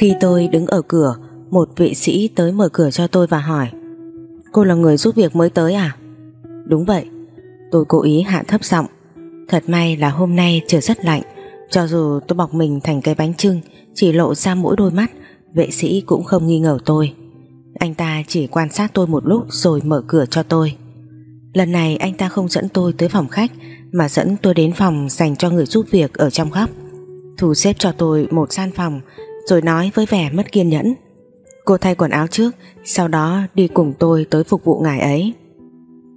Khi tôi đứng ở cửa, Một vệ sĩ tới mở cửa cho tôi và hỏi, Cô là người giúp việc mới tới à? Đúng vậy. Tôi cố ý hạ thấp giọng, Thật may là hôm nay trời rất lạnh, Cho dù tôi bọc mình thành cái bánh trưng Chỉ lộ ra mỗi đôi mắt, Vệ sĩ cũng không nghi ngờ tôi. Anh ta chỉ quan sát tôi một lúc Rồi mở cửa cho tôi. Lần này anh ta không dẫn tôi tới phòng khách, Mà dẫn tôi đến phòng dành cho người giúp việc Ở trong góc. Thu xếp cho tôi một gian phòng rồi nói với vẻ mất kiên nhẫn. Cô thay quần áo trước, Sau đó đi cùng tôi tới phục vụ ngài ấy.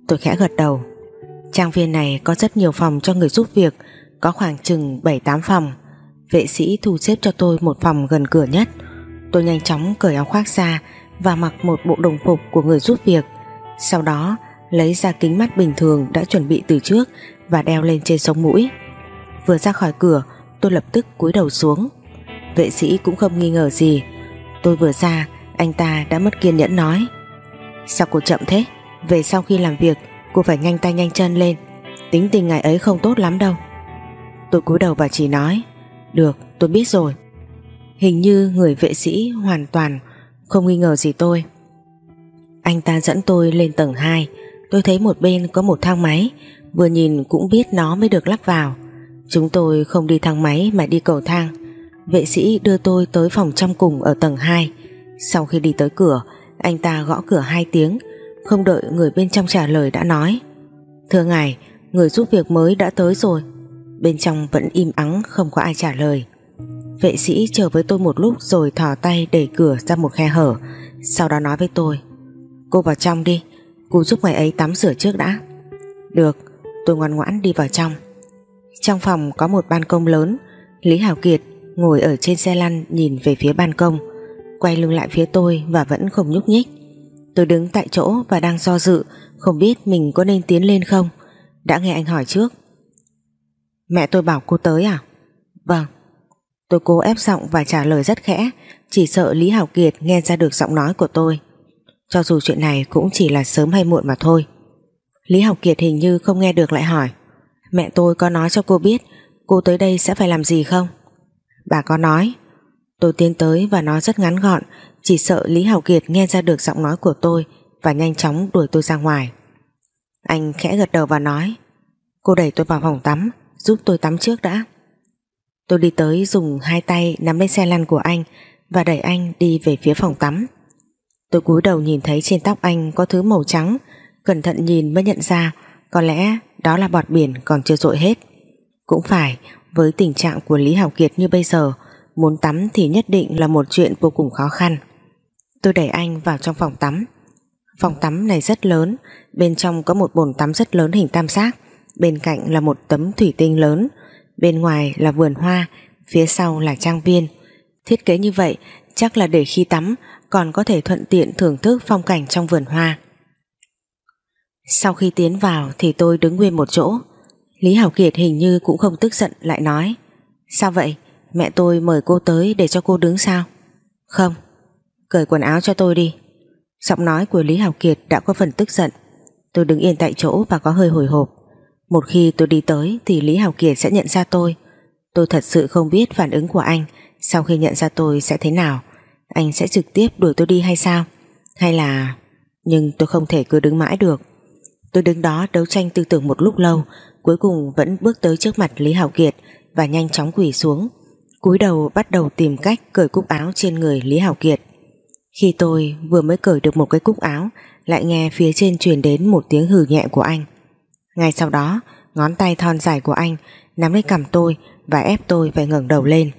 Tôi khẽ gật đầu. Trang viên này có rất nhiều phòng cho người giúp việc, Có khoảng chừng 7-8 phòng. Vệ sĩ thu xếp cho tôi một phòng gần cửa nhất. Tôi nhanh chóng cởi áo khoác ra Và mặc một bộ đồng phục của người giúp việc. Sau đó, lấy ra kính mắt bình thường đã chuẩn bị từ trước Và đeo lên trên sống mũi. Vừa ra khỏi cửa, tôi lập tức cúi đầu xuống. Vệ sĩ cũng không nghi ngờ gì. Tôi vừa ra, Anh ta đã mất kiên nhẫn nói. Sao cô chậm thế? Về sau khi làm việc, cô phải nhanh tay nhanh chân lên. Tính tình ngày ấy không tốt lắm đâu. Tôi cúi đầu và chỉ nói, Được, tôi biết rồi. Hình như người vệ sĩ hoàn toàn Không nghi ngờ gì tôi. Anh ta dẫn tôi lên tầng 2 Tôi thấy một bên có một thang máy, Vừa nhìn cũng biết nó mới được lắp vào. Chúng tôi không đi thang máy mà đi cầu thang. Vệ sĩ đưa tôi tới phòng trong cùng ở tầng 2 Sau khi đi tới cửa, Anh ta gõ cửa hai tiếng, Không đợi người bên trong trả lời đã nói. Thưa ngài, Người giúp việc mới đã tới rồi. Bên trong vẫn im ắng, không có ai trả lời. Vệ sĩ chờ với tôi một lúc Rồi thò tay đẩy cửa ra một khe hở, Sau đó nói với tôi, Cô vào trong đi, Cô giúp ngài ấy tắm rửa trước đã. Được, tôi ngoan ngoãn đi vào trong. Trong phòng có một ban công lớn, Lý Hảo Kiệt ngồi ở trên xe lăn nhìn về phía ban công, quay lưng lại phía tôi và vẫn không nhúc nhích. Tôi đứng tại chỗ và đang do dự, không biết mình có nên tiến lên không. Đã nghe anh hỏi trước. Mẹ tôi bảo cô tới à? Vâng. Tôi cố ép giọng và trả lời rất khẽ, chỉ sợ Lý Hảo Kiệt nghe ra được giọng nói của tôi. Cho dù chuyện này cũng chỉ là sớm hay muộn mà thôi. Lý Học Kiệt hình như không nghe được lại hỏi, Mẹ tôi có nói cho cô biết Cô tới đây sẽ phải làm gì không? Bà có nói. Tôi tiến tới và nói rất ngắn gọn, Chỉ sợ Lý Hảo Kiệt nghe ra được giọng nói của tôi Và nhanh chóng đuổi tôi ra ngoài. Anh khẽ gật đầu và nói, Cô đẩy tôi vào phòng tắm, Giúp tôi tắm trước đã. Tôi đi tới dùng hai tay nắm lấy xe lăn của anh Và đẩy anh đi về phía phòng tắm. Tôi cúi đầu nhìn thấy trên tóc anh có thứ màu trắng, Cẩn thận nhìn mới nhận ra Có lẽ đó là bọt biển còn chưa rội hết. Cũng phải với tình trạng của Lý Hảo Kiệt như bây giờ, Muốn tắm thì nhất định là một chuyện vô cùng khó khăn. Tôi đẩy anh vào trong phòng tắm. Phòng tắm này rất lớn, Bên trong có một bồn tắm rất lớn hình tam giác, Bên cạnh là một tấm thủy tinh lớn, Bên ngoài là vườn hoa, Phía sau là trang viên. Thiết kế như vậy, chắc là để khi tắm, Còn có thể thuận tiện thưởng thức phong cảnh trong vườn hoa. Sau khi tiến vào Thì tôi đứng nguyên một chỗ. Lý Hảo Kiệt hình như cũng không tức giận, lại nói, Sao vậy? Mẹ tôi mời cô tới để cho cô đứng sao? Không, Cởi quần áo cho tôi đi. Giọng nói của Lý Hảo Kiệt đã có phần tức giận. Tôi đứng yên tại chỗ và có hơi hồi hộp. Một khi tôi đi tới Thì Lý Hảo Kiệt sẽ nhận ra tôi. Tôi thật sự không biết phản ứng của anh. Sau khi nhận ra tôi sẽ thế nào? Anh sẽ trực tiếp đuổi tôi đi hay sao? Hay là, Nhưng tôi không thể cứ đứng mãi được. Tôi đứng đó đấu tranh tư tưởng một lúc lâu cuối cùng vẫn bước tới trước mặt Lý Hảo Kiệt và nhanh chóng quỳ xuống. Cúi đầu bắt đầu tìm cách cởi cúc áo trên người Lý Hảo Kiệt. Khi tôi vừa mới cởi được một cái cúc áo, lại nghe phía trên truyền đến một tiếng hừ nhẹ của anh. Ngay sau đó, ngón tay thon dài của anh nắm lấy cằm tôi và ép tôi phải ngẩng đầu lên.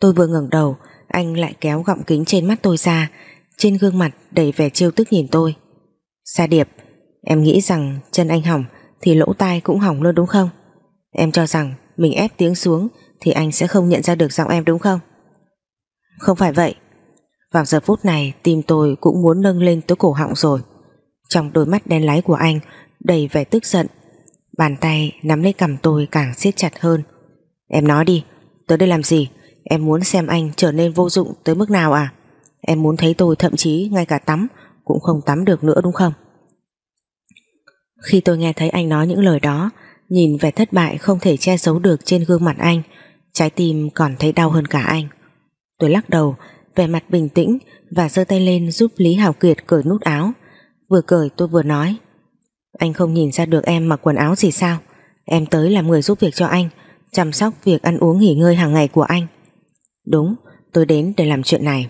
Tôi vừa ngẩng đầu, anh lại kéo gọng kính trên mắt tôi ra, trên gương mặt đầy vẻ trêu tức nhìn tôi. Sa Điệp, em nghĩ rằng chân anh hỏng thì lỗ tai cũng hỏng luôn đúng không? Em cho rằng mình ép tiếng xuống thì anh sẽ không nhận ra được giọng em đúng không? Không phải vậy. Vào giờ phút này, tim tôi cũng muốn nâng lên tới cổ họng rồi. Trong đôi mắt đen láy của anh, đầy vẻ tức giận, bàn tay nắm lấy cầm tôi càng siết chặt hơn. Em nói đi tới đây làm gì? Em muốn xem anh trở nên vô dụng tới mức nào à? Em muốn thấy tôi thậm chí ngay cả tắm cũng không tắm được nữa đúng không? Khi tôi nghe thấy anh nói những lời đó, Nhìn vẻ thất bại không thể che giấu được trên gương mặt anh, Trái tim còn thấy đau hơn cả anh. Tôi lắc đầu, vẻ mặt bình tĩnh và giơ tay lên giúp Lý Hảo Kiệt cởi nút áo. Vừa cởi, tôi vừa nói, anh không nhìn ra được em mặc quần áo gì sao? Em tới làm người giúp việc cho anh, chăm sóc việc ăn uống nghỉ ngơi hàng ngày của anh. Đúng, tôi đến để làm chuyện này.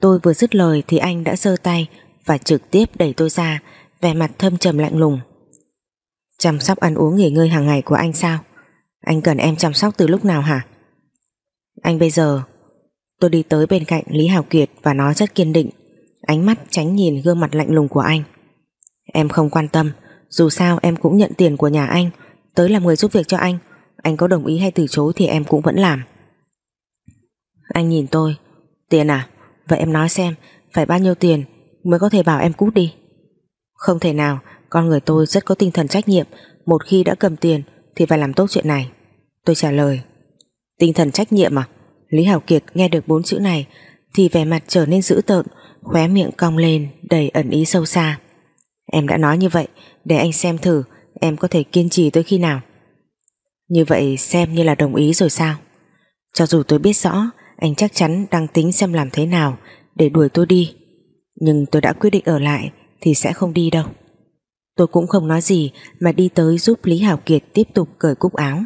Tôi vừa dứt lời thì anh đã giơ tay và trực tiếp đẩy tôi ra vẻ mặt thâm trầm lạnh lùng. Chăm sóc ăn uống nghỉ ngơi hàng ngày của anh sao? Anh cần em chăm sóc từ lúc nào hả? Anh bây giờ, tôi đi tới bên cạnh Lý Hào Kiệt và nói rất kiên định. Ánh mắt tránh nhìn gương mặt lạnh lùng của anh. Em không quan tâm, dù sao em cũng nhận tiền của nhà anh. Tới làm người giúp việc cho anh anh có đồng ý hay từ chối thì em cũng vẫn làm. Anh nhìn tôi, tiền à? Vậy em nói xem, phải bao nhiêu tiền mới có thể bảo em cút đi? Không thể nào, con người tôi rất có tinh thần trách nhiệm. Một khi đã cầm tiền, thì phải làm tốt chuyện này. Tôi trả lời, tinh thần trách nhiệm à? Lý Hảo Kiệt nghe được bốn chữ này, thì vẻ mặt trở nên dữ tợn, khóe miệng cong lên, đầy ẩn ý sâu xa. Em đã nói như vậy, để anh xem thử, em có thể kiên trì tới khi nào. Như vậy xem như là đồng ý rồi sao? Cho dù tôi biết rõ, anh chắc chắn đang tính xem làm thế nào để đuổi tôi đi. Nhưng tôi đã quyết định ở lại thì sẽ không đi đâu. Tôi cũng không nói gì mà đi tới giúp Lý Hảo Kiệt tiếp tục cởi cúc áo.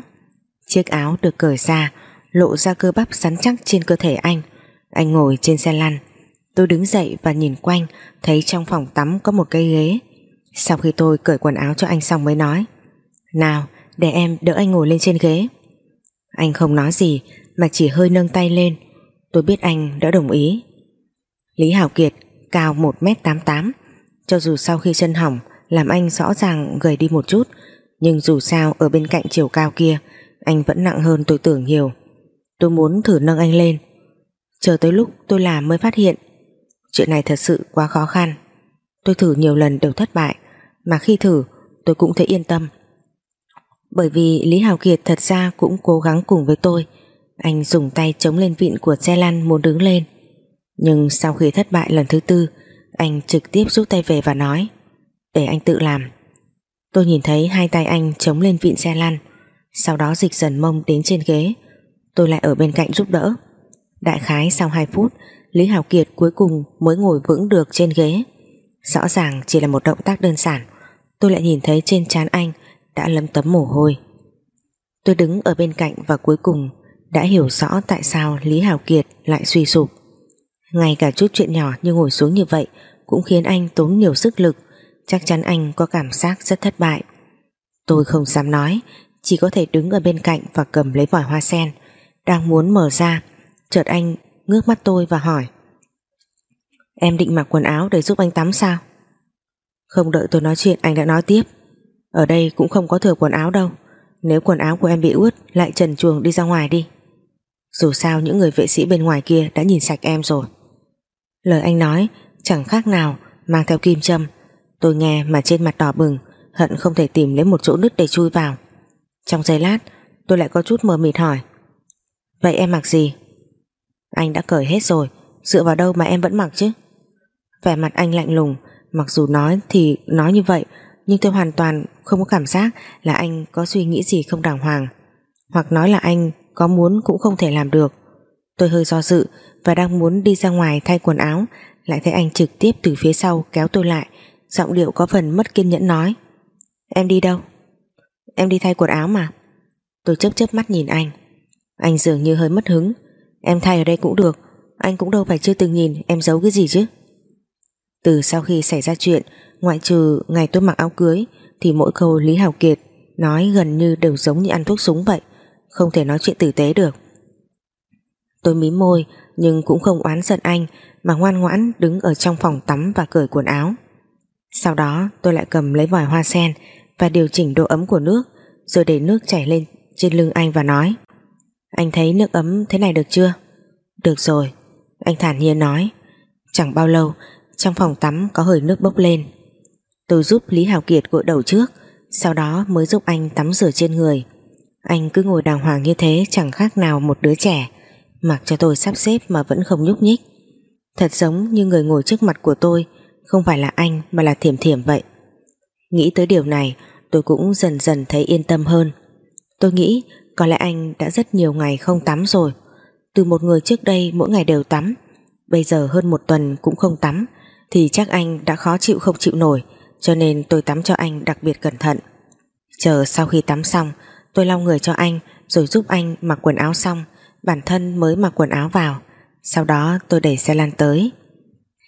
Chiếc áo được cởi ra, lộ ra cơ bắp rắn chắc trên cơ thể anh. Anh ngồi trên xe lăn. Tôi đứng dậy và nhìn quanh, thấy trong phòng tắm có một cái ghế. Sau khi tôi cởi quần áo cho anh xong mới nói, nào, để em đỡ anh ngồi lên trên ghế. Anh không nói gì, mà chỉ hơi nâng tay lên. Tôi biết anh đã đồng ý. Lý Hảo Kiệt, cao 1m88 cho dù sau khi chân hỏng, làm anh rõ ràng gầy đi một chút, nhưng dù sao ở bên cạnh chiều cao kia, anh vẫn nặng hơn tôi tưởng nhiều. Tôi muốn thử nâng anh lên. Chờ tới lúc tôi làm mới phát hiện, chuyện này thật sự quá khó khăn. Tôi thử nhiều lần đều thất bại, mà khi thử, tôi cũng thấy yên tâm. Bởi vì Lý Hào Kiệt thật ra cũng cố gắng cùng với tôi. Anh dùng tay chống lên vịn của xe lăn muốn đứng lên. Nhưng sau khi thất bại lần thứ tư anh trực tiếp rút tay về và nói, để anh tự làm. Tôi nhìn thấy hai tay anh chống lên vịn xe lăn, sau đó dịch dần mông đến trên ghế. Tôi lại ở bên cạnh giúp đỡ. Đại khái sau 2 phút, Lý Hào Kiệt cuối cùng mới ngồi vững được trên ghế. Rõ ràng chỉ là một động tác đơn giản, tôi lại nhìn thấy trên trán anh đã lấm tấm mồ hôi. Tôi đứng ở bên cạnh và cuối cùng đã hiểu rõ tại sao Lý Hào Kiệt lại suy sụp ngay cả chút chuyện nhỏ như ngồi xuống như vậy cũng khiến anh tốn nhiều sức lực. Chắc chắn anh có cảm giác rất thất bại. Tôi không dám nói, chỉ có thể đứng ở bên cạnh và cầm lấy vòi hoa sen, đang muốn mở ra. Chợt anh ngước mắt tôi và hỏi, em định mặc quần áo để giúp anh tắm sao? Không đợi tôi nói chuyện, anh đã nói tiếp. Ở đây cũng không có thừa quần áo đâu. Nếu quần áo của em bị ướt, lại trần chuồng đi ra ngoài đi. Dù sao những người vệ sĩ bên ngoài kia đã nhìn sạch em rồi lời anh nói, chẳng khác nào, mang theo kim châm. Tôi nghe mà trên mặt đỏ bừng, hận không thể tìm lấy một chỗ nứt để chui vào. Trong giây lát, tôi lại có chút mờ mịt hỏi. Vậy em mặc gì? Anh đã cởi hết rồi, Dựa vào đâu mà em vẫn mặc chứ? Vẻ mặt anh lạnh lùng, Mặc dù nói thì nói như vậy, Nhưng tôi hoàn toàn không có cảm giác Là anh có suy nghĩ gì không đàng hoàng. Hoặc nói là anh có muốn cũng không thể làm được. Tôi hơi do dự và đang muốn đi ra ngoài thay quần áo, Lại thấy anh trực tiếp từ phía sau kéo tôi lại, Giọng điệu có phần mất kiên nhẫn nói. Em đi đâu? Em đi thay quần áo mà. Tôi chớp chớp mắt nhìn anh. Anh dường như hơi mất hứng. Em thay ở đây cũng được. Anh cũng đâu phải chưa từng nhìn em giấu cái gì chứ. Từ sau khi xảy ra chuyện, Ngoại trừ ngày tôi mặc áo cưới, Thì mỗi câu Lý Hào Kiệt Nói gần như đều giống như ăn thuốc súng vậy. Không thể nói chuyện tử tế được. Tôi mím môi nhưng cũng không oán giận anh, Mà ngoan ngoãn đứng ở trong phòng tắm Và cởi quần áo. Sau đó, tôi lại cầm lấy vòi hoa sen Và điều chỉnh độ ấm của nước, Rồi để nước chảy lên trên lưng anh và nói, Anh thấy nước ấm thế này được chưa? Được rồi, Anh thản nhiên nói. Chẳng bao lâu, trong phòng tắm có hơi nước bốc lên. Tôi giúp Lý Hào Kiệt gội đầu trước, Sau đó mới giúp anh tắm rửa trên người. Anh cứ ngồi đàng hoàng như thế Chẳng khác nào một đứa trẻ. Mặc cho tôi sắp xếp mà vẫn không nhúc nhích. Thật giống như người ngồi trước mặt của tôi, Không phải là anh mà là thiểm thiểm vậy. Nghĩ tới điều này, Tôi cũng dần dần thấy yên tâm hơn. Tôi nghĩ có lẽ anh đã rất nhiều ngày không tắm rồi. Từ một người trước đây mỗi ngày đều tắm. Bây giờ hơn một tuần cũng không tắm, Thì chắc anh đã khó chịu không chịu nổi, Cho nên tôi tắm cho anh đặc biệt cẩn thận. Chờ sau khi tắm xong, Tôi lau người cho anh, Rồi giúp anh mặc quần áo xong. Bản thân mới mặc quần áo vào. Sau đó tôi đẩy xe lăn tới.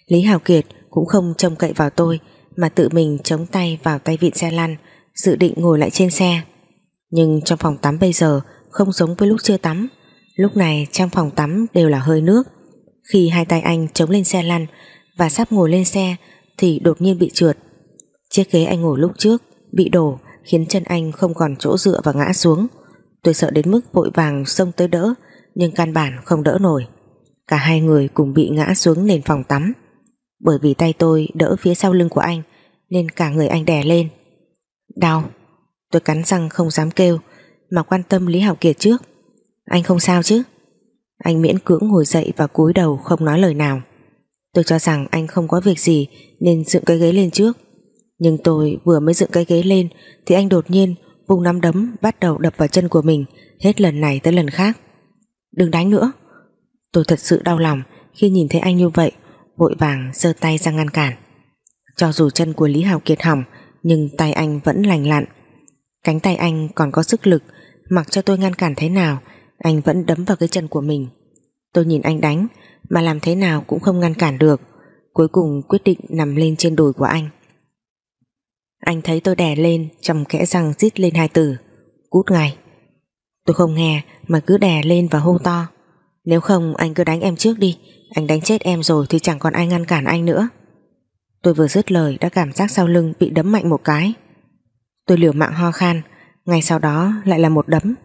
Lý Hào Kiệt cũng không trông cậy vào tôi, Mà tự mình chống tay vào tay vịn xe lăn, Dự định ngồi lại trên xe. Nhưng trong phòng tắm bây giờ Không giống với lúc chưa tắm. Lúc này trong phòng tắm đều là hơi nước. Khi hai tay anh chống lên xe lăn Và sắp ngồi lên xe Thì đột nhiên bị trượt. Chiếc ghế anh ngồi lúc trước Bị đổ khiến chân anh không còn chỗ dựa và ngã xuống. Tôi sợ đến mức vội vàng xông tới đỡ nhưng căn bản không đỡ nổi. Cả hai người cùng bị ngã xuống nền phòng tắm. Bởi vì tay tôi đỡ phía sau lưng của anh, Nên cả người anh đè lên. Đau, Tôi cắn răng không dám kêu, Mà quan tâm Lý Hảo Kiệt trước. Anh không sao chứ? Anh miễn cưỡng ngồi dậy và cúi đầu không nói lời nào. Tôi cho rằng anh không có việc gì Nên dựng cái ghế lên trước. Nhưng tôi vừa mới dựng cái ghế lên Thì anh đột nhiên vùng nắm đấm Bắt đầu đập vào chân của mình, Hết lần này tới lần khác. Đừng đánh nữa. Tôi thật sự đau lòng khi nhìn thấy anh như vậy, Vội vàng giơ tay ra ngăn cản. Cho dù chân của Lý Hào Kiệt hỏng, Nhưng tay anh vẫn lành lặn. Cánh tay anh còn có sức lực, Mặc cho tôi ngăn cản thế nào, Anh vẫn đấm vào cái chân của mình. Tôi nhìn anh đánh, Mà làm thế nào cũng không ngăn cản được, Cuối cùng quyết định nằm lên trên đùi của anh. Anh thấy tôi đè lên Chầm kẽ răng rít lên hai từ, Cút ngay. Tôi không nghe, mà cứ đè lên và hô to. Nếu không, anh cứ đánh em trước đi. Anh đánh chết em rồi thì chẳng còn ai ngăn cản anh nữa. Tôi vừa dứt lời, đã cảm giác sau lưng bị đấm mạnh một cái. Tôi liều mạng ho khan, Ngay sau đó lại là một đấm.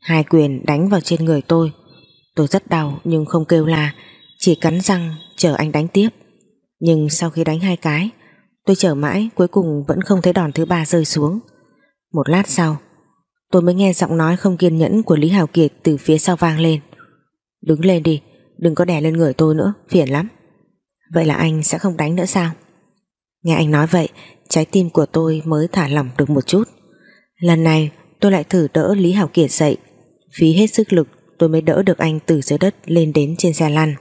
Hai quyền đánh vào trên người tôi. Tôi rất đau, nhưng không kêu là Chỉ cắn răng chờ anh đánh tiếp. Nhưng sau khi đánh hai cái, Tôi chờ mãi cuối cùng vẫn không thấy đòn thứ ba rơi xuống. Một lát sau Tôi mới nghe giọng nói không kiên nhẫn của Lý Hào Kiệt từ phía sau vang lên. Đứng lên đi, Đừng có đè lên người tôi nữa, Phiền lắm. Vậy là anh sẽ không đánh nữa sao? Nghe anh nói vậy, Trái tim của tôi mới thả lỏng được một chút. Lần này, tôi lại thử đỡ Lý Hảo Kiệt dậy. Phí hết sức lực, tôi mới đỡ được anh từ dưới đất lên đến trên xe lăn.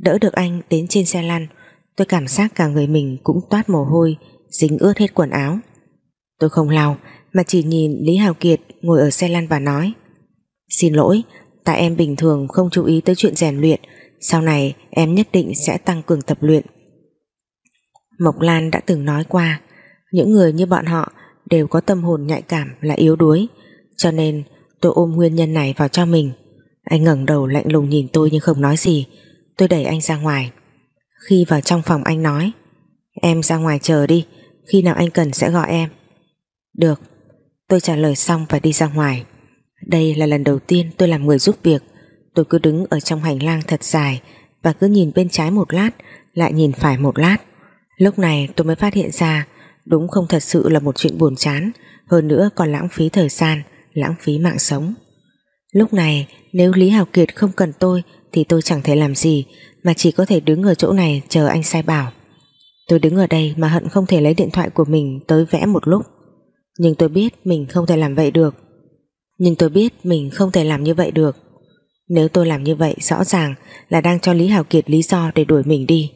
Đỡ được anh đến trên xe lăn, Tôi cảm giác cả người mình cũng toát mồ hôi, Dính ướt hết quần áo. Tôi không lau mà chỉ nhìn Lý Hào Kiệt ngồi ở xe lăn và nói, Xin lỗi Tại em bình thường không chú ý tới chuyện rèn luyện, Sau này em nhất định sẽ tăng cường tập luyện. Mộc Lan đã từng nói qua, những người như bọn họ đều có tâm hồn nhạy cảm là yếu đuối, cho nên tôi ôm nguyên nhân này vào cho mình. Anh ngẩng đầu lạnh lùng nhìn tôi nhưng không nói gì. Tôi đẩy anh ra ngoài. Khi vào trong phòng anh nói, em ra ngoài chờ đi, khi nào anh cần sẽ gọi em. Được tôi trả lời xong và đi ra ngoài. Đây là lần đầu tiên tôi làm người giúp việc. Tôi cứ đứng ở trong hành lang thật dài và cứ nhìn bên trái một lát, lại nhìn phải một lát. Lúc này tôi mới phát hiện ra, đúng không thật sự là một chuyện buồn chán, hơn nữa còn lãng phí thời gian, lãng phí mạng sống. Lúc này, nếu Lý Hào Kiệt không cần tôi thì tôi chẳng thể làm gì, mà chỉ có thể đứng ở chỗ này chờ anh sai bảo. Tôi đứng ở đây mà hận không thể lấy điện thoại của mình tới vẽ một lúc nhưng tôi biết mình không thể làm vậy được. Nhưng tôi biết mình không thể làm như vậy được. Nếu tôi làm như vậy, rõ ràng là đang cho Lý Hào Kiệt lý do để đuổi mình đi.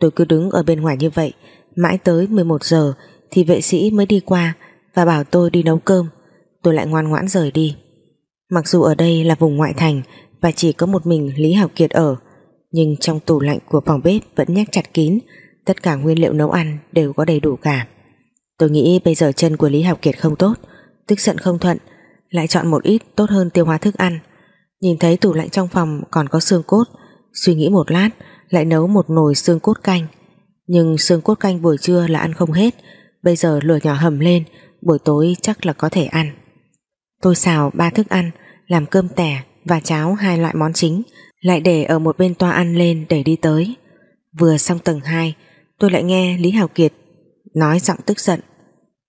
Tôi cứ đứng ở bên ngoài như vậy, Mãi tới 11 giờ Thì vệ sĩ mới đi qua Và bảo tôi đi nấu cơm. Tôi lại ngoan ngoãn rời đi. Mặc dù ở đây là vùng ngoại thành Và chỉ có một mình Lý Hảo Kiệt ở, Nhưng trong tủ lạnh của phòng bếp Vẫn nhắc chặt kín, Tất cả nguyên liệu nấu ăn đều có đầy đủ cả. Tôi nghĩ bây giờ chân của Lý Hảo Kiệt không tốt, Tức giận không thuận, Lại chọn một ít tốt hơn tiêu hóa thức ăn. Nhìn thấy tủ lạnh trong phòng còn có xương cốt, Suy nghĩ một lát, lại nấu một nồi xương cốt canh. Nhưng xương cốt canh buổi trưa là ăn không hết, bây giờ lửa nhỏ hầm lên, buổi tối chắc là có thể ăn. Tôi xào ba thức ăn, làm cơm tẻ và cháo hai loại món chính, lại để ở một bên toa ăn lên để đi tới. Vừa xong tầng 2 tôi lại nghe Lý Hào Kiệt nói giọng tức giận.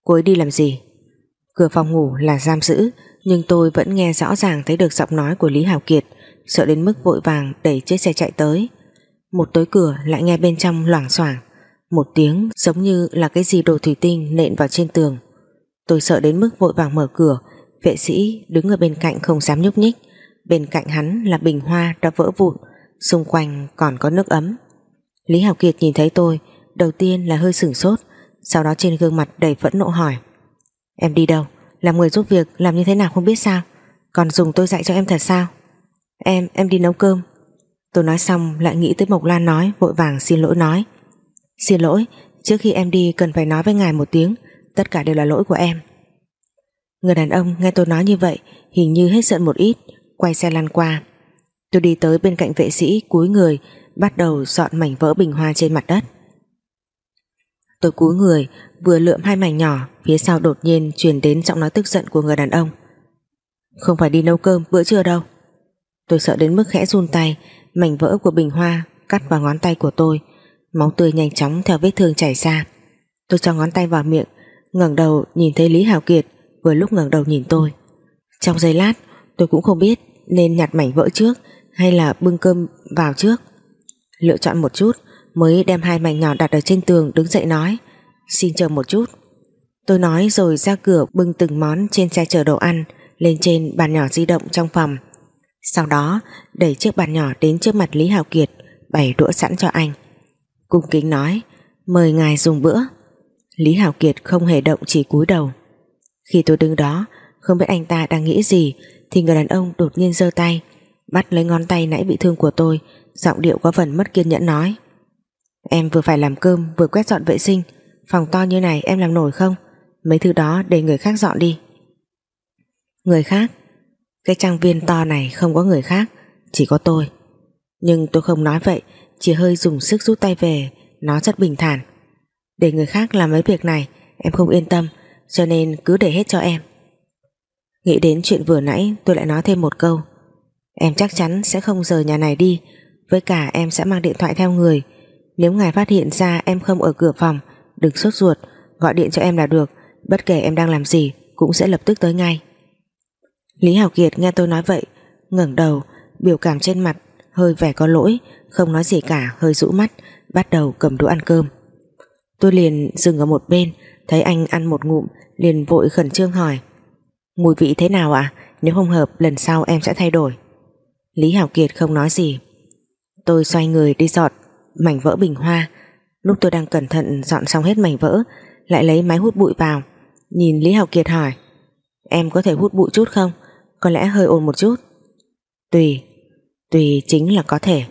Cô ấy đi làm gì? Cửa phòng ngủ là giam giữ, nhưng tôi vẫn nghe rõ ràng thấy được giọng nói của Lý Hào Kiệt, sợ đến mức vội vàng đẩy chiếc xe chạy tới. Một tối cửa lại nghe bên trong loảng xoảng, Một tiếng giống như là cái gì đồ thủy tinh nện vào trên tường. Tôi sợ đến mức vội vàng mở cửa, Vệ sĩ đứng ở bên cạnh không dám nhúc nhích. Bên cạnh hắn là bình hoa đã vỡ vụn, Xung quanh còn có nước ấm. Lý Hào Kiệt nhìn thấy tôi, Đầu tiên là hơi sửng sốt. Sau đó trên gương mặt đầy phẫn nộ hỏi Em đi đâu? Làm người giúp việc làm như thế nào không biết sao? Còn dùng tôi dạy cho em thật sao? Em, em đi nấu cơm. Tôi nói xong lại nghĩ tới Mộc Lan nói Vội vàng xin lỗi nói Xin lỗi, trước khi em đi cần phải nói với ngài một tiếng Tất cả đều là lỗi của em. Người đàn ông nghe tôi nói như vậy Hình như hết giận một ít Quay xe lăn qua. Tôi đi tới bên cạnh vệ sĩ cúi người Bắt đầu dọn mảnh vỡ bình hoa trên mặt đất. Tôi cúi người, Vừa lượm hai mảnh nhỏ, Phía sau đột nhiên truyền đến giọng nói tức giận của người đàn ông. Không phải đi nấu cơm, bữa trưa đâu. Tôi sợ đến mức khẽ run tay, Mảnh vỡ của bình hoa Cắt vào ngón tay của tôi, Máu tươi nhanh chóng theo vết thương chảy ra. Tôi cho ngón tay vào miệng, ngẩng đầu nhìn thấy Lý Hào Kiệt, Vừa lúc ngẩng đầu nhìn tôi. Trong giây lát, tôi cũng không biết Nên nhặt mảnh vỡ trước Hay là bưng cơm vào trước. Lựa chọn một chút Mới đem hai mảnh nhỏ đặt ở trên tường, đứng dậy nói, Xin chờ một chút Tôi nói rồi ra cửa bưng từng món trên xe chở đồ ăn lên trên bàn nhỏ di động trong phòng. Sau đó, đẩy chiếc bàn nhỏ đến trước mặt Lý Hào Kiệt, bày đũa sẵn cho anh. Cung kính nói, mời ngài dùng bữa. Lý Hào Kiệt không hề động chỉ cúi đầu. Khi tôi đứng đó, không biết anh ta đang nghĩ gì, thì người đàn ông đột nhiên giơ tay, bắt lấy ngón tay nãy bị thương của tôi, giọng điệu có phần mất kiên nhẫn nói Em vừa phải làm cơm, vừa quét dọn vệ sinh. Phòng to như này em làm nổi không? Mấy thứ đó để người khác dọn đi. Người khác? Cái trang viên to này không có người khác, Chỉ có tôi. Nhưng tôi không nói vậy, Chỉ hơi dùng sức rút tay về, Nó rất bình thản. Để người khác làm mấy việc này, Em không yên tâm, Cho nên cứ để hết cho em. Nghĩ đến chuyện vừa nãy, tôi lại nói thêm một câu. Em chắc chắn sẽ không rời nhà này đi, Với cả em sẽ mang điện thoại theo người. Nếu ngài phát hiện ra em không ở cửa phòng, Đừng sốt ruột, Gọi điện cho em là được, Bất kể em đang làm gì cũng sẽ lập tức tới ngay. Lý Hào Kiệt nghe tôi nói vậy, ngẩng đầu, biểu cảm trên mặt hơi vẻ có lỗi, không nói gì cả, hơi rũ mắt, bắt đầu cầm đũa ăn cơm. Tôi liền dừng ở một bên, thấy anh ăn một ngụm, liền vội khẩn trương hỏi, mùi vị thế nào ạ? Nếu không hợp, lần sau em sẽ thay đổi. Lý Hào Kiệt không nói gì. Tôi xoay người đi dọn mảnh vỡ bình hoa. Lúc tôi đang cẩn thận dọn xong hết mảnh vỡ, lại lấy máy hút bụi vào. Nhìn Lý Hào Kiệt hỏi, em có thể hút bụi chút không? Có lẽ hơi ồn một chút. Tùy tùy chính là có thể.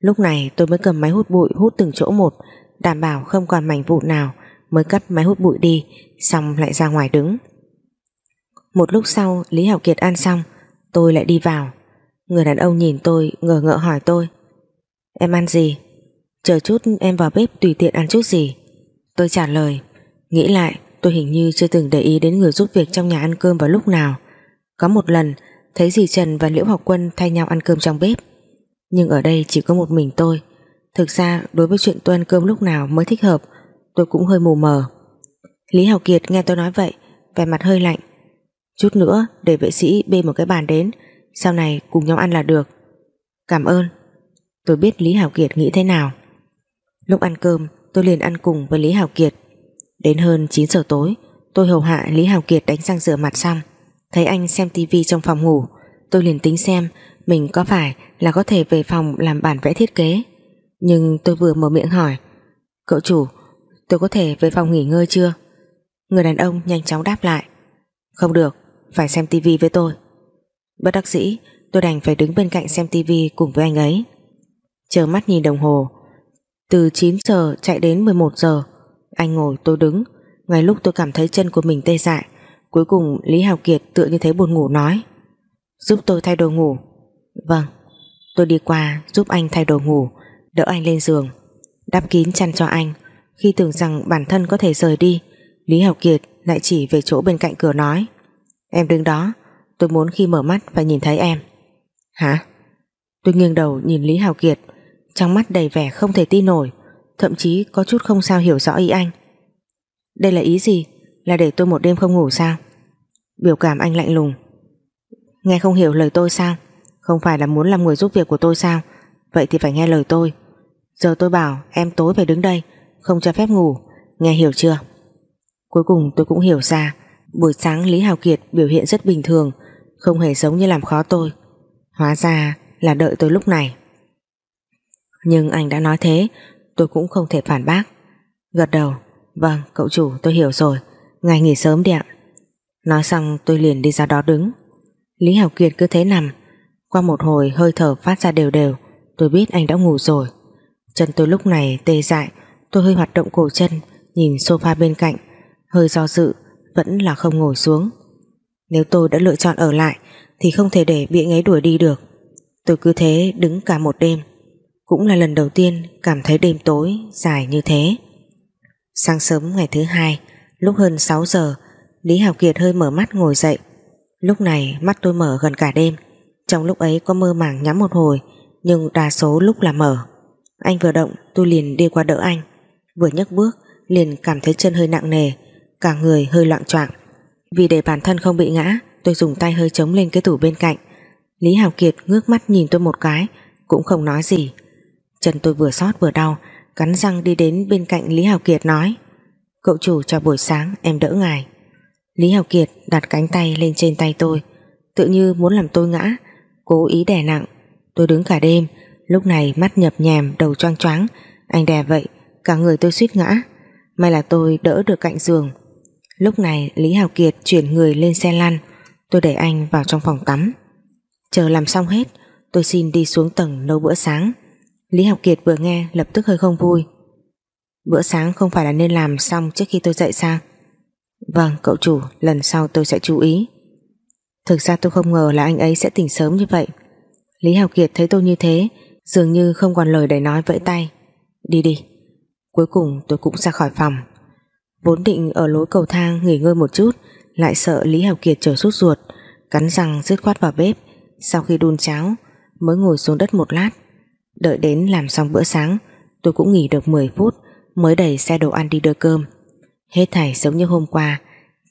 Lúc này tôi mới cầm máy hút bụi hút từng chỗ một, đảm bảo không còn mảnh vụn nào, mới cất máy hút bụi đi, xong lại ra ngoài đứng. Một lúc sau, Lý Học Kiệt ăn xong, tôi lại đi vào. Người đàn ông nhìn tôi ngờ ngợ hỏi tôi, em ăn gì? Chờ chút em vào bếp tùy tiện ăn chút gì. Tôi trả lời. Nghĩ lại, tôi hình như chưa từng để ý đến người giúp việc trong nhà ăn cơm vào lúc nào. Có một lần, thấy dì Trần và Liễu Học Quân thay nhau ăn cơm trong bếp. Nhưng ở đây chỉ có một mình tôi. Thực ra, đối với chuyện tôi ăn cơm lúc nào mới thích hợp, Tôi cũng hơi mù mờ. Lý Hào Kiệt nghe tôi nói vậy, vẻ mặt hơi lạnh. Chút nữa, để vệ sĩ bê một cái bàn đến. Sau này cùng nhau ăn là được. Cảm ơn. Tôi biết Lý Hào Kiệt nghĩ thế nào. Lúc ăn cơm, tôi liền ăn cùng với Lý Hào Kiệt. Đến hơn 9 giờ tối, Tôi hầu hạ Lý Hào Kiệt đánh răng rửa mặt xong. Thấy anh xem tivi trong phòng ngủ, Tôi liền tính xem Mình có phải là có thể về phòng làm bản vẽ thiết kế. Nhưng tôi vừa mở miệng hỏi, Cậu chủ, Tôi có thể về phòng nghỉ ngơi chưa? Người đàn ông nhanh chóng đáp lại, Không được, Phải xem tivi với tôi. Bất đắc dĩ, tôi đành phải đứng bên cạnh xem tivi cùng với anh ấy. Chờ mắt nhìn đồng hồ từ 9 giờ chạy đến 11 giờ, anh ngồi tôi đứng. Ngay lúc tôi cảm thấy chân của mình tê dại, Cuối cùng Lý Hào Kiệt tựa như thấy buồn ngủ nói, Giúp tôi thay đồ ngủ. Vâng. Tôi đi qua giúp anh thay đồ ngủ, Đỡ anh lên giường, Đắp kín chăn cho anh. Khi tưởng rằng bản thân có thể rời đi, Lý Hào Kiệt lại chỉ về chỗ bên cạnh cửa nói, Em đứng đó, Tôi muốn khi mở mắt phải nhìn thấy em. Hả? Tôi nghiêng đầu nhìn Lý Hào Kiệt. Trong mắt đầy vẻ không thể tin nổi thậm chí có chút không sao hiểu rõ ý anh. Đây là ý gì? Là để tôi một đêm không ngủ sao? Biểu cảm anh lạnh lùng. Nghe không hiểu lời tôi sao? Không phải là muốn làm người giúp việc của tôi sao? Vậy thì phải nghe lời tôi. Giờ tôi bảo em tối phải đứng đây, không cho phép ngủ. Nghe hiểu chưa? Cuối cùng tôi cũng hiểu ra buổi sáng Lý Hào Kiệt biểu hiện rất bình thường, không hề giống như làm khó tôi. Hóa ra là đợi tôi lúc này nhưng anh đã nói thế, Tôi cũng không thể phản bác. Gật đầu Vâng cậu chủ, tôi hiểu rồi. Ngày nghỉ sớm đi ạ. Nói xong, tôi liền đi ra đó đứng. Lý Hảo Kiệt cứ thế nằm. Qua một hồi, hơi thở phát ra đều đều. Tôi biết anh đã ngủ rồi. Chân tôi lúc này tê dại, Tôi hơi hoạt động cổ chân, Nhìn sofa bên cạnh. Hơi do dự, Vẫn là không ngồi xuống. Nếu tôi đã lựa chọn ở lại, Thì không thể để bị ấy đuổi đi được. Tôi cứ thế đứng cả một đêm. Cũng là lần đầu tiên cảm thấy đêm tối Dài như thế. Sáng sớm ngày thứ hai, Lúc hơn 6 giờ, Lý Hào Kiệt hơi mở mắt ngồi dậy. Lúc này mắt tôi mở gần cả đêm. Trong lúc ấy có mơ màng nhắm một hồi, Nhưng đa số lúc là mở. Anh vừa động, tôi liền đi qua đỡ anh. Vừa nhấc bước, liền cảm thấy chân hơi nặng nề, Cả người hơi loạn choạng. Vì để bản thân không bị ngã, Tôi dùng tay hơi chống lên cái tủ bên cạnh. Lý Hào Kiệt ngước mắt nhìn tôi một cái, Cũng không nói gì. Chân tôi vừa xót vừa đau, Cắn răng đi đến bên cạnh Lý Hào Kiệt nói, Cậu chủ cho buổi sáng, em đỡ ngài. Lý Hào Kiệt đặt cánh tay lên trên tay tôi, Tự như muốn làm tôi ngã, Cố ý đè nặng. Tôi đứng cả đêm, Lúc này mắt nhập nhèm, đầu choang choáng, Anh đè vậy, Cả người tôi suýt ngã. May là tôi đỡ được cạnh giường. Lúc này Lý Hào Kiệt chuyển người lên xe lăn, Tôi đẩy anh vào trong phòng tắm. Chờ làm xong hết, Tôi xin đi xuống tầng nấu bữa sáng. Lý Học Kiệt vừa nghe, lập tức hơi không vui. Bữa sáng không phải là nên làm xong trước khi tôi dậy sao? Vâng cậu chủ, Lần sau tôi sẽ chú ý. Thực ra tôi không ngờ là anh ấy sẽ tỉnh sớm như vậy. Lý Học Kiệt thấy tôi như thế, Dường như không còn lời để nói vẫy tay. Đi đi, Cuối cùng tôi cũng ra khỏi phòng. Vốn định ở lối cầu thang nghỉ ngơi một chút, Lại sợ Lý Học Kiệt trở sút ruột, Cắn răng dứt khoát vào bếp. Sau khi đun cháo, Mới ngồi xuống đất một lát. Đợi đến làm xong bữa sáng, Tôi cũng nghỉ được 10 phút, Mới đẩy xe đồ ăn đi đưa cơm. Hết thảy giống như hôm qua,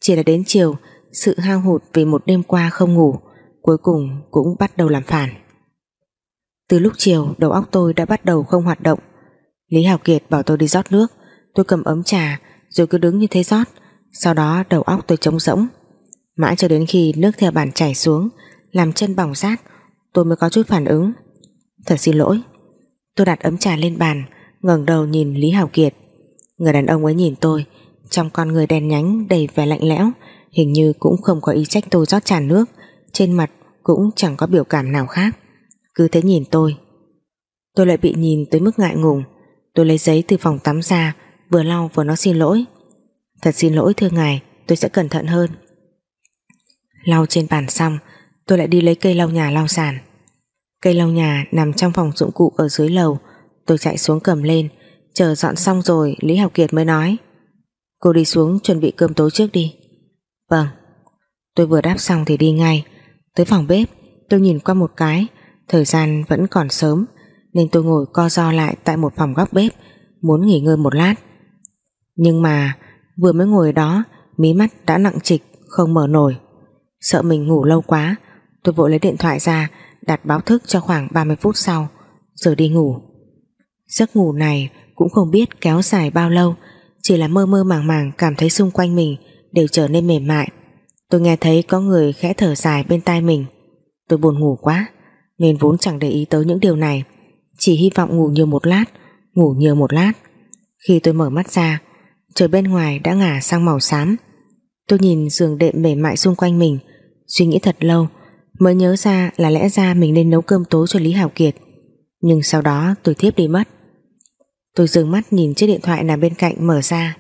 Chỉ là đến chiều, Sự hao hụt vì một đêm qua không ngủ, Cuối cùng cũng bắt đầu làm phản. Từ lúc chiều, đầu óc tôi đã bắt đầu không hoạt động. Lý Hào Kiệt bảo tôi đi rót nước, Tôi cầm ấm trà, Rồi cứ đứng như thế rót, Sau đó đầu óc tôi trống rỗng. Mãi cho đến khi nước theo bàn chảy xuống, Làm chân bỏng rát, Tôi mới có chút phản ứng. Thật xin lỗi Tôi đặt ấm trà lên bàn, ngẩng đầu nhìn Lý hảo Kiệt. Người đàn ông ấy nhìn tôi, Trong con người đen nhánh đầy vẻ lạnh lẽo, Hình như cũng không có ý trách tôi rót trà nước, Trên mặt cũng chẳng có biểu cảm nào khác. Cứ thế nhìn tôi. Tôi lại bị nhìn tới mức ngại ngùng. Tôi lấy giấy từ phòng tắm ra, Vừa lau vừa nói xin lỗi. Thật xin lỗi, thưa ngài, Tôi sẽ cẩn thận hơn. Lau trên bàn xong, Tôi lại đi lấy cây lau nhà lau sàn. Cây lau nhà nằm trong phòng dụng cụ ở dưới lầu. Tôi chạy xuống cầm lên. Chờ dọn xong rồi, Lý Học Kiệt mới nói. Cô đi xuống chuẩn bị cơm tối trước đi. Vâng. Tôi vừa đáp xong thì đi ngay. Tới phòng bếp, tôi nhìn qua một cái. Thời gian vẫn còn sớm, Nên tôi ngồi co do lại tại một phòng góc bếp, Muốn nghỉ ngơi một lát. Nhưng mà, Vừa mới ngồi đó, Mí mắt đã nặng trịch, không mở nổi. Sợ mình ngủ lâu quá, Tôi vội lấy điện thoại ra đặt báo thức cho khoảng 30 phút sau, rồi đi ngủ. Giấc ngủ này cũng không biết kéo dài bao lâu, chỉ là mơ mơ màng màng cảm thấy xung quanh mình đều trở nên mềm mại. Tôi nghe thấy có người khẽ thở dài bên tai mình. Tôi buồn ngủ quá, nên vốn chẳng để ý tới những điều này. Chỉ hy vọng ngủ nhiều một lát, ngủ nhiều một lát. Khi tôi mở mắt ra, trời bên ngoài đã ngả sang màu xám. Tôi nhìn giường đệm mềm mại xung quanh mình, suy nghĩ thật lâu Mới nhớ ra là lẽ ra mình nên nấu cơm tối cho Lý Hảo Kiệt. Nhưng sau đó tôi thiếp đi mất. Tôi dừng mắt nhìn chiếc điện thoại nằm bên cạnh mở ra.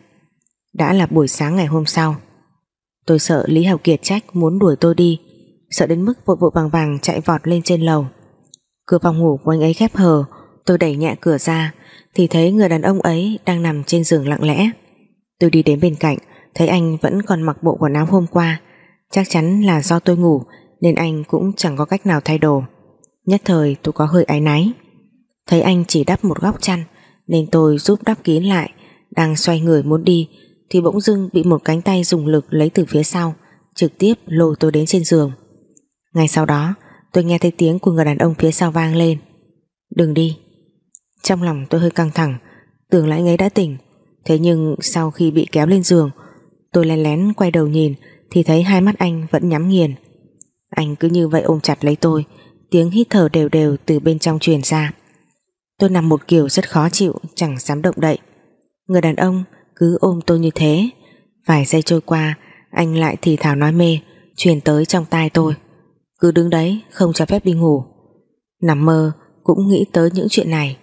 Đã là buổi sáng ngày hôm sau. Tôi sợ Lý Hảo Kiệt trách muốn đuổi tôi đi, Sợ đến mức vội vội vàng vàng chạy vọt lên trên lầu. Cửa phòng ngủ của anh ấy khép hờ, Tôi đẩy nhẹ cửa ra, Thì thấy người đàn ông ấy đang nằm trên giường lặng lẽ. Tôi đi đến bên cạnh, Thấy anh vẫn còn mặc bộ quần áo hôm qua. Chắc chắn là do tôi ngủ nên anh cũng chẳng có cách nào thay đồ nhất thời tôi có hơi áy náy. Thấy anh chỉ đắp một góc chăn, nên tôi giúp đắp kín lại, đang xoay người muốn đi, thì bỗng dưng bị một cánh tay dùng lực lấy từ phía sau, trực tiếp lôi tôi đến trên giường. Ngay sau đó, tôi nghe thấy tiếng của người đàn ông phía sau vang lên. Đừng đi. Trong lòng tôi hơi căng thẳng, tưởng là anh ấy đã tỉnh. Thế nhưng sau khi bị kéo lên giường, tôi lén lén quay đầu nhìn, thì thấy hai mắt anh vẫn nhắm nghiền anh cứ như vậy ôm chặt lấy tôi tiếng hít thở đều đều từ bên trong truyền ra. Tôi nằm một kiểu rất khó chịu, chẳng dám động đậy. Người đàn ông cứ ôm tôi như thế. Vài giây trôi qua, anh lại thì thảo nói mê, truyền tới trong tai tôi. Cứ đứng đấy, không cho phép đi ngủ. Nằm mơ, cũng nghĩ tới những chuyện này.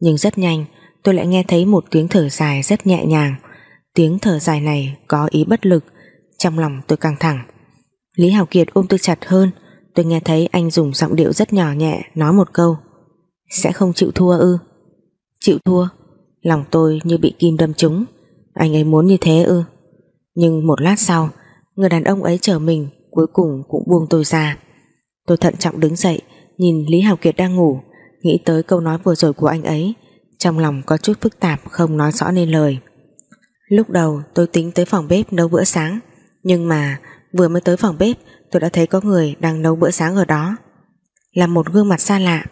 Nhưng rất nhanh, tôi lại nghe thấy một tiếng thở dài rất nhẹ nhàng. Tiếng thở dài này có ý bất lực, trong lòng tôi căng thẳng. Lý Hào Kiệt ôm tôi chặt hơn, tôi nghe thấy anh dùng giọng điệu rất nhỏ nhẹ nói một câu. Sẽ không chịu thua ư? Chịu thua? Lòng tôi như bị kim đâm trúng. Anh ấy muốn như thế ư? Nhưng một lát sau, người đàn ông ấy chờ mình cuối cùng cũng buông tôi ra. Tôi thận trọng đứng dậy, nhìn Lý Hào Kiệt đang ngủ, nghĩ tới câu nói vừa rồi của anh ấy, trong lòng có chút phức tạp không nói rõ nên lời. Lúc đầu tôi tính tới phòng bếp nấu bữa sáng, nhưng mà vừa mới tới phòng bếp tôi đã thấy có người đang nấu bữa sáng ở đó. Là một gương mặt xa lạ,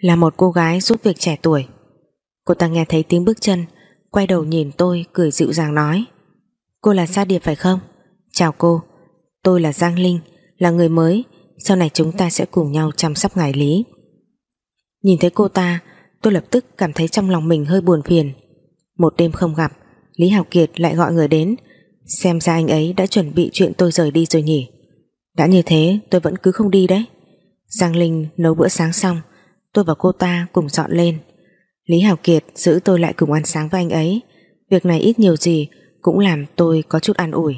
là một cô gái giúp việc trẻ tuổi. Cô ta nghe thấy tiếng bước chân, quay đầu nhìn tôi cười dịu dàng nói Cô là Sa Điệp phải không? Chào cô, tôi là Giang Linh, là người mới, sau này chúng ta sẽ cùng nhau chăm sóc ngài Lý. Nhìn thấy cô ta, tôi lập tức cảm thấy trong lòng mình hơi buồn phiền. Một đêm không gặp, Lý Hào Kiệt lại gọi người đến, xem ra anh ấy đã chuẩn bị chuyện tôi rời đi rồi nhỉ. Đã như thế tôi vẫn cứ không đi đấy. Giang Linh nấu bữa sáng xong, tôi và cô ta cùng dọn lên. Lý hảo Kiệt giữ tôi lại cùng ăn sáng với anh ấy. Việc này ít nhiều gì cũng làm tôi có chút an ủi.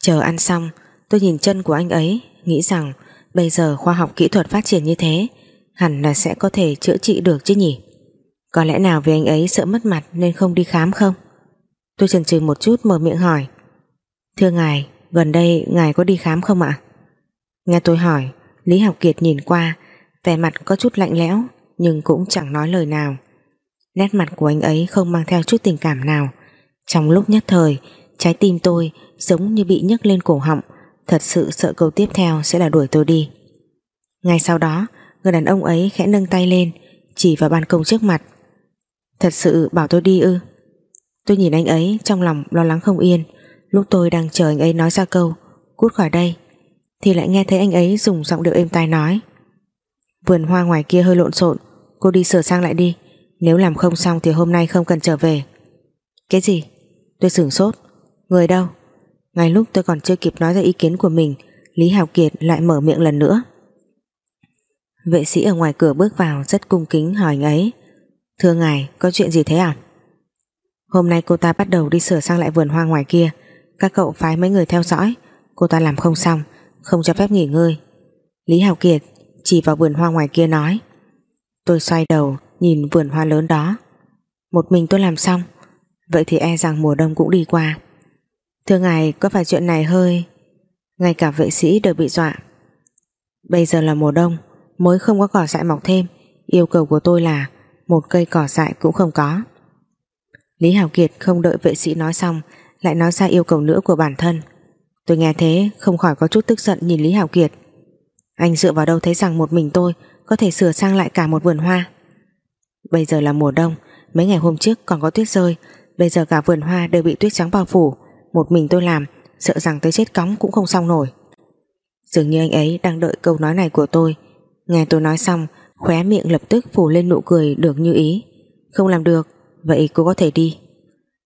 Chờ ăn xong, tôi nhìn chân của anh ấy, nghĩ rằng bây giờ khoa học kỹ thuật phát triển như thế, hẳn là sẽ có thể chữa trị được chứ nhỉ. Có lẽ nào vì anh ấy sợ mất mặt nên không đi khám không? Tôi chần chừ một chút mở miệng hỏi. Thưa ngài, gần đây ngài có đi khám không ạ? Nghe tôi hỏi, Lý Học Kiệt nhìn qua, vẻ mặt có chút lạnh lẽo, nhưng cũng chẳng nói lời nào. Nét mặt của anh ấy không mang theo chút tình cảm nào. Trong lúc nhất thời, trái tim tôi giống như bị nhấc lên cổ họng, thật sự sợ câu tiếp theo sẽ là đuổi tôi đi. Ngay sau đó, người đàn ông ấy khẽ nâng tay lên, chỉ vào ban công trước mặt. Thật sự bảo tôi đi ư? Tôi nhìn anh ấy trong lòng lo lắng không yên, lúc tôi đang chờ anh ấy nói ra câu cút khỏi đây, thì lại nghe thấy anh ấy dùng giọng điệu êm tai nói. Vườn hoa ngoài kia hơi lộn xộn, cô đi sửa sang lại đi, nếu làm không xong thì hôm nay không cần trở về. Cái gì? Tôi sửng sốt, người đâu? Ngay lúc tôi còn chưa kịp nói ra ý kiến của mình Lý Hào Kiệt lại mở miệng lần nữa Vệ sĩ ở ngoài cửa bước vào Rất cung kính hỏi anh ấy Thưa ngài có chuyện gì thế à Hôm nay cô ta bắt đầu đi sửa sang lại vườn hoa ngoài kia. Các cậu phái mấy người theo dõi. Cô ta làm không xong, Không cho phép nghỉ ngơi. Lý Hào Kiệt chỉ vào vườn hoa ngoài kia nói, Tôi xoay đầu Nhìn vườn hoa lớn đó. Một mình tôi làm xong. Vậy thì e rằng mùa đông cũng đi qua. Thưa ngài, có phải chuyện này hơi Ngay cả vệ sĩ đều bị dọa. Bây giờ là mùa đông, Mới không có cỏ dại mọc thêm. Yêu cầu của tôi là Một cây cỏ dại cũng không có. Lý Hảo Kiệt không đợi vệ sĩ nói xong, Lại nói ra yêu cầu nữa của bản thân. Tôi nghe thế, không khỏi có chút tức giận Nhìn Lý Hảo Kiệt. Anh dựa vào đâu thấy rằng một mình tôi Có thể sửa sang lại cả một vườn hoa? Bây giờ là mùa đông, Mấy ngày hôm trước còn có tuyết rơi, Bây giờ cả vườn hoa đều bị tuyết trắng bao phủ. Một mình tôi làm, Sợ rằng tới chết cóng cũng không xong nổi. Dường như anh ấy đang đợi câu nói này của tôi. Nghe tôi nói xong, Khóe miệng lập tức phủ lên nụ cười được như ý. Không làm được Vậy cô có thể đi.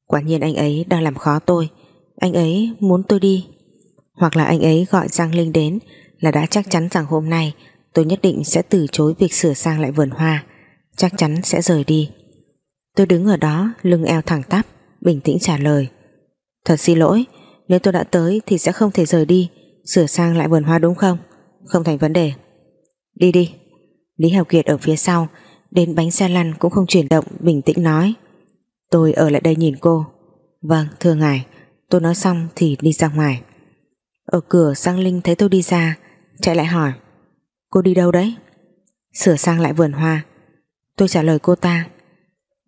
Quả nhiên anh ấy đang làm khó tôi. Anh ấy muốn tôi đi. Hoặc là anh ấy gọi Giang Linh đến Là đã chắc chắn rằng hôm nay Tôi nhất định sẽ từ chối việc sửa sang lại vườn hoa. Chắc chắn sẽ rời đi. Tôi đứng ở đó, lưng eo thẳng tắp, Bình tĩnh trả lời. Thật xin lỗi, Nếu tôi đã tới thì sẽ không thể rời đi, Sửa sang lại vườn hoa đúng không? Không thành vấn đề. Đi đi. Lý Hào Kiệt ở phía sau, Đến bánh xe lăn cũng không chuyển động, Bình tĩnh nói. Tôi ở lại đây nhìn cô. Vâng thưa ngài. Tôi nói xong thì đi ra ngoài. Ở cửa Giang Linh thấy tôi đi ra, Chạy lại hỏi, Cô đi đâu đấy? Sửa sang lại vườn hoa. Tôi trả lời cô ta,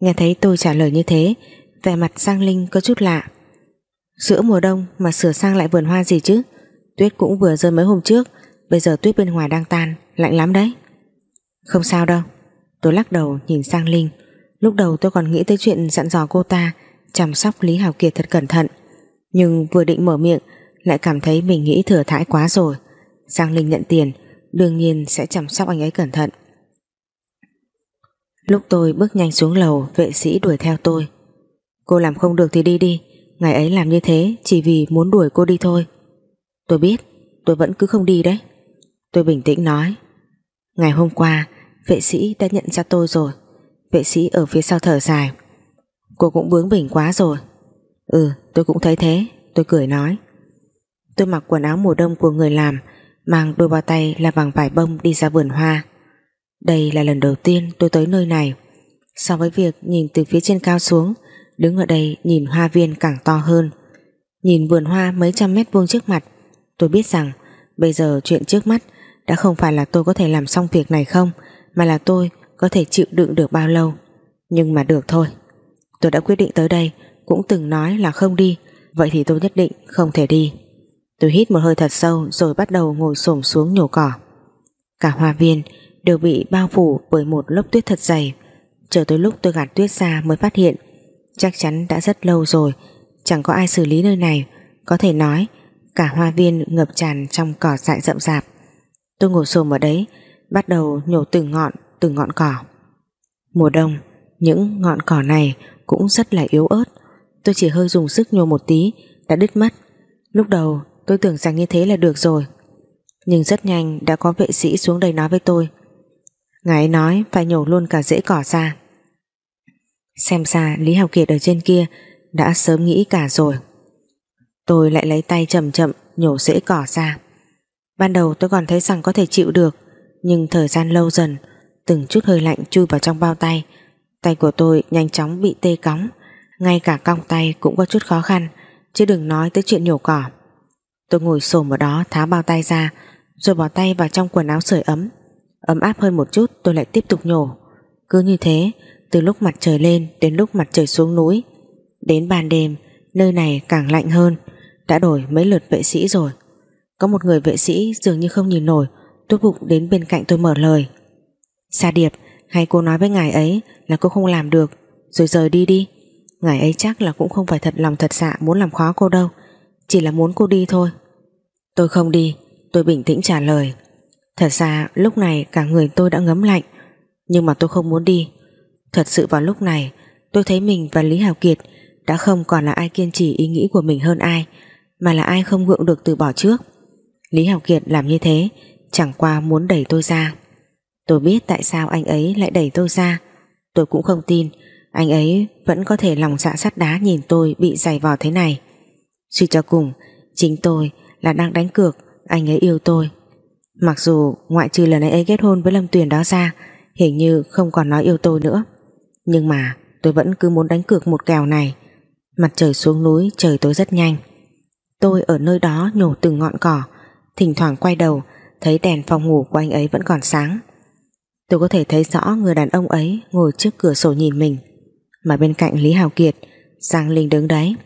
Nghe thấy tôi trả lời như thế, Vẻ mặt Giang Linh có chút lạ. Giữa mùa đông mà sửa sang lại vườn hoa gì chứ? Tuyết cũng vừa rơi mấy hôm trước, Bây giờ tuyết bên ngoài đang tan, Lạnh lắm đấy. Không sao đâu. Tôi lắc đầu nhìn sang Linh. Lúc đầu tôi còn nghĩ tới chuyện dặn dò cô ta, Chăm sóc Lý Hào Kiệt thật cẩn thận. Nhưng vừa định mở miệng, Lại cảm thấy mình nghĩ thừa thãi quá rồi. Giang Linh nhận tiền, Đương nhiên sẽ chăm sóc anh ấy cẩn thận. Lúc tôi bước nhanh xuống lầu, Vệ sĩ đuổi theo tôi. Cô làm không được thì đi đi Ngày ấy làm như thế chỉ vì muốn đuổi cô đi thôi. Tôi biết, Tôi vẫn cứ không đi đấy. Tôi bình tĩnh nói, Ngày hôm qua, vệ sĩ đã nhận ra tôi rồi. Vệ sĩ ở phía sau thở dài. Cô cũng bướng bỉnh quá rồi. Ừ tôi cũng thấy thế, Tôi cười nói. Tôi mặc quần áo mùa đông của người làm, Mang đôi bao tay là bằng vải bông đi ra vườn hoa. Đây là lần đầu tiên tôi tới nơi này. So với việc nhìn từ phía trên cao xuống, Đứng ở đây nhìn hoa viên càng to hơn. Nhìn vườn hoa mấy trăm mét vuông trước mặt, Tôi biết rằng Bây giờ chuyện trước mắt Đã không phải là tôi có thể làm xong việc này không, Mà là tôi có thể chịu đựng được bao lâu. Nhưng mà được thôi. Tôi đã quyết định tới đây, Cũng từng nói là không đi. Vậy thì tôi nhất định không thể đi. Tôi hít một hơi thật sâu Rồi bắt đầu ngồi xổm xuống nhổ cỏ. Cả hoa viên đều bị bao phủ Bởi một lớp tuyết thật dày. Chờ tới lúc tôi gạt tuyết ra mới phát hiện, Chắc chắn đã rất lâu rồi. Chẳng có ai xử lý nơi này. Có thể nói, cả hoa viên ngập tràn trong cỏ dại rậm rạp. Tôi ngồi xổm ở đấy, bắt đầu nhổ từng ngọn từng ngọn cỏ. Mùa đông, những ngọn cỏ này cũng rất là yếu ớt. Tôi chỉ hơi dùng sức nhổ một tí, đã đứt mất. Lúc đầu, tôi tưởng rằng như thế là được rồi, nhưng rất nhanh đã có vệ sĩ xuống đây nói với tôi. Ngài ấy nói phải nhổ luôn cả rễ cỏ ra. Xem ra Lý Hào Kiệt ở trên kia đã sớm nghĩ cả rồi. Tôi lại lấy tay chậm chậm nhổ rễ cỏ ra. Ban đầu tôi còn thấy rằng có thể chịu được, Nhưng thời gian lâu dần Từng chút hơi lạnh chui vào trong bao tay. Tay của tôi nhanh chóng bị tê cóng, Ngay cả cong tay cũng có chút khó khăn, Chứ đừng nói tới chuyện nhổ cỏ. Tôi ngồi xổm ở đó tháo bao tay ra, Rồi bỏ tay vào trong quần áo sưởi ấm. Ấm áp hơn một chút tôi lại tiếp tục nhổ. Cứ như thế, Từ lúc mặt trời lên đến lúc mặt trời xuống núi, Đến ban đêm, Nơi này càng lạnh hơn, đã đổi mấy lượt vệ sĩ rồi. Có một người vệ sĩ dường như không nhìn nổi, tốt bụng đến bên cạnh tôi mở lời. Sa Điệp, hay cô nói với ngài ấy là cô không làm được, rồi rời đi đi. Ngài ấy chắc là cũng không phải thật lòng thật dạ muốn làm khó cô đâu, chỉ là muốn cô đi thôi. Tôi không đi, tôi bình tĩnh trả lời. Thật ra lúc này cả người tôi đã ngấm lạnh, nhưng mà tôi không muốn đi. Thật sự vào lúc này, tôi thấy mình và Lý Hào Kiệt đã không còn là ai kiên trì ý nghĩ của mình hơn ai, mà là ai không gượng được từ bỏ trước. Lý Hào Kiệt làm như thế, chẳng qua muốn đẩy tôi ra tôi biết tại sao anh ấy lại đẩy tôi ra. Tôi cũng không tin anh ấy vẫn có thể lòng dạ sắt đá nhìn tôi bị giày vò thế này. Suy cho cùng, chính tôi là đang đánh cược, anh ấy yêu tôi. Mặc dù ngoại trừ lần ấy kết hôn với Lâm Tuyền đó ra, hình như không còn nói yêu tôi nữa. Nhưng mà tôi vẫn cứ muốn đánh cược một kèo này. Mặt trời xuống núi, trời tối rất nhanh. Tôi ở nơi đó nhổ từng ngọn cỏ, Thỉnh thoảng quay đầu, Thấy đèn phòng ngủ của anh ấy vẫn còn sáng. Tôi có thể thấy rõ người đàn ông ấy Ngồi trước cửa sổ nhìn mình Mà bên cạnh Lý Hào Kiệt Giang Linh đứng đấy.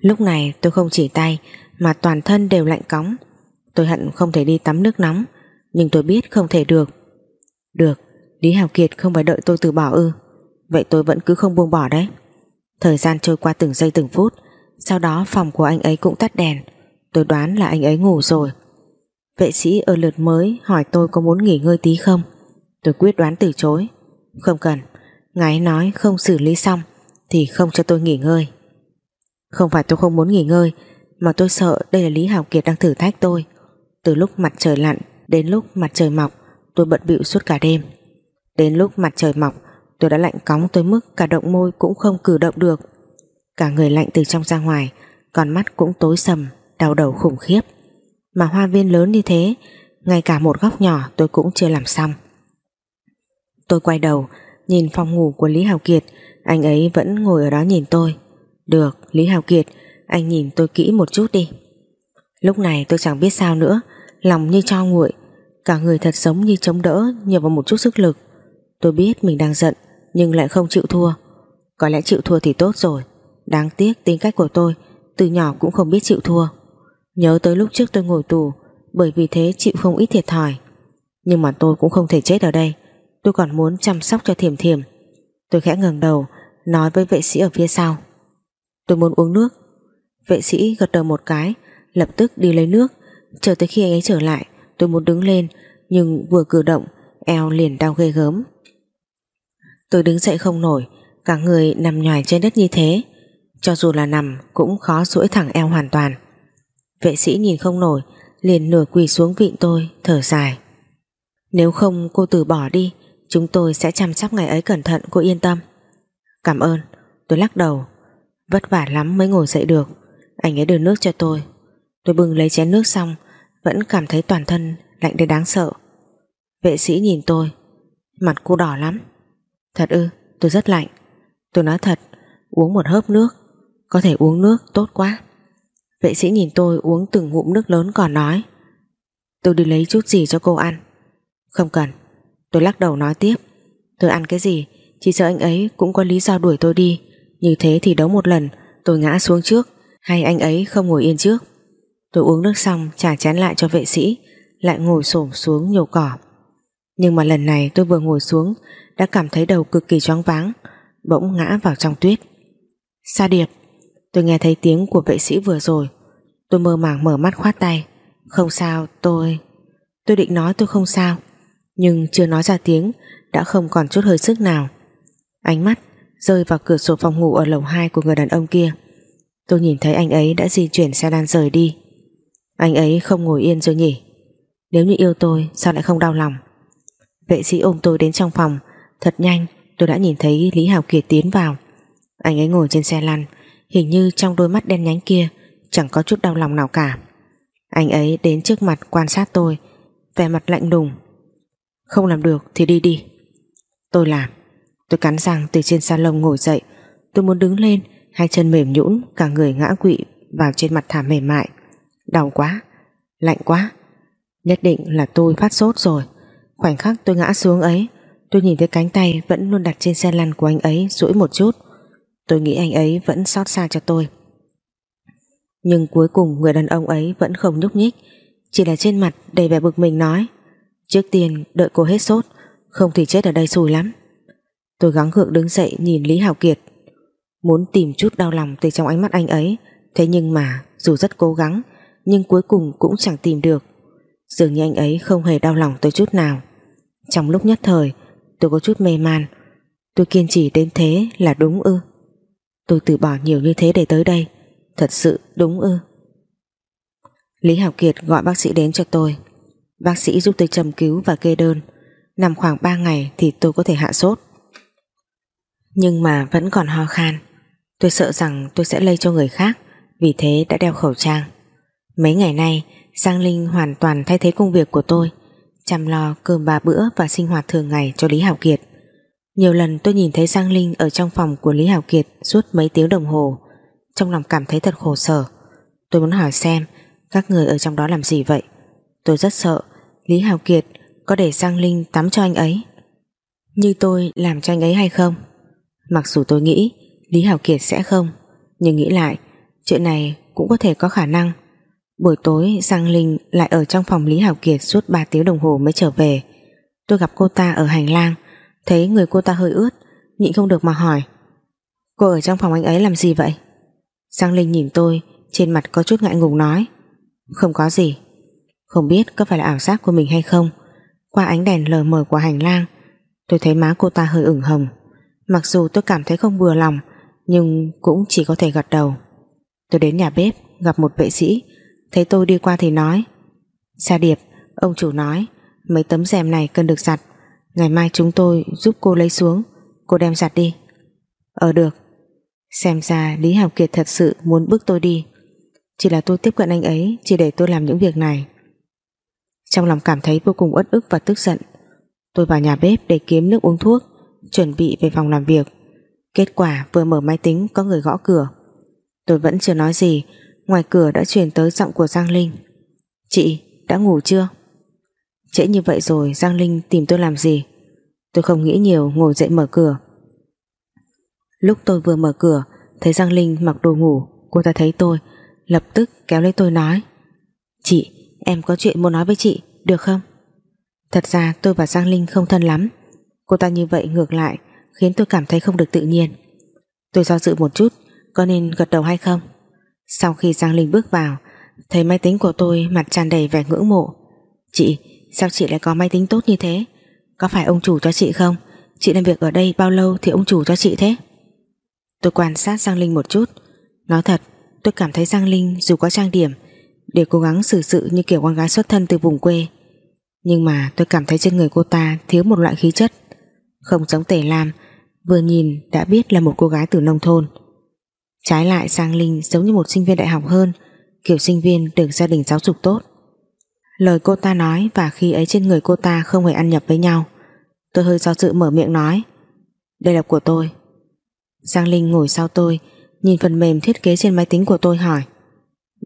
Lúc này tôi không chỉ tay Mà toàn thân đều lạnh cóng. Tôi hận không thể đi tắm nước nóng Nhưng tôi biết không thể được. Được, Lý Hào Kiệt không phải đợi tôi từ bỏ ư. Vậy tôi vẫn cứ không buông bỏ đấy. Thời gian trôi qua từng giây từng phút sau đó phòng của anh ấy cũng tắt đèn. Tôi đoán là anh ấy ngủ rồi. Vệ sĩ ở lượt mới hỏi tôi có muốn nghỉ ngơi tí không? Tôi quyết đoán từ chối. Không cần. Ngài nói không xử lý xong Thì không cho tôi nghỉ ngơi. Không phải tôi không muốn nghỉ ngơi, Mà tôi sợ đây là Lý Hào Kiệt đang thử thách tôi. Từ lúc mặt trời lặn Đến lúc mặt trời mọc, Tôi bận bịu suốt cả đêm. Đến lúc mặt trời mọc, Tôi đã lạnh cóng tới mức cả động môi cũng không cử động được. Cả người lạnh từ trong ra ngoài Còn mắt cũng tối sầm, Đau đầu khủng khiếp. Mà hoa viên lớn như thế, Ngay cả một góc nhỏ tôi cũng chưa làm xong. Tôi quay đầu, Nhìn phòng ngủ của Lý Hào Kiệt, Anh ấy vẫn ngồi ở đó nhìn tôi. Được, Lý Hào Kiệt, Anh nhìn tôi kỹ một chút đi. Lúc này tôi chẳng biết sao nữa, Lòng như cho nguội, Cả người thật giống như chống đỡ Nhờ vào một chút sức lực. Tôi biết mình đang giận, Nhưng lại không chịu thua. Có lẽ chịu thua thì tốt rồi. Đáng tiếc tính cách của tôi, Từ nhỏ cũng không biết chịu thua. Nhớ tới lúc trước tôi ngồi tù Bởi vì thế chịu không ít thiệt thòi. Nhưng mà tôi cũng không thể chết ở đây. Tôi còn muốn chăm sóc cho thiềm thiềm Tôi khẽ ngẩng đầu Nói với vệ sĩ ở phía sau. Tôi muốn uống nước. Vệ sĩ gật đầu một cái Lập tức đi lấy nước. Chờ tới khi anh ấy trở lại tôi muốn đứng lên nhưng vừa cử động eo liền đau ghê gớm. Tôi đứng dậy không nổi, cả người nằm nhòi trên đất như thế, cho dù là nằm cũng khó duỗi thẳng eo hoàn toàn. Vệ sĩ nhìn không nổi, liền nửa quỳ xuống vịn tôi, thở dài. Nếu không cô từ bỏ đi, chúng tôi sẽ chăm sóc ngày ấy cẩn thận, cô yên tâm. Cảm ơn, tôi lắc đầu. Vất vả lắm mới ngồi dậy được. Anh ấy đưa nước cho tôi. Tôi bưng lấy chén nước xong, vẫn cảm thấy toàn thân lạnh đến đáng sợ. Vệ sĩ nhìn tôi, mặt cô đỏ lắm. Thật ư, tôi rất lạnh. Tôi nói thật, uống một hớp nước, có thể uống nước tốt quá. Vệ sĩ nhìn tôi uống từng ngụm nước lớn còn nói. Tôi đi lấy chút gì cho cô ăn? Không cần. Tôi lắc đầu nói tiếp. Tôi ăn cái gì? Chỉ sợ anh ấy cũng có lý do đuổi tôi đi. Như thế thì đấu một lần, Tôi ngã xuống trước. Hay anh ấy không ngồi yên trước? Tôi uống nước xong, trả chén lại cho vệ sĩ, Lại ngồi xổm xuống nhổ cỏ. Nhưng mà lần này tôi vừa ngồi xuống, Đã cảm thấy đầu cực kỳ choáng váng, Bỗng ngã vào trong tuyết. Sa điệp Tôi nghe thấy tiếng của vệ sĩ vừa rồi. Tôi mơ màng mở mắt khoát tay. Không sao, tôi Tôi định nói tôi không sao. Nhưng chưa nói ra tiếng, Đã không còn chút hơi sức nào. Ánh mắt rơi vào cửa sổ phòng ngủ Ở lầu 2 của người đàn ông kia. Tôi nhìn thấy anh ấy đã di chuyển xe đan rời đi. Anh ấy không ngồi yên rồi nhỉ? Nếu như yêu tôi, Sao lại không đau lòng? Vệ sĩ ôm tôi đến trong phòng. Thật nhanh, tôi đã nhìn thấy Lý Hào Kiệt tiến vào. Anh ấy ngồi trên xe lăn Hình như trong đôi mắt đen nhánh kia, Chẳng có chút đau lòng nào cả. Anh ấy đến trước mặt quan sát tôi, Vẻ mặt lạnh lùng. Không làm được thì đi đi. Tôi làm. Tôi cắn răng từ trên salon ngồi dậy. Tôi muốn đứng lên, Hai chân mềm nhũn, Cả người ngã quỵ vào trên mặt thảm mềm mại. Đau quá, Lạnh quá. Nhất định là tôi phát sốt rồi. Khoảnh khắc tôi ngã xuống ấy, Tôi nhìn thấy cánh tay vẫn luôn đặt trên xe lăn của anh ấy duỗi một chút. Tôi nghĩ anh ấy vẫn xót xa cho tôi. Nhưng cuối cùng người đàn ông ấy vẫn không nhúc nhích, Chỉ là trên mặt đầy vẻ bực mình nói, Trước tiên đợi cô hết sốt, Không thì chết ở đây xùi lắm. Tôi gắng gượng đứng dậy nhìn Lý Hào Kiệt, Muốn tìm chút đau lòng từ trong ánh mắt anh ấy. Thế nhưng mà dù rất cố gắng, Nhưng cuối cùng cũng chẳng tìm được. Dường như anh ấy không hề đau lòng tôi chút nào. Trong lúc nhất thời, Tôi có chút mê man. Tôi kiên trì đến thế là đúng ư? Tôi từ bỏ nhiều như thế để tới đây. Thật sự đúng ư? Lý Hảo Kiệt gọi bác sĩ đến cho tôi. Bác sĩ giúp tôi châm cứu và kê đơn. Nằm khoảng 3 ngày thì tôi có thể hạ sốt. Nhưng mà vẫn còn ho khan. Tôi sợ rằng tôi sẽ lây cho người khác, Vì thế đã đeo khẩu trang. Mấy ngày nay, Giang Linh hoàn toàn thay thế công việc của tôi, Chăm lo cơm ba bữa và sinh hoạt thường ngày cho Lý Hảo Kiệt nhiều lần tôi nhìn thấy Giang Linh ở trong phòng của Lý Hảo Kiệt suốt mấy tiếng đồng hồ. Trong lòng cảm thấy thật khổ sở. Tôi muốn hỏi xem, Các người ở trong đó làm gì vậy? Tôi rất sợ, Lý Hảo Kiệt có để Giang Linh tắm cho anh ấy? Như tôi làm cho anh ấy hay không? Mặc dù tôi nghĩ Lý Hảo Kiệt sẽ không, Nhưng nghĩ lại, Chuyện này cũng có thể có khả năng. Buổi tối, Giang Linh lại ở trong phòng Lý Hảo Kiệt suốt 3 tiếng đồng hồ mới trở về. Tôi gặp cô ta ở hành lang Thấy người cô ta hơi ướt Nhịn không được mà hỏi. Cô ở trong phòng anh ấy làm gì vậy? Giang Linh nhìn tôi Trên mặt có chút ngại ngùng nói. Không có gì. Không biết có phải là ảo giác của mình hay không. Qua ánh đèn lờ mờ của hành lang Tôi thấy má cô ta hơi ửng hồng. Mặc dù tôi cảm thấy không vừa lòng Nhưng cũng chỉ có thể gật đầu. Tôi đến nhà bếp gặp một vệ sĩ. Thấy tôi đi qua thì nói Sa Điệp, ông chủ nói Mấy tấm rèm này cần được giặt. Ngày mai chúng tôi giúp cô lấy xuống. Cô đem giặt đi. Ờ được. Xem ra Lý Hào Kiệt thật sự muốn bước tôi đi. Chỉ là tôi tiếp cận anh ấy, Chỉ để tôi làm những việc này. Trong lòng cảm thấy vô cùng uất ức và tức giận. Tôi vào nhà bếp để kiếm nước uống thuốc, Chuẩn bị về phòng làm việc. Kết quả vừa mở máy tính Có người gõ cửa. Tôi vẫn chưa nói gì, Ngoài cửa đã truyền tới giọng của Giang Linh. Chị đã ngủ chưa? Trễ như vậy rồi Giang Linh tìm tôi làm gì? Tôi không nghĩ nhiều ngồi dậy mở cửa. Lúc tôi vừa mở cửa Thấy Giang Linh mặc đồ ngủ Cô ta thấy tôi Lập tức kéo lấy tôi nói Chị em có chuyện muốn nói với chị Được không? Thật ra tôi và Giang Linh không thân lắm. Cô ta như vậy ngược lại Khiến tôi cảm thấy không được tự nhiên. Tôi do dự một chút Có nên gật đầu hay không? Sau khi Giang Linh bước vào Thấy máy tính của tôi mặt tràn đầy vẻ ngưỡng mộ. Chị, sao chị lại có máy tính tốt như thế? Có phải ông chủ cho chị không? Chị làm việc ở đây bao lâu thì ông chủ cho chị thế? Tôi quan sát Giang Linh một chút Nói thật, tôi cảm thấy Giang Linh dù có trang điểm Để cố gắng xử sự như kiểu con gái xuất thân từ vùng quê Nhưng mà tôi cảm thấy trên người cô ta thiếu một loại khí chất Không giống tể Lam, Vừa nhìn đã biết là một cô gái từ nông thôn Trái lại, Giang Linh giống như một sinh viên đại học hơn, Kiểu sinh viên được gia đình giáo dục tốt Lời cô ta nói và khi ấy trên người cô ta không hề ăn nhập với nhau. Tôi hơi do dự mở miệng nói, Đây là của tôi. Giang Linh ngồi sau tôi, Nhìn phần mềm thiết kế trên máy tính của tôi hỏi,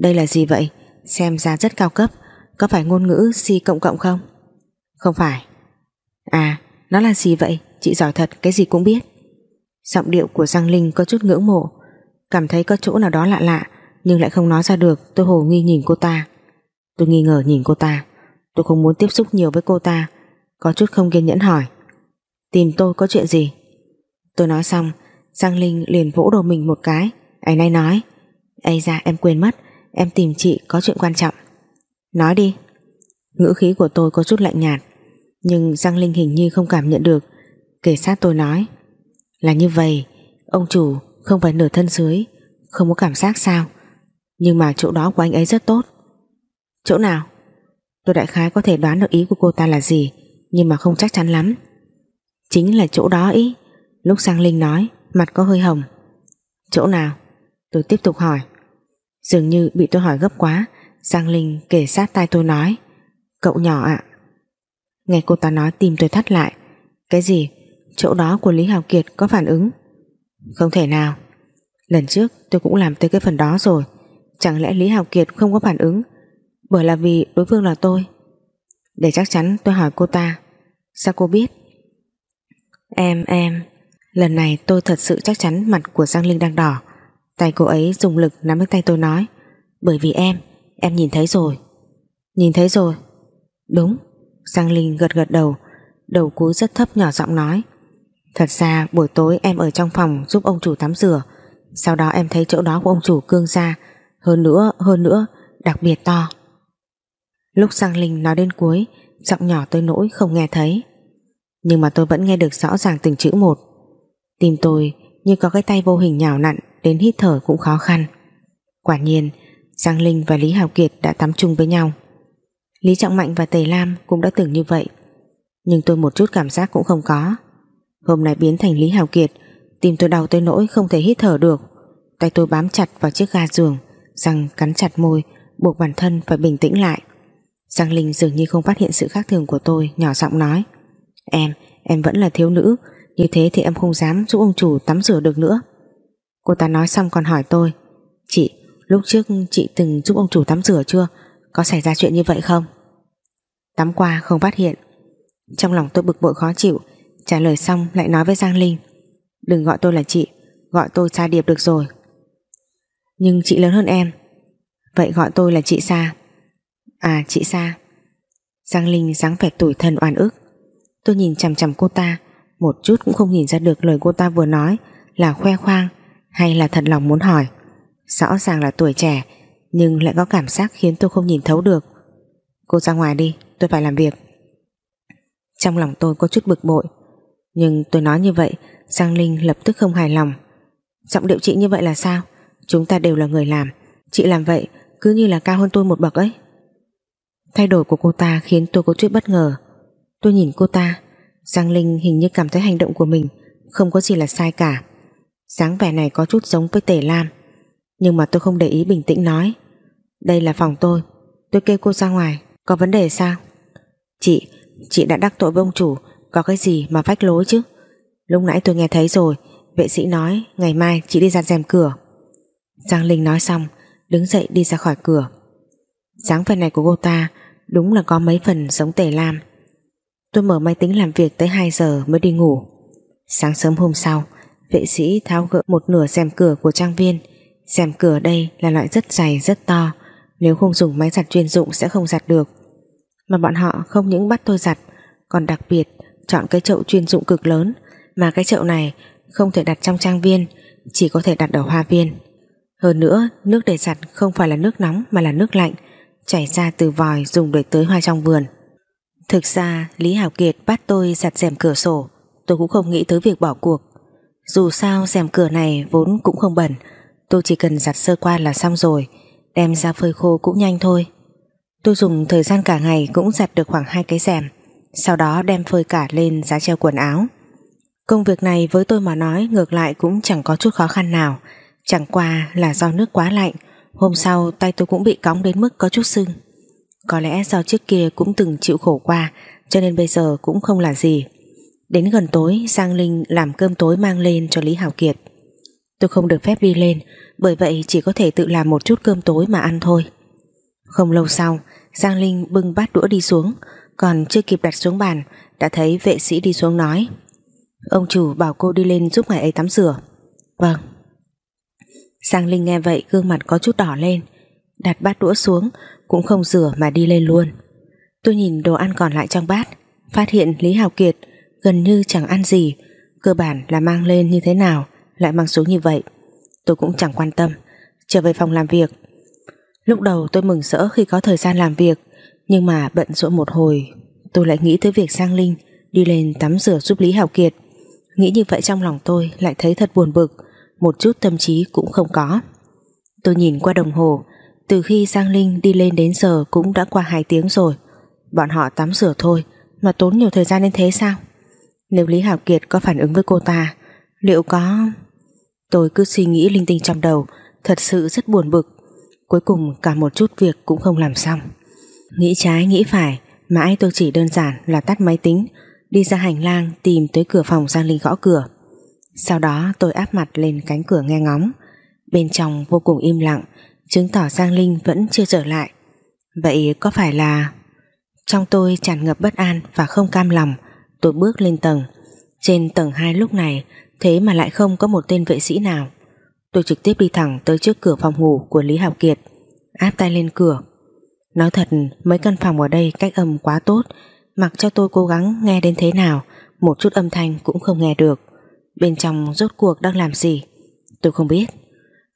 Đây là gì vậy? Xem ra rất cao cấp, Có phải ngôn ngữ C cộng cộng không? Không phải. À nó là gì vậy? Chị giỏi thật, cái gì cũng biết. Giọng điệu của Giang Linh có chút ngưỡng mộ, Cảm thấy có chỗ nào đó lạ lạ, Nhưng lại không nói ra được, Tôi hồ nghi nhìn cô ta. Tôi nghi ngờ nhìn cô ta. Tôi không muốn tiếp xúc nhiều với cô ta. Có chút không kiên nhẫn hỏi. Tìm tôi có chuyện gì? Tôi nói xong, Giang Linh liền vỗ đầu mình một cái. Anh ấy nói, Ây ra em quên mất. Em tìm chị có chuyện quan trọng. Nói đi. Ngữ khí của tôi có chút lạnh nhạt, Nhưng Giang Linh hình như không cảm nhận được. Kể sát tôi nói, Là như vậy, Ông chủ không phải nửa thân dưới, Không có cảm giác sao? Nhưng mà chỗ đó của anh ấy rất tốt. Chỗ nào? Tôi đại khái có thể đoán được ý của cô ta là gì, Nhưng mà không chắc chắn lắm. Chính là chỗ đó ý. Lúc Giang Linh nói, Mặt có hơi hồng. Chỗ nào? Tôi tiếp tục hỏi. Dường như bị tôi hỏi gấp quá, Giang Linh kể sát tai tôi nói. Cậu nhỏ ạ. Nghe cô ta nói tìm tôi thắt lại. Cái gì? Chỗ đó của Lý Hào Kiệt có phản ứng? Không thể nào. Lần trước tôi cũng làm tới cái phần đó rồi. Chẳng lẽ Lý Hào Kiệt không có phản ứng? Bởi là vì đối phương là tôi. Để chắc chắn tôi hỏi cô ta Sao cô biết? Em em Lần này tôi thật sự chắc chắn mặt của Giang Linh đang đỏ. Tay cô ấy dùng lực nắm lấy tay tôi nói Bởi vì em Em nhìn thấy rồi. Nhìn thấy rồi? Đúng. Giang Linh gật gật đầu Đầu cúi rất thấp nhỏ giọng nói Thật ra buổi tối em ở trong phòng giúp ông chủ tắm rửa Sau đó em thấy chỗ đó của ông chủ cương ra Hơn nữa, hơn nữa Đặc biệt to. Lúc Giang Linh nói đến cuối, Giọng nhỏ tới nỗi không nghe thấy. Nhưng mà tôi vẫn nghe được rõ ràng từng chữ một. Tim tôi như có cái tay vô hình nhào nặn, Đến hít thở cũng khó khăn. Quả nhiên, Giang Linh và Lý Hào Kiệt đã tắm chung với nhau. Lý Trọng Mạnh và Tề Lam cũng đã từng như vậy. Nhưng tôi một chút cảm giác cũng không có. Hôm nay biến thành Lý Hào Kiệt, Tim tôi đau tới nỗi không thể hít thở được. Tay tôi bám chặt vào chiếc ga giường, Răng cắn chặt môi, Buộc bản thân phải bình tĩnh lại. Giang Linh dường như không phát hiện sự khác thường của tôi Nhỏ giọng nói. Em, em vẫn là thiếu nữ. Như thế thì em không dám giúp ông chủ tắm rửa được nữa. Cô ta nói xong còn hỏi tôi. Chị, lúc trước chị từng giúp ông chủ tắm rửa chưa? Có xảy ra chuyện như vậy không? Tắm qua không phát hiện. Trong lòng tôi bực bội khó chịu. Trả lời xong lại nói với Giang Linh. Đừng gọi tôi là chị Gọi tôi Sa Điệp được rồi. Nhưng chị lớn hơn em. Vậy gọi tôi là chị Sa. À chị Sa. Giang Linh dáng vẻ tủi thân oan ức. Tôi nhìn chằm chằm cô ta, Một chút cũng không nhìn ra được lời cô ta vừa nói Là khoe khoang Hay là thật lòng muốn hỏi. Rõ ràng là tuổi trẻ, Nhưng lại có cảm giác khiến tôi không nhìn thấu được. Cô ra ngoài đi, Tôi phải làm việc. Trong lòng tôi có chút bực bội, Nhưng tôi nói như vậy, Giang Linh lập tức không hài lòng. Giọng điệu chị như vậy là sao? Chúng ta đều là người làm, Chị làm vậy cứ như là cao hơn tôi một bậc ấy. Thay đổi của cô ta khiến tôi có chút bất ngờ. Tôi nhìn cô ta Giang Linh hình như cảm thấy hành động của mình Không có gì là sai cả. Dáng vẻ này có chút giống với Tề Lam Nhưng mà tôi không để ý bình tĩnh nói Đây là phòng tôi Tôi kêu cô ra ngoài Có vấn đề sao? Chị, chị đã đắc tội với ông chủ Có cái gì mà phách lối chứ? Lúc nãy tôi nghe thấy rồi Vệ sĩ nói ngày mai chị đi ra rèm cửa. Giang Linh nói xong Đứng dậy đi ra khỏi cửa. Dáng vẻ này của cô ta Đúng là có mấy phần giống Tề Lam. Tôi mở máy tính làm việc tới 2 giờ mới đi ngủ. Sáng sớm hôm sau, Vệ sĩ tháo gỡ một nửa rèm cửa của trang viên. Rèm cửa đây là loại rất dày, rất to. Nếu không dùng máy giặt chuyên dụng sẽ không giặt được. Mà bọn họ không những bắt tôi giặt, Còn đặc biệt chọn cái chậu chuyên dụng cực lớn. Mà cái chậu này không thể đặt trong trang viên, Chỉ có thể đặt ở hoa viên. Hơn nữa, nước để giặt không phải là nước nóng mà là nước lạnh. Chảy ra từ vòi dùng để tưới hoa trong vườn. Thực ra, Lý Hảo Kiệt bắt tôi giặt rèm cửa sổ, Tôi cũng không nghĩ tới việc bỏ cuộc. Dù sao, rèm cửa này vốn cũng không bẩn, Tôi chỉ cần giặt sơ qua là xong rồi, Đem ra phơi khô cũng nhanh thôi. Tôi dùng thời gian cả ngày cũng giặt được khoảng hai cái rèm, Sau đó đem phơi cả lên giá treo quần áo. Công việc này với tôi mà nói ngược lại cũng chẳng có chút khó khăn nào, Chẳng qua là do nước quá lạnh Hôm sau, tay tôi cũng bị cóng đến mức có chút sưng. Có lẽ do trước kia cũng từng chịu khổ qua, Cho nên bây giờ cũng không là gì. Đến gần tối, Giang Linh làm cơm tối mang lên cho Lý Hảo Kiệt. Tôi không được phép đi lên, Bởi vậy chỉ có thể tự làm một chút cơm tối mà ăn thôi. Không lâu sau, Giang Linh bưng bát đũa đi xuống, Còn chưa kịp đặt xuống bàn, Đã thấy vệ sĩ đi xuống nói. Ông chủ bảo cô đi lên giúp ngài ấy tắm rửa. Vâng. Giang Linh nghe vậy, gương mặt có chút đỏ lên. Đặt bát đũa xuống, Cũng không rửa mà đi lên luôn. Tôi nhìn đồ ăn còn lại trong bát, Phát hiện Lý Hào Kiệt gần như chẳng ăn gì, Cơ bản là mang lên như thế nào, Lại mang xuống như vậy. Tôi cũng chẳng quan tâm, Trở về phòng làm việc. Lúc đầu tôi mừng rỡ khi có thời gian làm việc, Nhưng mà bận rộn một hồi, Tôi lại nghĩ tới việc Giang Linh Đi lên tắm rửa giúp Lý Hào Kiệt. Nghĩ như vậy trong lòng tôi lại thấy thật buồn bực. Một chút tâm trí cũng không có. Tôi nhìn qua đồng hồ, Từ khi Giang Linh đi lên đến giờ Cũng đã qua 2 tiếng rồi. Bọn họ tắm rửa thôi, Mà tốn nhiều thời gian đến thế sao? Nếu Lý Hảo Kiệt có phản ứng với cô ta, Liệu có Tôi cứ suy nghĩ linh tinh trong đầu, Thật sự rất buồn bực. Cuối cùng cả một chút việc cũng không làm xong. Nghĩ trái nghĩ phải, Mãi tôi chỉ đơn giản là tắt máy tính, đi ra hành lang tìm tới cửa phòng Giang Linh gõ cửa. Sau đó tôi áp mặt lên cánh cửa nghe ngóng. Bên trong vô cùng im lặng, chứng tỏ Giang Linh vẫn chưa trở lại. Vậy có phải là... Trong tôi tràn ngập bất an và không cam lòng, tôi bước lên tầng. Trên tầng 2 lúc này, thế mà lại không có một tên vệ sĩ nào. Tôi trực tiếp đi thẳng tới trước cửa phòng ngủ của Lý Học Kiệt, áp tay lên cửa. Nói thật, mấy căn phòng ở đây cách âm quá tốt, Mặc cho tôi cố gắng nghe đến thế nào Một chút âm thanh cũng không nghe được Bên trong rốt cuộc đang làm gì? Tôi không biết.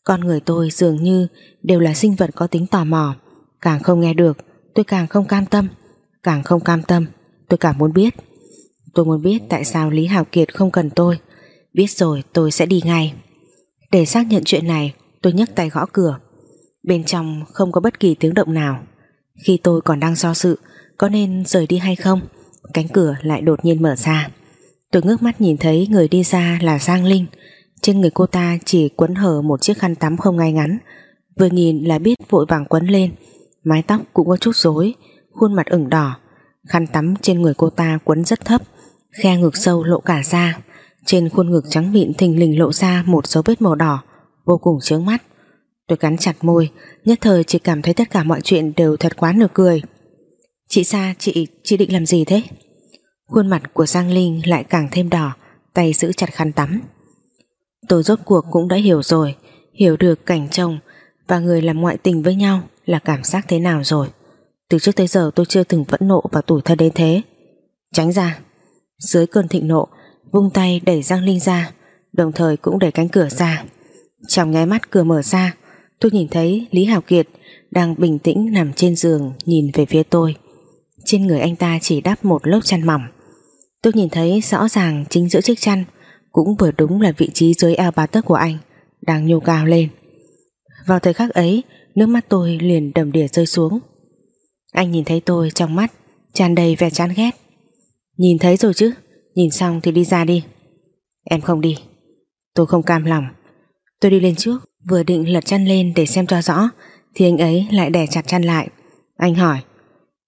Con người tôi dường như đều là sinh vật có tính tò mò. Càng không nghe được, Tôi càng không cam tâm. Càng không cam tâm, Tôi càng muốn biết. Tôi muốn biết tại sao Lý Hào Kiệt không cần tôi. Biết rồi, tôi sẽ đi ngay. Để xác nhận chuyện này, Tôi nhấc tay gõ cửa. Bên trong không có bất kỳ tiếng động nào. Khi tôi còn đang do sự có nên rời đi hay không? Cánh cửa lại đột nhiên mở ra tôi ngước mắt nhìn thấy người đi ra là Giang Linh. Trên người cô ta chỉ quấn hở một chiếc khăn tắm không ngay ngắn. Vừa nhìn là biết vội vàng quấn lên. Mái tóc cũng có chút rối khuôn mặt ửng đỏ. Khăn tắm trên người cô ta quấn rất thấp khe ngực sâu lộ cả da. Trên khuôn ngực trắng mịn thình lình lộ ra một dấu vết màu đỏ vô cùng chướng mắt. Tôi cắn chặt môi nhất thời chỉ cảm thấy tất cả mọi chuyện đều thật quá nửa cười. Chị Sa chị, chị định làm gì thế? Khuôn mặt của Giang Linh lại càng thêm đỏ, Tay giữ chặt khăn tắm. Tôi rốt cuộc cũng đã hiểu rồi, Hiểu được cảnh chồng Và người làm ngoại tình với nhau Là cảm giác thế nào rồi. Từ trước tới giờ tôi chưa từng vẫn nộ và tủi thân đến thế. Tránh ra. Dưới cơn thịnh nộ, Vung tay đẩy Giang Linh ra, Đồng thời cũng đẩy cánh cửa ra. Trong nháy mắt cửa mở ra, Tôi nhìn thấy Lý Hảo Kiệt Đang bình tĩnh nằm trên giường Nhìn về phía tôi trên người anh ta chỉ đắp một lớp chăn mỏng. Tôi nhìn thấy rõ ràng chính giữa chiếc chăn Cũng vừa đúng là vị trí dưới eo bà tấc của anh, Đang nhô cao lên. Vào thời khắc ấy, Nước mắt tôi liền đầm đìa rơi xuống. Anh nhìn thấy tôi trong mắt, tràn đầy vẻ chán ghét. Nhìn thấy rồi chứ, Nhìn xong thì đi ra đi. Em không đi. Tôi không cam lòng. Tôi đi lên trước, Vừa định lật chăn lên để xem cho rõ, Thì anh ấy lại đè chặt chăn lại. Anh hỏi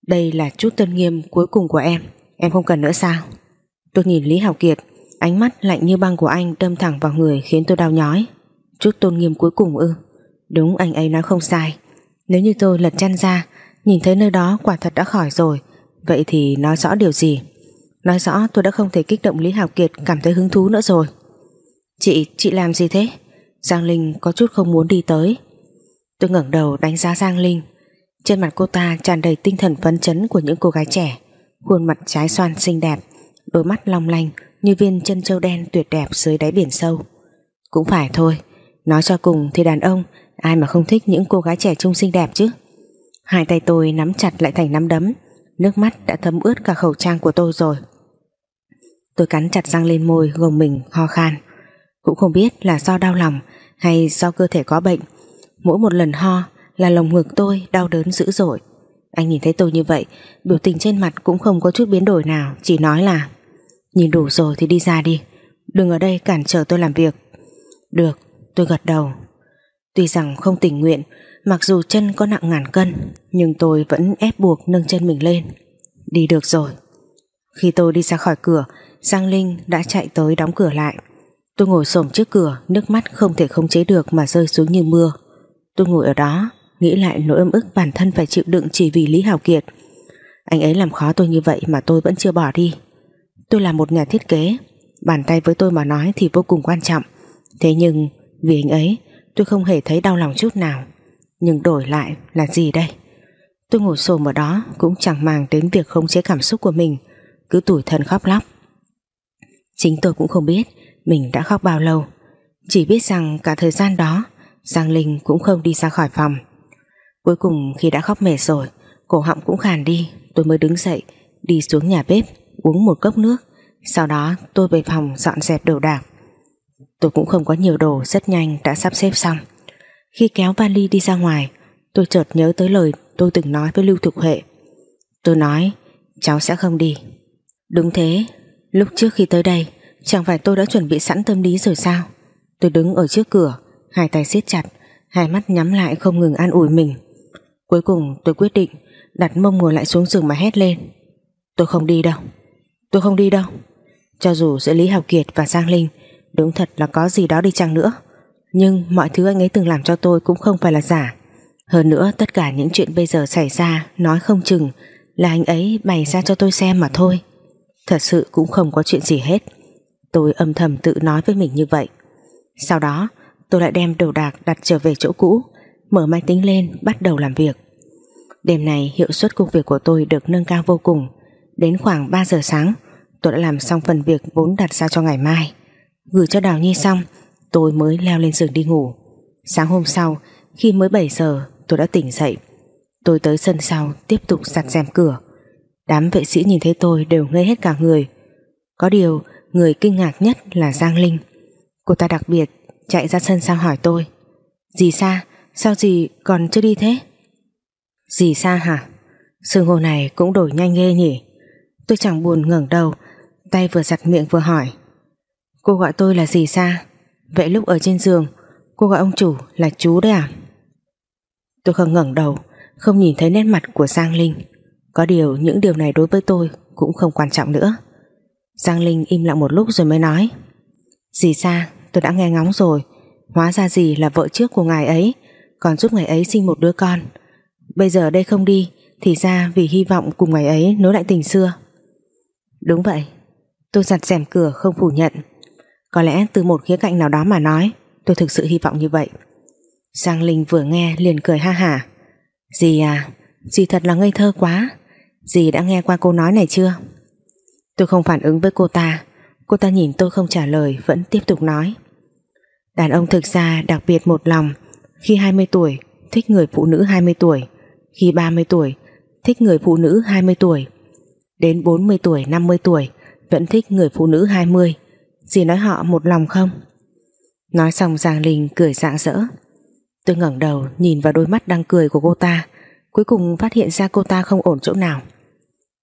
đây là chút tân nghiêm cuối cùng của em. Em không cần nữa sao? Tôi nhìn Lý Hảo Kiệt Ánh mắt lạnh như băng của anh đâm thẳng vào người Khiến tôi đau nhói. Chút tôn nghiêm cuối cùng ư? Đúng anh ấy nói không sai. Nếu như tôi lật chăn ra Nhìn thấy nơi đó quả thật đã khỏi rồi Vậy thì nói rõ điều gì? Nói rõ tôi đã không thể kích động Lý Hảo Kiệt Cảm thấy hứng thú nữa rồi. Chị, chị làm gì thế? Giang Linh có chút không muốn đi tới. Tôi ngẩng đầu đánh giá Giang Linh trên mặt cô ta tràn đầy tinh thần phấn chấn của những cô gái trẻ. Khuôn mặt trái xoan xinh đẹp, Đôi mắt long lanh Như viên chân châu đen tuyệt đẹp dưới đáy biển sâu. Cũng phải thôi, Nói cho cùng thì đàn ông, Ai mà không thích những cô gái trẻ trung xinh đẹp chứ? Hai tay tôi nắm chặt lại thành nắm đấm, Nước mắt đã thấm ướt cả khẩu trang của tôi rồi. Tôi cắn chặt răng lên môi, gồng mình, ho khan. Cũng không biết là do đau lòng Hay do cơ thể có bệnh. Mỗi một lần ho là lồng ngực tôi đau đớn dữ dội. Anh nhìn thấy tôi như vậy, Biểu tình trên mặt cũng không có chút biến đổi nào, Chỉ nói là, Nhìn đủ rồi thì đi ra đi, Đừng ở đây cản trở tôi làm việc. Được, tôi gật đầu. Tuy rằng không tình nguyện, Mặc dù chân có nặng ngàn cân, Nhưng tôi vẫn ép buộc nâng chân mình lên. Đi được rồi. Khi tôi đi ra khỏi cửa, Giang Linh đã chạy tới đóng cửa lại. Tôi ngồi xổm trước cửa, Nước mắt không thể khống chế được mà rơi xuống như mưa. Tôi ngồi ở đó Nghĩ lại nỗi âm ức bản thân phải chịu đựng Chỉ vì Lý Hào Kiệt. Anh ấy làm khó tôi như vậy mà tôi vẫn chưa bỏ đi. Tôi là một nhà thiết kế, Bàn tay với tôi mà nói thì vô cùng quan trọng. Thế nhưng, vì anh ấy, Tôi không hề thấy đau lòng chút nào. Nhưng đổi lại là gì đây? Tôi ngồi xổm ở đó Cũng chẳng màng đến việc khống chế cảm xúc của mình, Cứ tủi thân khóc lóc. Chính tôi cũng không biết Mình đã khóc bao lâu. Chỉ biết rằng cả thời gian đó, Giang Linh cũng không đi ra khỏi phòng. Cuối cùng khi đã khóc mệt rồi, Cổ họng cũng khàn đi, Tôi mới đứng dậy, Đi xuống nhà bếp, Uống một cốc nước. Sau đó tôi về phòng dọn dẹp đồ đạc. Tôi cũng không có nhiều đồ, Rất nhanh đã sắp xếp xong. Khi kéo vali đi ra ngoài, Tôi chợt nhớ tới lời tôi từng nói với Lưu Thục Huệ. Tôi nói, Cháu sẽ không đi. Đúng thế, Lúc trước khi tới đây, Chẳng phải tôi đã chuẩn bị sẵn tâm lý rồi sao? Tôi đứng ở trước cửa, Hai tay siết chặt, Hai mắt nhắm lại không ngừng an ủi mình. Cuối cùng tôi quyết định Đặt mông ngồi lại xuống giường mà hét lên. Tôi không đi đâu. Tôi không đi đâu. Cho dù giữa Lý Hào Kiệt và Giang Linh Đúng thật là có gì đó đi chăng nữa, Nhưng mọi thứ anh ấy từng làm cho tôi Cũng không phải là giả. Hơn nữa, tất cả những chuyện bây giờ xảy ra, Nói không chừng là anh ấy bày ra cho tôi xem mà thôi. Thật sự cũng không có chuyện gì hết. Tôi âm thầm tự nói với mình như vậy. Sau đó, tôi lại đem đồ đạc đặt trở về chỗ cũ, Mở máy tính lên, bắt đầu làm việc. Đêm này hiệu suất công việc của tôi được nâng cao vô cùng. Đến khoảng 3 giờ sáng, Tôi đã làm xong phần việc vốn đặt ra cho ngày mai. Gửi cho Đào Nhi xong, Tôi mới leo lên giường đi ngủ. Sáng hôm sau, Khi mới 7 giờ, tôi đã tỉnh dậy. Tôi tới sân sau tiếp tục giặt rèm cửa. Đám vệ sĩ nhìn thấy tôi đều ngây hết cả người. Có điều, Người kinh ngạc nhất là Giang Linh. Cô ta đặc biệt chạy ra sân sau hỏi tôi, Dì Sa, Sao dì còn chưa đi thế? Dì Sa hả? Sương hô này cũng đổi nhanh ghê nhỉ? Tôi chẳng buồn ngẩng đầu, Tay vừa giặt miệng vừa hỏi. Cô gọi tôi là dì Sa? Vậy lúc ở trên giường, Cô gọi ông chủ là chú đấy à? Tôi không ngẩng đầu, Không nhìn thấy nét mặt của Giang Linh. Có điều những điều này đối với tôi Cũng không quan trọng nữa. Giang Linh im lặng một lúc rồi mới nói. Dì Sa, tôi đã nghe ngóng rồi. Hóa ra dì là vợ trước của ngài ấy, Còn giúp ngài ấy sinh một đứa con. Bây giờ đây không đi, Thì ra vì hy vọng cùng ngày ấy nối lại tình xưa. Đúng vậy, Tôi giặt rèm cửa không phủ nhận. Có lẽ từ một khía cạnh nào đó mà nói, Tôi thực sự hy vọng như vậy. Giang Linh vừa nghe liền cười ha hả. Dì à Dì thật là ngây thơ quá. Dì đã nghe qua cô nói này chưa? Tôi không phản ứng với cô ta. Cô ta nhìn tôi không trả lời, Vẫn tiếp tục nói. Đàn ông thực ra đặc biệt một lòng. Khi 20 tuổi, thích người phụ nữ 20 tuổi. Khi 30 tuổi, thích người phụ nữ 20 tuổi, Đến 40 tuổi 50 tuổi, Vẫn thích người phụ nữ 20 Dì nói họ một lòng không? Nói xong Giang Linh cười rạng rỡ. Tôi ngẩng đầu nhìn vào đôi mắt đang cười của cô ta, Cuối cùng phát hiện ra cô ta không ổn chỗ nào.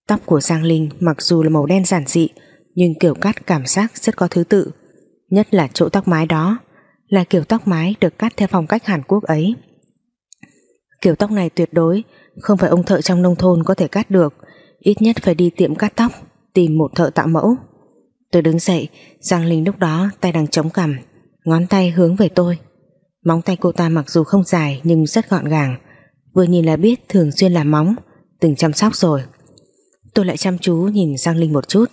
Tóc của Giang Linh mặc dù là màu đen giản dị, nhưng kiểu cắt cảm giác rất có thứ tự, nhất là chỗ tóc mái đó, là kiểu tóc mái được cắt theo phong cách Hàn Quốc ấy kiểu tóc này tuyệt đối, không phải ông thợ trong nông thôn có thể cắt được. Ít nhất phải đi tiệm cắt tóc, tìm một thợ tạo mẫu. Tôi đứng dậy, Giang Linh lúc đó tay đang chống cằm, ngón tay hướng về tôi. Móng tay cô ta mặc dù không dài nhưng rất gọn gàng, vừa nhìn là biết thường xuyên làm móng, từng chăm sóc rồi. Tôi lại chăm chú nhìn Giang Linh một chút.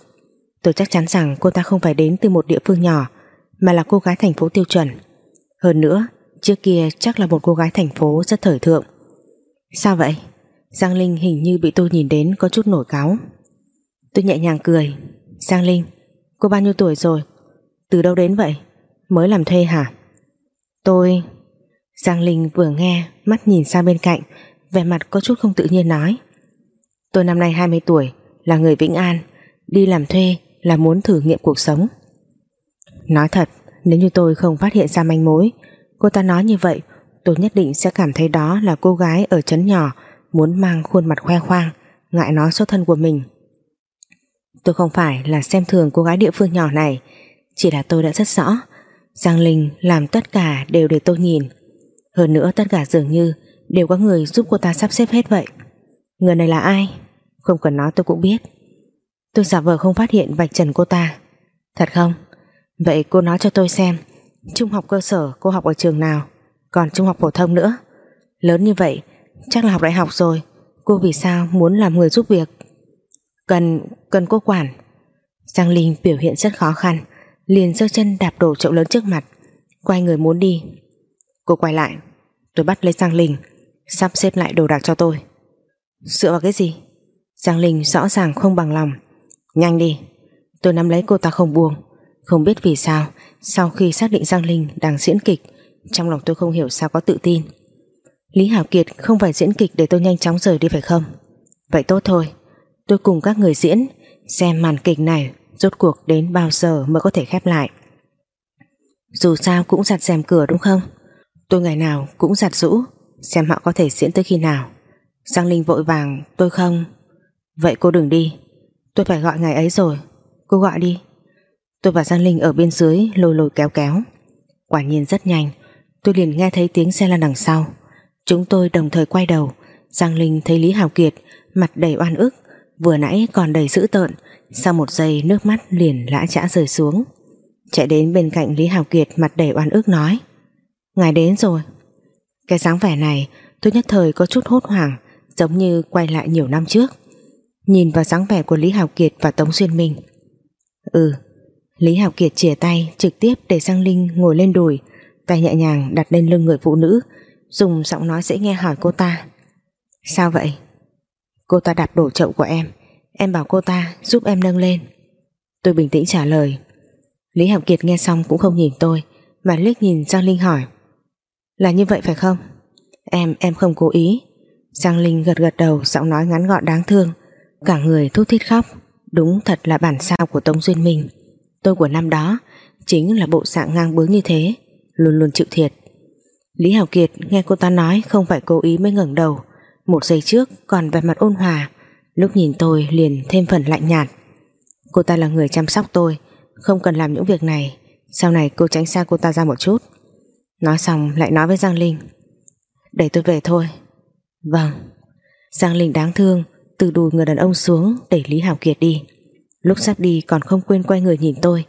Tôi chắc chắn rằng cô ta không phải đến từ một địa phương nhỏ, Mà là cô gái thành phố tiêu chuẩn. Hơn nữa, Trước kia chắc là một cô gái thành phố rất thời thượng. Sao vậy? Giang Linh hình như bị tôi nhìn đến Có chút nổi cáo Tôi nhẹ nhàng cười. Giang Linh, Cô bao nhiêu tuổi rồi? Từ đâu đến vậy? Mới làm thuê hả? Tôi, Giang Linh vừa nghe, Mắt nhìn sang bên cạnh, Vẻ mặt có chút không tự nhiên nói. Tôi năm nay 20 tuổi, Là người Vĩnh An, Đi làm thuê là muốn thử nghiệm cuộc sống. Nói thật, Nếu như tôi không phát hiện ra manh mối, Cô ta nói như vậy Tôi nhất định sẽ cảm thấy đó là cô gái ở trấn nhỏ, Muốn mang khuôn mặt khoe khoang, Ngại nói số thân của mình. Tôi không phải là xem thường cô gái địa phương nhỏ này, Chỉ là tôi đã rất rõ, Giang Linh làm tất cả đều để tôi nhìn. Hơn nữa tất cả dường như Đều có người giúp cô ta sắp xếp hết vậy. Người này là ai? Không cần nói tôi cũng biết. Tôi giả vờ không phát hiện vạch trần cô ta. Thật không? Vậy cô nói cho tôi xem, Trung học cơ sở cô học ở trường nào? Còn trung học phổ thông nữa. Lớn như vậy chắc là học đại học rồi. Cô vì sao muốn làm người giúp việc? Cần, cần cô quản. Giang Linh biểu hiện rất khó khăn Liền giơ chân đạp đổ chậu lớn trước mặt. Quay người muốn đi. Cô quay lại Tôi bắt lấy Giang Linh Sắp xếp lại đồ đạc cho tôi. Dựa vào cái gì? Giang Linh rõ ràng không bằng lòng. Nhanh đi Tôi nắm lấy cô ta không buông. Không biết vì sao Sau khi xác định Giang Linh đang diễn kịch trong lòng tôi không hiểu sao có tự tin. Lý Hảo Kiệt không phải diễn kịch để tôi nhanh chóng rời đi phải không? Vậy tốt thôi. Tôi cùng các người diễn, Xem màn kịch này Rốt cuộc đến bao giờ mới có thể khép lại. Dù sao cũng giặt rèm cửa đúng không? Tôi ngày nào cũng giặt rũ, Xem họ có thể diễn tới khi nào. Giang Linh vội vàng, Tôi không. Vậy cô đừng đi. Tôi phải gọi ngày ấy rồi. Cô gọi đi. Tôi và Giang Linh ở bên dưới lôi lôi kéo kéo. Quả nhiên rất nhanh. Tôi liền nghe thấy tiếng xe lăn đằng sau. Chúng tôi đồng thời quay đầu. Giang Linh thấy Lý Hào Kiệt, Mặt đầy oan ức, Vừa nãy còn đầy dữ tợn. Sau một giây, nước mắt liền lã chã rơi xuống. Chạy đến bên cạnh Lý Hào Kiệt, Mặt đầy oan ức nói, Ngài đến rồi. Cái dáng vẻ này, tôi nhất thời có chút hốt hoảng, Giống như quay lại nhiều năm trước. Nhìn vào dáng vẻ của Lý Hào Kiệt và Tống Xuyên Minh. Ừ Lý Hào Kiệt chìa tay trực tiếp để Giang Linh ngồi lên đùi Tay nhẹ nhàng đặt lên lưng người phụ nữ Dùng giọng nói dễ nghe hỏi cô ta. Sao vậy? Cô ta đạp đổ chậu của em. Em bảo cô ta giúp em nâng lên. Tôi bình tĩnh trả lời. Lý Hạo Kiệt nghe xong cũng không nhìn tôi Mà liếc nhìn Giang Linh hỏi. Là như vậy phải không? Em, em không cố ý. Giang Linh gật gật đầu giọng nói ngắn gọn đáng thương. Cả người thút thít khóc. Đúng thật là bản sao của Tống Duyên mình Tôi của năm đó Chính là bộ dạng ngang bướng như thế. Luôn luôn chịu thiệt. Lý Hảo Kiệt nghe cô ta nói không phải cố ý mới ngẩng đầu. Một giây trước còn vẻ mặt ôn hòa, Lúc nhìn tôi liền thêm phần lạnh nhạt. Cô ta là người chăm sóc tôi, Không cần làm những việc này. Sau này cô tránh xa cô ta ra một chút. Nói xong lại nói với Giang Linh. Để tôi về thôi. Vâng. Giang Linh đáng thương, Từ đùi người đàn ông xuống đẩy Lý Hảo Kiệt đi. Lúc sắp đi còn không quên quay người nhìn tôi,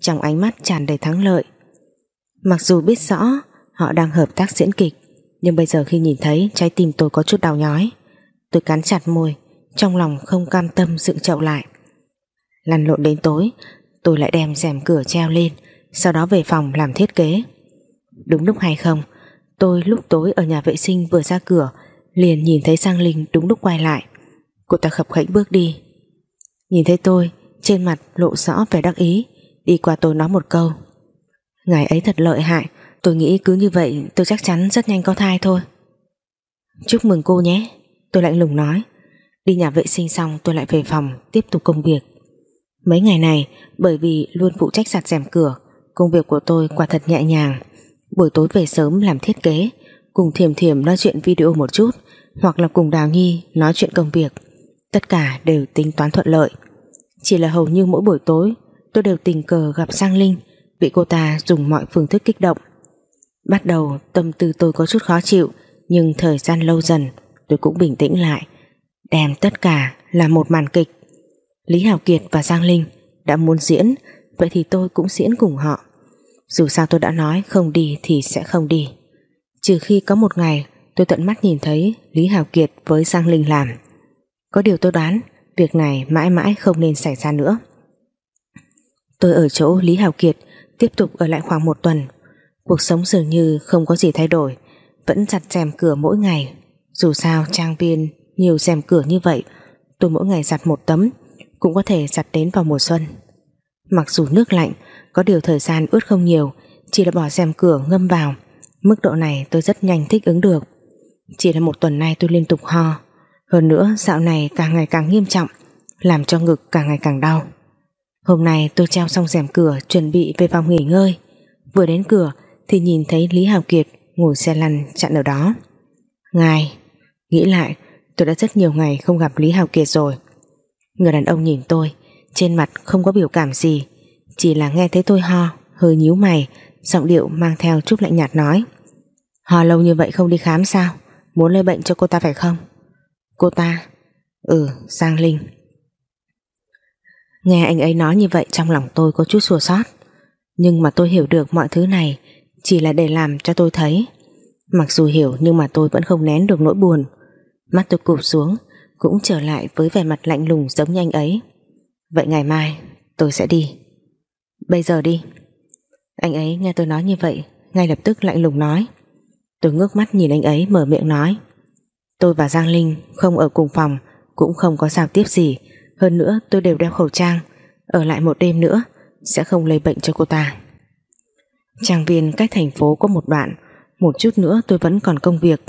Trong ánh mắt tràn đầy thắng lợi. Mặc dù biết rõ Họ đang hợp tác diễn kịch, Nhưng bây giờ khi nhìn thấy, trái tim tôi có chút đau nhói. Tôi cắn chặt môi, Trong lòng không cam tâm dựng chậu lại. Lăn lộn đến tối, Tôi lại đem rèm cửa treo lên, Sau đó về phòng làm thiết kế. Đúng lúc hay không, Tôi lúc tối ở nhà vệ sinh vừa ra cửa, Liền nhìn thấy Sang Linh đúng lúc quay lại. Cô ta khập khảnh bước đi. Nhìn thấy tôi, Trên mặt lộ rõ vẻ đắc ý, Đi qua tôi nói một câu. Ngày ấy thật lợi hại. Tôi nghĩ cứ như vậy, tôi chắc chắn rất nhanh có thai thôi. Chúc mừng cô nhé. Tôi lạnh lùng nói. Đi nhà vệ sinh xong, tôi lại về phòng, Tiếp tục công việc. Mấy ngày này, bởi vì luôn phụ trách giặt rèm cửa, Công việc của tôi quả thật nhẹ nhàng. Buổi tối về sớm làm thiết kế, Cùng thiềm thiềm nói chuyện video một chút, Hoặc là cùng Đào Nhi nói chuyện công việc. Tất cả đều tính toán thuận lợi. Chỉ là hầu như mỗi buổi tối, Tôi đều tình cờ gặp Giang Linh Bị cô ta dùng mọi phương thức kích động. Bắt đầu, tâm tư tôi có chút khó chịu, Nhưng thời gian lâu dần, Tôi cũng bình tĩnh lại, Đem tất cả là một màn kịch. Lý Hào Kiệt và Giang Linh Đã muốn diễn, Vậy thì tôi cũng diễn cùng họ. Dù sao tôi đã nói không đi thì sẽ không đi. Trừ khi có một ngày, Tôi tận mắt nhìn thấy Lý Hào Kiệt với Giang Linh làm. Có điều tôi đoán, Việc này mãi mãi không nên xảy ra nữa. Tôi ở chỗ Lý Hào Kiệt Tiếp tục ở lại khoảng một tuần. Cuộc sống dường như không có gì thay đổi, Vẫn chặt rèm cửa mỗi ngày. Dù sao, trang viên, nhiều rèm cửa như vậy, Tôi mỗi ngày giặt một tấm, Cũng có thể giặt đến vào mùa xuân. Mặc dù nước lạnh, Có điều thời gian ướt không nhiều, Chỉ là bỏ rèm cửa ngâm vào. Mức độ này tôi rất nhanh thích ứng được. Chỉ là một tuần nay tôi liên tục ho. Hơn nữa, dạo này càng ngày càng nghiêm trọng, Làm cho ngực càng ngày càng đau. Hôm nay tôi treo xong rèm cửa Chuẩn bị về phòng nghỉ ngơi. Vừa đến cửa thì nhìn thấy Lý Hào Kiệt Ngồi xe lăn chặn ở đó. Ngài, Nghĩ lại, tôi đã rất nhiều ngày không gặp Lý Hào Kiệt rồi. Người đàn ông nhìn tôi, Trên mặt không có biểu cảm gì, Chỉ là nghe thấy tôi ho, Hơi nhíu mày, Giọng điệu mang theo chút lạnh nhạt nói. Ho lâu như vậy không đi khám sao? Muốn lây bệnh cho cô ta phải không? Cô ta? Ừ Giang Linh. Nghe anh ấy nói như vậy trong lòng tôi có chút xua xót Nhưng mà tôi hiểu được mọi thứ này, Chỉ là để làm cho tôi thấy. Mặc dù hiểu nhưng mà tôi vẫn không nén được nỗi buồn. Mắt tôi cụp xuống, Cũng trở lại với vẻ mặt lạnh lùng giống như anh ấy. Vậy ngày mai, tôi sẽ đi. Bây giờ đi. Anh ấy nghe tôi nói như vậy, Ngay lập tức lạnh lùng nói. Tôi ngước mắt nhìn anh ấy mở miệng nói. Tôi và Giang Linh không ở cùng phòng, Cũng không có giao tiếp gì hơn nữa, tôi đều đeo khẩu trang. Ở lại một đêm nữa, Sẽ không lây bệnh cho cô ta. Trang viên cách thành phố có một đoạn. Một chút nữa tôi vẫn còn công việc.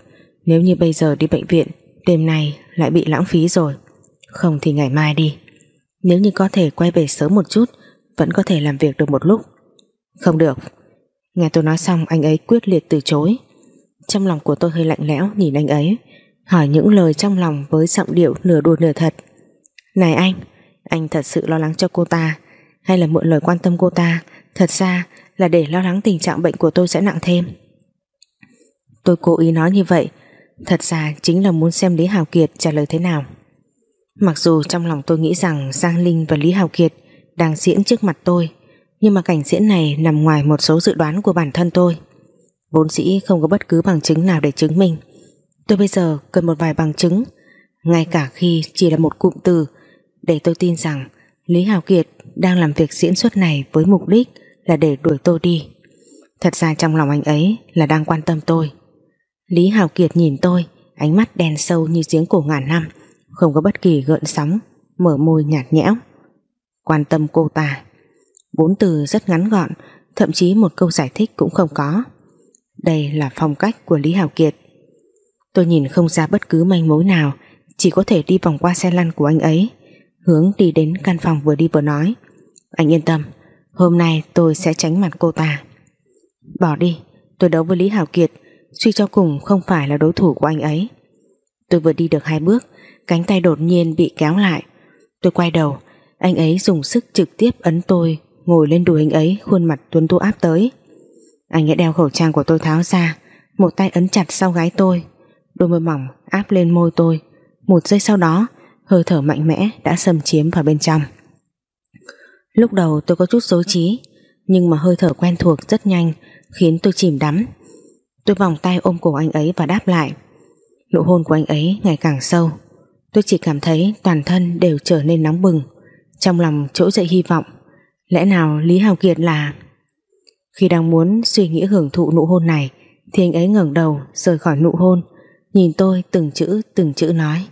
Nếu như bây giờ đi bệnh viện, Đêm nay lại bị lãng phí rồi. Không thì ngày mai đi. Nếu như có thể quay về sớm một chút, Vẫn có thể làm việc được một lúc. Không được. Nghe tôi nói xong, anh ấy quyết liệt từ chối. Trong lòng của tôi hơi lạnh lẽo, nhìn anh ấy. Hỏi những lời trong lòng với giọng điệu nửa đùa nửa thật. Này anh Anh thật sự lo lắng cho cô ta. Hay là mượn lời quan tâm cô ta, Thật ra là để lo lắng tình trạng bệnh của tôi sẽ nặng thêm. Tôi cố ý nói như vậy, Thật ra chính là muốn xem Lý Hào Kiệt trả lời thế nào. Mặc dù trong lòng tôi nghĩ rằng Giang Linh và Lý Hào Kiệt đang diễn trước mặt tôi, nhưng mà cảnh diễn này nằm ngoài một số dự đoán của bản thân tôi. Vốn dĩ không có bất cứ bằng chứng nào để chứng minh. Tôi bây giờ cần một vài bằng chứng, ngay cả khi chỉ là một cụm từ để tôi tin rằng Lý Hào Kiệt đang làm việc diễn xuất này với mục đích là để đuổi tôi đi. Thật ra trong lòng anh ấy là đang quan tâm tôi. Lý Hào Kiệt nhìn tôi, ánh mắt đen sâu như giếng cổ ngàn năm, không có bất kỳ gợn sóng, mở môi nhạt nhẽo. Quan tâm cô ta. Bốn từ rất ngắn gọn, thậm chí một câu giải thích cũng không có. Đây là phong cách của Lý Hào Kiệt. Tôi nhìn không ra bất cứ manh mối nào, chỉ có thể đi vòng qua xe lăn của anh ấy hướng đi đến căn phòng vừa đi vừa nói. Anh yên tâm, hôm nay tôi sẽ tránh mặt cô ta. Bỏ đi, tôi đấu với Lý hảo Kiệt, suy cho cùng không phải là đối thủ của anh ấy. Tôi vừa đi được hai bước, cánh tay đột nhiên bị kéo lại. Tôi quay đầu, anh ấy dùng sức trực tiếp ấn tôi ngồi lên đùi anh ấy, khuôn mặt tuấn tú áp tới. Anh ấy đeo khẩu trang của tôi tháo ra, một tay ấn chặt sau gái tôi. Đôi môi mỏng áp lên môi tôi. Một giây sau đó hơi thở mạnh mẽ đã xâm chiếm vào bên trong. Lúc đầu tôi có chút dối trí, nhưng mà hơi thở quen thuộc rất nhanh khiến tôi chìm đắm. Tôi vòng tay ôm cổ anh ấy và đáp lại. Nụ hôn của anh ấy ngày càng sâu. Tôi chỉ cảm thấy toàn thân đều trở nên nóng bừng. Trong lòng trỗi dậy hy vọng. Lẽ nào Lý Hào Kiệt là? Khi đang muốn suy nghĩ hưởng thụ nụ hôn này, Thì anh ấy ngẩng đầu rời khỏi nụ hôn, Nhìn tôi từng chữ từng chữ nói.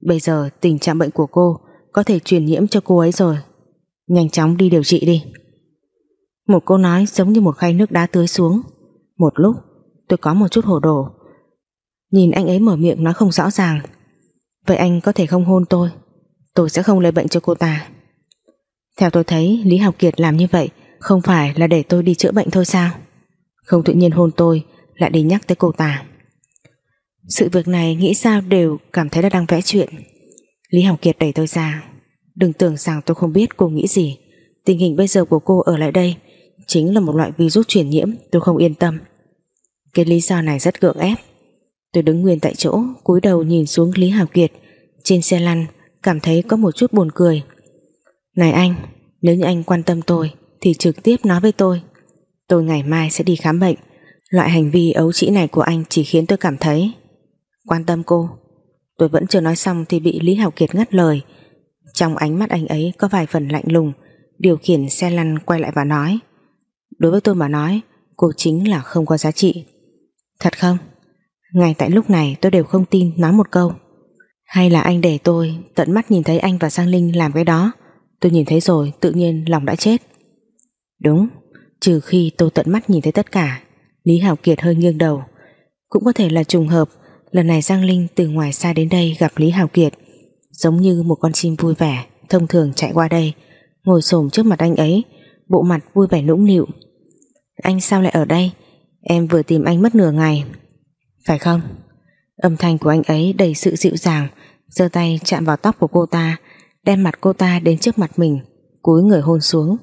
Bây giờ tình trạng bệnh của cô Có thể truyền nhiễm cho cô ấy rồi. Nhanh chóng đi điều trị đi. Một câu nói giống như một khay nước đá tưới xuống. Một lúc, tôi có một chút hồ đồ. Nhìn anh ấy mở miệng nói không rõ ràng. Vậy anh có thể không hôn tôi? Tôi sẽ không lây bệnh cho cô ta. Theo tôi thấy, Lý Học Kiệt làm như vậy Không phải là để tôi đi chữa bệnh thôi sao? Không tự nhiên hôn tôi, Lại đi nhắc tới cô ta. Sự việc này nghĩ sao đều Cảm thấy là đang vẽ chuyện. Lý Hồng Kiệt đẩy tôi ra. Đừng tưởng rằng tôi không biết cô nghĩ gì. Tình hình bây giờ của cô ở lại đây Chính là một loại virus truyền nhiễm Tôi không yên tâm. Cái lý do này rất gượng ép. Tôi đứng nguyên tại chỗ cúi đầu nhìn xuống Lý Hào Kiệt. Trên xe lăn Cảm thấy có một chút buồn cười. Này anh, nếu như anh quan tâm tôi thì trực tiếp nói với tôi. Tôi ngày mai sẽ đi khám bệnh. Loại hành vi ấu trĩ này của anh chỉ khiến tôi cảm thấy quan tâm cô. Tôi vẫn chưa nói xong thì bị Lý Hào Kiệt ngắt lời. Trong ánh mắt anh ấy có vài phần lạnh lùng, điều khiển xe lăn quay lại và nói Đối với tôi mà nói, cô chính là không có giá trị. Thật không? Ngay tại lúc này tôi đều không tin nói một câu. Hay là anh để tôi tận mắt nhìn thấy anh và Giang Linh làm cái đó Tôi nhìn thấy rồi tự nhiên lòng đã chết Đúng Trừ khi tôi tận mắt nhìn thấy tất cả Lý Hảo Kiệt hơi nghiêng đầu Cũng có thể là trùng hợp Lần này Giang Linh từ ngoài xa đến đây gặp Lý Hào Kiệt, Giống như một con chim vui vẻ, Thông thường chạy qua đây, Ngồi xổm trước mặt anh ấy, Bộ mặt vui vẻ nũng nịu. Anh sao lại ở đây? Em vừa tìm anh mất nửa ngày. Phải không? Âm thanh của anh ấy đầy sự dịu dàng, giơ tay chạm vào tóc của cô ta, Đem mặt cô ta đến trước mặt mình, Cúi người hôn xuống.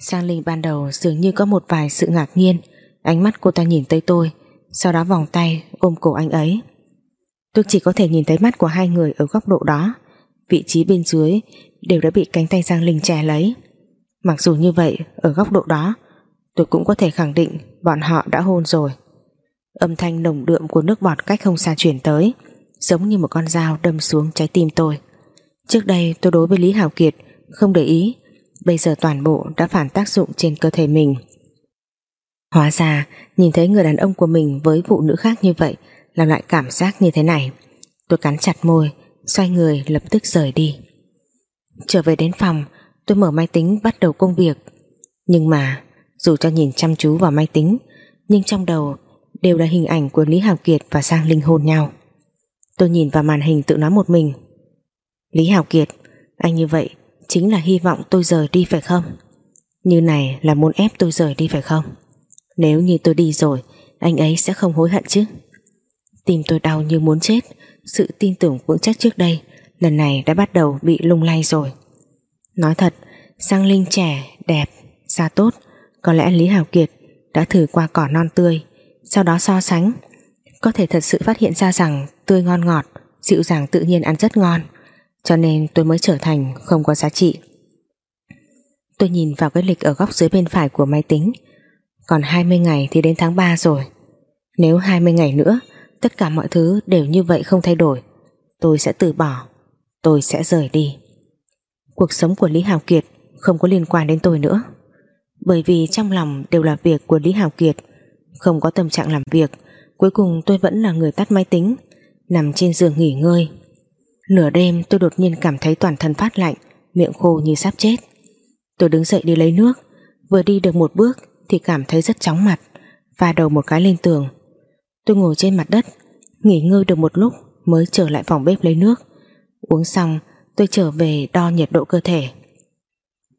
Sang Linh ban đầu dường như có một vài sự ngạc nhiên, Ánh mắt cô ta nhìn tới tôi sau đó vòng tay, ôm cổ anh ấy. Tôi chỉ có thể nhìn thấy mắt của hai người Ở góc độ đó. Vị trí bên dưới đều đã bị cánh tay Giang Linh che lấy. Mặc dù như vậy, Ở góc độ đó, Tôi cũng có thể khẳng định bọn họ đã hôn rồi. Âm thanh nồng đượm của nước bọt cách không xa chuyển tới, Giống như một con dao đâm xuống trái tim tôi. Trước đây, tôi đối với Lý Hảo Kiệt Không để ý, Bây giờ toàn bộ đã phản tác dụng trên cơ thể mình. Hóa ra, Nhìn thấy người đàn ông của mình Với phụ nữ khác như vậy Làm lại cảm giác như thế này. Tôi cắn chặt môi, Xoay người lập tức rời đi. Trở về đến phòng, Tôi mở máy tính bắt đầu công việc. Nhưng mà, dù cho nhìn chăm chú vào máy tính, Nhưng trong đầu Đều là hình ảnh của Lý Hào Kiệt và Sang Linh hôn nhau. Tôi nhìn vào màn hình tự nói một mình. Lý Hào Kiệt, Anh như vậy chính là hy vọng tôi rời đi phải không? Như này là muốn ép tôi rời đi phải không? Nếu như tôi đi rồi Anh ấy sẽ không hối hận chứ. Tim tôi đau như muốn chết. Sự tin tưởng vững chắc trước đây Lần này đã bắt đầu bị lung lay rồi. Nói thật Sang Linh trẻ, đẹp, da tốt. Có lẽ Lý Hào Kiệt đã thử qua cỏ non tươi Sau đó so sánh. Có thể thật sự phát hiện ra rằng Tươi ngon ngọt, dịu dàng tự nhiên ăn rất ngon Cho nên tôi mới trở thành không có giá trị. Tôi nhìn vào cái lịch ở góc dưới bên phải của máy tính. Còn 20 ngày thì đến tháng 3 rồi. Nếu 20 ngày nữa, Tất cả mọi thứ đều như vậy không thay đổi, Tôi sẽ từ bỏ, Tôi sẽ rời đi. Cuộc sống của Lý Hào Kiệt Không có liên quan đến tôi nữa. Bởi vì trong lòng đều là việc của Lý Hào Kiệt, Không có tâm trạng làm việc, Cuối cùng tôi vẫn là người tắt máy tính, Nằm trên giường nghỉ ngơi. Nửa đêm tôi đột nhiên cảm thấy toàn thân phát lạnh, Miệng khô như sắp chết. Tôi đứng dậy đi lấy nước, Vừa đi được một bước thì cảm thấy rất chóng mặt Và đầu một cái lên tường. Tôi ngồi trên mặt đất, Nghỉ ngơi được một lúc mới trở lại phòng bếp lấy nước. Uống xong, tôi trở về đo nhiệt độ cơ thể.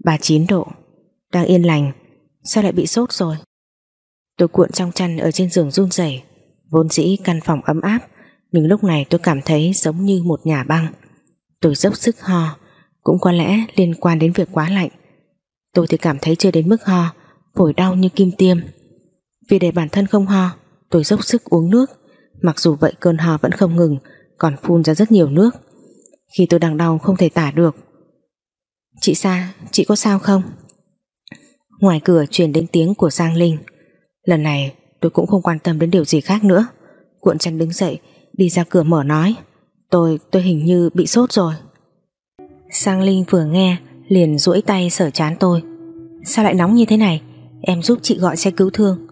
39 độ, Đang yên lành, Sao lại bị sốt rồi? Tôi cuộn trong chăn ở trên giường run rẩy, Vốn dĩ căn phòng ấm áp, Nhưng lúc này tôi cảm thấy giống như một nhà băng. Tôi dốc sức ho, Cũng có lẽ liên quan đến việc quá lạnh. Tôi thì cảm thấy chưa đến mức ho Phổi đau như kim tiêm. Vì để bản thân không ho Tôi dốc sức uống nước. Mặc dù vậy cơn ho vẫn không ngừng Còn phun ra rất nhiều nước. Khi tôi đang đau không thể tả được. Chị Sa, chị có sao không? Ngoài cửa truyền đến tiếng của Giang Linh. Lần này tôi cũng không quan tâm đến điều gì khác nữa. Cuộn chăn đứng dậy Đi ra cửa mở nói. Tôi, tôi hình như bị sốt rồi. Sang Linh vừa nghe Liền duỗi tay sở chán tôi. Sao lại nóng như thế này? Em giúp chị gọi xe cứu thương.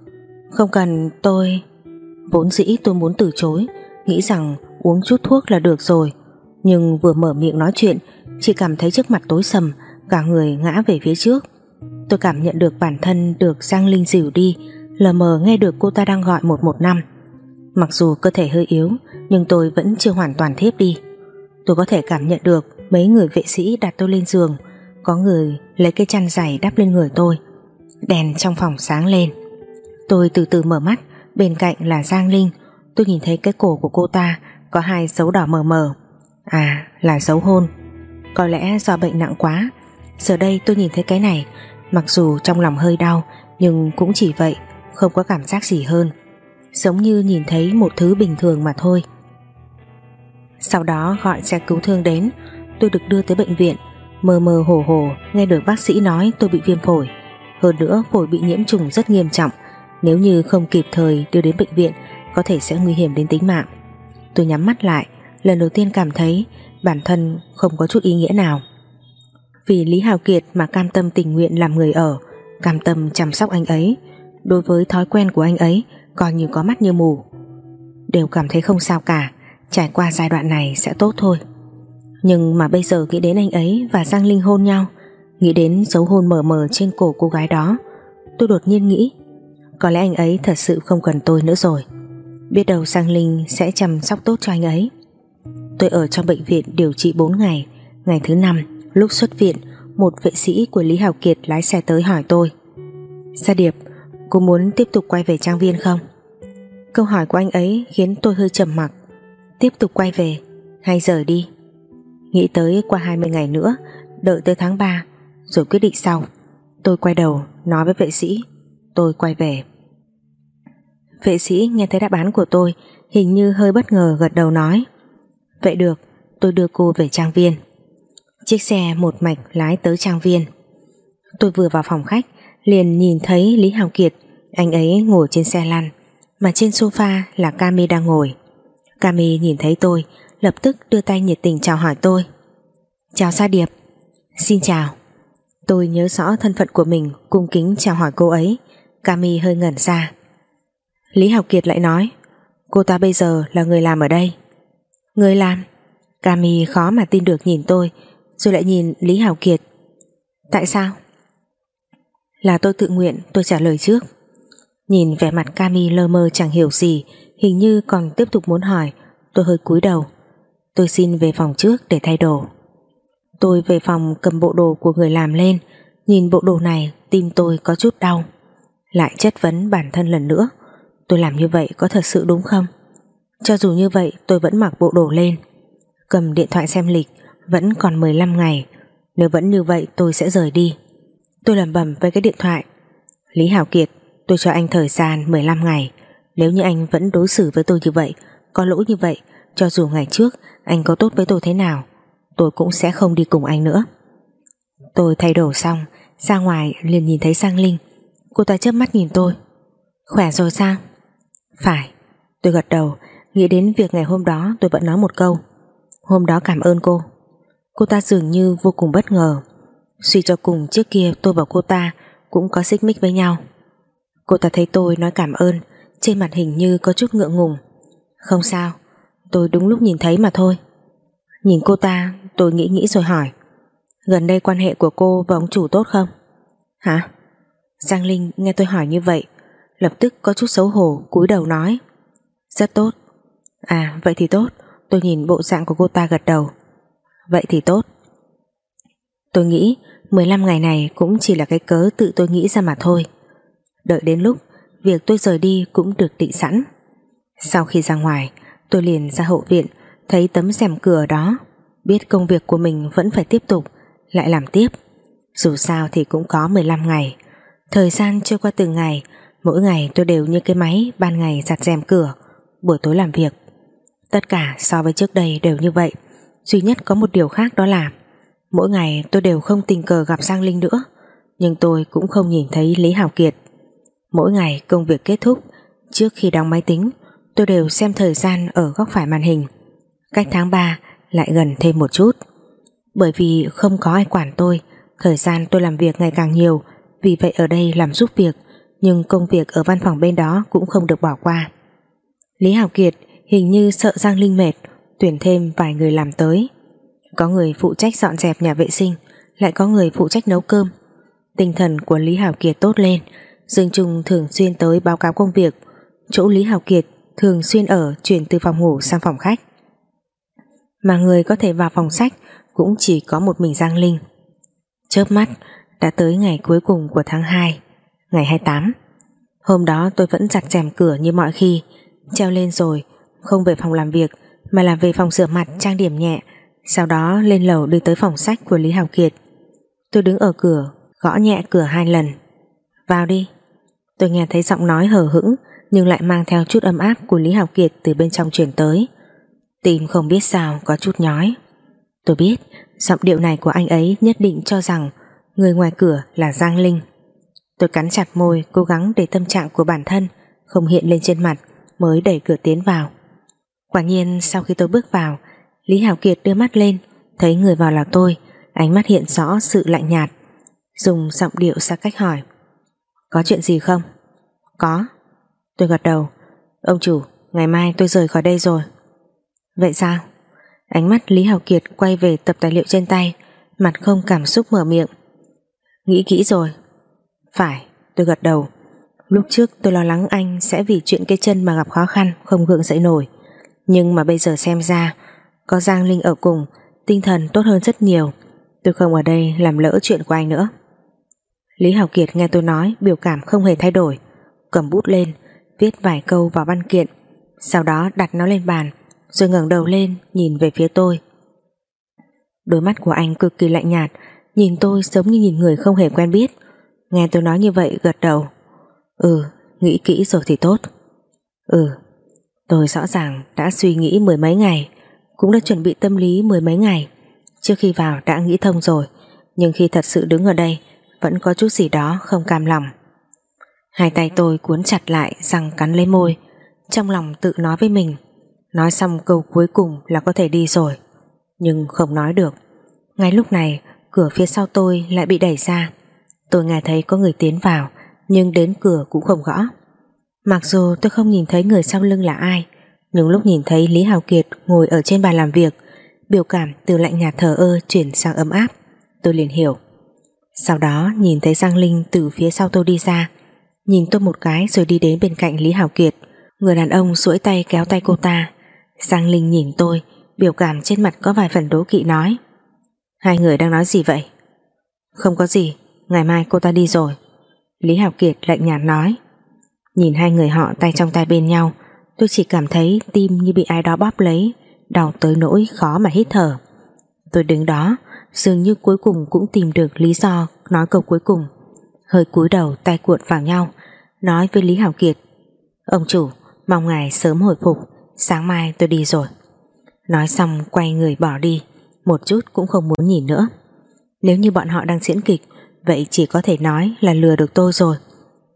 Không cần, tôi, Vốn dĩ tôi muốn từ chối. Nghĩ rằng uống chút thuốc là được rồi. Nhưng vừa mở miệng nói chuyện, chị cảm thấy trước mặt tối sầm, Cả người ngã về phía trước. Tôi cảm nhận được bản thân được Giang Linh dìu đi, lờ mờ nghe được cô ta đang gọi 115 Mặc dù cơ thể hơi yếu, Nhưng tôi vẫn chưa hoàn toàn thiếp đi. Tôi có thể cảm nhận được Mấy người vệ sĩ đặt tôi lên giường, Có người lấy cây chăn dày đắp lên người tôi. Đèn trong phòng sáng lên. Tôi từ từ mở mắt, Bên cạnh là Giang Linh. Tôi nhìn thấy cái cổ của cô ta, Có hai dấu đỏ mờ mờ. À là dấu hôn. Có lẽ do bệnh nặng quá. Giờ đây tôi nhìn thấy cái này, Mặc dù trong lòng hơi đau, Nhưng cũng chỉ vậy, Không có cảm giác gì hơn. Giống như nhìn thấy một thứ bình thường mà thôi. Sau đó gọi xe cứu thương đến. Tôi được đưa tới bệnh viện. Mơ mơ hồ hồ Nghe được bác sĩ nói tôi bị viêm phổi. Hơn nữa, phổi bị nhiễm trùng rất nghiêm trọng. Nếu như không kịp thời đưa đến bệnh viện, Có thể sẽ nguy hiểm đến tính mạng. Tôi nhắm mắt lại, Lần đầu tiên cảm thấy bản thân không có chút ý nghĩa nào. Vì Lý Hào Kiệt mà cam tâm tình nguyện làm người ở, Cam tâm chăm sóc anh ấy, Đối với thói quen của anh ấy Coi như có mắt như mù. Đều cảm thấy không sao cả, Trải qua giai đoạn này sẽ tốt thôi. Nhưng mà bây giờ nghĩ đến anh ấy Và Giang Linh hôn nhau Nghĩ đến dấu hôn mờ mờ trên cổ cô gái đó, Tôi đột nhiên nghĩ, Có lẽ anh ấy thật sự không cần tôi nữa rồi. Biết đâu Giang Linh sẽ chăm sóc tốt cho anh ấy. Tôi ở trong bệnh viện điều trị 4 ngày. Ngày thứ năm, Lúc xuất viện, Một vệ sĩ của Lý Hào Kiệt lái xe tới hỏi tôi, Sa Điệp, Cô muốn tiếp tục quay về trang viên không? Câu hỏi của anh ấy khiến tôi hơi trầm mặc. Tiếp tục quay về, Hay rời đi? Nghĩ tới qua 20 ngày nữa, Đợi tới tháng 3 rồi quyết định sau. Tôi quay đầu, nói với vệ sĩ. Tôi quay về. Vệ sĩ nghe thấy đáp án của tôi, Hình như hơi bất ngờ gật đầu nói. Vậy được, Tôi đưa cô về trang viên. Chiếc xe một mạch lái tới trang viên. Tôi vừa vào phòng khách, Liền nhìn thấy Lý Hào Kiệt. Anh ấy ngồi trên xe lăn, Mà trên sofa là Cami đang ngồi. Cami nhìn thấy tôi, Lập tức đưa tay nhiệt tình chào hỏi tôi. Chào Sa Điệp. Xin chào. Tôi nhớ rõ thân phận của mình, Cung kính chào hỏi cô ấy. Cami hơi ngẩn ra. Lý Học Kiệt lại nói, Cô ta bây giờ là người làm ở đây. Người làm? Cami khó mà tin được nhìn tôi, Rồi lại nhìn Lý Hảo Kiệt. Tại sao? Là tôi tự nguyện tôi trả lời trước. Nhìn vẻ mặt Cami lơ mơ chẳng hiểu gì, Hình như còn tiếp tục muốn hỏi, Tôi hơi cúi đầu. Tôi xin về phòng trước để thay đồ. Tôi về phòng cầm bộ đồ của người làm lên. Nhìn bộ đồ này, Tim tôi có chút đau. Lại chất vấn bản thân lần nữa. Tôi làm như vậy có thật sự đúng không? Cho dù như vậy, tôi vẫn mặc bộ đồ lên. Cầm điện thoại xem lịch, Vẫn còn 15 ngày. Nếu vẫn như vậy, tôi sẽ rời đi. Tôi lẩm bẩm với cái điện thoại. Lý Hảo Kiệt, tôi cho anh thời gian 15 ngày. Nếu như anh vẫn đối xử với tôi như vậy, Có lỗi như vậy, Cho dù ngày trước, anh có tốt với tôi thế nào Tôi cũng sẽ không đi cùng anh nữa. Tôi thay đồ xong Ra ngoài liền nhìn thấy Sang Linh. Cô ta chớp mắt nhìn tôi. Khỏe rồi sao phải, tôi gật đầu Nghĩ đến việc ngày hôm đó tôi vẫn nói một câu. Hôm đó cảm ơn cô. Cô ta dường như vô cùng bất ngờ. Suy cho cùng trước kia tôi và cô ta Cũng có xích mích với nhau. Cô ta thấy tôi nói cảm ơn Trên mặt hình như có chút ngượng ngùng. Không sao Tôi đúng lúc nhìn thấy mà thôi. Nhìn cô ta, tôi nghĩ nghĩ rồi hỏi. Gần đây quan hệ của cô và ông chủ tốt không? Hả? Giang Linh nghe tôi hỏi như vậy, lập tức có chút xấu hổ, cúi đầu nói. Rất tốt. À vậy thì tốt. Tôi nhìn bộ dạng của cô ta gật đầu. Vậy thì tốt. Tôi nghĩ 15 ngày này cũng chỉ là cái cớ tự tôi nghĩ ra mà thôi. Đợi đến lúc việc tôi rời đi cũng được định sẵn. Sau khi ra ngoài, tôi liền ra hậu viện thấy tấm rèm cửa đó, biết công việc của mình vẫn phải tiếp tục, lại làm tiếp. Dù sao thì cũng có 15 ngày. Thời gian trôi qua từng ngày, Mỗi ngày tôi đều như cái máy Ban ngày giặt rèm cửa, Buổi tối làm việc. Tất cả so với trước đây đều như vậy. Duy nhất có một điều khác đó là, Mỗi ngày tôi đều không tình cờ gặp Giang Linh nữa, Nhưng tôi cũng không nhìn thấy Lý Hảo Kiệt. Mỗi ngày công việc kết thúc, Trước khi đóng máy tính, Tôi đều xem thời gian ở góc phải màn hình. Cách tháng 3 lại gần thêm một chút Bởi vì không có ai quản tôi Thời gian tôi làm việc ngày càng nhiều Vì vậy ở đây làm giúp việc nhưng công việc ở văn phòng bên đó cũng không được bỏ qua. Lý Hảo Kiệt hình như sợ Giang Linh mệt, tuyển thêm vài người làm tới. Có người phụ trách dọn dẹp nhà vệ sinh, lại có người phụ trách nấu cơm. Tinh thần của Lý Hảo Kiệt tốt lên, Dương Trung thường xuyên tới báo cáo công việc, chỗ Lý Hảo Kiệt thường xuyên ở chuyển từ phòng ngủ sang phòng khách. Mà người có thể vào phòng sách cũng chỉ có một mình Giang Linh. Chớp mắt, đã tới ngày cuối cùng của tháng 2 ngày 28 Hôm đó tôi vẫn chặt chèm cửa như mọi khi Treo lên rồi Không về phòng làm việc Mà là về phòng rửa mặt trang điểm nhẹ Sau đó lên lầu đi tới phòng sách của Lý Hào Kiệt. Tôi đứng ở cửa Gõ nhẹ cửa hai lần. Vào đi. Tôi nghe thấy giọng nói hờ hững Nhưng lại mang theo chút ấm áp của Lý Hào Kiệt Từ bên trong truyền tới. Tim không biết sao có chút nhói Tôi biết giọng điệu này của anh ấy nhất định cho rằng Người ngoài cửa là Giang Linh Tôi cắn chặt môi cố gắng để tâm trạng của bản thân không hiện lên trên mặt mới đẩy cửa tiến vào. Quả nhiên sau khi tôi bước vào Lý Hảo Kiệt đưa mắt lên thấy người vào là tôi ánh mắt hiện rõ sự lạnh nhạt dùng giọng điệu xa cách hỏi Có chuyện gì không? Có. Tôi gật đầu Ông chủ, ngày mai tôi rời khỏi đây rồi. Vậy sao? Ánh mắt Lý Hảo Kiệt quay về tập tài liệu trên tay mặt không cảm xúc mở miệng. Nghĩ kỹ rồi. Phải, tôi gật đầu. Lúc trước tôi lo lắng anh sẽ vì chuyện cái chân mà gặp khó khăn Không gượng dậy nổi. Nhưng mà bây giờ xem ra Có Giang Linh ở cùng Tinh thần tốt hơn rất nhiều. Tôi không ở đây làm lỡ chuyện của anh nữa. Lý Hảo Kiệt nghe tôi nói Biểu cảm không hề thay đổi. Cầm bút lên Viết vài câu vào văn kiện. Sau đó đặt nó lên bàn. Rồi ngẩng đầu lên, nhìn về phía tôi. Đôi mắt của anh cực kỳ lạnh nhạt, Nhìn tôi giống như nhìn người không hề quen biết. Nghe tôi nói như vậy, gật đầu. Ừ nghĩ kỹ rồi thì tốt. Ừ Tôi rõ ràng đã suy nghĩ mười mấy ngày, Cũng đã chuẩn bị tâm lý mười mấy ngày. Trước khi vào đã nghĩ thông rồi, Nhưng khi thật sự đứng ở đây, Vẫn có chút gì đó không cam lòng. Hai tay tôi cuốn chặt lại, Răng cắn lấy môi, Trong lòng tự nói với mình. Nói xong câu cuối cùng là có thể đi rồi. Nhưng không nói được. Ngay lúc này, cửa phía sau tôi lại bị đẩy ra. Tôi nghe thấy có người tiến vào, Nhưng đến cửa cũng không gõ. Mặc dù tôi không nhìn thấy người sau lưng là ai, Nhưng lúc nhìn thấy Lý Hào Kiệt Ngồi ở trên bàn làm việc, Biểu cảm từ lạnh nhạt thờ ơ chuyển sang ấm áp, Tôi liền hiểu. Sau đó nhìn thấy Giang Linh từ phía sau tôi đi ra. Nhìn tôi một cái rồi đi đến bên cạnh Lý Hào Kiệt. Người đàn ông duỗi tay kéo tay cô ta. Giang Linh nhìn tôi, Biểu cảm trên mặt có vài phần đố kỵ nói. Hai người đang nói gì vậy? Không có gì, Ngày mai cô ta đi rồi. Lý Hảo Kiệt lạnh nhạt nói. Nhìn hai người họ tay trong tay bên nhau, Tôi chỉ cảm thấy tim như bị ai đó bóp lấy, Đau tới nỗi khó mà hít thở. Tôi đứng đó, Dường như cuối cùng cũng tìm được lý do Nói câu cuối cùng. Hơi cúi đầu tay cuộn vào nhau, Nói với Lý Hảo Kiệt. Ông chủ, mong ngài sớm hồi phục. Sáng mai tôi đi rồi. Nói xong quay người bỏ đi, Một chút cũng không muốn nhìn nữa. Nếu như bọn họ đang diễn kịch, Vậy chỉ có thể nói là lừa được tôi rồi.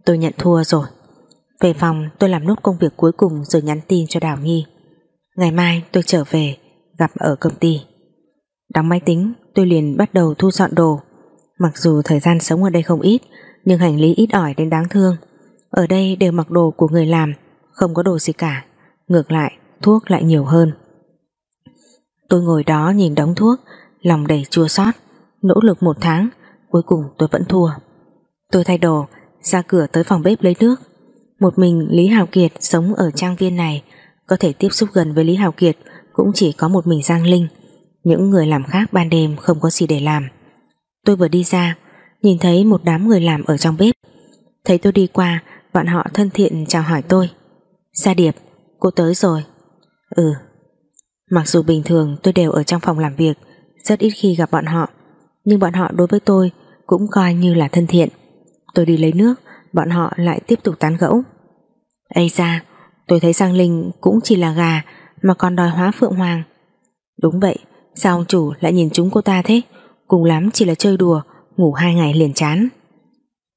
Tôi nhận thua rồi. Về phòng, tôi làm nốt công việc cuối cùng Rồi nhắn tin cho Đào Nhi Ngày mai tôi trở về, Gặp ở công ty. Đóng máy tính, tôi liền bắt đầu thu dọn đồ. Mặc dù thời gian sống ở đây không ít, Nhưng hành lý ít ỏi đến đáng thương. Ở đây đều mặc đồ của người làm, Không có đồ gì cả. Ngược lại, thuốc lại nhiều hơn. Tôi ngồi đó nhìn đống thuốc, Lòng đầy chua xót. Nỗ lực một tháng, Cuối cùng tôi vẫn thua. Tôi thay đồ, ra cửa tới phòng bếp lấy nước. Một mình Lý Hào Kiệt sống ở trang viên này. Có thể tiếp xúc gần với Lý Hào Kiệt Cũng chỉ có một mình Giang Linh. Những người làm khác ban đêm không có gì để làm. Tôi vừa đi ra, Nhìn thấy một đám người làm ở trong bếp. Thấy tôi đi qua, Bọn họ thân thiện chào hỏi tôi. Gia Điệp Cô tới rồi. Ừ. Mặc dù bình thường tôi đều ở trong phòng làm việc, Rất ít khi gặp bọn họ, Nhưng bọn họ đối với tôi Cũng coi như là thân thiện. Tôi đi lấy nước, Bọn họ lại tiếp tục tán gẫu. Ây ra Tôi thấy Giang Linh cũng chỉ là gà Mà còn đòi hóa Phượng Hoàng. Đúng vậy, Sao ông chủ lại nhìn chúng cô ta thế? Cùng lắm chỉ là chơi đùa, Ngủ hai ngày liền chán.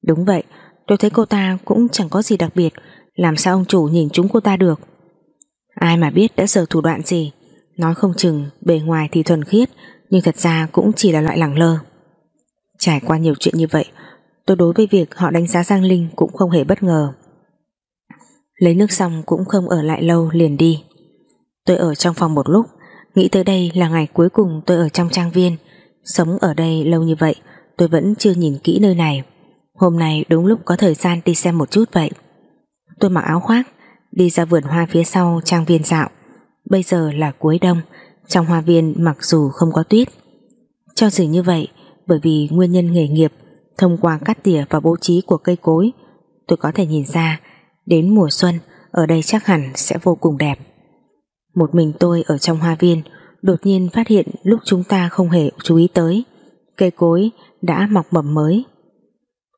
Đúng vậy, Tôi thấy cô ta cũng chẳng có gì đặc biệt, Làm sao ông chủ nhìn chúng cô ta được? Ai mà biết đã giờ thủ đoạn gì. Nói không chừng, bề ngoài thì thuần khiết, Nhưng thật ra cũng chỉ là loại lẳng lơ. Trải qua nhiều chuyện như vậy, Tôi đối với việc họ đánh giá Giang Linh Cũng không hề bất ngờ. Lấy nước xong cũng không ở lại lâu liền đi. Tôi ở trong phòng một lúc, Nghĩ tới đây là ngày cuối cùng tôi ở trong trang viên. Sống ở đây lâu như vậy, Tôi vẫn chưa nhìn kỹ nơi này. Hôm nay đúng lúc có thời gian đi xem một chút vậy. Tôi mặc áo khoác Đi ra vườn hoa phía sau trang viên dạo. Bây giờ là cuối đông, Trong hoa viên mặc dù không có tuyết. Cho dù như vậy, Bởi vì nguyên nhân nghề nghiệp, Thông qua cắt tỉa và bố trí của cây cối, Tôi có thể nhìn ra, Đến mùa xuân, Ở đây chắc hẳn sẽ vô cùng đẹp. Một mình tôi ở trong hoa viên, Đột nhiên phát hiện lúc chúng ta không hề chú ý tới, Cây cối đã mọc mầm mới.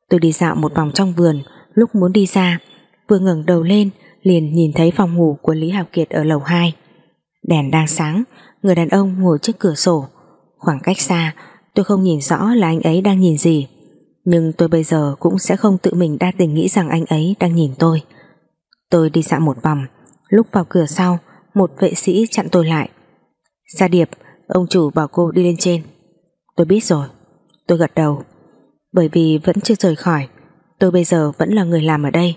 Tôi đi dạo một vòng trong vườn, Lúc muốn đi ra, Vừa ngẩng đầu lên liền nhìn thấy phòng ngủ của Lý Hạo Kiệt ở lầu 2 đèn đang sáng, người đàn ông ngồi trước cửa sổ. Khoảng cách xa, tôi không nhìn rõ là anh ấy đang nhìn gì. Nhưng tôi bây giờ cũng sẽ không tự mình đa tình nghĩ rằng anh ấy đang nhìn tôi. Tôi đi dạo một vòng, lúc vào cửa sau, một vệ sĩ chặn tôi lại. Sa Điệp, ông chủ bảo cô đi lên trên. Tôi biết rồi. Tôi gật đầu. Bởi vì vẫn chưa rời khỏi, tôi bây giờ vẫn là người làm ở đây.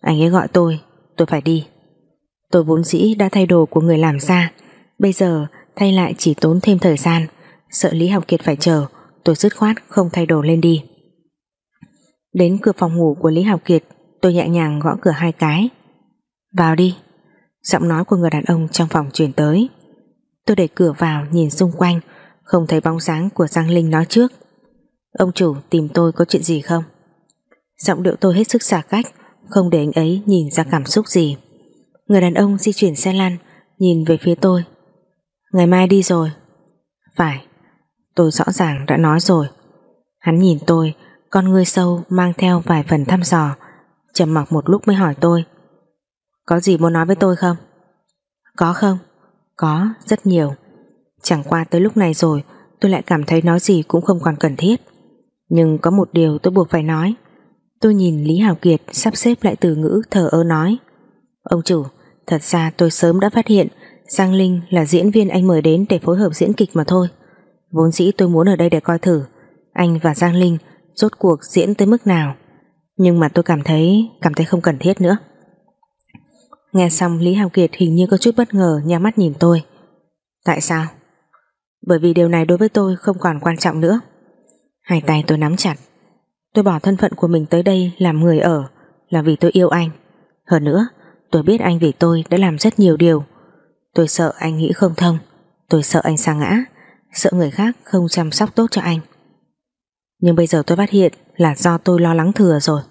Anh ấy gọi tôi tôi phải đi. Tôi vốn dĩ đã thay đồ của người làm ra. Bây giờ, thay lại chỉ tốn thêm thời gian. Sợ Lý Học Kiệt phải chờ. Tôi dứt khoát không thay đồ lên đi. Đến cửa phòng ngủ của Lý Học Kiệt, Tôi nhẹ nhàng gõ cửa hai cái. Vào đi. Giọng nói của người đàn ông trong phòng truyền tới. Tôi đẩy cửa vào nhìn xung quanh, Không thấy bóng dáng của Giang Linh nói trước. Ông chủ tìm tôi có chuyện gì không? Giọng điệu tôi hết sức xả cách. Không để anh ấy nhìn ra cảm xúc gì. Người đàn ông di chuyển xe lăn, Nhìn về phía tôi. Ngày mai đi rồi. Phải, Tôi rõ ràng đã nói rồi. Hắn nhìn tôi, Con ngươi sâu mang theo vài phần thăm dò, trầm mặc một lúc mới hỏi tôi. Có gì muốn nói với tôi không? Có không? Có, rất nhiều. Chẳng qua tới lúc này rồi, Tôi lại cảm thấy nói gì cũng không còn cần thiết. Nhưng có một điều tôi buộc phải nói. Tôi nhìn Lý Hào Kiệt Sắp xếp lại từ ngữ thờ ơ nói. Ông chủ, Thật ra tôi sớm đã phát hiện Giang Linh là diễn viên anh mời đến để phối hợp diễn kịch mà thôi. Vốn dĩ tôi muốn ở đây để coi thử, Anh và Giang Linh Rốt cuộc diễn tới mức nào. Nhưng mà tôi cảm thấy Cảm thấy không cần thiết nữa. Nghe xong Lý Hào Kiệt hình như có chút bất ngờ Nhắm mắt nhìn tôi. Tại sao? Bởi vì điều này đối với tôi không còn quan trọng nữa. Hai tay tôi nắm chặt. Tôi bỏ thân phận của mình tới đây Làm người ở Là vì tôi yêu anh. Hơn nữa tôi biết anh vì tôi đã làm rất nhiều điều. Tôi sợ anh nghĩ không thông Tôi sợ anh sa ngã Sợ người khác không chăm sóc tốt cho anh. Nhưng bây giờ tôi phát hiện Là do tôi lo lắng thừa rồi.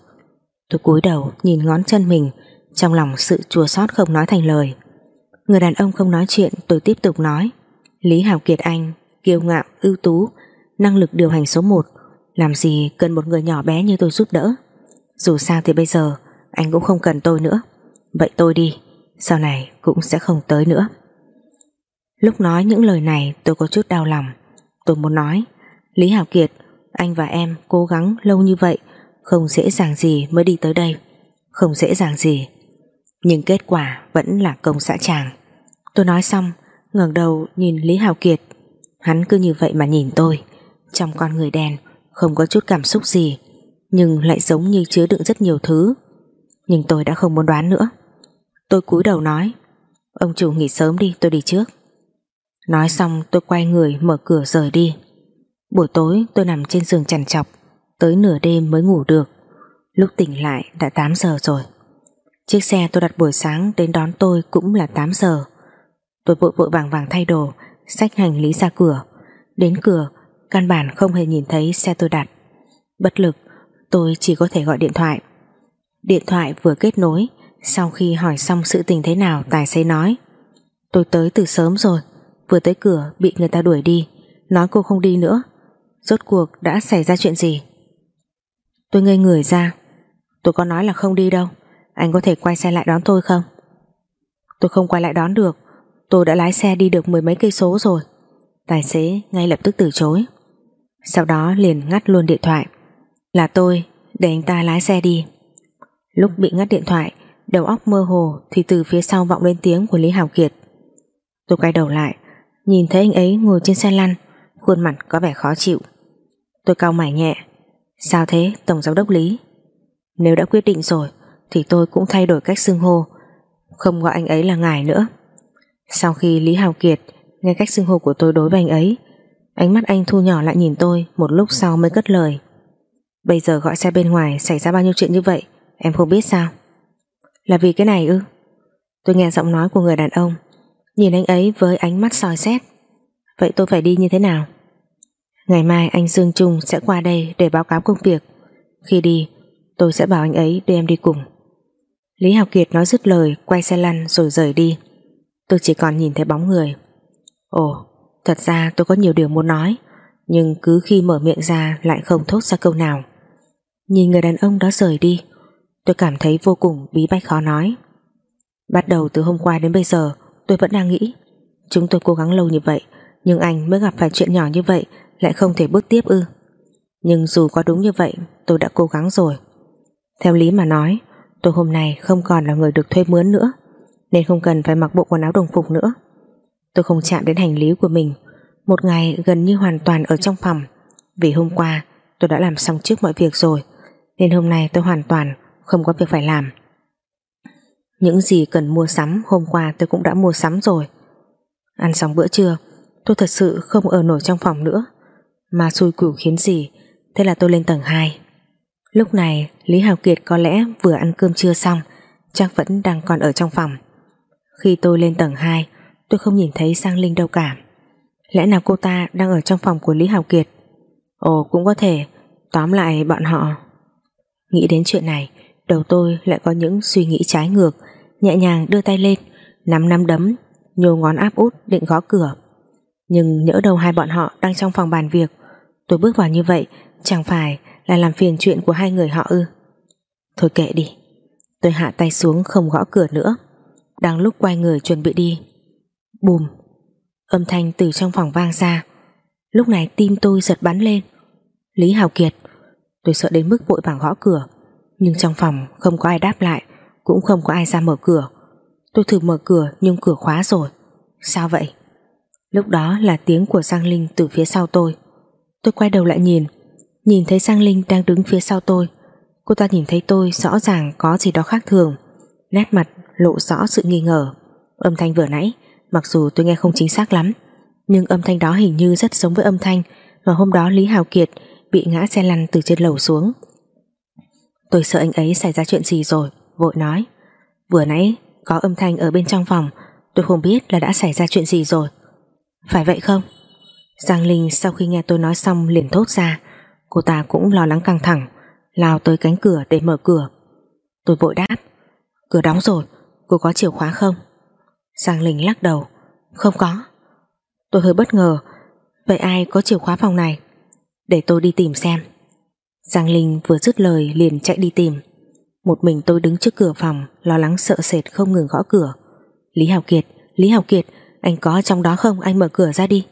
Tôi cúi đầu nhìn ngón chân mình Trong lòng sự chua xót không nói thành lời. Người đàn ông không nói chuyện Tôi tiếp tục nói. Lý Hào Kiệt Anh Kiêu ngạo, ưu tú Năng lực điều hành số 1 làm gì cần một người nhỏ bé như tôi giúp đỡ? Dù sao thì bây giờ, Anh cũng không cần tôi nữa. Vậy tôi đi, Sau này cũng sẽ không tới nữa. Lúc nói những lời này, tôi có chút đau lòng. Tôi muốn nói, Lý Hảo Kiệt, Anh và em cố gắng lâu như vậy, Không dễ dàng gì mới đi tới đây. Không dễ dàng gì, Nhưng kết quả vẫn là công xã tràng. Tôi nói xong, ngẩng đầu nhìn Lý Hảo Kiệt. Hắn cứ như vậy mà nhìn tôi, Trong con người đen không có chút cảm xúc gì, Nhưng lại giống như chứa đựng rất nhiều thứ. Nhưng tôi đã không muốn đoán nữa. Tôi cúi đầu nói, Ông chủ nghỉ sớm đi, tôi đi trước. Nói xong, tôi quay người mở cửa rời đi. Buổi tối, tôi nằm trên giường chằn chọc, Tới nửa đêm mới ngủ được. Lúc tỉnh lại đã 8 giờ rồi. Chiếc xe tôi đặt buổi sáng đến đón tôi cũng là 8 giờ. Tôi vội vội vàng vàng thay đồ, Xách hành lý ra cửa. Đến cửa Căn bản không hề nhìn thấy xe tôi đặt. Bất lực, tôi chỉ có thể gọi điện thoại. Điện thoại vừa kết nối, Sau khi hỏi xong sự tình thế nào, Tài xế nói, Tôi tới từ sớm rồi, Vừa tới cửa bị người ta đuổi đi, Nói cô không đi nữa, Rốt cuộc đã xảy ra chuyện gì? Tôi ngây người ra, Tôi có nói là không đi đâu, Anh có thể quay xe lại đón tôi không? Tôi không quay lại đón được, Tôi đã lái xe đi được mười mấy cây số rồi. Tài xế ngay lập tức từ chối. Sau đó liền ngắt luôn điện thoại. Là tôi, Để anh ta lái xe đi. Lúc bị ngắt điện thoại, Đầu óc mơ hồ Thì từ phía sau vọng lên tiếng của Lý Hào Kiệt. Tôi quay đầu lại, Nhìn thấy anh ấy ngồi trên xe lăn, Khuôn mặt có vẻ khó chịu. Tôi cau mày nhẹ. Sao thế, Tổng Giám đốc Lý? Nếu đã quyết định rồi, Thì tôi cũng thay đổi cách xưng hô. Không gọi anh ấy là ngài nữa. Sau khi Lý Hào Kiệt Nghe cách xưng hô của tôi đối với anh ấy Ánh mắt anh thu nhỏ lại nhìn tôi, Một lúc sau mới cất lời. Bây giờ gọi xe bên ngoài xảy ra bao nhiêu chuyện như vậy, Em không biết sao? Là vì cái này ư? Tôi nghe giọng nói của người đàn ông, Nhìn anh ấy với ánh mắt soi xét. Vậy tôi phải đi như thế nào? Ngày mai anh Dương Trung sẽ qua đây Để báo cáo công việc. Khi đi, tôi sẽ bảo anh ấy đưa em đi cùng. Lý Học Kiệt nói dứt lời, Quay xe lăn rồi rời đi. Tôi chỉ còn nhìn thấy bóng người. Ồ thật ra tôi có nhiều điều muốn nói, Nhưng cứ khi mở miệng ra Lại không thốt ra câu nào. Nhìn người đàn ông đó rời đi, Tôi cảm thấy vô cùng bí bách khó nói. Bắt đầu từ hôm qua đến bây giờ, Tôi vẫn đang nghĩ, Chúng tôi cố gắng lâu như vậy, Nhưng anh mới gặp phải chuyện nhỏ như vậy Lại không thể bước tiếp ư. Nhưng dù có đúng như vậy, tôi đã cố gắng rồi. Theo lý mà nói, Tôi hôm nay không còn là người được thuê mướn nữa, Nên không cần phải mặc bộ quần áo đồng phục nữa. Tôi không chạm đến hành lý của mình Một ngày gần như hoàn toàn ở trong phòng Vì hôm qua tôi đã làm xong trước mọi việc rồi Nên hôm nay tôi hoàn toàn không có việc phải làm những gì cần mua sắm hôm qua tôi cũng đã mua sắm rồi. Ăn xong bữa trưa, tôi thật sự không ở nổi trong phòng nữa. Mà xui cửu khiến gì, thế là tôi lên tầng 2. Lúc này Lý Hào Kiệt có lẽ vừa ăn cơm trưa xong Chắc vẫn đang còn ở trong phòng Khi tôi lên tầng 2 Tôi không nhìn thấy Sang Linh đâu cả. Lẽ nào cô ta đang ở trong phòng của Lý Hào Kiệt? Ồ, cũng có thể. Tóm lại bọn họ. Nghĩ đến chuyện này, Đầu tôi lại có những suy nghĩ trái ngược. Nhẹ nhàng đưa tay lên, Nắm nắm đấm Nhô ngón áp út định gõ cửa. Nhưng nhỡ đâu hai bọn họ đang trong phòng bàn việc, Tôi bước vào như vậy, Chẳng phải là làm phiền chuyện của hai người họ ư? Thôi kệ đi. Tôi hạ tay xuống không gõ cửa nữa. Đang lúc quay người chuẩn bị đi Bùm. Âm thanh từ trong phòng vang ra. Lúc này tim tôi giật bắn lên. Lý Hào Kiệt, Tôi sợ đến mức vội vàng gõ cửa, Nhưng trong phòng không có ai đáp lại, Cũng không có ai ra mở cửa. Tôi thử mở cửa nhưng cửa khóa rồi. Sao vậy? Lúc đó là tiếng của Giang Linh từ phía sau tôi. Tôi quay đầu lại nhìn Nhìn thấy Giang Linh đang đứng phía sau tôi. Cô ta nhìn thấy tôi rõ ràng có gì đó khác thường, Nét mặt lộ rõ sự nghi ngờ. Âm thanh vừa nãy Mặc dù tôi nghe không chính xác lắm Nhưng âm thanh đó hình như rất giống với âm thanh Mà hôm đó Lý Hào Kiệt Bị ngã xe lăn từ trên lầu xuống. Tôi sợ anh ấy xảy ra chuyện gì rồi Vội nói. Vừa nãy có âm thanh ở bên trong phòng Tôi không biết là đã xảy ra chuyện gì rồi. Phải vậy không? Giang Linh sau khi nghe tôi nói xong liền thốt ra. Cô ta cũng lo lắng căng thẳng Lao tới cánh cửa để mở cửa. Tôi vội đáp. Cửa đóng rồi, cô có chìa khóa không? Giang Linh lắc đầu. Không có. Tôi hơi bất ngờ. Vậy ai có chìa khóa phòng này? Để tôi đi tìm xem. Giang Linh vừa dứt lời liền chạy đi tìm. Một mình tôi đứng trước cửa phòng Lo lắng sợ sệt không ngừng gõ cửa. Lý Hào Kiệt, Lý Hào Kiệt Anh có trong đó không, anh mở cửa ra đi.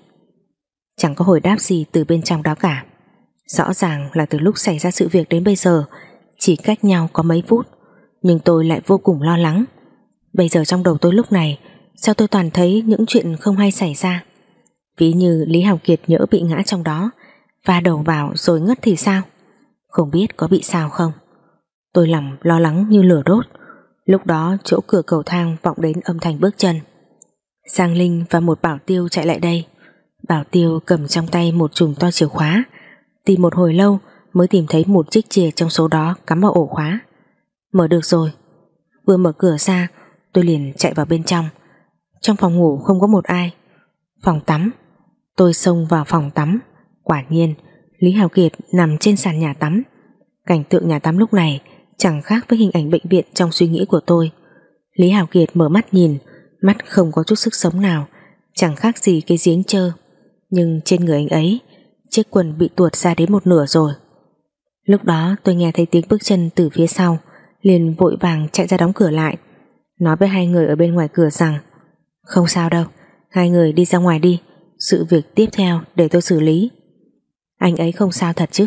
Chẳng có hồi đáp gì từ bên trong đó cả. Rõ ràng là từ lúc xảy ra sự việc đến bây giờ Chỉ cách nhau có mấy phút. Nhưng tôi lại vô cùng lo lắng. Bây giờ trong đầu tôi lúc này Sao tôi toàn thấy những chuyện không hay xảy ra? Ví như Lý Hào Kiệt nhỡ bị ngã trong đó Và đầu vào rồi ngất thì sao? Không biết có bị sao không? Tôi lòng lo lắng như lửa đốt. Lúc đó chỗ cửa cầu thang vọng đến âm thanh bước chân. Giang Linh và một bảo tiêu chạy lại đây. Bảo tiêu cầm trong tay một chùm to chìa khóa. Tìm một hồi lâu mới tìm thấy một chiếc chìa trong số đó cắm vào ổ khóa. Mở được rồi. Vừa mở cửa ra, tôi liền chạy vào bên trong. Trong phòng ngủ không có một ai. Phòng tắm. Tôi xông vào phòng tắm. Quả nhiên, Lý Hào Kiệt nằm trên sàn nhà tắm. Cảnh tượng nhà tắm lúc này Chẳng khác với hình ảnh bệnh viện trong suy nghĩ của tôi. Lý Hào Kiệt mở mắt nhìn, Mắt không có chút sức sống nào, Chẳng khác gì cái giếng trơ. Nhưng trên người anh ấy, Chiếc quần bị tuột ra đến một nửa rồi. Lúc đó tôi nghe thấy tiếng bước chân từ phía sau, Liền vội vàng chạy ra đóng cửa lại. Nói với hai người ở bên ngoài cửa rằng không sao đâu. Hai người đi ra ngoài đi. Sự việc tiếp theo để tôi xử lý. Anh ấy không sao thật chứ?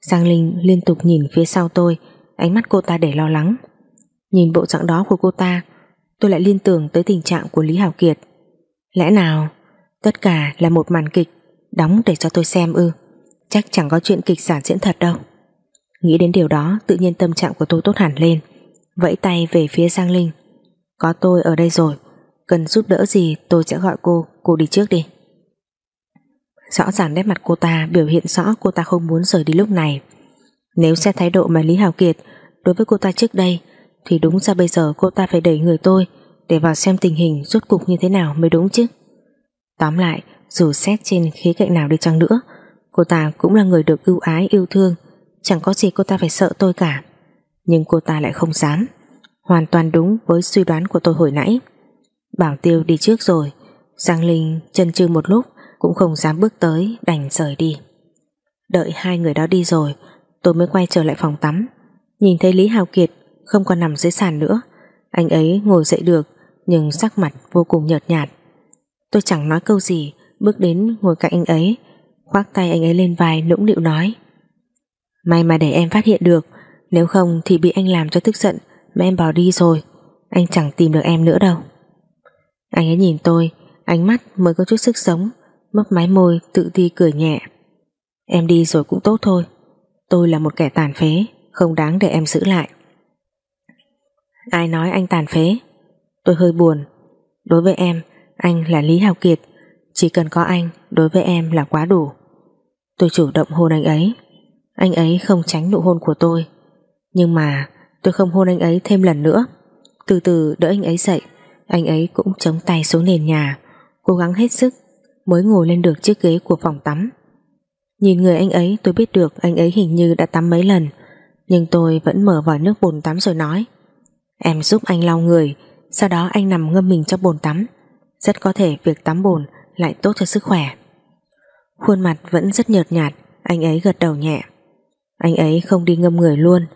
Giang Linh liên tục nhìn phía sau tôi. Ánh mắt cô ta để lo lắng. Nhìn bộ dạng đó của cô ta, Tôi lại liên tưởng tới tình trạng của Lý Hảo Kiệt. Lẽ nào Tất cả là một màn kịch Đóng để cho tôi xem ư? Chắc chẳng có chuyện kịch giả diễn thật đâu. Nghĩ đến điều đó, tự nhiên tâm trạng của tôi tốt hẳn lên. Vẫy tay về phía Giang Linh. Có tôi ở đây rồi. Cần giúp đỡ gì, tôi sẽ gọi cô. Cô đi trước đi. Rõ ràng nét mặt cô ta biểu hiện rõ cô ta không muốn rời đi lúc này. Nếu xét thái độ mà Lý Hào Kiệt Đối với cô ta trước đây, Thì đúng ra bây giờ cô ta phải đẩy người tôi Để vào xem tình hình rốt cục như thế nào mới đúng chứ. Tóm lại, dù xét trên khía cạnh nào đi chăng nữa, Cô ta cũng là người được ưu ái, yêu thương. Chẳng có gì cô ta phải sợ tôi cả. Nhưng cô ta lại không dám. Hoàn toàn đúng với suy đoán của tôi hồi nãy. Bảo Tiêu đi trước rồi. Giang Linh chân chừ một lúc, Cũng không dám bước tới, đành rời đi. Đợi hai người đó đi rồi, Tôi mới quay trở lại phòng tắm. Nhìn thấy Lý Hào Kiệt Không còn nằm dưới sàn nữa. Anh ấy ngồi dậy được, Nhưng sắc mặt vô cùng nhợt nhạt. Tôi chẳng nói câu gì, Bước đến ngồi cạnh anh ấy, Khoác tay anh ấy lên vai nũng nịu nói. May mà để em phát hiện được, Nếu không thì bị anh làm cho tức giận, Mà em bỏ đi rồi. Anh chẳng tìm được em nữa đâu. Anh ấy nhìn tôi, Ánh mắt mới có chút sức sống, Mấp máy môi tự ti cười nhẹ. Em đi rồi cũng tốt thôi. Tôi là một kẻ tàn phế, Không đáng để em giữ lại. Ai nói anh tàn phế? Tôi hơi buồn. Đối với em, Anh là Lý Hào Kiệt. Chỉ cần có anh, Đối với em là quá đủ. Tôi chủ động hôn anh ấy. Anh ấy không tránh nụ hôn của tôi. Nhưng mà tôi không hôn anh ấy thêm lần nữa. Từ từ đỡ anh ấy dậy. Anh ấy cũng chống tay xuống nền nhà, Cố gắng hết sức Mới ngồi lên được chiếc ghế của phòng tắm. Nhìn người anh ấy, tôi biết được Anh ấy hình như đã tắm mấy lần, Nhưng tôi vẫn mở vòi nước bồn tắm rồi nói, Em giúp anh lau người, Sau đó anh nằm ngâm mình trong bồn tắm. Rất có thể việc tắm bồn Lại tốt cho sức khỏe. Khuôn mặt vẫn rất nhợt nhạt, Anh ấy gật đầu nhẹ. Anh ấy không đi ngâm người luôn,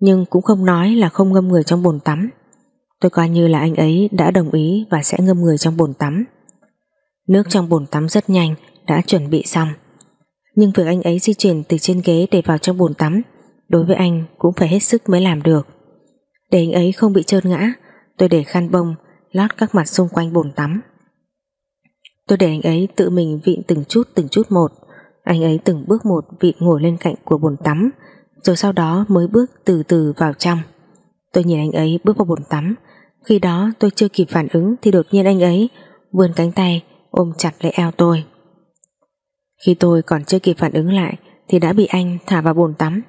Nhưng cũng không nói là không ngâm người trong bồn tắm. Tôi coi như là anh ấy đã đồng ý Và sẽ ngâm người trong bồn tắm. Nước trong bồn tắm rất nhanh, Đã chuẩn bị xong. Nhưng việc anh ấy di chuyển từ trên ghế để vào trong bồn tắm, Đối với anh cũng phải hết sức mới làm được. Để anh ấy không bị trơn ngã, Tôi để khăn bông, Lót các mặt xung quanh bồn tắm. Tôi để anh ấy tự mình vịn từng chút từng chút một. Anh ấy từng bước một vịn ngồi lên cạnh của bồn tắm, Rồi sau đó mới bước từ từ vào trong. Tôi nhìn anh ấy bước vào bồn tắm khi đó tôi chưa kịp phản ứng Thì đột nhiên anh ấy vươn cánh tay ôm chặt lấy eo tôi. Khi tôi còn chưa kịp phản ứng lại Thì đã bị anh thả vào bồn tắm.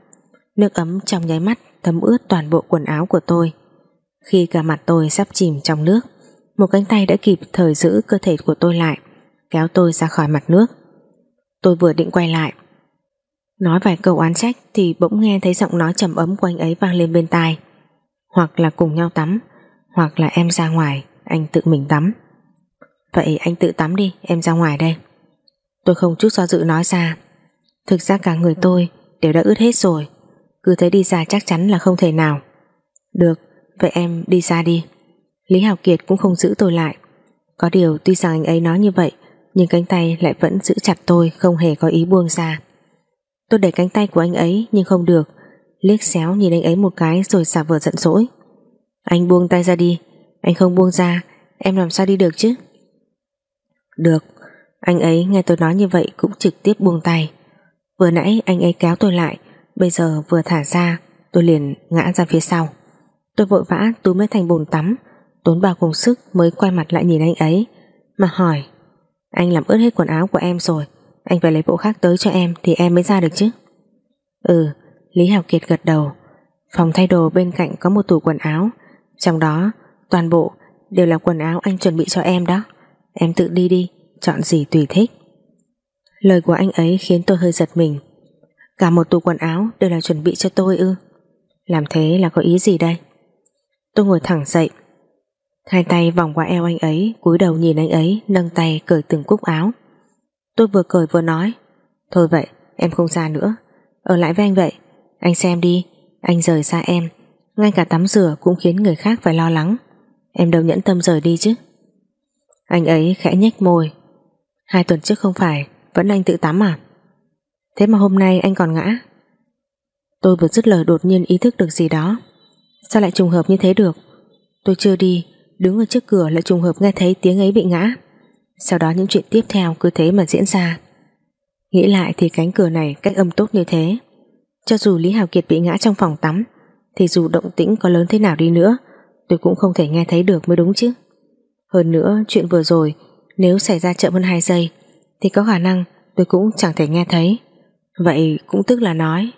Nước ấm trong nháy mắt thấm ướt toàn bộ quần áo của tôi. Khi cả mặt tôi sắp chìm trong nước, Một cánh tay đã kịp thời giữ cơ thể của tôi lại, Kéo tôi ra khỏi mặt nước. Tôi vừa định quay lại. Nói vài câu oán trách Thì bỗng nghe thấy giọng nói trầm ấm của anh ấy vang lên bên tai, Hoặc là cùng nhau tắm. Hoặc là em ra ngoài, Anh tự mình tắm. Vậy anh tự tắm đi, em ra ngoài đây. Tôi không chút do dự nói ra. Thực ra cả người tôi đều đã ướt hết rồi, Cứ thế đi ra chắc chắn là không thể nào. Được, Vậy em đi ra đi. Lý Hào Kiệt cũng không giữ tôi lại. Có điều tuy rằng anh ấy nói như vậy, Nhưng cánh tay lại vẫn giữ chặt tôi, Không hề có ý buông ra. Tôi đẩy cánh tay của anh ấy, nhưng không được. Liếc xéo nhìn anh ấy một cái Rồi xả vờ giận dỗi. Anh buông tay ra đi. Anh không buông ra. Em làm sao đi được chứ? Được, anh ấy nghe tôi nói như vậy cũng trực tiếp buông tay. Vừa nãy anh ấy kéo tôi lại, bây giờ vừa thả ra, tôi liền ngã ra phía sau. Tôi vội vã túm lấy thành bồn tắm, tốn bao công sức mới quay mặt lại nhìn anh ấy, mà hỏi, anh làm ướt hết quần áo của em rồi, anh phải lấy bộ khác tới cho em thì em mới ra được chứ. Ừ, Lý Hào Kiệt gật đầu, phòng thay đồ bên cạnh có một tủ quần áo, trong đó, toàn bộ đều là quần áo anh chuẩn bị cho em đó. Em tự đi đi, Chọn gì tùy thích. Lời của anh ấy khiến tôi hơi giật mình. Cả một tủ quần áo đều là chuẩn bị cho tôi ư? Làm thế là có ý gì đây? Tôi ngồi thẳng dậy. Hai tay vòng qua eo anh ấy, cúi đầu nhìn anh ấy, Nâng tay cởi từng cúc áo. Tôi vừa cởi vừa nói, Thôi vậy, em không ra nữa. Ở lại với anh vậy. Anh xem đi, Anh rời xa em. Ngay cả tắm rửa cũng khiến người khác phải lo lắng. Em đâu nhẫn tâm rời đi chứ? Anh ấy khẽ nhếch môi. Hai tuần trước không phải, Vẫn anh tự tắm à? Thế mà hôm nay anh còn ngã. Tôi vừa dứt lời đột nhiên ý thức được gì đó. Sao lại trùng hợp như thế được? Tôi chưa đi, Đứng ở trước cửa lại trùng hợp nghe thấy tiếng ấy bị ngã. Sau đó những chuyện tiếp theo cứ thế mà diễn ra. Nghĩ lại thì cánh cửa này cách âm tốt như thế. Cho dù Lý Hào Kiệt bị ngã trong phòng tắm thì dù động tĩnh có lớn thế nào đi nữa, Tôi cũng không thể nghe thấy được mới đúng chứ. Hơn nữa, chuyện vừa rồi, Nếu xảy ra chậm hơn 2 giây, Thì có khả năng tôi cũng chẳng thể nghe thấy. Vậy cũng tức là nói,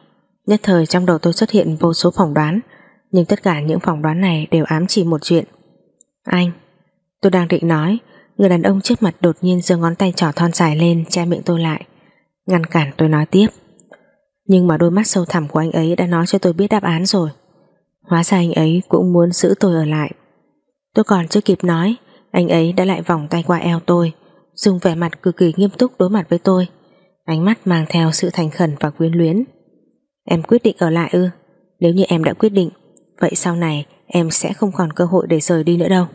Nhất thời trong đầu tôi xuất hiện vô số phỏng đoán, Nhưng tất cả những phỏng đoán này Đều ám chỉ một chuyện. Anh, Tôi đang định nói, Người đàn ông trước mặt đột nhiên giơ ngón tay trỏ thon dài lên Che miệng tôi lại, Ngăn cản tôi nói tiếp. Nhưng mà đôi mắt sâu thẳm của anh ấy đã nói cho tôi biết đáp án rồi. Hóa ra anh ấy cũng muốn giữ tôi ở lại. Tôi còn chưa kịp nói, anh ấy đã lại vòng tay qua eo tôi, Dùng vẻ mặt cực kỳ nghiêm túc đối mặt với tôi. Ánh mắt mang theo sự thành khẩn và quyến luyến. Em quyết định ở lại ư? Nếu như em đã quyết định, Vậy sau này em sẽ không còn cơ hội để rời đi nữa đâu.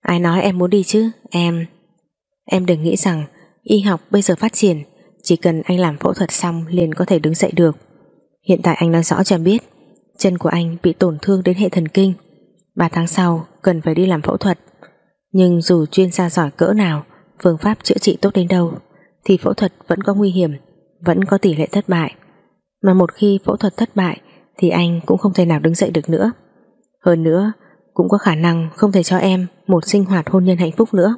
Ai nói em muốn đi chứ, Em? Em đừng nghĩ rằng y học bây giờ phát triển, Chỉ cần anh làm phẫu thuật xong liền có thể đứng dậy được. Hiện tại anh nói rõ cho em biết. Chân của anh bị tổn thương đến hệ thần kinh. 3 tháng sau, cần phải đi làm phẫu thuật. Nhưng dù chuyên gia giỏi cỡ nào, Phương pháp chữa trị tốt đến đâu, Thì phẫu thuật vẫn có nguy hiểm, Vẫn có tỷ lệ thất bại. Mà một khi phẫu thuật thất bại, Thì anh cũng không thể nào đứng dậy được nữa. Hơn nữa, Cũng có khả năng không thể cho em Một sinh hoạt hôn nhân hạnh phúc nữa.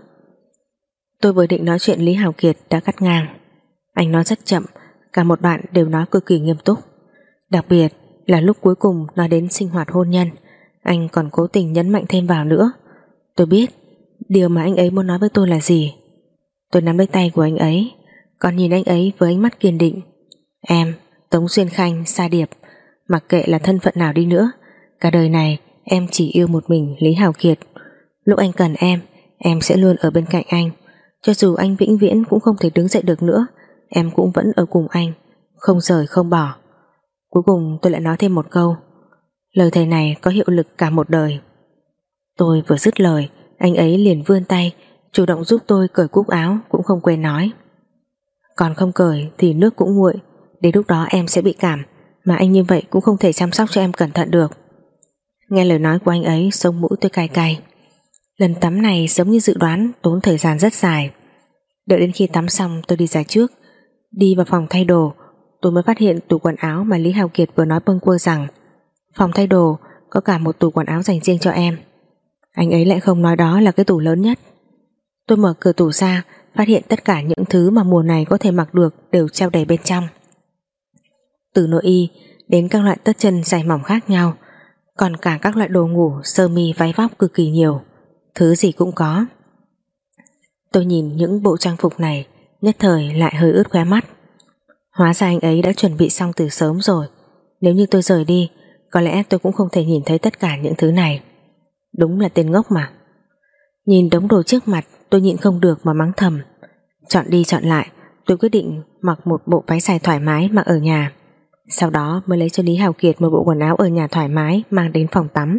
Tôi vừa định nói chuyện Lý Hào Kiệt đã cắt ngang. Anh nói rất chậm, Cả một đoạn đều nói cực kỳ nghiêm túc. Đặc biệt là lúc cuối cùng nói đến sinh hoạt hôn nhân. Anh còn cố tình nhấn mạnh thêm vào nữa. Tôi biết Điều mà anh ấy muốn nói với tôi là gì? Tôi nắm lấy tay của anh ấy Còn nhìn anh ấy với ánh mắt kiên định. Em, Tống Xuyên Khanh, Sa Điệp Mặc kệ là thân phận nào đi nữa Cả đời này em chỉ yêu một mình Lý Hào Kiệt. Lúc anh cần em Em sẽ luôn ở bên cạnh anh. Cho dù anh vĩnh viễn cũng không thể đứng dậy được nữa Em cũng vẫn ở cùng anh Không rời không bỏ. Cuối cùng tôi lại nói thêm một câu. Lời thầy này có hiệu lực cả một đời. Tôi vừa dứt lời, Anh ấy liền vươn tay, Chủ động giúp tôi cởi cúc áo Cũng không quên nói. Còn không cởi thì nước cũng nguội, Đến lúc đó em sẽ bị cảm, Mà anh như vậy cũng không thể chăm sóc cho em cẩn thận được. Nghe lời nói của anh ấy Sông mũi tôi cay cay. Lần tắm này giống như dự đoán, Tốn thời gian rất dài. Đợi đến khi tắm xong tôi đi ra trước, Đi vào phòng thay đồ Tôi mới phát hiện tủ quần áo mà Lý Hào Kiệt vừa nói bâng quơ rằng. Phòng thay đồ, có cả một tủ quần áo dành riêng cho em. Anh ấy lại không nói đó là cái tủ lớn nhất. Tôi mở cửa tủ ra, Phát hiện tất cả những thứ mà mùa này có thể mặc được Đều treo đầy bên trong. Từ nội y Đến các loại tất chân dài mỏng khác nhau, Còn cả các loại đồ ngủ, Sơ mi, váy vóc cực kỳ nhiều. Thứ gì cũng có. Tôi nhìn những bộ trang phục này, Nhất thời lại hơi ướt khóe mắt. Hóa ra anh ấy đã chuẩn bị xong từ sớm rồi. Nếu như tôi rời đi, Có lẽ tôi cũng không thể nhìn thấy tất cả những thứ này. Đúng là tên ngốc mà. Nhìn đống đồ trước mặt, Tôi nhịn không được mà mắng thầm. Chọn đi chọn lại, Tôi quyết định mặc một bộ váy dài thoải mái mặc ở nhà. Sau đó mới lấy cho Lý Hào Kiệt Một bộ quần áo ở nhà thoải mái Mang đến phòng tắm.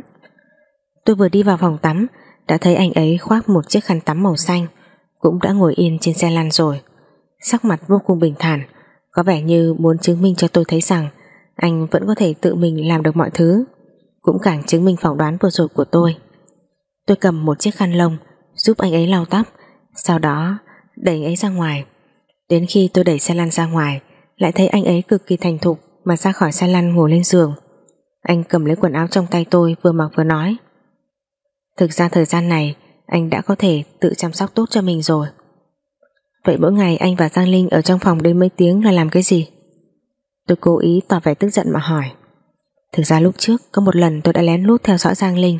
Tôi vừa đi vào phòng tắm, Đã thấy anh ấy khoác một chiếc khăn tắm màu xanh, Cũng đã ngồi yên trên xe lăn rồi. Sắc mặt vô cùng bình thản có vẻ như muốn chứng minh cho tôi thấy rằng anh vẫn có thể tự mình làm được mọi thứ, cũng càng chứng minh phỏng đoán vừa rồi của tôi. Tôi cầm một chiếc khăn lông, giúp anh ấy lau tóc, sau đó đẩy anh ấy ra ngoài. Đến khi tôi đẩy xe lăn ra ngoài, lại thấy anh ấy cực kỳ thành thục mà ra khỏi xe lăn ngồi lên giường. Anh cầm lấy quần áo trong tay tôi vừa mặc vừa nói, thực ra thời gian này anh đã có thể tự chăm sóc tốt cho mình rồi. Vậy mỗi ngày anh và Giang Linh ở trong phòng đến mấy tiếng là làm cái gì? Tôi cố ý tỏ vẻ tức giận mà hỏi. Thực ra lúc trước, có một lần tôi đã lén lút theo dõi Giang Linh.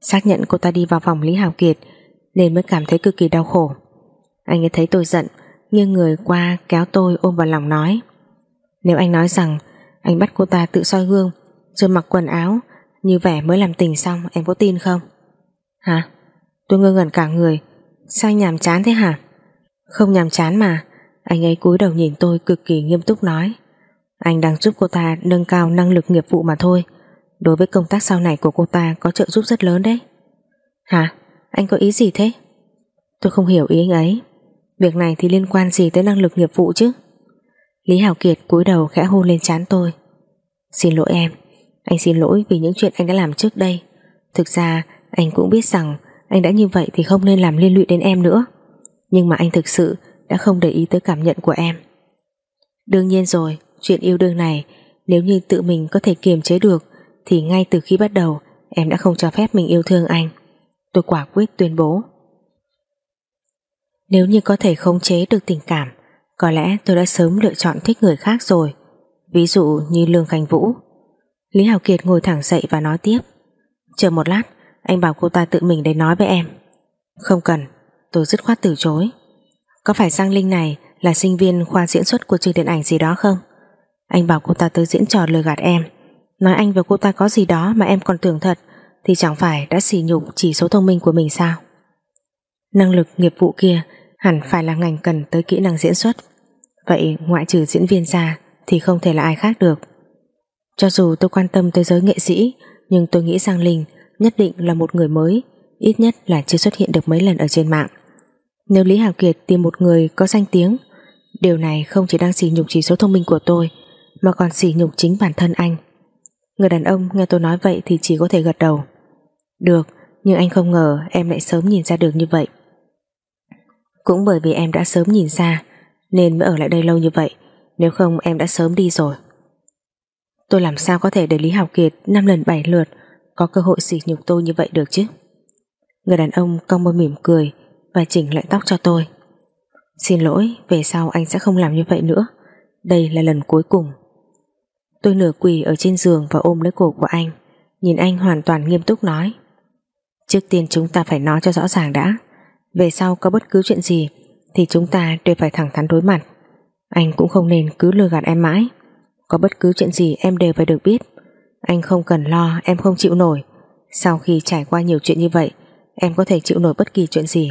Xác nhận cô ta đi vào phòng Lý Hào Kiệt, Nên mới cảm thấy cực kỳ đau khổ. Anh ấy thấy tôi giận, Nghiêng người qua kéo tôi ôm vào lòng nói. Nếu anh nói rằng Anh bắt cô ta tự soi gương, Rồi mặc quần áo, Như vẻ mới làm tình xong, em có tin không? Hả? Tôi ngơ ngẩn cả người. Sao nhàm chán thế hả? Không nhàm chán mà. Anh ấy cúi đầu nhìn tôi cực kỳ nghiêm túc nói. Anh đang giúp cô ta nâng cao năng lực nghiệp vụ mà thôi. Đối với công tác sau này của cô ta Có trợ giúp rất lớn đấy. Hả? Anh có ý gì thế? Tôi không hiểu ý anh ấy. Việc này thì liên quan gì tới năng lực nghiệp vụ chứ? Lý Hảo Kiệt cúi đầu khẽ hôn lên chán tôi. Xin lỗi em. Anh xin lỗi vì những chuyện anh đã làm trước đây. Thực ra, anh cũng biết rằng Anh đã như vậy thì không nên làm liên lụy đến em nữa nhưng mà anh thực sự đã không để ý tới cảm nhận của em. Đương nhiên rồi, Chuyện yêu đương này, Nếu như tự mình có thể kiềm chế được, Thì ngay từ khi bắt đầu, Em đã không cho phép mình yêu thương anh. Tôi quả quyết tuyên bố. Nếu như có thể khống chế được tình cảm, Có lẽ tôi đã sớm lựa chọn thích người khác rồi. Ví dụ như Lương Khánh Vũ. Lý Hào Kiệt ngồi thẳng dậy và nói tiếp. Chờ một lát, Anh bảo cô ta tự mình đến nói với em. Không cần tôi dứt khoát từ chối. Có phải Giang Linh này là sinh viên khoa diễn xuất của trường điện ảnh gì đó không? Anh bảo cô ta tới diễn trò lừa gạt em. Nói anh và cô ta có gì đó mà em còn tưởng thật, Thì chẳng phải đã xỉ nhục chỉ số thông minh của mình sao? Năng lực nghiệp vụ kia Hẳn phải là ngành cần tới kỹ năng diễn xuất. Vậy ngoại trừ diễn viên ra Thì không thể là ai khác được. Cho dù tôi quan tâm tới giới nghệ sĩ, Nhưng tôi nghĩ Giang Linh Nhất định là một người mới, Ít nhất là chưa xuất hiện được mấy lần ở trên mạng nếu Lý Hào Kiệt tìm một người có danh tiếng Điều này không chỉ đang xỉ nhục chỉ số thông minh của tôi Mà còn xỉ nhục chính bản thân anh. Người đàn ông nghe tôi nói vậy Thì chỉ có thể gật đầu. Được, nhưng anh không ngờ em lại sớm nhìn ra được như vậy. Cũng bởi vì em đã sớm nhìn ra Nên mới ở lại đây lâu như vậy Nếu không em đã sớm đi rồi. Tôi làm sao có thể để Lý Hào Kiệt năm lần bảy lượt Có cơ hội xỉ nhục tôi như vậy được chứ? Người đàn ông cong môi mỉm cười và chỉnh lại tóc cho tôi. Xin lỗi, về sau anh sẽ không làm như vậy nữa. Đây là lần cuối cùng. Tôi nửa quỳ ở trên giường và ôm lấy cổ của anh Nhìn anh hoàn toàn nghiêm túc nói Trước tiên chúng ta phải nói cho rõ ràng đã Về sau có bất cứ chuyện gì Thì chúng ta đều phải thẳng thắn đối mặt Anh cũng không nên cứ lừa gạt em mãi Có bất cứ chuyện gì em đều phải được biết Anh không cần lo em không chịu nổi Sau khi trải qua nhiều chuyện như vậy Em có thể chịu nổi bất kỳ chuyện gì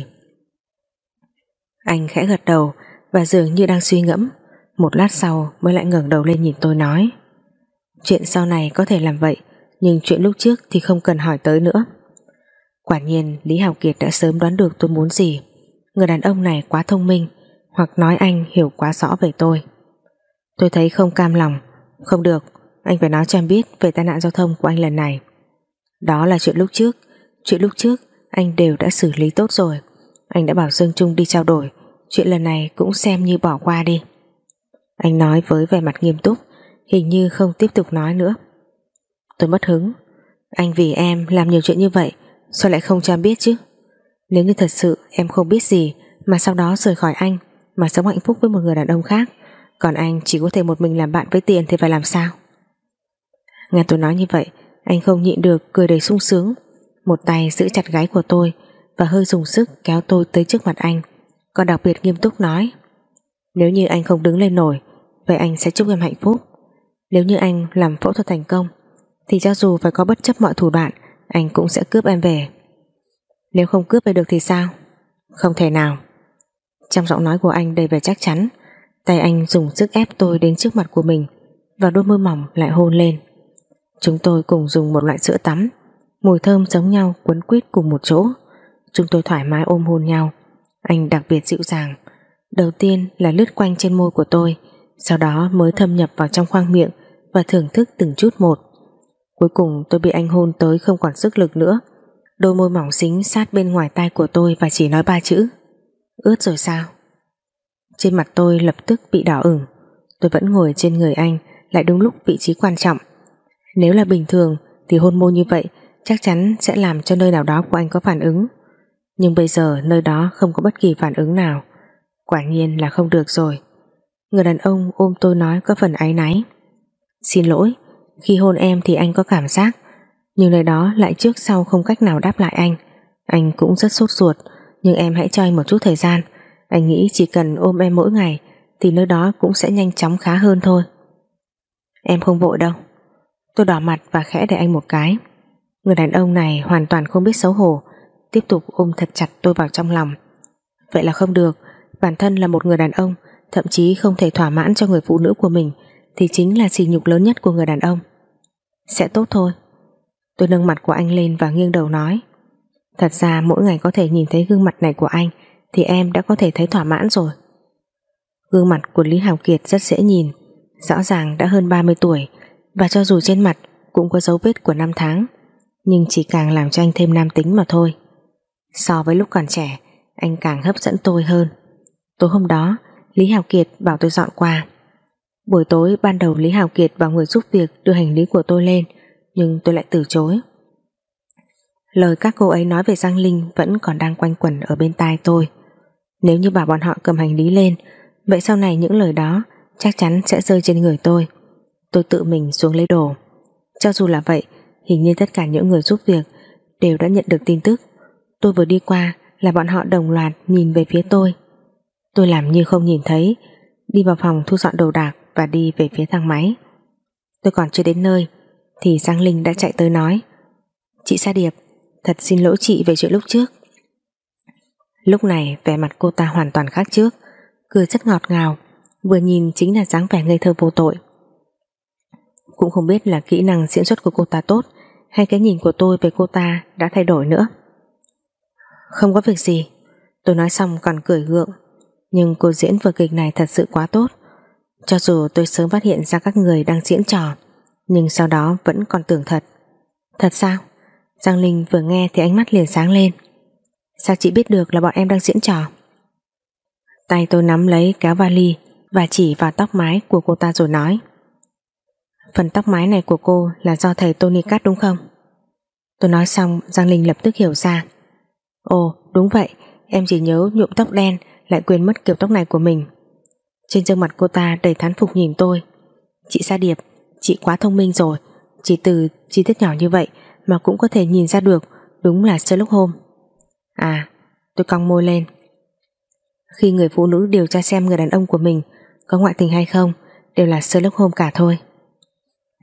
anh khẽ gật đầu Và dường như đang suy ngẫm. Một lát sau mới lại ngẩng đầu lên nhìn tôi nói. Chuyện sau này có thể làm vậy, Nhưng chuyện lúc trước thì không cần hỏi tới nữa. Quả nhiên, Lý Hào Kiệt đã sớm đoán được tôi muốn gì. Người đàn ông này quá thông minh, Hoặc nói anh hiểu quá rõ về tôi. Tôi thấy không cam lòng. Không được, Anh phải nói cho em biết về tai nạn giao thông của anh lần này. Đó là chuyện lúc trước. Chuyện lúc trước, anh đều đã xử lý tốt rồi. Anh đã bảo Dương Trung đi trao đổi. Chuyện lần này cũng xem như bỏ qua đi. Anh nói với vẻ mặt nghiêm túc, Hình như không tiếp tục nói nữa. Tôi mất hứng. Anh vì em làm nhiều chuyện như vậy, Sao lại không cho em biết chứ? Nếu như thật sự em không biết gì, Mà sau đó rời khỏi anh, Mà sống hạnh phúc với một người đàn ông khác, Còn anh chỉ có thể một mình làm bạn với tiền Thì phải làm sao? Nghe tôi nói như vậy, Anh không nhịn được cười đầy sung sướng. Một tay giữ chặt gáy của tôi Và hơi dùng sức kéo tôi tới trước mặt anh. Còn đặc biệt nghiêm túc nói, Nếu như anh không đứng lên nổi, Vậy anh sẽ chúc em hạnh phúc. Nếu như anh làm phẫu thuật thành công, Thì cho dù phải có bất chấp mọi thủ đoạn, anh cũng sẽ cướp em về. Nếu không cướp về được thì sao? Không thể nào. Trong giọng nói của anh đầy vẻ chắc chắn, Tay anh dùng sức ép tôi đến trước mặt của mình, Và đôi môi mỏng lại hôn lên. Chúng tôi cùng dùng một loại sữa tắm, Mùi thơm giống nhau quấn quýt cùng một chỗ. Chúng tôi thoải mái ôm hôn nhau anh đặc biệt dịu dàng. Đầu tiên là lướt quanh trên môi của tôi, Sau đó mới thâm nhập vào trong khoang miệng Và thưởng thức từng chút một. Cuối cùng tôi bị anh hôn tới không còn sức lực nữa. Đôi môi mỏng xính sát bên ngoài tai của tôi Và chỉ nói ba chữ, Ướt rồi sao? Trên mặt tôi lập tức bị đỏ ửng. Tôi vẫn ngồi trên người anh, Lại đúng lúc vị trí quan trọng. Nếu là bình thường thì hôn môi như vậy Chắc chắn sẽ làm cho nơi nào đó của anh có phản ứng. Nhưng bây giờ nơi đó không có bất kỳ phản ứng nào. Quả nhiên là không được rồi. Người đàn ông ôm tôi nói có phần áy náy. Xin lỗi, khi hôn em thì anh có cảm giác, Nhưng nơi đó lại trước sau không cách nào đáp lại anh. Anh cũng rất sốt ruột, Nhưng em hãy cho anh một chút thời gian. Anh nghĩ chỉ cần ôm em mỗi ngày Thì nơi đó cũng sẽ nhanh chóng khá hơn thôi. Em không vội đâu. Tôi đỏ mặt và khẽ để anh một cái. Người đàn ông này hoàn toàn không biết xấu hổ Tiếp tục ôm thật chặt tôi vào trong lòng. Vậy là không được, Bản thân là một người đàn ông, Thậm chí không thể thỏa mãn cho người phụ nữ của mình, Thì chính là sỉ nhục lớn nhất của người đàn ông. Sẽ tốt thôi. Tôi nâng mặt của anh lên và nghiêng đầu nói. Thật ra mỗi ngày có thể nhìn thấy gương mặt này của anh, Thì em đã có thể thấy thỏa mãn rồi. Gương mặt của Lý Hào Kiệt rất dễ nhìn, Rõ ràng đã hơn 30 tuổi, Và cho dù trên mặt cũng có dấu vết của năm tháng, Nhưng chỉ càng làm cho anh thêm nam tính mà thôi. So với lúc còn trẻ, Anh càng hấp dẫn tôi hơn Tối hôm đó, Lý Hào Kiệt bảo tôi dọn qua Buổi tối ban đầu Lý Hào Kiệt và người giúp việc đưa hành lý của tôi lên, nhưng tôi lại từ chối. Lời các cô ấy nói về Giang Linh vẫn còn đang quanh quẩn ở bên tai tôi. Nếu như bảo bọn họ cầm hành lý lên, vậy sau này những lời đó chắc chắn sẽ rơi trên người tôi. Tôi tự mình xuống lấy đồ. Cho dù là vậy, hình như tất cả những người giúp việc đều đã nhận được tin tức. Tôi vừa đi qua là bọn họ đồng loạt nhìn về phía tôi. Tôi làm như không nhìn thấy đi vào phòng thu dọn đồ đạc và đi về phía thang máy. Tôi còn chưa đến nơi thì Giang Linh đã chạy tới nói Chị Sa Điệp, thật xin lỗi chị về chuyện lúc trước. Lúc này vẻ mặt cô ta hoàn toàn khác trước, cười rất ngọt ngào, vừa nhìn chính là dáng vẻ ngây thơ vô tội. Cũng không biết là kỹ năng diễn xuất của cô ta tốt hay cái nhìn của tôi về cô ta đã thay đổi nữa. Không có việc gì, tôi nói xong còn cười gượng, nhưng cô diễn vở kịch này thật sự quá tốt. Cho dù tôi sớm phát hiện ra các người đang diễn trò Nhưng sau đó vẫn còn tưởng thật Thật sao? Giang Linh vừa nghe thì ánh mắt liền sáng lên Sao chị biết được là bọn em đang diễn trò? Tay tôi nắm lấy kéo vali Và chỉ vào tóc mái của cô ta rồi nói Phần tóc mái này của cô Là do thầy Tony cắt đúng không? Tôi nói xong Giang Linh lập tức hiểu ra Ồ đúng vậy. Em chỉ nhớ nhuộm tóc đen Lại quên mất kiểu tóc này của mình. Trên gương mặt cô ta đầy thán phục nhìn tôi. Chị Sa Điệp Chị quá thông minh rồi. Chỉ từ chi tiết nhỏ như vậy Mà cũng có thể nhìn ra được Đúng là Sherlock Holmes À tôi cong môi lên. Khi người phụ nữ điều tra xem người đàn ông của mình Có ngoại tình hay không Đều là Sherlock Holmes cả thôi.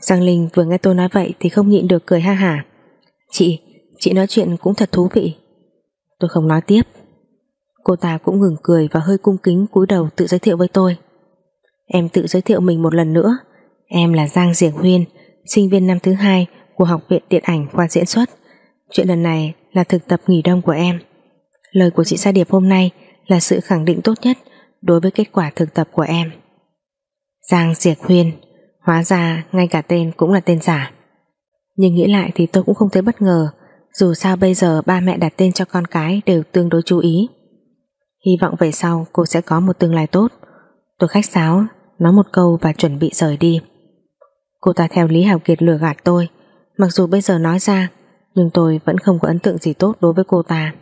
Giang Linh vừa nghe tôi nói vậy Thì không nhịn được cười ha hả. Chị, chị nói chuyện cũng thật thú vị. Tôi không nói tiếp. Cô ta cũng ngừng cười và hơi cung kính cúi đầu tự giới thiệu với tôi. Em tự giới thiệu mình một lần nữa. Em là Giang Diệc Huyên, Sinh viên năm thứ hai của Học viện Điện ảnh khoa diễn xuất. Chuyện lần này là thực tập nghỉ đông của em. Lời của chị Sa Điệp hôm nay Là sự khẳng định tốt nhất Đối với kết quả thực tập của em. Giang Diệc Huyên, Hóa ra ngay cả tên cũng là tên giả. Nhưng nghĩ lại thì tôi cũng không thấy bất ngờ dù sao bây giờ ba mẹ đặt tên cho con cái Đều tương đối chú ý. Hy vọng về sau cô sẽ có một tương lai tốt. Tôi khách sáo, Nói một câu và chuẩn bị rời đi. Cô ta theo Lý hảo Kiệt lừa gạt tôi. Mặc dù bây giờ nói ra, Nhưng tôi vẫn không có ấn tượng gì tốt đối với cô ta.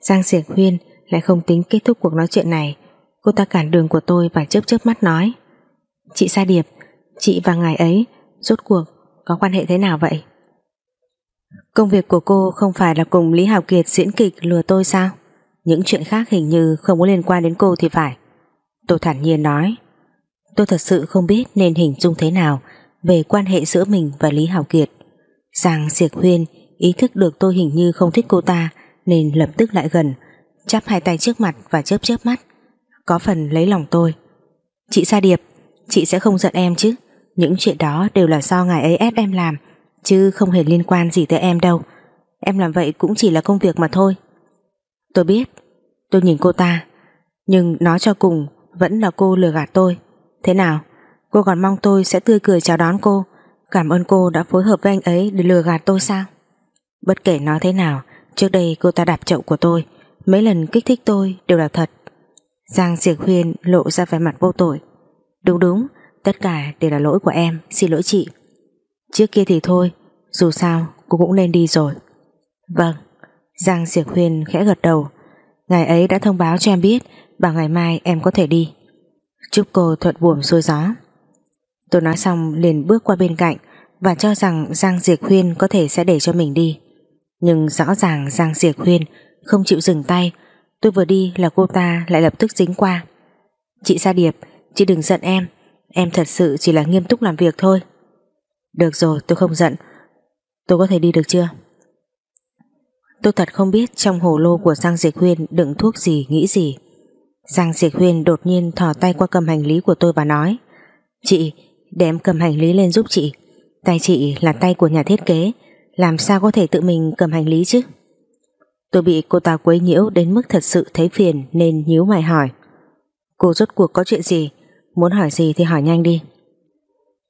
Giang Diệc Huyên Lại không tính kết thúc cuộc nói chuyện này. Cô ta cản đường của tôi và chớp chớp mắt nói, Chị Sa Điệp, Chị và ngài ấy, Rốt cuộc có quan hệ thế nào vậy? Công việc của cô không phải là cùng Lý Hào Kiệt diễn kịch lừa tôi sao Những chuyện khác hình như không có liên quan đến cô thì phải Tôi thản nhiên nói Tôi thật sự không biết nên hình dung thế nào về quan hệ giữa mình và Lý Hào Kiệt. Giang Diệc Huyên ý thức được tôi hình như không thích cô ta nên lập tức lại gần, chắp hai tay trước mặt và chớp chớp mắt. Có phần lấy lòng tôi. Chị Sa Điệp, chị sẽ không giận em chứ. Những chuyện đó đều là do ngài ấy ép em làm, chứ không hề liên quan gì tới em đâu. Em làm vậy cũng chỉ là công việc mà thôi. Tôi biết, tôi nhìn cô ta, nhưng nói cho cùng vẫn là cô lừa gạt tôi. Thế nào? Cô còn mong tôi sẽ tươi cười chào đón cô. Cảm ơn cô đã phối hợp với anh ấy Để lừa gạt tôi sao? Bất kể nói thế nào Trước đây cô ta đạp chậu của tôi. Mấy lần kích thích tôi đều là thật. Giang Diệc Huyên lộ ra vẻ mặt vô tội. Đúng đúng. Tất cả đều là lỗi của em. Xin lỗi chị. Trước kia thì thôi Dù sao cô cũng nên đi rồi Vâng Giang Diệc Huyên khẽ gật đầu Ngày ấy đã thông báo cho em biết Bảo ngày mai em có thể đi Chúc cô thuận buồm xuôi gió Tôi nói xong liền bước qua bên cạnh và cho rằng Giang Diệc Huyên có thể sẽ để cho mình đi. Nhưng rõ ràng Giang Diệc Huyên không chịu dừng tay tôi vừa đi là cô ta lại lập tức dính qua. Chị Sa Điệp, chị đừng giận em em thật sự chỉ là nghiêm túc làm việc thôi. Được rồi tôi không giận. Tôi có thể đi được chưa? Tôi thật không biết trong hồ lô của Giang diệt Huyên đựng thuốc gì nghĩ gì. Giang diệt Huyên đột nhiên thò tay qua cầm hành lý của tôi và nói Chị, để em cầm hành lý lên giúp chị. Tay chị là tay của nhà thiết kế Làm sao có thể tự mình cầm hành lý chứ? Tôi bị cô ta quấy nhiễu Đến mức thật sự thấy phiền Nên nhíu mày hỏi Cô rốt cuộc có chuyện gì? Muốn hỏi gì thì hỏi nhanh đi.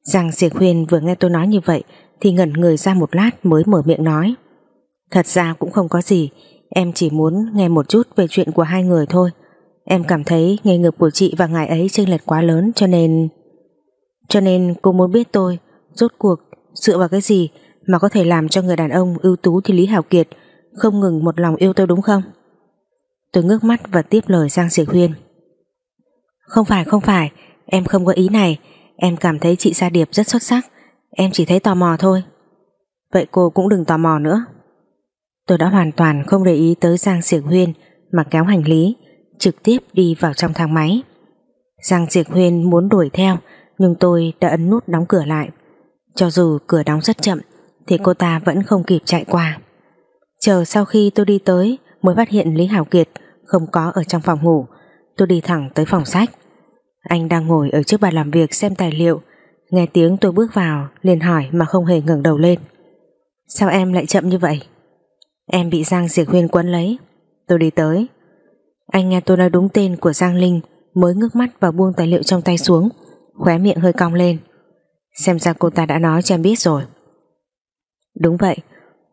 Giang Diệc Huyên vừa nghe tôi nói như vậy Thì ngẩn người ra một lát mới mở miệng nói Thật ra cũng không có gì Em chỉ muốn nghe một chút về chuyện của hai người thôi Em cảm thấy nghề nghiệp của chị và ngài ấy chênh lệch quá lớn cho nên... Cho nên cô muốn biết tôi rốt cuộc dựa vào cái gì mà có thể làm cho người đàn ông ưu tú thì Lý Hảo Kiệt không ngừng một lòng yêu tôi đúng không? Tôi ngước mắt và tiếp lời Giang Diệc Huyên. Không phải không phải, em không có ý này, em cảm thấy chị Sa Điệp rất xuất sắc, em chỉ thấy tò mò thôi. Vậy cô cũng đừng tò mò nữa. Tôi đã hoàn toàn không để ý tới Giang Diệc Huyên mà kéo hành lý, trực tiếp đi vào trong thang máy. Giang Diệc Huyên muốn đuổi theo nhưng tôi đã ấn nút đóng cửa lại. Cho dù cửa đóng rất chậm thì cô ta vẫn không kịp chạy qua. Chờ sau khi tôi đi tới mới phát hiện Lý Hảo Kiệt không có ở trong phòng ngủ. Tôi đi thẳng tới phòng sách. Anh đang ngồi ở trước bàn làm việc xem tài liệu. Nghe tiếng tôi bước vào, liền hỏi mà không hề ngẩng đầu lên. Sao em lại chậm như vậy? Em bị Giang Diệc Huyên quấn lấy. Tôi đi tới. Anh nghe tôi nói đúng tên của Giang Linh, mới ngước mắt và buông tài liệu trong tay xuống, khóe miệng hơi cong lên xem ra cô ta đã nói cho em biết rồi đúng vậy,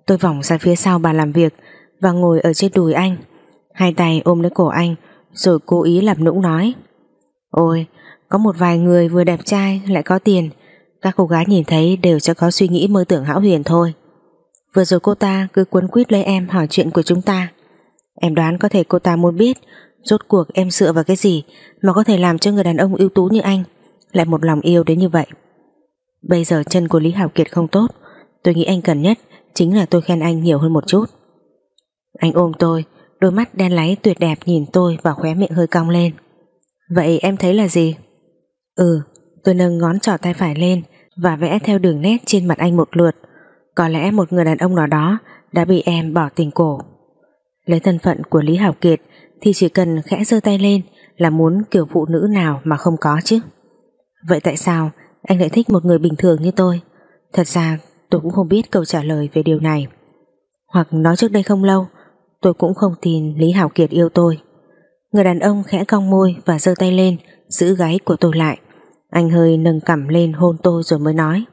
tôi vòng ra phía sau bàn làm việc và ngồi ở trên đùi anh hai tay ôm lấy cổ anh, rồi cố ý làm nũng nói ôi, có một vài người vừa đẹp trai, lại có tiền. Các cô gái nhìn thấy đều cho có suy nghĩ mơ tưởng hão huyền thôi. Vừa rồi cô ta cứ quấn quýt lấy em hỏi chuyện của chúng ta. Em đoán có thể cô ta muốn biết, rốt cuộc em dựa vào cái gì mà có thể làm cho người đàn ông ưu tú như anh lại một lòng yêu đến như vậy? Bây giờ chân của Lý Hảo Kiệt không tốt. Tôi nghĩ anh cần nhất Chính là tôi khen anh nhiều hơn một chút. Anh ôm tôi, Đôi mắt đen láy tuyệt đẹp nhìn tôi Và khóe miệng hơi cong lên. Vậy em thấy là gì? Ừ tôi nâng ngón trỏ tay phải lên Và vẽ theo đường nét trên mặt anh một lượt. Có lẽ một người đàn ông nào đó Đã bị em bỏ tình cổ. Lấy thân phận của Lý Hảo Kiệt Thì chỉ cần khẽ giơ tay lên Là muốn kiểu phụ nữ nào mà không có chứ. Vậy tại sao Anh lại thích một người bình thường như tôi? Thật ra tôi cũng không biết câu trả lời về điều này. Hoặc nói trước đây không lâu, Tôi cũng không tin Lý Hảo Kiệt yêu tôi. Người đàn ông khẽ cong môi và giơ tay lên, Giữ gáy của tôi lại. Anh hơi nâng cằm lên hôn tôi rồi mới nói.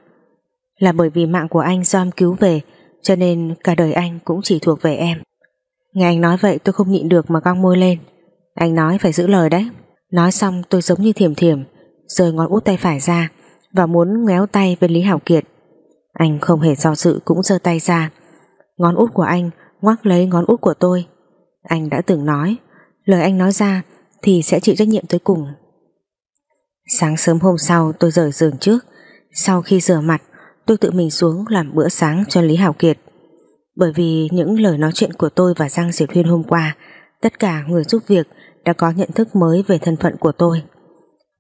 Là bởi vì mạng của anh do em cứu về, Cho nên cả đời anh cũng chỉ thuộc về em. Nghe anh nói vậy tôi không nhịn được mà cong môi lên. Anh nói phải giữ lời đấy. Nói xong tôi giống như thiểm thiểm Rời ngón út tay phải ra Và muốn ngéo tay với Lý Hảo Kiệt. Anh không hề do dự cũng giơ tay ra. Ngón út của anh ngoắc lấy ngón út của tôi. Anh đã từng nói Lời anh nói ra thì sẽ chịu trách nhiệm tới cùng. Sáng sớm hôm sau tôi rời giường trước. Sau khi rửa mặt, Tôi tự mình xuống làm bữa sáng cho Lý Hảo Kiệt. Bởi vì những lời nói chuyện của tôi và Giang Diệp Huyên hôm qua, Tất cả người giúp việc đã có nhận thức mới về thân phận của tôi.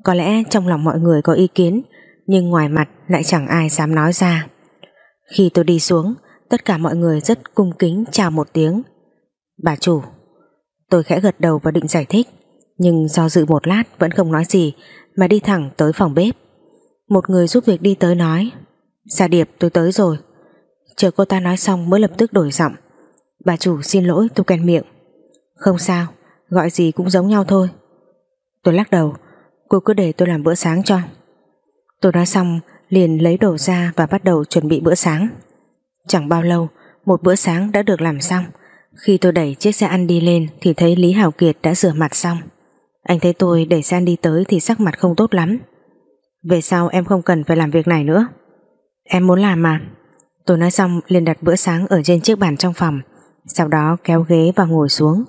Có lẽ trong lòng mọi người có ý kiến, Nhưng ngoài mặt lại chẳng ai dám nói ra. Khi tôi đi xuống, Tất cả mọi người rất cung kính chào một tiếng. Bà chủ Tôi khẽ gật đầu và định giải thích, Nhưng do dự một lát vẫn không nói gì, Mà đi thẳng tới phòng bếp. Một người giúp việc đi tới nói Xà Điệp, tôi tới rồi. Chờ cô ta nói xong mới lập tức đổi giọng, Bà chủ xin lỗi, tôi kèn miệng. Không sao, Gọi gì cũng giống nhau thôi. Tôi lắc đầu, Cô cứ để tôi làm bữa sáng cho. Tôi nói xong, liền lấy đồ ra Và bắt đầu chuẩn bị bữa sáng. Chẳng bao lâu, Một bữa sáng đã được làm xong khi tôi đẩy chiếc xe ăn đi lên Thì thấy Lý Hảo Kiệt đã rửa mặt xong. Anh thấy tôi đẩy xe ăn đi tới Thì sắc mặt không tốt lắm. Về sau em không cần phải làm việc này nữa. Em muốn làm mà. Tôi nói xong liền đặt bữa sáng ở trên chiếc bàn trong phòng, Sau đó kéo ghế và ngồi xuống.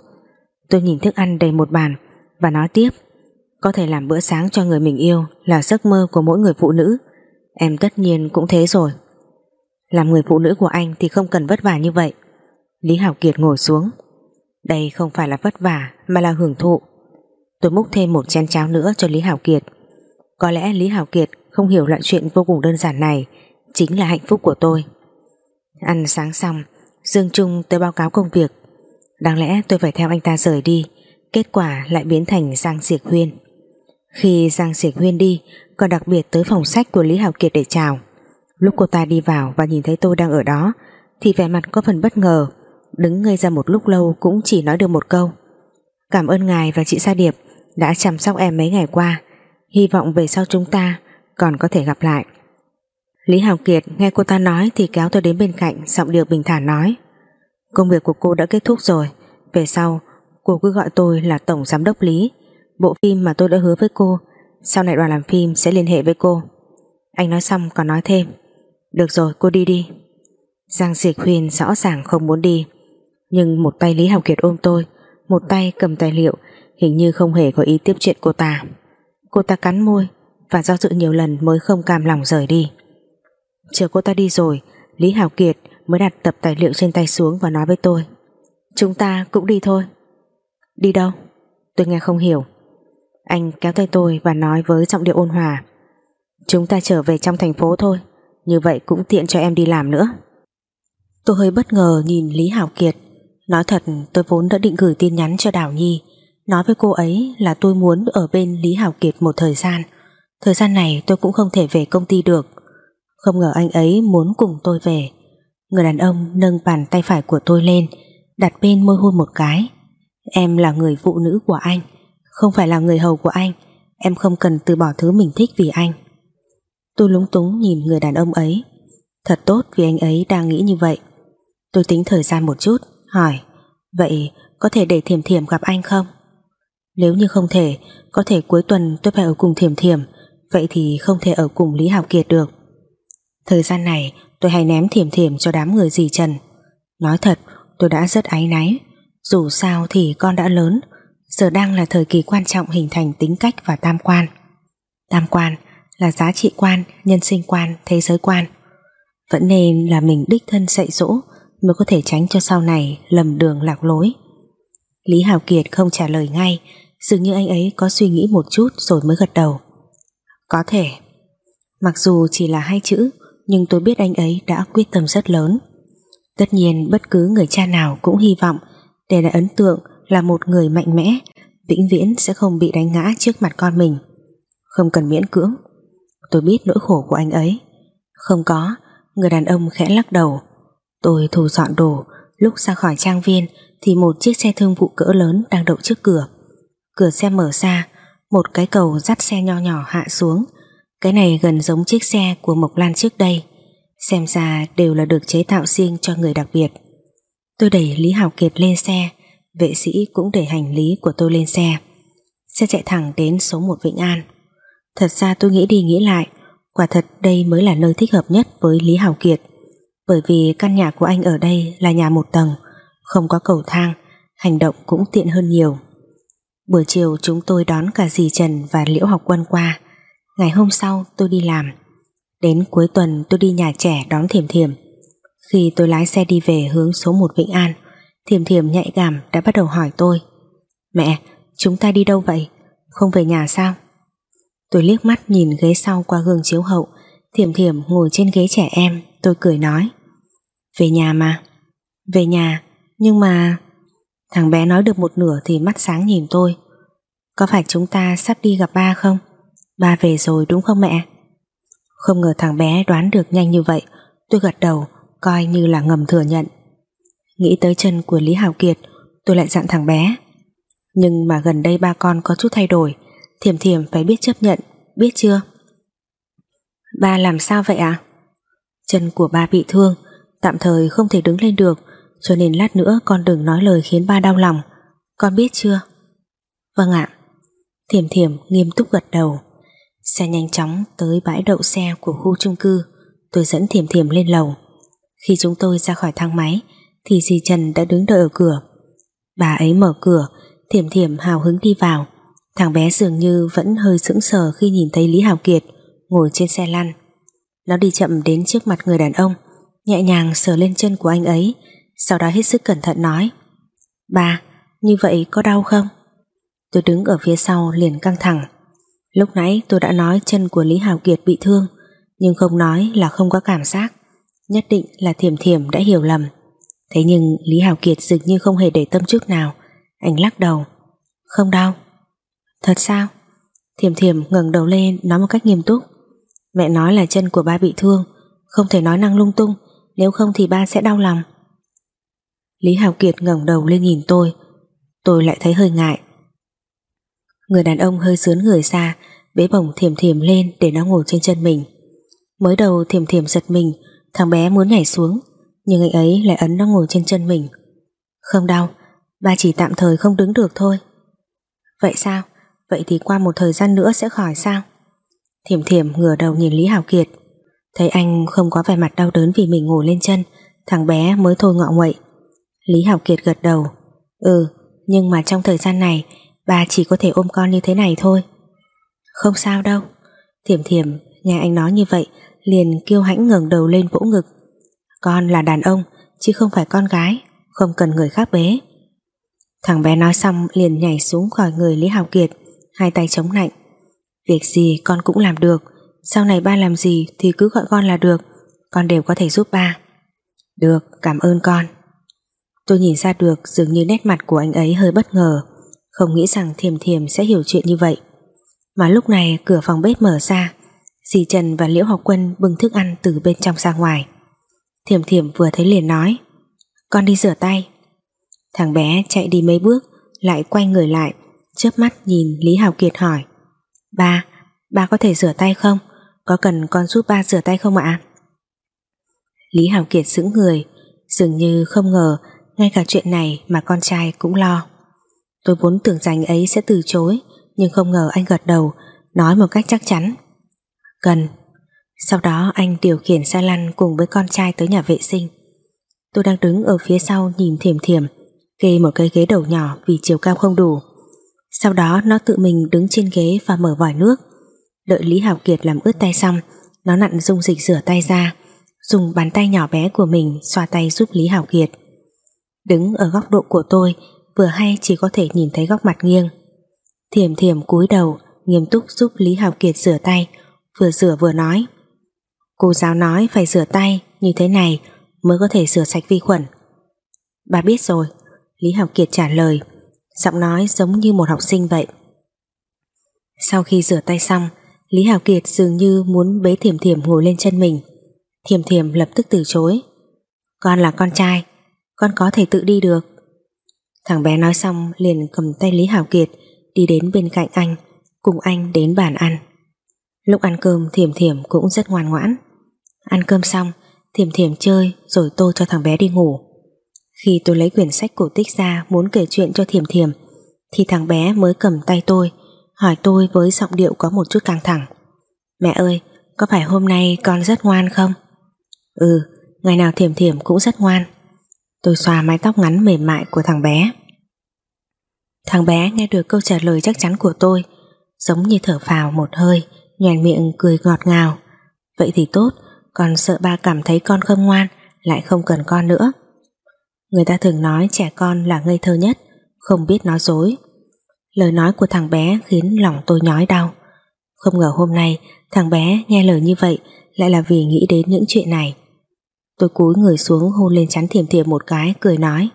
Tôi nhìn thức ăn đầy một bàn Và nói tiếp, Có thể làm bữa sáng cho người mình yêu Là giấc mơ của mỗi người phụ nữ. Em tất nhiên cũng thế rồi. Làm người phụ nữ của anh thì không cần vất vả như vậy. Lý Hảo Kiệt ngồi xuống. Đây không phải là vất vả, Mà là hưởng thụ. Tôi múc thêm một chén cháo nữa cho Lý Hảo Kiệt. Có lẽ Lý Hảo Kiệt Không hiểu loại chuyện vô cùng đơn giản này, Chính là hạnh phúc của tôi. Ăn sáng xong, Dương Trung tới báo cáo công việc. Đáng lẽ tôi phải theo anh ta rời đi, Kết quả lại biến thành Giang Diệc Huyên. Khi Giang Diệc Huyên đi, Còn đặc biệt tới phòng sách của Lý Hảo Kiệt để chào. Lúc cô ta đi vào và nhìn thấy tôi đang ở đó, thì vẻ mặt có phần bất ngờ đứng ngây ra một lúc lâu cũng chỉ nói được một câu. Cảm ơn ngài và chị Sa Điệp đã chăm sóc em mấy ngày qua. Hy vọng về sau chúng ta còn có thể gặp lại. Lý Hào Kiệt nghe cô ta nói thì kéo tôi đến bên cạnh, giọng điệu bình thản nói, công việc của cô đã kết thúc rồi. Về sau, cô cứ gọi tôi là Tổng Giám đốc Lý. Bộ phim mà tôi đã hứa với cô, sau này đoàn làm phim sẽ liên hệ với cô. Anh nói xong còn nói thêm, được rồi, cô đi đi. Giang Diệt Huyền rõ ràng không muốn đi. Nhưng một tay Lý Hào Kiệt ôm tôi, Một tay cầm tài liệu, Hình như không hề có ý tiếp chuyện cô ta. Cô ta cắn môi Và do dự nhiều lần mới không cam lòng rời đi. Chờ cô ta đi rồi, Lý Hào Kiệt mới đặt tập tài liệu trên tay xuống Và nói với tôi, Chúng ta cũng đi thôi. Đi đâu? Tôi nghe không hiểu. Anh kéo tay tôi và nói với giọng điệu ôn hòa, Chúng ta trở về trong thành phố thôi, như vậy cũng tiện cho em đi làm nữa. Tôi hơi bất ngờ nhìn Lý Hảo Kiệt Nói thật, tôi vốn đã định gửi tin nhắn cho Đào Nhi. Nói với cô ấy là tôi muốn ở bên Lý Hảo Kiệt một thời gian. Thời gian này tôi cũng không thể về công ty được. Không ngờ anh ấy muốn cùng tôi về. Người đàn ông nâng bàn tay phải của tôi lên, Đặt bên môi hôn một cái. Em là người phụ nữ của anh, Không phải là người hầu của anh. Em không cần từ bỏ thứ mình thích vì anh. Tôi lúng túng nhìn người đàn ông ấy. Thật tốt vì anh ấy đang nghĩ như vậy. Tôi tính thời gian một chút. Hỏi Vậy có thể để Thiểm Thiểm gặp anh không? Nếu như không thể Có thể cuối tuần tôi phải ở cùng Thiểm Thiểm Vậy thì không thể ở cùng Lý Hào Kiệt được Thời gian này Tôi hay ném Thiểm Thiểm cho đám người dì Trần Nói thật tôi đã rất áy náy Dù sao thì con đã lớn Giờ đang là thời kỳ quan trọng hình thành tính cách và tam quan Tam quan là giá trị quan, nhân sinh quan, thế giới quan. Vẫn nên là mình đích thân dạy dỗ mới có thể tránh cho sau này lầm đường lạc lối. Lý Hào Kiệt không trả lời ngay, dường như anh ấy có suy nghĩ một chút rồi mới gật đầu. Có thể. Mặc dù chỉ là hai chữ, nhưng tôi biết anh ấy đã quyết tâm rất lớn. Tất nhiên bất cứ người cha nào cũng hy vọng để lại ấn tượng là một người mạnh mẽ, vĩnh viễn sẽ không bị đánh ngã trước mặt con mình. Không cần miễn cưỡng. Tôi biết nỗi khổ của anh ấy. Không có, người đàn ông khẽ lắc đầu. Tôi thu dọn đồ, lúc ra khỏi trang viên thì một chiếc xe thương vụ cỡ lớn đang đậu trước cửa. Cửa xe mở ra, một cái cầu dắt xe nho nhỏ hạ xuống. Cái này gần giống chiếc xe của Mộc Lan trước đây. Xem ra đều là được chế tạo riêng cho người đặc biệt. Tôi đẩy Lý Hào Kiệt lên xe, vệ sĩ cũng để hành lý của tôi lên xe. Xe chạy thẳng đến số 1 Vĩnh An. Thật ra tôi nghĩ đi nghĩ lại, quả thật đây mới là nơi thích hợp nhất với Lý Hào Kiệt. Bởi vì căn nhà của anh ở đây là nhà một tầng, không có cầu thang, hành động cũng tiện hơn nhiều. Buổi chiều chúng tôi đón cả dì Trần và Liễu Học Quân qua. Ngày hôm sau tôi đi làm. Đến cuối tuần tôi đi nhà trẻ đón Thiểm Thiểm. Khi tôi lái xe đi về hướng số 1 Vĩnh An, Thiểm Thiểm nhạy cảm đã bắt đầu hỏi tôi. Mẹ, chúng ta đi đâu vậy? Không về nhà sao? Tôi liếc mắt nhìn ghế sau qua gương chiếu hậu, Thiểm Thiểm ngồi trên ghế trẻ em, tôi cười nói. Về nhà mà. Về nhà, nhưng mà... Thằng bé nói được một nửa thì mắt sáng nhìn tôi. Có phải chúng ta sắp đi gặp ba không? Ba về rồi đúng không mẹ? Không ngờ thằng bé đoán được nhanh như vậy. Tôi gật đầu, coi như là ngầm thừa nhận. Nghĩ tới chân của Lý Hào Kiệt, tôi lại dặn thằng bé. Nhưng mà gần đây ba con có chút thay đổi, thiềm thiềm phải biết chấp nhận, biết chưa? Ba làm sao vậy ạ? À? Chân của ba bị thương, tạm thời không thể đứng lên được, cho nên lát nữa con đừng nói lời khiến ba đau lòng. Con biết chưa? Vâng ạ. Thiểm thiểm nghiêm túc gật đầu. Xe nhanh chóng tới bãi đậu xe của khu chung cư. Tôi dẫn thiểm thiểm lên lầu. Khi chúng tôi ra khỏi thang máy Thì dì Trần đã đứng đợi ở cửa. Bà ấy mở cửa Thiểm thiểm hào hứng đi vào. Thằng bé dường như vẫn hơi sững sờ Khi nhìn thấy Lý Hào Kiệt Ngồi trên xe lăn. Nó đi chậm đến trước mặt người đàn ông. Nhẹ nhàng sờ lên chân của anh ấy sau đó hết sức cẩn thận nói Ba, như vậy có đau không? Tôi đứng ở phía sau liền căng thẳng. Lúc nãy tôi đã nói chân của Lý Hào Kiệt bị thương Nhưng không nói là không có cảm giác. Nhất định là thiểm thiểm đã hiểu lầm. Thế nhưng Lý Hào Kiệt dường như không hề để tâm chút nào. Anh lắc đầu Không đau. Thật sao? Thiểm thiểm ngẩng đầu lên nói một cách nghiêm túc Mẹ nói là chân của ba bị thương Không thể nói năng lung tung nếu không thì ba sẽ đau lòng. Lý Hào Kiệt ngẩng đầu lên nhìn tôi. Tôi lại thấy hơi ngại. Người đàn ông hơi sướn người ra, Bế bổng thiềm thiềm lên Để nó ngồi trên chân mình. Mới đầu thiềm thiềm giật mình, Thằng bé muốn nhảy xuống, Nhưng anh ấy lại ấn nó ngồi trên chân mình. Không đau, Ba chỉ tạm thời không đứng được thôi. Vậy sao? Vậy thì qua một thời gian nữa sẽ khỏi sao? Thiểm thiểm ngửa đầu nhìn Lý Hào Kiệt. Thấy anh không có vẻ mặt đau đớn Vì mình ngồi lên chân, Thằng bé mới thôi ngọ nguậy. Lý Học Kiệt gật đầu. Ừ nhưng mà trong thời gian này, Bà chỉ có thể ôm con như thế này thôi. Không sao đâu. Thiểm thiểm, nghe anh nói như vậy, Liền kêu hãnh ngẩng đầu lên vỗ ngực. Con là đàn ông, Chứ không phải con gái, Không cần người khác bế. Thằng bé nói xong liền nhảy xuống khỏi người Lý Hào Kiệt, Hai tay chống lạnh Việc gì con cũng làm được sau này ba làm gì thì cứ gọi con là được Con đều có thể giúp ba. Được cảm ơn con. Tôi nhìn ra được dường như nét mặt của anh ấy hơi bất ngờ Không nghĩ rằng Thiềm Thiềm sẽ hiểu chuyện như vậy. Mà lúc này cửa phòng bếp mở ra Dì Trần và Liễu Học Quân bưng thức ăn từ bên trong ra ngoài. Thiềm Thiềm vừa thấy liền nói Con đi rửa tay. Thằng bé chạy đi mấy bước Lại quay người lại chớp mắt nhìn Lý Hào Kiệt hỏi Ba, ba có thể rửa tay không? Có cần con giúp ba rửa tay không ạ? Lý Hảo Kiệt sững người, Dường như không ngờ ngay cả chuyện này mà con trai cũng lo. Tôi vốn tưởng rằng ấy sẽ từ chối, Nhưng không ngờ anh gật đầu, Nói một cách chắc chắn. Cần. Sau đó anh điều khiển xe lăn cùng với con trai tới nhà vệ sinh. Tôi đang đứng ở phía sau nhìn thiểm thiểm, Kê một cái ghế đầu nhỏ vì chiều cao không đủ. Sau đó nó tự mình đứng trên ghế và mở vòi nước. Đợi Lý Hảo Kiệt làm ướt tay xong, Nó nặn dung dịch rửa tay ra, Dùng bàn tay nhỏ bé của mình xoa tay giúp Lý Hảo Kiệt. Đứng ở góc độ của tôi, Vừa hay chỉ có thể nhìn thấy góc mặt nghiêng. Thiểm thiểm cúi đầu, Nghiêm túc giúp Lý Hảo Kiệt rửa tay, Vừa rửa vừa nói. Cô giáo nói phải rửa tay Như thế này mới có thể rửa sạch vi khuẩn. Bà biết rồi, Lý Hảo Kiệt trả lời, Giọng nói giống như một học sinh vậy. Sau khi rửa tay xong Lý Hảo Kiệt dường như muốn bế Thiểm Thiểm ngồi lên chân mình. Thiểm Thiểm lập tức từ chối. Con là con trai, Con có thể tự đi được. Thằng bé nói xong liền cầm tay Lý Hảo Kiệt Đi đến bên cạnh anh, Cùng anh đến bàn ăn. Lúc ăn cơm, Thiểm Thiểm cũng rất ngoan ngoãn. Ăn cơm xong, Thiểm Thiểm chơi rồi tôi cho thằng bé đi ngủ. Khi tôi lấy quyển sách cổ tích ra Muốn kể chuyện cho Thiểm Thiểm, Thì thằng bé mới cầm tay tôi hỏi tôi với giọng điệu có một chút căng thẳng. Mẹ ơi, có phải hôm nay con rất ngoan không? Ừ, ngày nào thiểm thiểm cũng rất ngoan. Tôi xòa mái tóc ngắn mềm mại của thằng bé. Thằng bé nghe được câu trả lời chắc chắn của tôi, giống như thở phào một hơi, nhoèn miệng cười ngọt ngào. Vậy thì tốt, còn sợ ba cảm thấy con không ngoan, lại không cần con nữa. Người ta thường nói trẻ con là ngây thơ nhất, không biết nói dối. Lời nói của thằng bé khiến lòng tôi nhói đau. Không ngờ hôm nay Thằng bé nghe lời như vậy Lại là vì nghĩ đến những chuyện này. Tôi cúi người xuống hôn lên chắn thiềm thiềm một cái Cười nói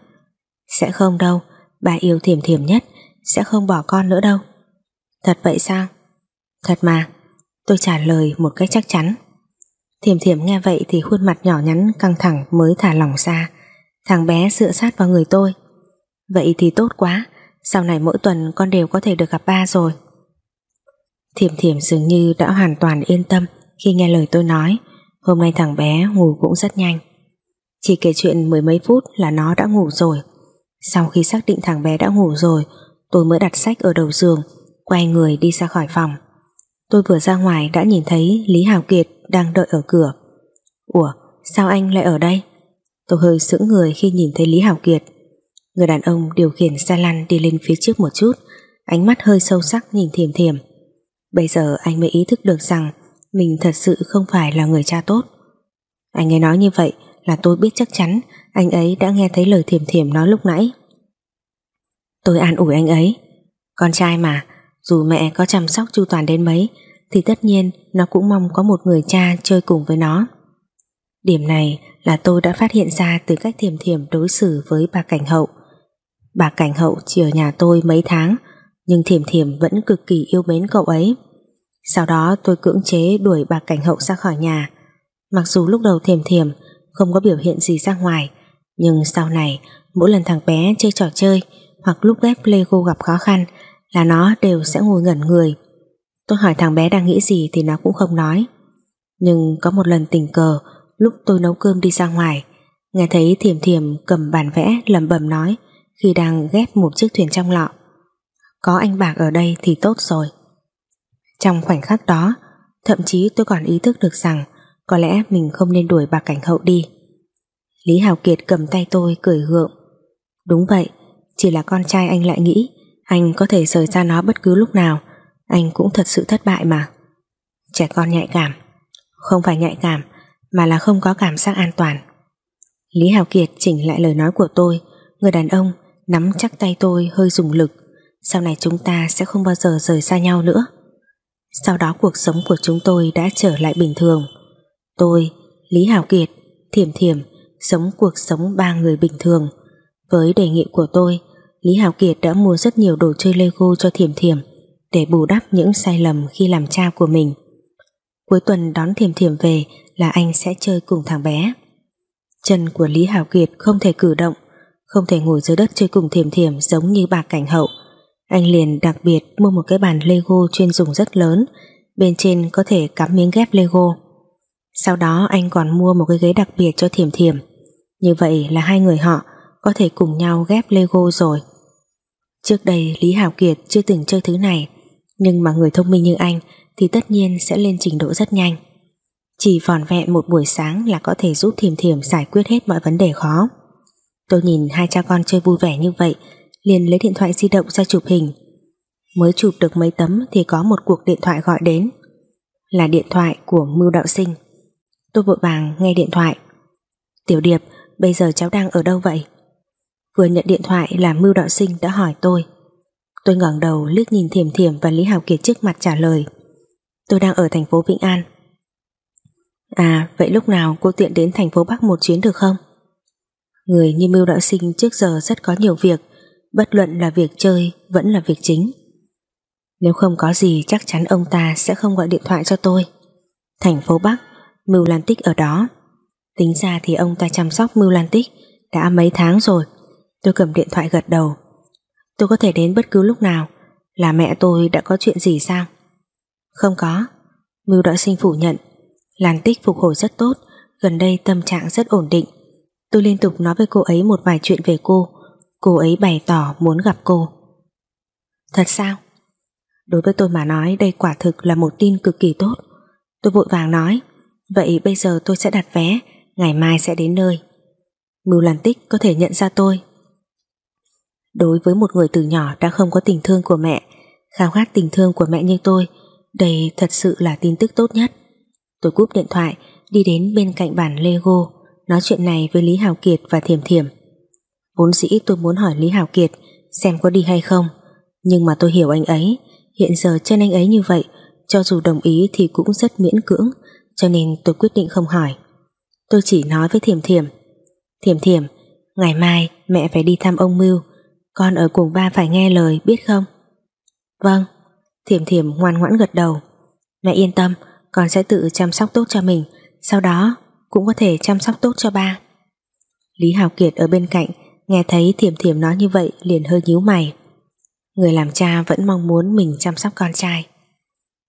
Sẽ không đâu, bà yêu thiềm thiềm nhất Sẽ không bỏ con nữa đâu. Thật vậy sao? Thật mà. Tôi trả lời một cách chắc chắn. Thiềm thiềm nghe vậy thì khuôn mặt nhỏ nhắn căng thẳng mới thả lỏng ra. Thằng bé dựa sát vào người tôi. Vậy thì tốt quá sau này mỗi tuần con đều có thể được gặp ba rồi. Thiểm thiểm dường như đã hoàn toàn yên tâm Khi nghe lời tôi nói. Hôm nay thằng bé ngủ cũng rất nhanh. Chỉ kể chuyện mười mấy phút là nó đã ngủ rồi. Sau khi xác định thằng bé đã ngủ rồi, Tôi mới đặt sách ở đầu giường, Quay người đi ra khỏi phòng. Tôi vừa ra ngoài đã nhìn thấy Lý Hào Kiệt đang đợi ở cửa. Ủa, sao anh lại ở đây? Tôi hơi sững người khi nhìn thấy Lý Hào Kiệt. Người đàn ông điều khiển xe lăn đi lên phía trước một chút, Ánh mắt hơi sâu sắc nhìn thiềm thiềm. Bây giờ anh mới ý thức được rằng Mình thật sự không phải là người cha tốt. Anh ấy nói như vậy Là tôi biết chắc chắn Anh ấy đã nghe thấy lời thiềm thiềm nói lúc nãy. Tôi an ủi anh ấy. Con trai mà, Dù mẹ có chăm sóc chu toàn đến mấy, Thì tất nhiên nó cũng mong có một người cha Chơi cùng với nó. Điểm này là tôi đã phát hiện ra Từ cách thiềm thiềm đối xử với bà Cảnh Hậu. Bà Cảnh Hậu chỉ ở nhà tôi mấy tháng, nhưng Thiểm Thiểm vẫn cực kỳ yêu mến cậu ấy. Sau đó tôi cưỡng chế đuổi bà Cảnh Hậu ra khỏi nhà. Mặc dù lúc đầu Thiểm Thiểm không có biểu hiện gì ra ngoài, nhưng sau này mỗi lần thằng bé chơi trò chơi hoặc lúc ghép Lego gặp khó khăn là nó đều sẽ ngồi ngẩn người. Tôi hỏi thằng bé đang nghĩ gì thì nó cũng không nói. Nhưng có một lần tình cờ, lúc tôi nấu cơm đi ra ngoài, nghe thấy Thiểm Thiểm cầm bản vẽ lẩm bẩm nói khi đang ghép một chiếc thuyền trong lọ. Có anh Bạc ở đây thì tốt rồi. Trong khoảnh khắc đó, thậm chí tôi còn ý thức được rằng có lẽ mình không nên đuổi bà Cảnh Hậu đi. Lý Hào Kiệt cầm tay tôi cười gượng. Đúng vậy, chỉ là con trai anh lại nghĩ anh có thể rời ra nó bất cứ lúc nào. Anh cũng thật sự thất bại mà. Trẻ con nhạy cảm. Không phải nhạy cảm, mà là không có cảm giác an toàn. Lý Hào Kiệt chỉnh lại lời nói của tôi. Người đàn ông nắm chắc tay tôi hơi dùng lực. Sau này chúng ta sẽ không bao giờ rời xa nhau nữa. Sau đó cuộc sống của chúng tôi đã trở lại bình thường. Tôi, Lý Hảo Kiệt Thiểm Thiểm sống cuộc sống ba người bình thường. Với đề nghị của tôi Lý Hảo Kiệt đã mua rất nhiều đồ chơi Lego cho Thiểm Thiểm để bù đắp những sai lầm khi làm cha của mình. Cuối tuần đón Thiểm Thiểm về là anh sẽ chơi cùng thằng bé. Chân của Lý Hảo Kiệt không thể cử động không thể ngồi dưới đất chơi cùng thiềm thiềm giống như bà cảnh hậu. Anh liền đặc biệt mua một cái bàn Lego chuyên dùng rất lớn, bên trên có thể cắm miếng ghép Lego. Sau đó anh còn mua một cái ghế đặc biệt cho thiềm thiềm. Như vậy là hai người họ có thể cùng nhau ghép Lego rồi. Trước đây Lý Hảo Kiệt chưa từng chơi thứ này, nhưng mà người thông minh như anh thì tất nhiên sẽ lên trình độ rất nhanh. Chỉ vòn vẹn một buổi sáng là có thể giúp thiềm thiềm giải quyết hết mọi vấn đề khó. Tôi nhìn hai cha con chơi vui vẻ như vậy liền lấy điện thoại di động ra chụp hình Mới chụp được mấy tấm thì có một cuộc điện thoại gọi đến là điện thoại của Mưu Đạo Sinh. Tôi vội vàng nghe điện thoại. Tiểu Điệp, bây giờ cháu đang ở đâu vậy? Vừa nhận điện thoại là Mưu Đạo Sinh đã hỏi tôi. Tôi ngẩng đầu liếc nhìn Thiểm Thiểm và Lý Hào Kiệt trước mặt trả lời. Tôi đang ở thành phố Vĩnh An. À, vậy lúc nào cô tiện đến thành phố Bắc một chuyến được không? Người như Mưu Đạo Sinh trước giờ rất có nhiều việc, bất luận là việc chơi vẫn là việc chính. Nếu không có gì chắc chắn ông ta sẽ không gọi điện thoại cho tôi. Thành phố Bắc, Mưu Lan Tích ở đó. Tính ra thì ông ta chăm sóc Mưu Lan Tích đã mấy tháng rồi. Tôi cầm điện thoại gật đầu. Tôi có thể đến bất cứ lúc nào. Là mẹ tôi đã có chuyện gì sao? Không có. Mưu đạo sinh phủ nhận. Lan Tích phục hồi rất tốt, gần đây tâm trạng rất ổn định. Tôi liên tục nói với cô ấy một vài chuyện về cô. Cô ấy bày tỏ muốn gặp cô. Thật sao? Đối với tôi mà nói đây quả thực là một tin cực kỳ tốt. Tôi vội vàng nói, vậy bây giờ tôi sẽ đặt vé, ngày mai sẽ đến nơi. Mưu Lan Tích có thể nhận ra tôi. Đối với một người từ nhỏ đã không có tình thương của mẹ, khao khát tình thương của mẹ như tôi, đây thật sự là tin tức tốt nhất. Tôi cúp điện thoại, đi đến bên cạnh bàn Lego, nói chuyện này với Lý Hào Kiệt và Thiểm Thiểm. Vốn dĩ tôi muốn hỏi Lý Hào Kiệt xem có đi hay không, nhưng mà tôi hiểu anh ấy, hiện giờ chân anh ấy như vậy, cho dù đồng ý thì cũng rất miễn cưỡng, cho nên tôi quyết định không hỏi. Tôi chỉ nói với Thiểm Thiểm, Thiểm Thiểm, ngày mai mẹ phải đi thăm ông Mưu, con ở cùng ba phải nghe lời biết không? Vâng, Thiểm Thiểm ngoan ngoãn gật đầu. Mẹ yên tâm, con sẽ tự chăm sóc tốt cho mình, sau đó cũng có thể chăm sóc tốt cho ba. Lý Hào Kiệt ở bên cạnh nghe thấy Thiểm Thiểm nói như vậy liền hơi nhíu mày. Người làm cha vẫn mong muốn mình chăm sóc con trai.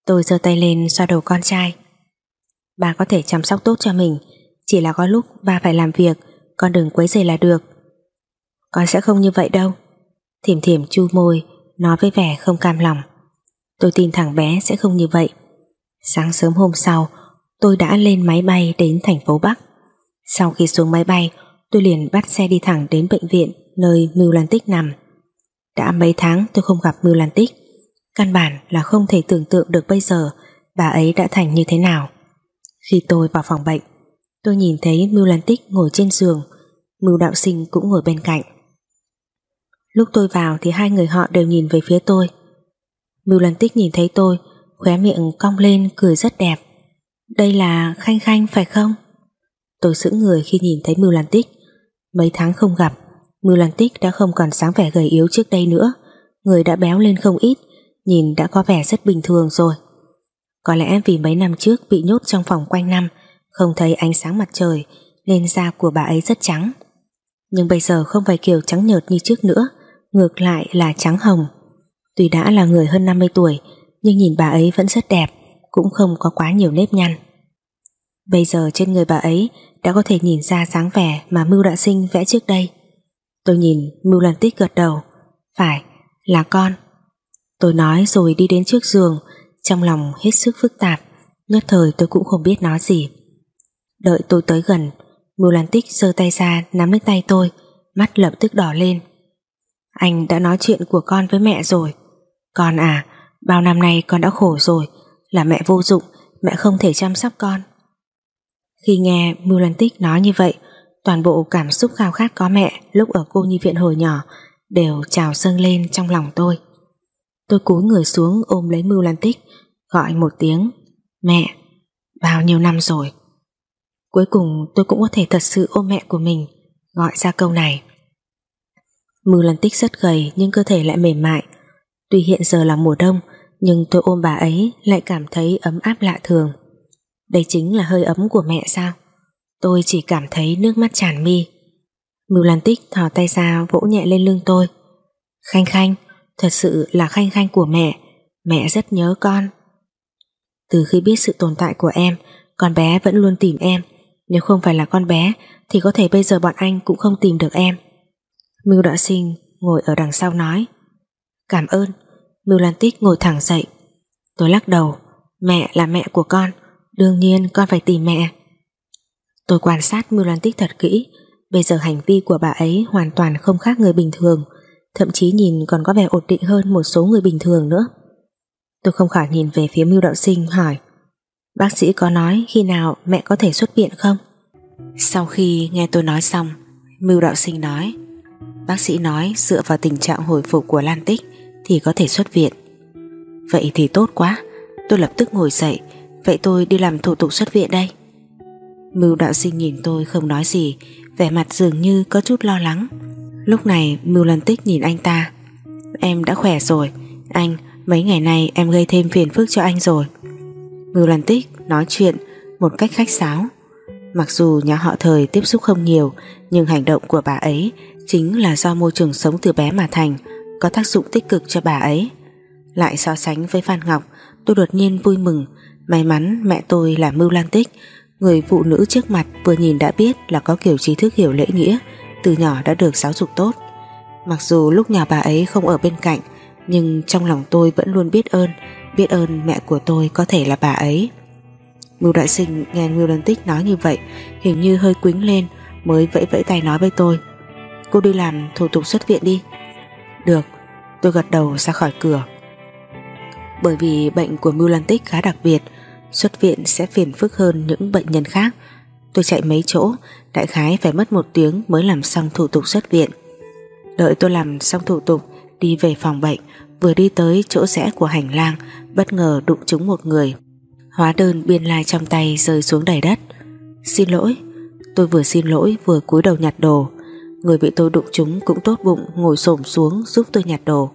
Tôi giơ tay lên xoa đầu con trai. Ba có thể chăm sóc tốt cho mình, chỉ là có lúc ba phải làm việc, con đừng quấy rầy là được. Con sẽ không như vậy đâu. Thiểm Thiểm chu môi, nói với vẻ không cam lòng. Tôi tin thằng bé sẽ không như vậy. Sáng sớm hôm sau, tôi đã lên máy bay đến thành phố Bắc. Sau khi xuống máy bay, tôi liền bắt xe đi thẳng đến bệnh viện nơi Mưu Lan Tích nằm. Đã mấy tháng tôi không gặp Mưu Lan Tích. Căn bản là không thể tưởng tượng được bây giờ bà ấy đã thành như thế nào. Khi tôi vào phòng bệnh, tôi nhìn thấy Mưu Lan Tích ngồi trên giường, Mưu Đạo Sinh cũng ngồi bên cạnh. Lúc tôi vào thì hai người họ đều nhìn về phía tôi. Mưu Lan Tích nhìn thấy tôi, khóe miệng cong lên cười rất đẹp. Đây là Khanh Khanh phải không? Tôi sững người khi nhìn thấy Mưu Lan Tích. Mấy tháng không gặp, Mưu Lan Tích đã không còn sáng vẻ gầy yếu trước đây nữa. Người đã béo lên không ít, nhìn đã có vẻ rất bình thường rồi. Có lẽ vì mấy năm trước bị nhốt trong phòng quanh năm, không thấy ánh sáng mặt trời, nên da của bà ấy rất trắng. Nhưng bây giờ không phải kiểu trắng nhợt như trước nữa, ngược lại là trắng hồng. Tuy đã là người hơn 50 tuổi, nhưng nhìn bà ấy vẫn rất đẹp, cũng không có quá nhiều nếp nhăn. Bây giờ trên người bà ấy đã có thể nhìn ra dáng vẻ mà Mưu đã sinh vẽ trước đây. Tôi nhìn Mưu lần Tích gật đầu. Phải, là con. Tôi nói rồi đi đến trước giường, trong lòng hết sức phức tạp, nhất thời tôi cũng không biết nói gì. Đợi tôi tới gần, Mưu Lan Tích giơ tay ra nắm lấy tay tôi, mắt lập tức đỏ lên. Anh đã nói chuyện của con với mẹ rồi. Con à, bao năm nay con đã khổ rồi, là mẹ vô dụng, mẹ không thể chăm sóc con. Khi nghe Mưu Lan Tích nói như vậy, toàn bộ cảm xúc khao khát có mẹ lúc ở cô nhi viện hồi nhỏ đều trào dâng lên trong lòng tôi. Tôi cúi người xuống ôm lấy Mưu Lan Tích, gọi một tiếng, mẹ, bao nhiêu năm rồi. Cuối cùng tôi cũng có thể thật sự ôm mẹ của mình, gọi ra câu này. Mưu Lan Tích rất gầy nhưng cơ thể lại mềm mại. Tuy hiện giờ là mùa đông, nhưng tôi ôm bà ấy lại cảm thấy ấm áp lạ thường. Đây chính là hơi ấm của mẹ sao? Tôi chỉ cảm thấy nước mắt tràn mi. Mưu Lan Tích thò tay ra vỗ nhẹ lên lưng tôi. Khanh Khanh, thật sự là Khanh Khanh của mẹ, mẹ rất nhớ con. Từ khi biết sự tồn tại của em, con bé vẫn luôn tìm em. Nếu không phải là con bé, thì có thể bây giờ bọn anh cũng không tìm được em. Mưu Đạo Sinh ngồi ở đằng sau nói. Cảm ơn. Mưu Lan Tích ngồi thẳng dậy. Tôi lắc đầu. Mẹ là mẹ của con. Đương nhiên con phải tìm mẹ. Tôi quan sát Mưu Lan Tích thật kỹ. Bây giờ hành vi của bà ấy hoàn toàn không khác người bình thường. Thậm chí nhìn còn có vẻ ổn định hơn một số người bình thường nữa. Tôi không khỏi nhìn về phía Mưu Đạo Sinh, hỏi, Bác sĩ có nói khi nào mẹ có thể xuất viện không? Sau khi nghe tôi nói xong, Mưu đạo sinh nói, Bác sĩ nói dựa vào tình trạng hồi phục của Lan Tích Thì có thể xuất viện Vậy thì tốt quá Tôi lập tức ngồi dậy Vậy tôi đi làm thủ tục xuất viện đây. Mưu đạo sinh nhìn tôi không nói gì, Vẻ mặt dường như có chút lo lắng. Lúc này, Mưu Lan Tích nhìn anh ta. Em đã khỏe rồi. Anh, mấy ngày nay em gây thêm phiền phức cho anh rồi. Mưu Lan Tích nói chuyện Một cách khách sáo. Mặc dù nhà họ thời tiếp xúc không nhiều, Nhưng hành động của bà ấy Chính là do môi trường sống từ bé mà thành, Có tác dụng tích cực cho bà ấy. Lại so sánh với Phan Ngọc, Tôi đột nhiên vui mừng. May mắn mẹ tôi là Mưu Lan Tích. Người phụ nữ trước mặt vừa nhìn đã biết Là có kiểu trí thức hiểu lễ nghĩa, Từ nhỏ đã được giáo dục tốt. Mặc dù lúc nhà bà ấy không ở bên cạnh, Nhưng trong lòng tôi vẫn luôn biết ơn Biết ơn mẹ của tôi có thể là bà ấy. Mưu đại sinh nghe Mưu Lan Tích nói như vậy, Hình như hơi quính lên, Mới vẫy vẫy tay nói với tôi, Cô đi làm thủ tục xuất viện đi. Được. Tôi gật đầu ra khỏi cửa. Bởi vì bệnh của Mưu Lan Tích khá đặc biệt Xuất viện sẽ phiền phức hơn những bệnh nhân khác. Tôi chạy mấy chỗ, Đại khái phải mất một tiếng mới làm xong thủ tục xuất viện. Đợi tôi làm xong thủ tục, Đi về phòng bệnh, Vừa đi tới chỗ rẽ của hành lang, Bất ngờ đụng trúng một người. Hóa đơn biên lai trong tay rơi xuống đầy đất. Xin lỗi. Tôi vừa xin lỗi vừa cúi đầu nhặt đồ. Người bị tôi đụng trúng cũng tốt bụng Ngồi xổm xuống giúp tôi nhặt đồ.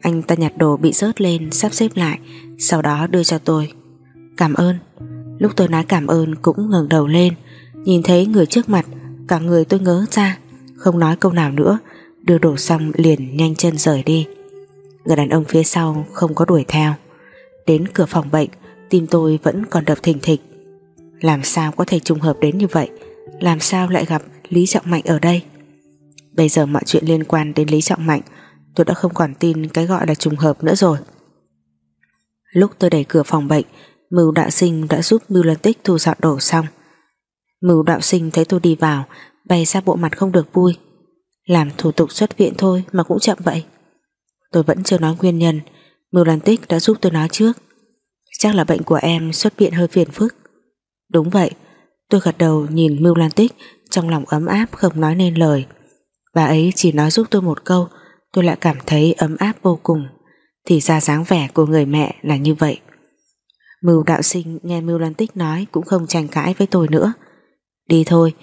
Anh ta nhặt đồ bị rớt lên Sắp xếp lại, Sau đó đưa cho tôi. Cảm ơn. Lúc tôi nói cảm ơn cũng ngẩng đầu lên, Nhìn thấy người trước mặt, Cả người tôi ngớ ra, Không nói câu nào nữa, Đưa đồ xong liền nhanh chân rời đi. Người đàn ông phía sau không có đuổi theo. Đến cửa phòng bệnh, Tim tôi vẫn còn đập thình thịch. Làm sao có thể trùng hợp đến như vậy? Làm sao lại gặp Lý Trọng Mạnh ở đây? Bây giờ mọi chuyện liên quan đến Lý Trọng Mạnh, Tôi đã không còn tin cái gọi là trùng hợp nữa rồi. Lúc tôi đẩy cửa phòng bệnh Mưu đạo sinh đã giúp Mưu Lân Tích thu dọn đồ xong. Mưu đạo sinh thấy tôi đi vào, Bày ra bộ mặt không được vui. Làm thủ tục xuất viện thôi mà cũng chậm vậy. Tôi vẫn chưa nói nguyên nhân, Mưu Lan Tích đã giúp tôi nói trước. Chắc là bệnh của em xuất viện hơi phiền phức. Đúng vậy, Tôi gật đầu nhìn Mưu Lan Tích Trong lòng ấm áp không nói nên lời. Bà ấy chỉ nói giúp tôi một câu, Tôi lại cảm thấy ấm áp vô cùng. Thì ra dáng vẻ của người mẹ là như vậy. Mưu đạo sinh nghe Mưu Lan Tích nói Cũng không tranh cãi với tôi nữa. Đi thôi,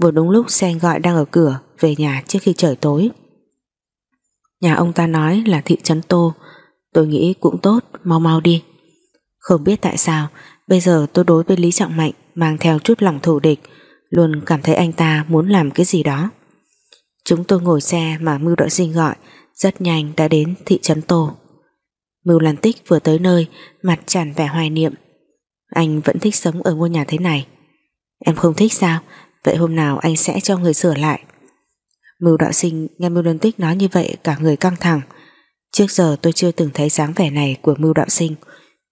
Vừa đúng lúc xe gọi đang ở cửa, Về nhà trước khi trời tối. Nhà ông ta nói là thị trấn Tô, Tôi nghĩ cũng tốt, Mau mau đi. Không biết tại sao, Bây giờ tôi đối với Lý Trọng Mạnh Mang theo chút lòng thù địch, Luôn cảm thấy anh ta muốn làm cái gì đó. Chúng tôi ngồi xe mà Mưu đạo Sinh gọi, Rất nhanh đã đến thị trấn Tô. Mưu Lan Tích vừa tới nơi, Mặt tràn vẻ hoài niệm. Anh vẫn thích sống ở ngôi nhà thế này. Em không thích sao? Vậy hôm nào anh sẽ cho người sửa lại. Mưu đạo sinh nghe Mưu Lan Tích nói như vậy, Cả người căng thẳng. Trước giờ tôi chưa từng thấy dáng vẻ này của Mưu đạo sinh.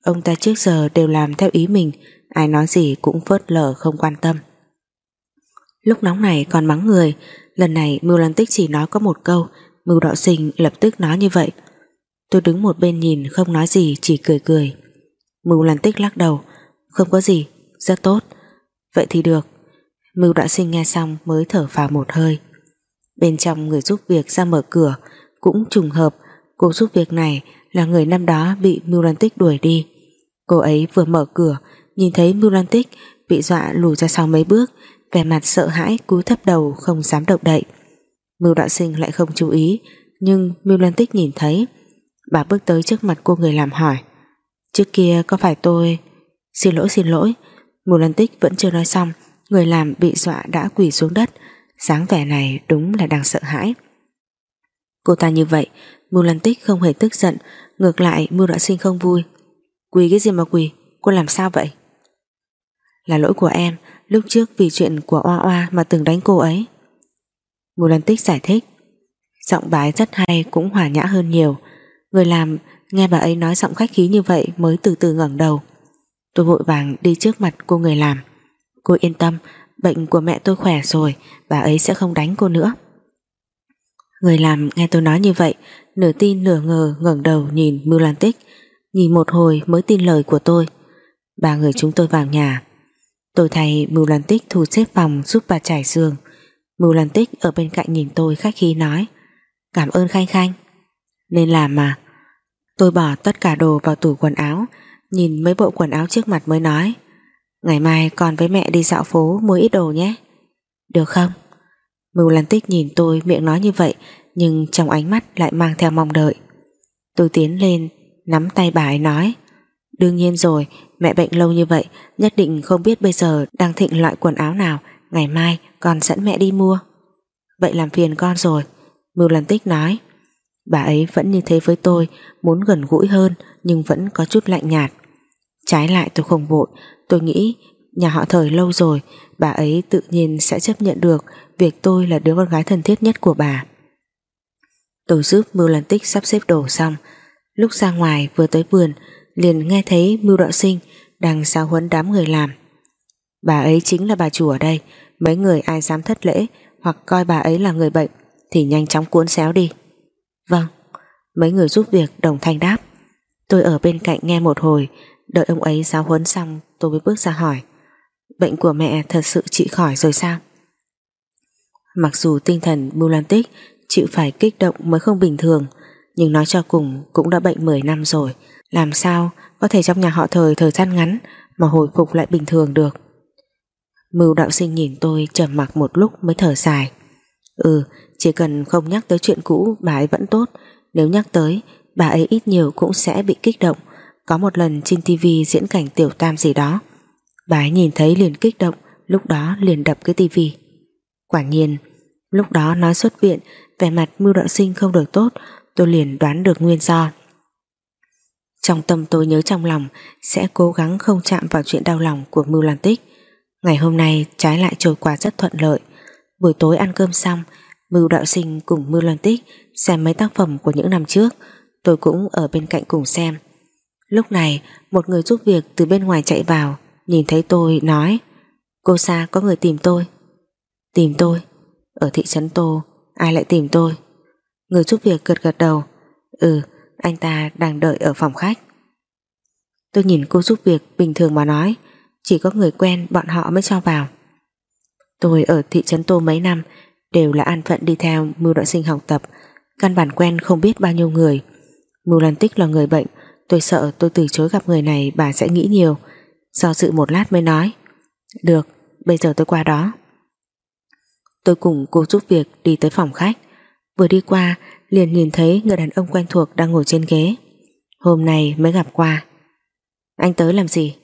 Ông ta trước giờ đều làm theo ý mình, Ai nói gì cũng phớt lờ không quan tâm. Lúc nóng này còn mắng người, Lần này Mưu Lan Tích chỉ nói có một câu, Mưu đạo sinh lập tức nói như vậy. Tôi đứng một bên nhìn không nói gì Chỉ cười cười. Mưu Lan Tích lắc đầu. Không có gì, rất tốt. Vậy thì được. Mưu đoạn sinh nghe xong mới thở phào một hơi. Bên trong người giúp việc ra mở cửa Cũng trùng hợp. Cô giúp việc này là người năm đó Bị Mưu Lan Tích đuổi đi. Cô ấy vừa mở cửa Nhìn thấy Mưu Lan Tích bị dọa lùi ra sau mấy bước vẻ mặt sợ hãi cúi thấp đầu không dám động đậy. Mưu đạo sinh lại không chú ý nhưng Mưu Lan Tích nhìn thấy bà bước tới trước mặt cô người làm hỏi. Trước kia có phải tôi xin lỗi xin lỗi. Mưu Lan Tích vẫn chưa nói xong, người làm bị dọa đã quỳ xuống đất. Dáng vẻ này đúng là đang sợ hãi. Cô ta như vậy Mưu Lan Tích không hề tức giận, ngược lại Mưu Đoạn sinh không vui. Quỳ cái gì mà quỳ? Cô làm sao vậy? Là lỗi của em, Lúc trước vì chuyện của Oa Oa mà từng đánh cô ấy. Mù Lan Tích giải thích. Giọng bái rất hay, cũng hòa nhã hơn nhiều. Người làm, nghe bà ấy nói giọng khách khí như vậy mới từ từ ngẩng đầu. Tôi vội vàng đi trước mặt cô người làm. Cô yên tâm, Bệnh của mẹ tôi khỏe rồi, Bà ấy sẽ không đánh cô nữa. Người làm nghe tôi nói như vậy, Nửa tin nửa ngờ ngẩng đầu nhìn Mưu Lan Tích Nhìn một hồi mới tin lời của tôi. Ba người chúng tôi vào nhà. Tôi thay Mưu Lan Tích thu xếp phòng giúp bà trải giường. Mưu Lan Tích ở bên cạnh nhìn tôi khách khí nói, Cảm ơn Khanh Khanh. Nên làm mà. Tôi bỏ tất cả đồ vào tủ quần áo, Nhìn mấy bộ quần áo trước mặt mới nói, Ngày mai con với mẹ đi dạo phố Mua ít đồ nhé. Được không? Mưu Lan Tích nhìn tôi miệng nói như vậy, Nhưng trong ánh mắt lại mang theo mong đợi. Tôi tiến lên, Nắm tay bà ấy nói, Đương nhiên rồi, Mẹ bệnh lâu như vậy, Nhất định không biết bây giờ đang thịnh loại quần áo nào, Ngày mai con dẫn mẹ đi mua. Vậy làm phiền con rồi, Mưu Lan Tích nói. Bà ấy vẫn như thế với tôi Muốn gần gũi hơn Nhưng vẫn có chút lạnh nhạt. Trái lại tôi không vội. Tôi nghĩ nhà họ thời lâu rồi Bà ấy tự nhiên sẽ chấp nhận được Việc tôi là đứa con gái thân thiết nhất của bà. Tôi giúp Mưu Lan Tích sắp xếp đồ xong. Lúc ra ngoài vừa tới vườn liền nghe thấy Mưu Đạo Sinh đang giao huấn đám người làm. Bà ấy chính là bà chủ ở đây, mấy người ai dám thất lễ hoặc coi bà ấy là người bệnh thì nhanh chóng cuốn xéo đi. Vâng, mấy người giúp việc đồng thanh đáp. Tôi ở bên cạnh nghe một hồi, đợi ông ấy giáo huấn xong tôi mới bước ra hỏi. Bệnh của mẹ thật sự trị khỏi rồi sao? Mặc dù tinh thần Mưu Lan Tích chịu phải kích động mới không bình thường, nhưng nói cho cùng cũng đã bệnh 10 năm rồi, làm sao có thể trong nhà họ thời thời gian ngắn mà hồi phục lại bình thường được. Mưu đạo sinh nhìn tôi trầm mặc một lúc mới thở dài. Ừ, chỉ cần không nhắc tới chuyện cũ bà ấy vẫn tốt, nếu nhắc tới bà ấy ít nhiều cũng sẽ bị kích động. Có một lần trên tivi diễn cảnh tiểu tam gì đó, bà ấy nhìn thấy liền kích động, lúc đó liền đập cái tivi. Quả nhiên, lúc đó nói xuất viện, vẻ mặt mưu đạo sinh không được tốt, tôi liền đoán được nguyên do. Trong tâm tôi nhớ trong lòng sẽ cố gắng không chạm vào chuyện đau lòng của Mưu Lan Tích. Ngày hôm nay trái lại trôi qua rất thuận lợi. Buổi tối ăn cơm xong, Mưu Đạo Sinh cùng Mưu loan Tích xem mấy tác phẩm của những năm trước. Tôi cũng ở bên cạnh cùng xem. Lúc này, một người giúp việc từ bên ngoài chạy vào, nhìn thấy tôi nói Cô Sa có người tìm tôi. Tìm tôi? Ở thị trấn Tô, ai lại tìm tôi? Người giúp việc gật gật đầu. Ừ, anh ta đang đợi ở phòng khách Tôi nhìn cô giúp việc bình thường mà nói Chỉ có người quen bọn họ mới cho vào Tôi ở thị trấn Tô mấy năm Đều là an phận đi theo Mưu đoạn sinh học tập Căn bản quen không biết bao nhiêu người. Mưu Lan Tích là người bệnh Tôi sợ tôi từ chối gặp người này bà sẽ nghĩ nhiều. Do dự một lát mới nói Được, bây giờ tôi qua đó. Tôi cùng cô giúp việc đi tới phòng khách. Vừa đi qua liền nhìn thấy người đàn ông quen thuộc đang ngồi trên ghế. Hôm nay mới gặp qua. Anh tới làm gì?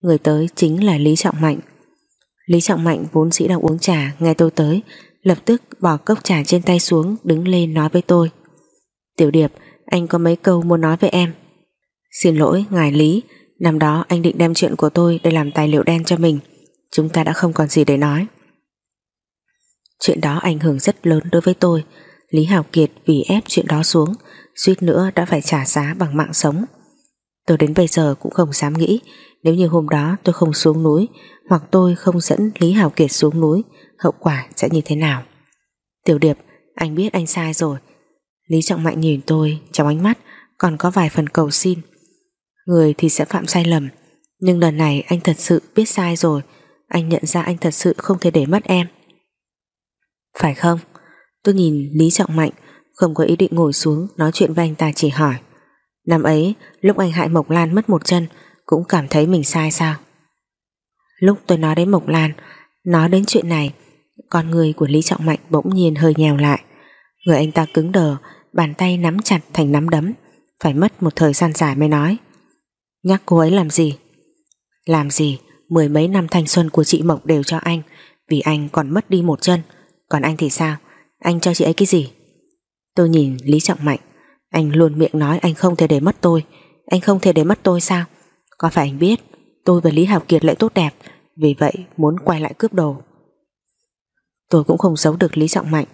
Người tới chính là Lý Trọng Mạnh. Lý Trọng Mạnh vốn sĩ đang uống trà nghe tôi tới lập tức bỏ cốc trà trên tay xuống, đứng lên nói với tôi. Tiểu Điệp, anh có mấy câu muốn nói với em? Xin lỗi, ngài Lý. Năm đó anh định đem chuyện của tôi để làm tài liệu đen cho mình. Chúng ta đã không còn gì để nói. Chuyện đó ảnh hưởng rất lớn đối với tôi. Lý hảo Kiệt vì ép chuyện đó xuống, suýt nữa đã phải trả giá bằng mạng sống. Tôi đến bây giờ cũng không dám nghĩ, nếu như hôm đó tôi không xuống núi, hoặc tôi không dẫn Lý hảo Kiệt xuống núi hậu quả sẽ như thế nào? Tiểu Điệp, anh biết anh sai rồi. Lý Trọng Mạnh nhìn tôi trong ánh mắt còn có vài phần cầu xin. Người thì sẽ phạm sai lầm, nhưng lần này anh thật sự biết sai rồi. Anh nhận ra anh thật sự không thể để mất em. Phải không? Tôi nhìn Lý Trọng Mạnh, Không có ý định ngồi xuống nói chuyện với anh ta chỉ hỏi. Năm ấy, Lúc anh hại Mộc Lan mất một chân, Cũng cảm thấy mình sai sao? Lúc tôi nói đến Mộc Lan, Nói đến chuyện này con người của Lý Trọng Mạnh bỗng nhiên hơi nhèo lại. Người anh ta cứng đờ, Bàn tay nắm chặt thành nắm đấm, Phải mất một thời gian dài mới nói. Nhắc cô ấy làm gì? Làm gì? Mười mấy năm thanh xuân của chị Mộc đều cho anh, Vì anh còn mất đi một chân. Còn anh thì sao? Anh cho chị ấy cái gì? Tôi nhìn Lý Trọng Mạnh, Anh luôn miệng nói anh không thể để mất tôi. Anh không thể để mất tôi sao? Có phải anh biết, tôi và Lý Hào Kiệt lại tốt đẹp, Vì vậy muốn quay lại cướp đồ. Tôi cũng không giấu được Lý Trọng Mạnh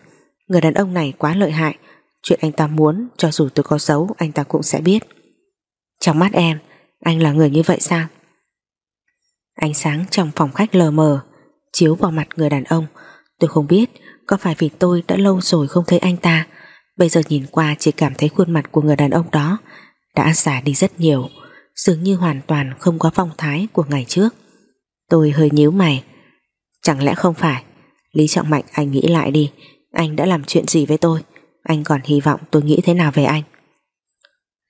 Người đàn ông này quá lợi hại Chuyện anh ta muốn, cho dù tôi có giấu, Anh ta cũng sẽ biết Trong mắt em, Anh là người như vậy sao Ánh sáng trong phòng khách lờ mờ, Chiếu vào mặt người đàn ông Tôi không biết, có phải vì tôi đã lâu rồi không thấy anh ta Bây giờ nhìn qua chỉ cảm thấy khuôn mặt của người đàn ông đó Đã già đi rất nhiều, dường như hoàn toàn không có phong thái của ngày trước. Tôi hơi nhíu mày. Chẳng lẽ không phải? Lý Trọng Mạnh anh nghĩ lại đi, anh đã làm chuyện gì với tôi? Anh còn hy vọng tôi nghĩ thế nào về anh?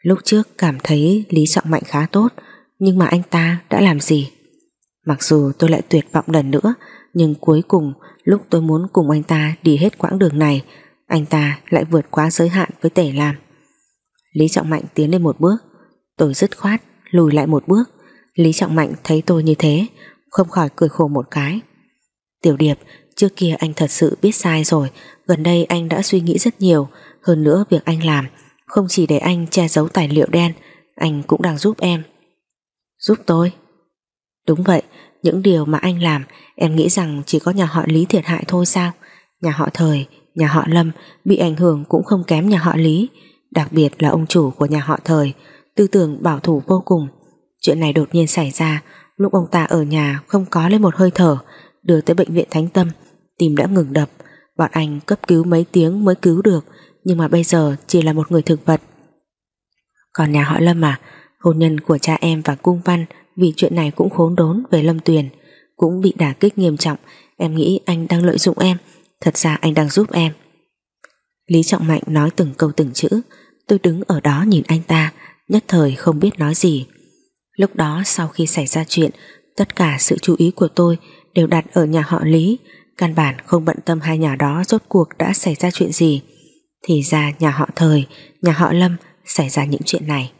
Lúc trước cảm thấy Lý Trọng Mạnh khá tốt, nhưng mà anh ta đã làm gì? Mặc dù tôi lại tuyệt vọng lần nữa, nhưng cuối cùng lúc tôi muốn cùng anh ta đi hết quãng đường này, anh ta lại vượt quá giới hạn với Tể làm. Lý Trọng Mạnh tiến lên một bước, tôi dứt khoát lùi lại một bước. Lý Trọng Mạnh thấy tôi như thế, không khỏi cười khổ một cái. Tiểu Điệp, trước kia anh thật sự biết sai rồi, gần đây anh đã suy nghĩ rất nhiều, hơn nữa việc anh làm không chỉ để anh che giấu tài liệu đen, anh cũng đang giúp em. Giúp tôi? Đúng vậy, những điều mà anh làm em nghĩ rằng chỉ có nhà họ Lý thiệt hại thôi sao? Nhà họ Thời, nhà họ Lâm bị ảnh hưởng cũng không kém nhà họ Lý, đặc biệt là ông chủ của nhà họ Thời, tư tưởng bảo thủ vô cùng. Chuyện này đột nhiên xảy ra, lúc ông ta ở nhà không có lên một hơi thở, đưa tới bệnh viện Thánh Tâm, tim đã ngừng đập, bọn anh cấp cứu mấy tiếng mới cứu được, nhưng mà bây giờ chỉ là một người thực vật. Còn nhà họ Lâm à, hôn nhân của cha em và cung văn vì chuyện này cũng khốn đốn về Lâm Tuyền, cũng bị đả kích nghiêm trọng, em nghĩ anh đang lợi dụng em, thật ra anh đang giúp em. Lý Trọng Mạnh nói từng câu từng chữ, tôi đứng ở đó nhìn anh ta, nhất thời không biết nói gì. Lúc đó sau khi xảy ra chuyện, tất cả sự chú ý của tôi đều đặt ở nhà họ Lý, căn bản không bận tâm hai nhà đó rốt cuộc đã xảy ra chuyện gì. Thì ra nhà họ Thời, nhà họ Lâm xảy ra những chuyện này.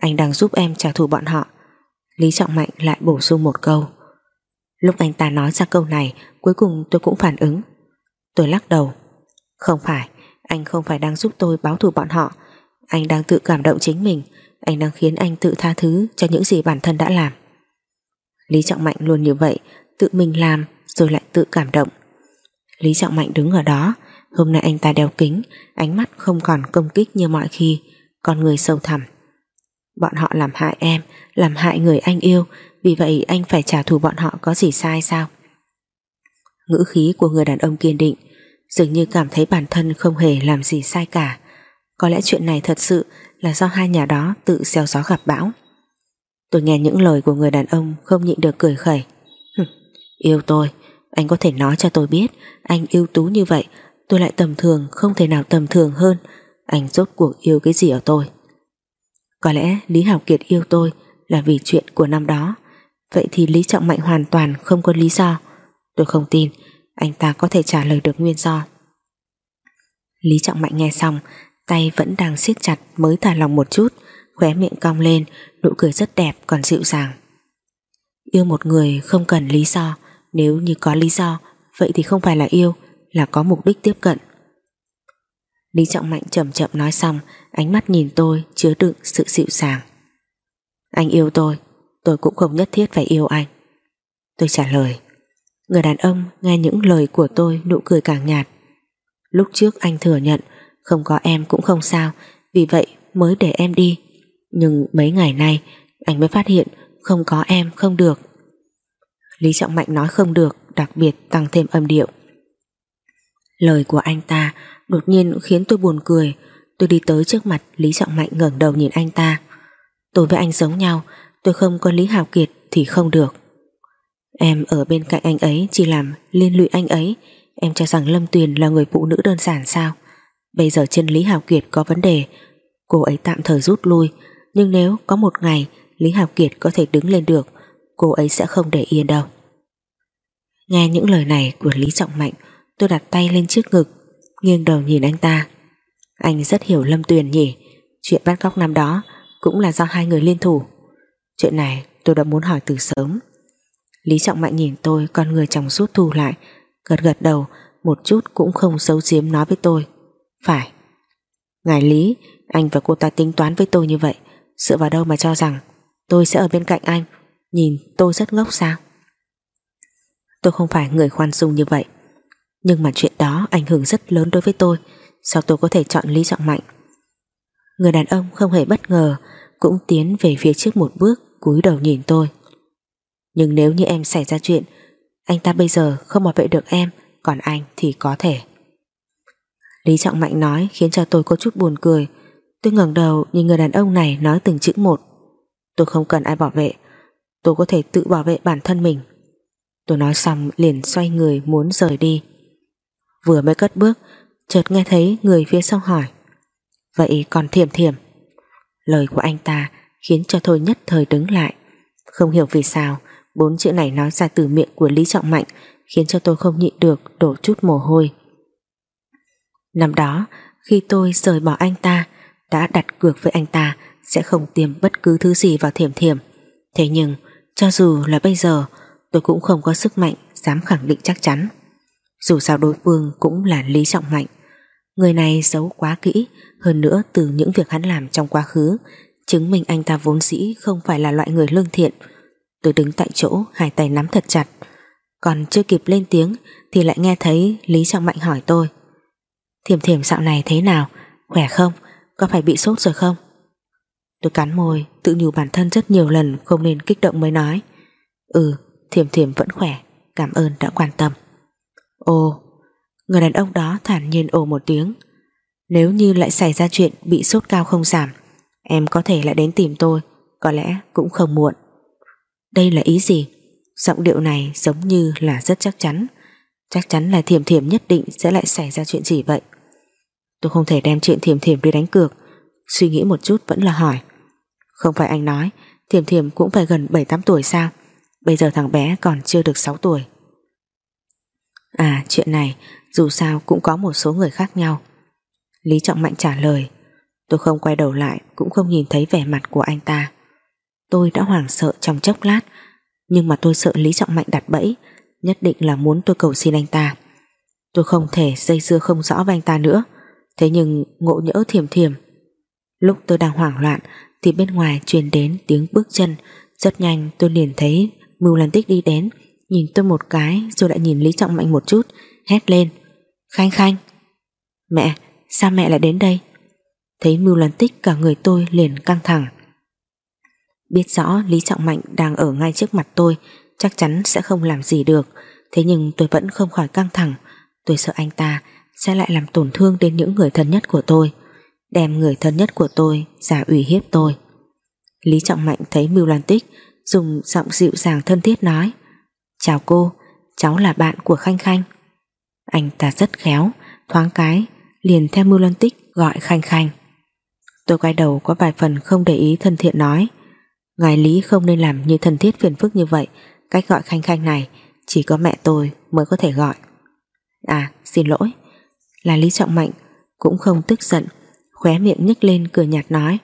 Anh đang giúp em trả thù bọn họ. Lý Trọng Mạnh lại bổ sung một câu. Lúc anh ta nói ra câu này, cuối cùng tôi cũng phản ứng. Tôi lắc đầu. Không phải, anh không phải đang giúp tôi báo thù bọn họ. Anh đang tự cảm động chính mình. Anh đang khiến anh tự tha thứ cho những gì bản thân đã làm. Lý Trọng Mạnh luôn như vậy, tự mình làm rồi lại tự cảm động. Lý Trọng Mạnh đứng ở đó, Hôm nay anh ta đeo kính Ánh mắt không còn công kích như mọi khi Con người sâu thẳm. Bọn họ làm hại em Làm hại người anh yêu Vì vậy anh phải trả thù bọn họ có gì sai sao? Ngữ khí của người đàn ông kiên định Dường như cảm thấy bản thân không hề làm gì sai cả. Có lẽ chuyện này thật sự Là do hai nhà đó tự xeo gió gặp bão. Tôi nghe những lời của người đàn ông Không nhịn được cười khẩy. Yêu tôi. Anh có thể nói cho tôi biết, Anh ưu tú như vậy, tôi lại tầm thường, không thể nào tầm thường hơn. Anh rốt cuộc yêu cái gì ở tôi? Có lẽ Lý Hảo Kiệt yêu tôi là vì chuyện của năm đó. Vậy thì Lý Trọng Mạnh hoàn toàn không có lý do. Tôi không tin anh ta có thể trả lời được nguyên do. Lý Trọng Mạnh nghe xong, tay vẫn đang siết chặt mới thả lòng một chút, khóe miệng cong lên, nụ cười rất đẹp còn dịu dàng. Yêu một người không cần lý do nếu như có lý do vậy thì không phải là yêu là có mục đích tiếp cận. Lý Trọng Mạnh chậm chậm nói xong, ánh mắt nhìn tôi chứa đựng sự dịu dàng. Anh yêu tôi, tôi cũng không nhất thiết phải yêu anh. Tôi trả lời. Người đàn ông nghe những lời của tôi nụ cười càng nhạt. Lúc trước anh thừa nhận không có em cũng không sao, vì vậy mới để em đi. Nhưng mấy ngày nay anh mới phát hiện không có em không được. Lý Trọng Mạnh nói không được, đặc biệt tăng thêm âm điệu. Lời của anh ta đột nhiên khiến tôi buồn cười. Tôi đi tới trước mặt Lý Trọng Mạnh ngẩng đầu nhìn anh ta. Tôi với anh giống nhau Tôi không có Lý Hào Kiệt thì không được. Em ở bên cạnh anh ấy Chỉ làm liên lụy anh ấy. Em cho rằng Lâm Tuyền là người phụ nữ đơn giản sao? Bây giờ chân Lý Hào Kiệt có vấn đề Cô ấy tạm thời rút lui. Nhưng nếu có một ngày Lý Hào Kiệt có thể đứng lên được Cô ấy sẽ không để yên đâu. Nghe những lời này của Lý Trọng Mạnh, Tôi đặt tay lên trước ngực, Nghiêng đầu nhìn anh ta. Anh rất hiểu Lâm Tuyền nhỉ, Chuyện bắt cóc năm đó Cũng là do hai người liên thủ. Chuyện này tôi đã muốn hỏi từ sớm. Lý Trọng Mạnh nhìn tôi, Con người trong suốt thu lại, Gật gật đầu, Một chút cũng không xấu giếm nói với tôi. Phải. Ngài Lý, Anh và cô ta tính toán với tôi như vậy, Dựa vào đâu mà cho rằng Tôi sẽ ở bên cạnh anh? Nhìn tôi rất ngốc sao? Tôi không phải người khoan dung như vậy. Nhưng mà chuyện đó ảnh hưởng rất lớn đối với tôi. Sao tôi có thể chọn Lý Trọng Mạnh? Người đàn ông không hề bất ngờ, Cũng tiến về phía trước một bước, cúi đầu nhìn tôi. Nhưng nếu như em xảy ra chuyện, Anh ta bây giờ không bảo vệ được em, Còn anh thì có thể. Lý Trọng Mạnh nói Khiến cho tôi có chút buồn cười. Tôi ngẩng đầu nhìn người đàn ông này nói từng chữ một. Tôi không cần ai bảo vệ Tôi có thể tự bảo vệ bản thân mình. Tôi nói xong liền xoay người muốn rời đi. Vừa mới cất bước, Chợt nghe thấy người phía sau hỏi. Vậy còn thiểm thiểm? Lời của anh ta khiến cho tôi nhất thời đứng lại. Không hiểu vì sao, Bốn chữ này nói ra từ miệng của Lý Trọng Mạnh, Khiến cho tôi không nhịn được đổ chút mồ hôi. Năm đó, Khi tôi rời bỏ anh ta, Đã đặt cược với anh ta, Sẽ không tiêm bất cứ thứ gì vào thiểm thiểm. Thế nhưng cho dù là bây giờ, Tôi cũng không có sức mạnh Dám khẳng định chắc chắn. Dù sao đối phương cũng là Lý Trọng Mạnh. Người này giấu quá kỹ, Hơn nữa từ những việc hắn làm trong quá khứ, Chứng minh anh ta vốn dĩ Không phải là loại người lương thiện. Tôi đứng tại chỗ, hai tay nắm thật chặt. Còn chưa kịp lên tiếng Thì lại nghe thấy Lý Trọng Mạnh hỏi tôi. Thiểm thiểm dạo này thế nào? Khỏe không? Có phải bị sốt rồi không? Tôi cắn môi, tự nhủ bản thân rất nhiều lần Không nên kích động mới nói. Ừ thiềm thiềm vẫn khỏe, Cảm ơn đã quan tâm. Ồ, Người đàn ông đó thản nhiên ồ một tiếng. Nếu như lại xảy ra chuyện Bị sốt cao không giảm, Em có thể lại đến tìm tôi, Có lẽ cũng không muộn. Đây là ý gì? Giọng điệu này giống như là rất chắc chắn. Chắc chắn là thiểm thiểm nhất định Sẽ lại xảy ra chuyện gì vậy? Tôi không thể đem chuyện thiểm thiểm đi đánh cược. Suy nghĩ một chút vẫn là hỏi. Không phải anh nói, Thiểm thiểm cũng phải gần 7-8 tuổi sao? Bây giờ thằng bé còn chưa được 6 tuổi. À chuyện này, Dù sao cũng có một số người khác nhau. Lý Trọng Mạnh trả lời, Tôi không quay đầu lại, Cũng không nhìn thấy vẻ mặt của anh ta. Tôi đã hoảng sợ trong chốc lát, Nhưng mà tôi sợ Lý Trọng Mạnh đặt bẫy, Nhất định là muốn tôi cầu xin anh ta. Tôi không thể dây dưa không rõ với anh ta nữa. Thế nhưng ngộ nhỡ thiềm thiềm Lúc tôi đang hoảng loạn thì bên ngoài truyền đến tiếng bước chân. Rất nhanh, tôi liền thấy Mưu Lan Tích đi đến. Nhìn tôi một cái, rồi lại nhìn Lý Trọng Mạnh một chút, Hét lên. Khanh Khanh! Mẹ, sao mẹ lại đến đây? Thấy Mưu Lan Tích, cả người tôi liền căng thẳng. Biết rõ Lý Trọng Mạnh đang ở ngay trước mặt tôi, Chắc chắn sẽ không làm gì được. Thế nhưng tôi vẫn không khỏi căng thẳng. Tôi sợ anh ta sẽ lại làm tổn thương đến những người thân nhất của tôi đem người thân nhất của tôi ra ủy hiếp tôi. Lý Trọng Mạnh thấy Mưu Lan Tích dùng giọng dịu dàng thân thiết nói, chào cô, cháu là bạn của Khanh Khanh. Anh ta rất khéo, thoáng cái, liền theo Mưu Lan Tích gọi Khanh Khanh. Tôi quay đầu có vài phần không để ý thân thiện nói, ngài Lý không nên làm như thân thiết phiền phức như vậy, cách gọi Khanh Khanh này chỉ có mẹ tôi mới có thể gọi. À xin lỗi. Là Lý Trọng Mạnh cũng không tức giận khóe miệng nhếch lên cười nhạt nói,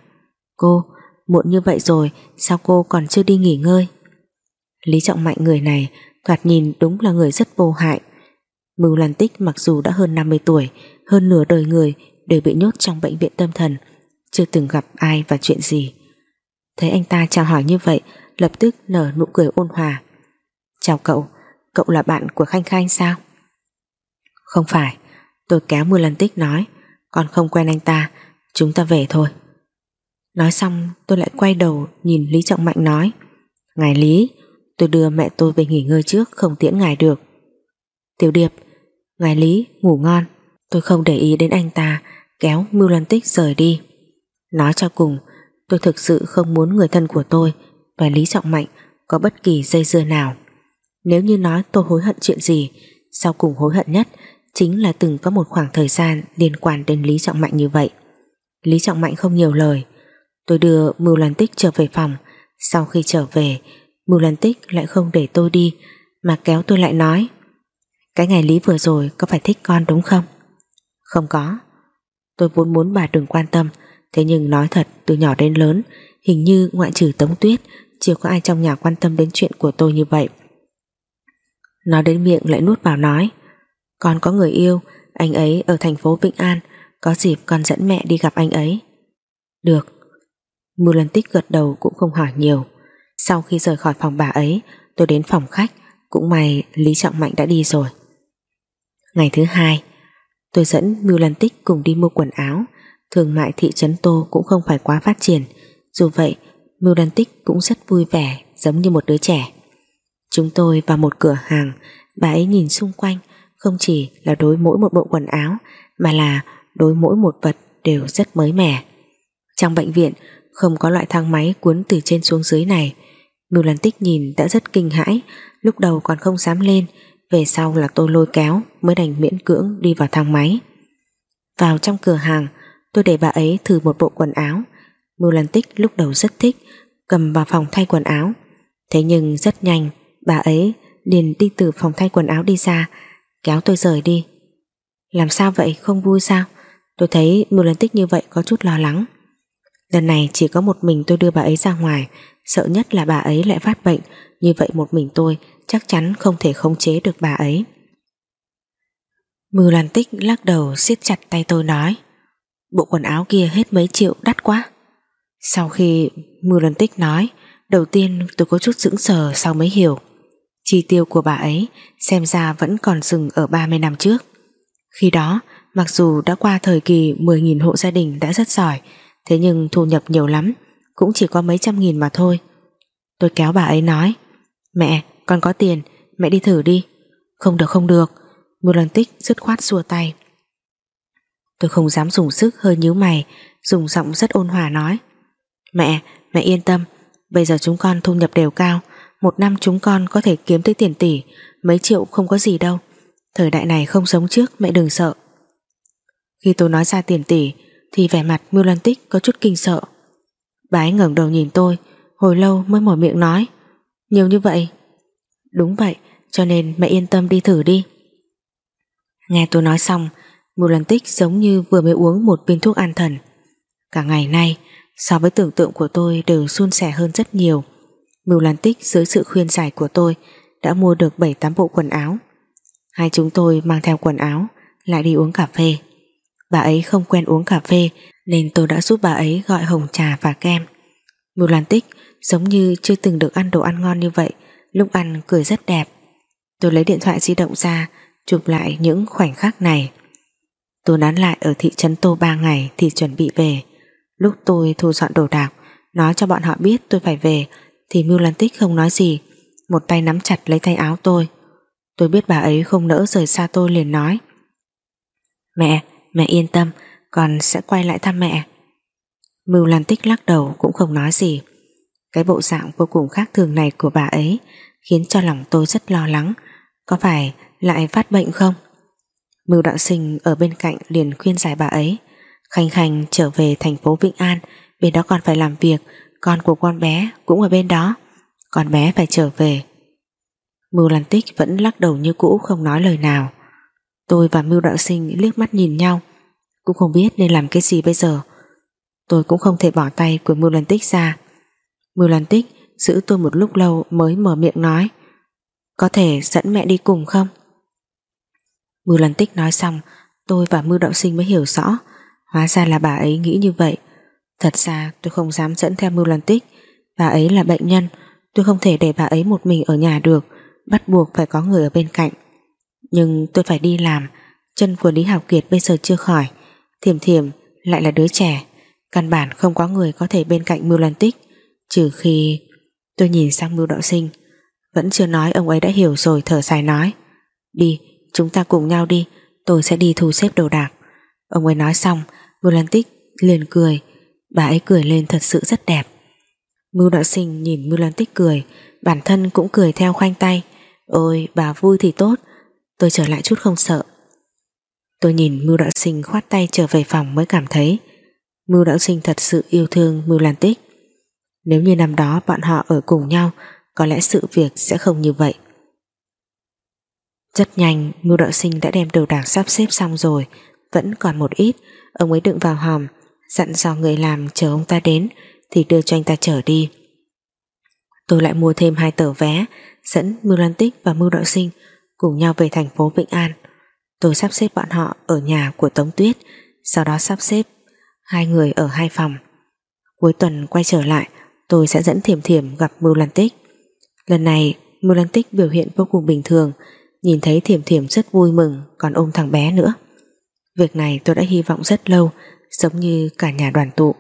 cô, muộn như vậy rồi, sao cô còn chưa đi nghỉ ngơi? Lý Trọng Mạnh người này thoạt nhìn đúng là người rất vô hại. Mưu Lan Tích mặc dù đã hơn 50 tuổi, hơn nửa đời người đều bị nhốt trong bệnh viện tâm thần, chưa từng gặp ai và chuyện gì. Thấy anh ta chào hỏi như vậy, lập tức nở nụ cười ôn hòa. Chào cậu cậu là bạn của Khanh Khanh sao? Không phải, tôi kéo Mưu Lan Tích nói, còn không quen anh ta Chúng ta về thôi. Nói xong, tôi lại quay đầu Nhìn Lý Trọng Mạnh nói, Ngài Lý, tôi đưa mẹ tôi về nghỉ ngơi trước, Không tiễn ngài được. Tiểu Điệp, Ngài Lý, ngủ ngon, Tôi không để ý đến anh ta, Kéo Mưu Lan Tích rời đi. Nói cho cùng, tôi thực sự không muốn người thân của tôi Và Lý Trọng Mạnh Có bất kỳ dây dưa nào. Nếu như nói tôi hối hận chuyện gì, Sau cùng hối hận nhất chính là từng có một khoảng thời gian liên quan đến Lý Trọng Mạnh như vậy. Lý Trọng Mạnh không nhiều lời. Tôi đưa Mưu Lan Tích trở về phòng. Sau khi trở về, Mưu Lan Tích lại không để tôi đi mà kéo tôi lại nói Cái ngày Lý vừa rồi có phải thích con đúng không? Không có. Tôi vốn muốn bà đừng quan tâm thế nhưng nói thật từ nhỏ đến lớn hình như ngoại trừ Tống Tuyết chưa có ai trong nhà quan tâm đến chuyện của tôi như vậy. Nói đến miệng lại nuốt vào nói con có người yêu Anh ấy ở thành phố Vĩnh An có dịp con dẫn mẹ đi gặp anh ấy. Được. Mưu lần Tích gật đầu cũng không hỏi nhiều. Sau khi rời khỏi phòng bà ấy, Tôi đến phòng khách. Cũng may Lý Trọng Mạnh đã đi rồi. Ngày thứ hai, Tôi dẫn Mưu lần Tích cùng đi mua quần áo. Thương mại thị trấn Tô cũng không phải quá phát triển. Dù vậy Mưu lần Tích cũng rất vui vẻ, Giống như một đứa trẻ. Chúng tôi vào một cửa hàng. Bà ấy nhìn xung quanh, không chỉ là đối mỗi một bộ quần áo, mà là đối mỗi một vật đều rất mới mẻ. Trong bệnh viện không có loại thang máy cuốn từ trên xuống dưới này. Mưu Lan Tích nhìn đã rất kinh hãi, lúc đầu còn không dám lên, về sau là tôi lôi kéo mới đành miễn cưỡng đi vào thang máy. Vào trong cửa hàng, tôi để bà ấy thử một bộ quần áo. Mưu Lan Tích lúc đầu rất thích, cầm vào phòng thay quần áo. Thế nhưng rất nhanh, bà ấy liền đi từ phòng thay quần áo đi ra, kéo tôi rời đi. Làm sao vậy, không vui sao? Tôi thấy Mưu lần Tích như vậy có chút lo lắng. Lần này chỉ có một mình tôi đưa bà ấy ra ngoài, sợ nhất là bà ấy lại phát bệnh, như vậy một mình tôi chắc chắn không thể khống chế được bà ấy. Mưu Lan Tích lắc đầu siết chặt tay tôi nói Bộ quần áo kia hết mấy triệu đắt quá Sau khi Mưu Lan Tích nói Đầu tiên tôi có chút sững sờ sau mới hiểu Chi tiêu của bà ấy xem ra vẫn còn dừng ở 30 năm trước Khi đó mặc dù đã qua thời kỳ 10.000 hộ gia đình đã rất giỏi Thế nhưng thu nhập nhiều lắm Cũng chỉ có mấy trăm nghìn mà thôi. Tôi kéo bà ấy nói Mẹ con có tiền Mẹ đi thử đi. Không được không được. Một lần tích dứt khoát xua tay. Tôi không dám dùng sức hơi nhíu mày Dùng giọng rất ôn hòa nói Mẹ, mẹ yên tâm Bây giờ chúng con thu nhập đều cao Một năm chúng con có thể kiếm tới tiền tỷ Mấy triệu không có gì đâu. Thời đại này không sống trước mẹ đừng sợ. Khi tôi nói ra tiền tỷ, Thì vẻ mặt Mưu Lan Tích có chút kinh sợ. Bà ấy ngẩng đầu nhìn tôi, Hồi lâu mới mở miệng nói, Nhiều như vậy? Đúng vậy, cho nên mẹ yên tâm đi thử đi. Nghe tôi nói xong Mưu Lan Tích giống như vừa mới uống một viên thuốc an thần. Cả ngày nay, So với tưởng tượng của tôi đều suôn sẻ hơn rất nhiều. Mưu Lan Tích dưới sự khuyên giải của tôi Đã mua được 7-8 bộ quần áo. Hai chúng tôi mang theo quần áo, Lại đi uống cà phê. Bà ấy không quen uống cà phê Nên tôi đã giúp bà ấy gọi hồng trà và kem. Mưu Lan Tích giống như chưa từng được ăn đồ ăn ngon như vậy Lúc ăn cười rất đẹp. Tôi lấy điện thoại di động ra Chụp lại những khoảnh khắc này. Tôi nán lại ở thị trấn Tô 3 ngày Thì chuẩn bị về. Lúc tôi thu dọn đồ đạc Nói cho bọn họ biết tôi phải về Thì Mưu Lan Tích không nói gì Một tay nắm chặt lấy tay áo tôi. Tôi biết bà ấy không nỡ rời xa tôi liền nói Mẹ, mẹ yên tâm, Con sẽ quay lại thăm mẹ. Mưu Lan Tích lắc đầu cũng không nói gì. Cái bộ dạng vô cùng khác thường này của bà ấy Khiến cho lòng tôi rất lo lắng. Có phải lại phát bệnh không? Mưu đạo sinh ở bên cạnh liền khuyên giải bà ấy. Khanh Khanh trở về thành phố Vĩnh An, Bên đó còn phải làm việc. Con của con bé cũng ở bên đó. Con bé phải trở về. Mưu Lan Tích vẫn lắc đầu như cũ Không nói lời nào. Tôi và Mưu đạo sinh liếc mắt nhìn nhau. Cũng không biết nên làm cái gì bây giờ. Tôi cũng không thể bỏ tay của Mưu Lan Tích ra. Mưu Lan Tích giữ tôi một lúc lâu mới mở miệng nói, Có thể dẫn mẹ đi cùng không? Mưu Lan Tích nói xong, Tôi và Mưu Đạo Sinh mới hiểu rõ. Hóa ra là bà ấy nghĩ như vậy. Thật ra tôi không dám dẫn theo Mưu Lan Tích. Bà ấy là bệnh nhân, Tôi không thể để bà ấy một mình ở nhà được. Bắt buộc phải có người ở bên cạnh. Nhưng tôi phải đi làm, Chân của Lý Hảo Kiệt bây giờ chưa khỏi. Thiểm thiểm, lại là đứa trẻ, Căn bản không có người có thể bên cạnh Mưu Lan Tích. Trừ khi Tôi nhìn sang Mưu Đạo Sinh, Vẫn chưa nói ông ấy đã hiểu rồi, thở dài nói, Đi, chúng ta cùng nhau đi, Tôi sẽ đi thu xếp đồ đạc. Ông ấy nói xong, Mưu Lan Tích liền cười, Bà ấy cười lên thật sự rất đẹp. Mưu Đạo Sinh nhìn Mưu Lan Tích cười, Bản thân cũng cười theo khoanh tay, Ôi, bà vui thì tốt Tôi trở lại chút không sợ. Tôi nhìn Mưu Đạo Sinh khoát tay trở về phòng mới cảm thấy. Mưu Đạo Sinh thật sự yêu thương Mưu Lan Tích nếu như năm đó bọn họ ở cùng nhau, Có lẽ sự việc sẽ không như vậy. Rất nhanh, Mưu đạo sinh đã đem đồ đạc sắp xếp xong rồi. Vẫn còn một ít, Ông ấy đựng vào hòm, Dặn dò người làm chờ ông ta đến, Thì đưa cho anh ta trở đi. Tôi lại mua thêm hai tờ vé, Dẫn Mưu Lan Tích và Mưu Đạo Sinh Cùng nhau về thành phố Vĩnh An Tôi sắp xếp bọn họ ở nhà của Tống Tuyết Sau đó sắp xếp Hai người ở hai phòng Cuối tuần quay trở lại tôi sẽ dẫn Thiểm Thiểm gặp Mưu Lan Tích. Lần này Mưu Lan Tích biểu hiện vô cùng bình thường, nhìn thấy Thiểm Thiểm rất vui mừng, còn ôm thằng bé nữa. Việc này tôi đã hy vọng rất lâu, giống như cả nhà đoàn tụ.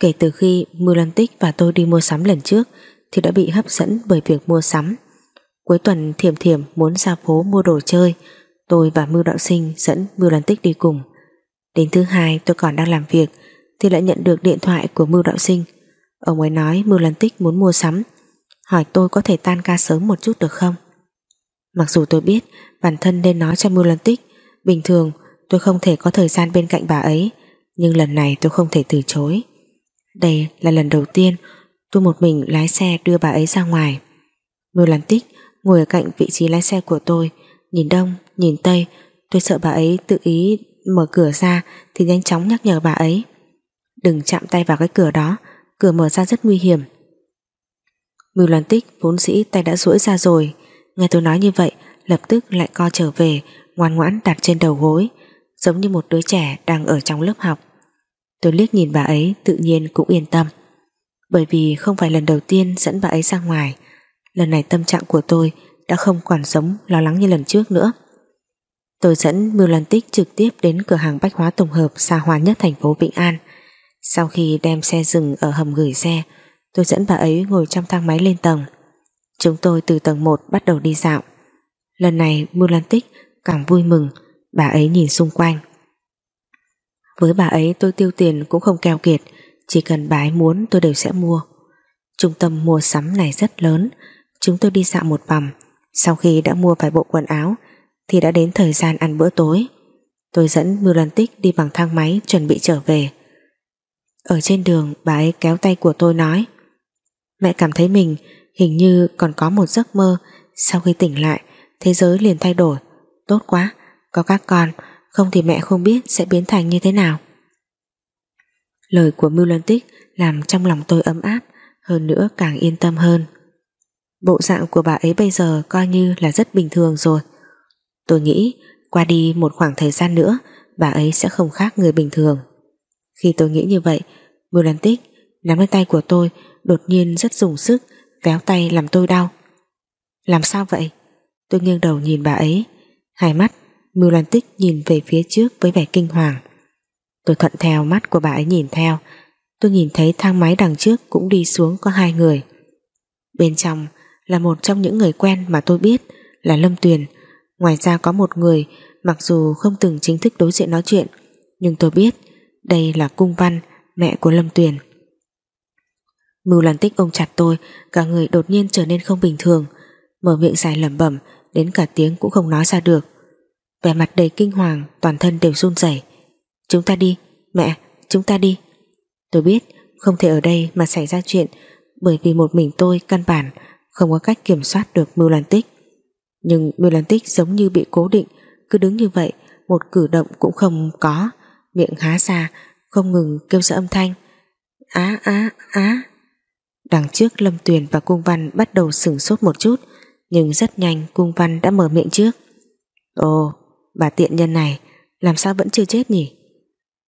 Kể từ khi Mưu Lan Tích và tôi đi mua sắm lần trước thì đã bị hấp dẫn bởi việc mua sắm. Cuối tuần Thiểm Thiểm muốn ra phố mua đồ chơi, tôi và Mưu Đạo Sinh dẫn Mưu Lan Tích đi cùng. Đến thứ hai tôi còn đang làm việc thì lại nhận được điện thoại của Mưu Đạo Sinh. Ông ấy nói Mưu Lan Tích muốn mua sắm, hỏi tôi có thể tan ca sớm một chút được không. Mặc dù tôi biết bản thân nên nói cho Mưu Lan Tích, bình thường tôi không thể có thời gian bên cạnh bà ấy, nhưng lần này tôi không thể từ chối. Đây là lần đầu tiên tôi một mình lái xe đưa bà ấy ra ngoài. Mưu Lan Tích ngồi ở cạnh vị trí lái xe của tôi, nhìn đông, nhìn tây, tôi sợ bà ấy tự ý mở cửa ra thì nhanh chóng nhắc nhở bà ấy. Đừng chạm tay vào cái cửa đó, cửa mở ra rất nguy hiểm. Mưu loan Tích vốn dĩ tay đã duỗi ra rồi, nghe tôi nói như vậy, lập tức lại co trở về, ngoan ngoãn đặt trên đầu gối, giống như một đứa trẻ đang ở trong lớp học. Tôi liếc nhìn bà ấy tự nhiên cũng yên tâm. Bởi vì không phải lần đầu tiên dẫn bà ấy ra ngoài, lần này tâm trạng của tôi đã không còn giống lo lắng như lần trước nữa. Tôi dẫn Mưu Lan Tích trực tiếp đến cửa hàng bách hóa tổng hợp xa hoa nhất thành phố Vĩnh An. Sau khi đem xe dừng ở hầm gửi xe, tôi dẫn bà ấy ngồi trong thang máy lên tầng. Chúng tôi từ tầng 1 bắt đầu đi dạo. Lần này Mưu Lan Tích càng vui mừng, bà ấy nhìn xung quanh. Với bà ấy tôi tiêu tiền cũng không keo kiệt, chỉ cần bà ấy muốn tôi đều sẽ mua. Trung tâm mua sắm này rất lớn, chúng tôi đi dạo một vòng. Sau khi đã mua vài bộ quần áo, thì đã đến thời gian ăn bữa tối. Tôi dẫn Mưu Tích đi bằng thang máy chuẩn bị trở về. Ở trên đường bà ấy kéo tay của tôi nói Mẹ cảm thấy mình hình như còn có một giấc mơ Sau khi tỉnh lại Thế giới liền thay đổi Tốt quá, có các con Không thì mẹ không biết sẽ biến thành như thế nào Lời của Mưu Tích Làm trong lòng tôi ấm áp Hơn nữa càng yên tâm hơn Bộ dạng của bà ấy bây giờ Coi như là rất bình thường rồi Tôi nghĩ qua đi một khoảng thời gian nữa bà ấy sẽ không khác người bình thường. Khi tôi nghĩ như vậy, Mulantic Tích nắm lấy tay của tôi đột nhiên rất dùng sức kéo tay làm tôi đau. Làm sao vậy? Tôi nghiêng đầu nhìn bà ấy hai mắt Mưu Tích nhìn về phía trước với vẻ kinh hoàng. Tôi thuận theo mắt của bà ấy nhìn theo tôi nhìn thấy thang máy đằng trước cũng đi xuống có hai người. Bên trong là một trong những người quen mà tôi biết là Lâm Tuyền Ngoài ra có một người mặc dù không từng chính thức đối diện nói chuyện nhưng tôi biết đây là cung văn mẹ của Lâm Tuyền. Mưu Lan Tích ôm chặt tôi cả người đột nhiên trở nên không bình thường mở miệng dài lẩm bẩm đến cả tiếng cũng không nói ra được. Vẻ mặt đầy kinh hoàng toàn thân đều run rẩy. Chúng ta đi, mẹ, chúng ta đi. Tôi biết không thể ở đây mà xảy ra chuyện bởi vì một mình tôi căn bản không có cách kiểm soát được Mưu Lan Tích. Nhưng Mưu Lan Tích giống như bị cố định, Cứ đứng như vậy, Một cử động cũng không có. Miệng há ra, Không ngừng kêu ra âm thanh. Á á á. Đằng trước Lâm Tuyền và Cung Văn bắt đầu sửng sốt một chút, Nhưng rất nhanh Cung Văn đã mở miệng trước. Ồ, bà tiện nhân này, Làm sao vẫn chưa chết nhỉ?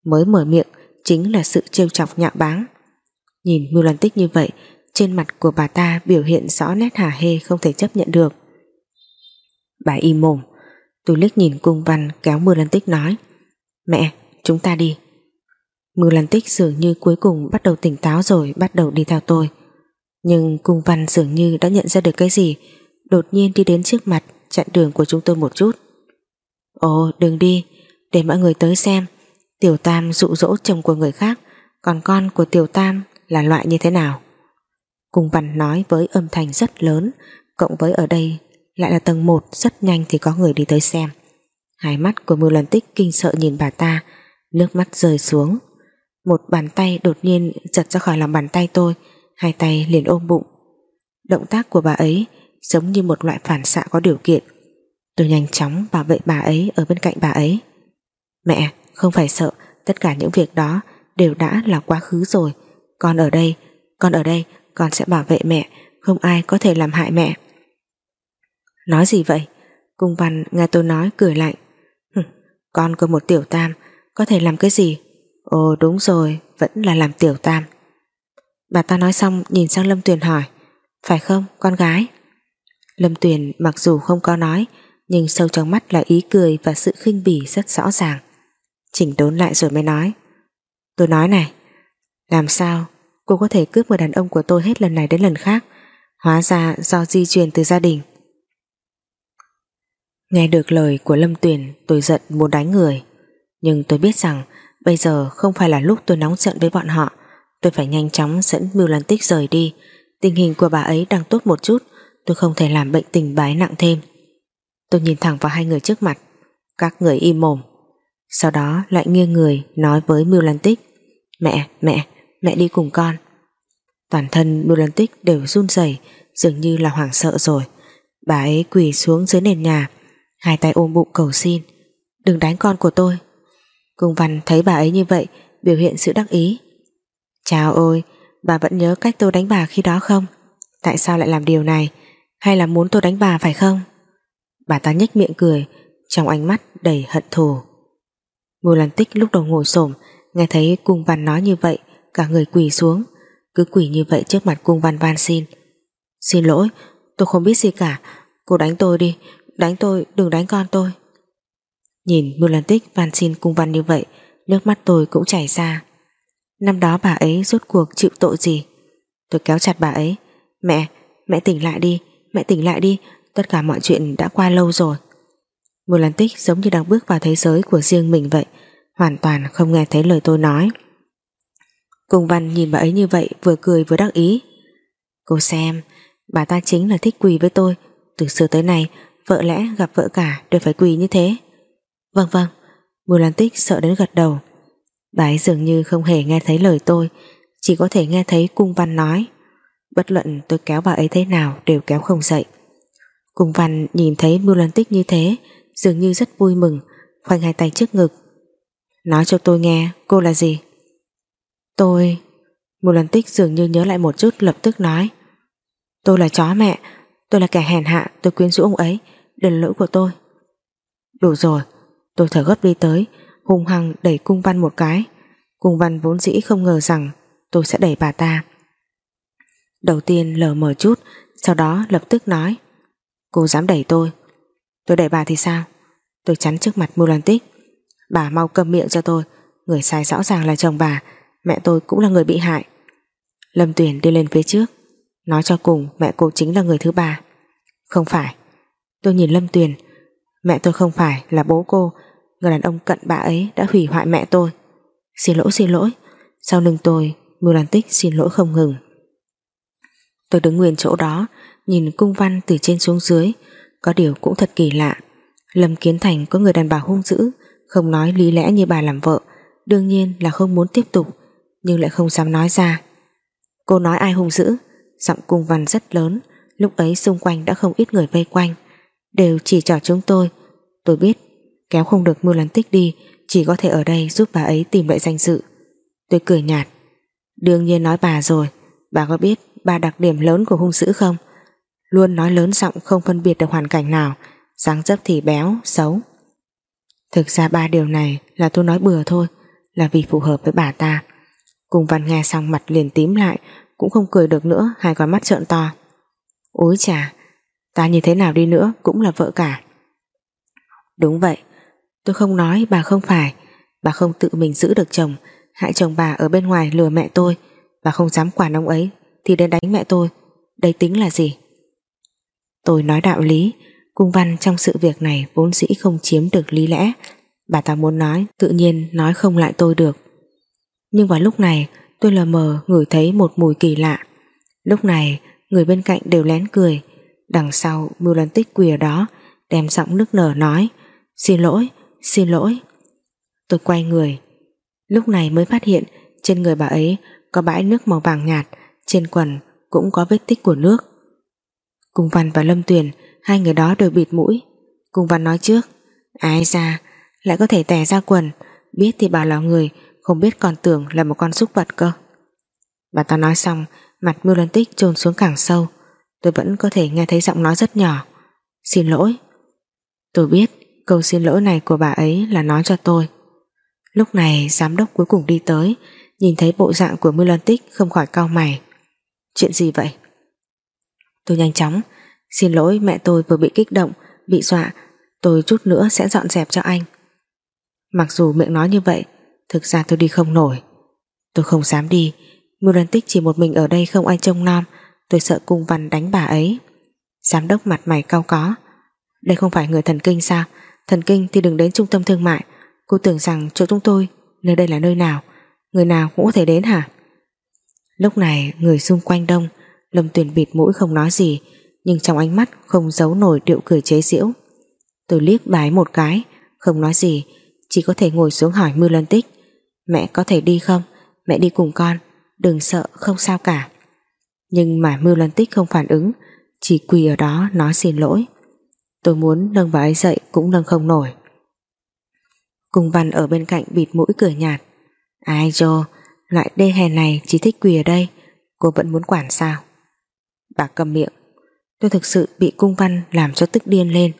Mới mở miệng chính là sự trêu chọc nhạo báng. Nhìn Mưu Lan Tích như vậy trên mặt của bà ta biểu hiện rõ nét hả hê không thể chấp nhận được. Bà im mồm. Tôi liếc nhìn cung văn kéo Mưa Lan Tích nói, Mẹ, chúng ta đi. Mưa Lan Tích dường như cuối cùng bắt đầu tỉnh táo rồi, bắt đầu đi theo tôi. Nhưng cung văn dường như đã nhận ra được cái gì, Đột nhiên đi đến trước mặt, chặn đường của chúng tôi một chút. Ồ, đừng đi, Để mọi người tới xem. Tiểu Tam dụ dỗ chồng của người khác, Còn con của Tiểu Tam là loại như thế nào? Cung văn nói với âm thanh rất lớn, Cộng với ở đây lại là tầng 1 rất nhanh thì có người đi tới xem. Hai mắt của Mưu Lần Tích kinh sợ nhìn bà ta, nước mắt rơi xuống. Một bàn tay đột nhiên giật ra khỏi lòng bàn tay tôi, hai tay liền ôm bụng. Động tác của bà ấy giống như một loại phản xạ có điều kiện. Tôi nhanh chóng bảo vệ bà ấy ở bên cạnh bà ấy. Mẹ, không phải sợ, tất cả những việc đó đều đã là quá khứ rồi. Con ở đây, con ở đây con sẽ bảo vệ mẹ không ai có thể làm hại mẹ Nói gì vậy? Cung văn nghe tôi nói cười lạnh. con của một tiểu tam có thể làm cái gì? Ồ đúng rồi, vẫn là làm tiểu tam. Bà ta nói xong nhìn sang Lâm Tuyền hỏi Phải không con gái? Lâm Tuyền mặc dù không có nói nhưng sâu trong mắt là ý cười và sự khinh bỉ rất rõ ràng. Chỉnh đốn lại rồi mới nói Tôi nói này Làm sao cô có thể cướp người đàn ông của tôi hết lần này đến lần khác. Hóa ra do di truyền từ gia đình. Nghe được lời của Lâm Tuyền tôi giận muốn đánh người. Nhưng tôi biết rằng Bây giờ không phải là lúc tôi nóng giận với bọn họ. Tôi phải nhanh chóng dẫn Mưu Lan Tích rời đi. Tình hình của bà ấy đang tốt một chút. Tôi không thể làm bệnh tình bái nặng thêm. Tôi nhìn thẳng vào hai người trước mặt. Các người im mồm. Sau đó lại nghiêng người nói với Mưu Lan Tích Mẹ, mẹ, mẹ đi cùng con. Toàn thân Mưu Lan Tích đều run rẩy, Dường như là hoảng sợ rồi. Bà ấy quỳ xuống dưới nền nhà, Hai tay ôm bụng cầu xin, Đừng đánh con của tôi. Cung văn thấy bà ấy như vậy, Biểu hiện sự đắc ý. Chào ôi, Bà vẫn nhớ cách tôi đánh bà khi đó không? Tại sao lại làm điều này? Hay là muốn tôi đánh bà phải không? Bà ta nhếch miệng cười, Trong ánh mắt đầy hận thù. Ngô Lan Tích lúc đầu ngồi xổm, Nghe thấy cung văn nói như vậy Cả người quỳ xuống. Cứ quỳ như vậy trước mặt cung văn van xin. Xin lỗi tôi không biết gì cả. Cô đánh tôi đi. Đánh tôi đừng đánh con tôi. Nhìn mưu Lan Tích van xin cung văn như vậy Nước mắt tôi cũng chảy ra. Năm đó bà ấy rốt cuộc chịu tội gì? Tôi kéo chặt bà ấy. Mẹ, mẹ tỉnh lại đi Mẹ tỉnh lại đi. Tất cả mọi chuyện đã qua lâu rồi. Mưu lần tích giống như đang bước vào thế giới của riêng mình vậy. Hoàn toàn không nghe thấy lời tôi nói. Cung văn nhìn bà ấy như vậy Vừa cười vừa đắc ý. Cô xem, Bà ta chính là thích quỳ với tôi. Từ xưa tới nay, Vợ lẽ gặp vợ cả đều phải quỳ như thế. Vâng vâng Mùi Lan Tích sợ đến gật đầu. Bà ấy dường như không hề nghe thấy lời tôi, Chỉ có thể nghe thấy cung văn nói. Bất luận tôi kéo bà ấy thế nào Đều kéo không dậy. Cung văn nhìn thấy Mưu Lan Tích như thế, Dường như rất vui mừng, Khoanh hai tay trước ngực. Nói cho tôi nghe, cô là gì? Tôi, một lần Tích dường như nhớ lại một chút, Lập tức nói. Tôi là chó mẹ, Tôi là kẻ hèn hạ, tôi quyến rũ ông ấy đừng lỗi của tôi. Đủ rồi, Tôi thở gấp đi tới, hung hăng đẩy cung văn một cái. Cung văn vốn dĩ không ngờ rằng tôi sẽ đẩy bà ta. Đầu tiên lờ mờ chút, sau đó lập tức nói, cô dám đẩy tôi. Tôi đẩy bà thì sao? Tôi chắn trước mặt mưu lan tích bà mau cầm miệng cho tôi, người sai rõ ràng là chồng bà mẹ tôi cũng là người bị hại. Lâm tuyển đi lên phía trước, nói cho cùng mẹ cô chính là người thứ ba. Không phải, tôi nhìn lâm tuyền, mẹ tôi không phải là bố cô, Người đàn ông cận bà ấy đã hủy hoại mẹ tôi. Xin lỗi xin lỗi, Sau lưng tôi Mưu Lan Tích xin lỗi không ngừng. Tôi đứng nguyên chỗ đó, Nhìn cung văn từ trên xuống dưới, Có điều cũng thật kỳ lạ. Lâm Kiến Thành có người đàn bà hung dữ, Không nói lý lẽ như bà làm vợ, Đương nhiên là không muốn tiếp tục nhưng lại không dám nói ra. Cô nói ai hung dữ Giọng cung văn rất lớn Lúc ấy xung quanh đã không ít người vây quanh Đều chỉ trỏ chúng tôi. Tôi biết kéo không được Mưu Lan Tích đi chỉ có thể ở đây giúp bà ấy tìm lại danh dự. Tôi cười nhạt đương nhiên nói bà rồi bà có biết ba đặc điểm lớn của hung dữ không? Luôn nói lớn giọng không phân biệt được hoàn cảnh nào dáng dấp thì béo, xấu. Thực ra ba điều này là tôi nói bừa thôi là vì phù hợp với bà ta cùng văn nghe xong mặt liền tím lại, cũng không cười được nữa, hai con mắt trợn to. Úi chà, ta như thế nào đi nữa cũng là vợ cả. Đúng vậy, Tôi không nói bà không phải, Bà không tự mình giữ được chồng, Hại chồng bà ở bên ngoài lừa mẹ tôi, Bà không dám quản ông ấy, Thì đến đánh mẹ tôi, Đây tính là gì? Tôi nói đạo lý, Cung văn trong sự việc này vốn dĩ không chiếm được lý lẽ. Bà ta muốn nói, Tự nhiên nói không lại tôi được. Nhưng vào lúc này, tôi lờ mờ ngửi thấy một mùi kỳ lạ. Lúc này, người bên cạnh đều lén cười. Đằng sau, Mưu lần Tích quỳ ở đó, Đem giọng nức nở nói, Xin lỗi Xin lỗi. Tôi quay người. Lúc này mới phát hiện, trên người bà ấy có bãi nước màu vàng nhạt, trên quần cũng có vết tích của nước. Cung Văn và Lâm Tuyền, hai người đó đều bịt mũi. Cung Văn nói trước, Ai ra lại có thể tè ra quần. Biết thì bảo là người không biết còn tưởng là một con súc vật cơ. Bà ta nói xong, mặt mưu lân tích trôn xuống càng sâu. Tôi vẫn có thể nghe thấy giọng nói rất nhỏ. Xin lỗi. Tôi biết Câu xin lỗi này của bà ấy là nói cho tôi. Lúc này, giám đốc cuối cùng đi tới, Nhìn thấy bộ dạng của Mưu Lân Tích Không khỏi cau mày. Chuyện gì vậy? Tôi nhanh chóng, Xin lỗi, mẹ tôi vừa bị kích động, Bị dọa, Tôi chút nữa sẽ dọn dẹp cho anh. Mặc dù miệng nói như vậy Thực ra tôi đi không nổi. Tôi không dám đi. Mưu Đơn Tích chỉ một mình ở đây không ai trông nom. Tôi sợ cung văn đánh bà ấy. Giám đốc mặt mày cao có. Đây không phải người thần kinh sao? Thần kinh thì đừng đến trung tâm thương mại. Cô tưởng rằng chỗ chúng tôi, Nơi đây là nơi nào? Người nào cũng có thể đến hả? Lúc này, người xung quanh đông Lâm Tuyền bịt mũi không nói gì, Nhưng trong ánh mắt không giấu nổi điệu cười chế giễu. Tôi liếc bái một cái, Không nói gì, Chỉ có thể ngồi xuống hỏi Mưu Lân Tích. Mẹ có thể đi không? Mẹ đi cùng con, Đừng sợ, không sao cả. Nhưng mà Mưu Lân Tích không phản ứng, Chỉ quỳ ở đó nói xin lỗi. Tôi muốn nâng bà ấy dậy cũng nâng không nổi. Cung văn ở bên cạnh bịt mũi cười nhạt. Ai dô Loại đê hè này chỉ thích quỳ ở đây, Cô vẫn muốn quản sao? Bà cầm miệng. Tôi thực sự bị cung văn làm cho tức điên lên.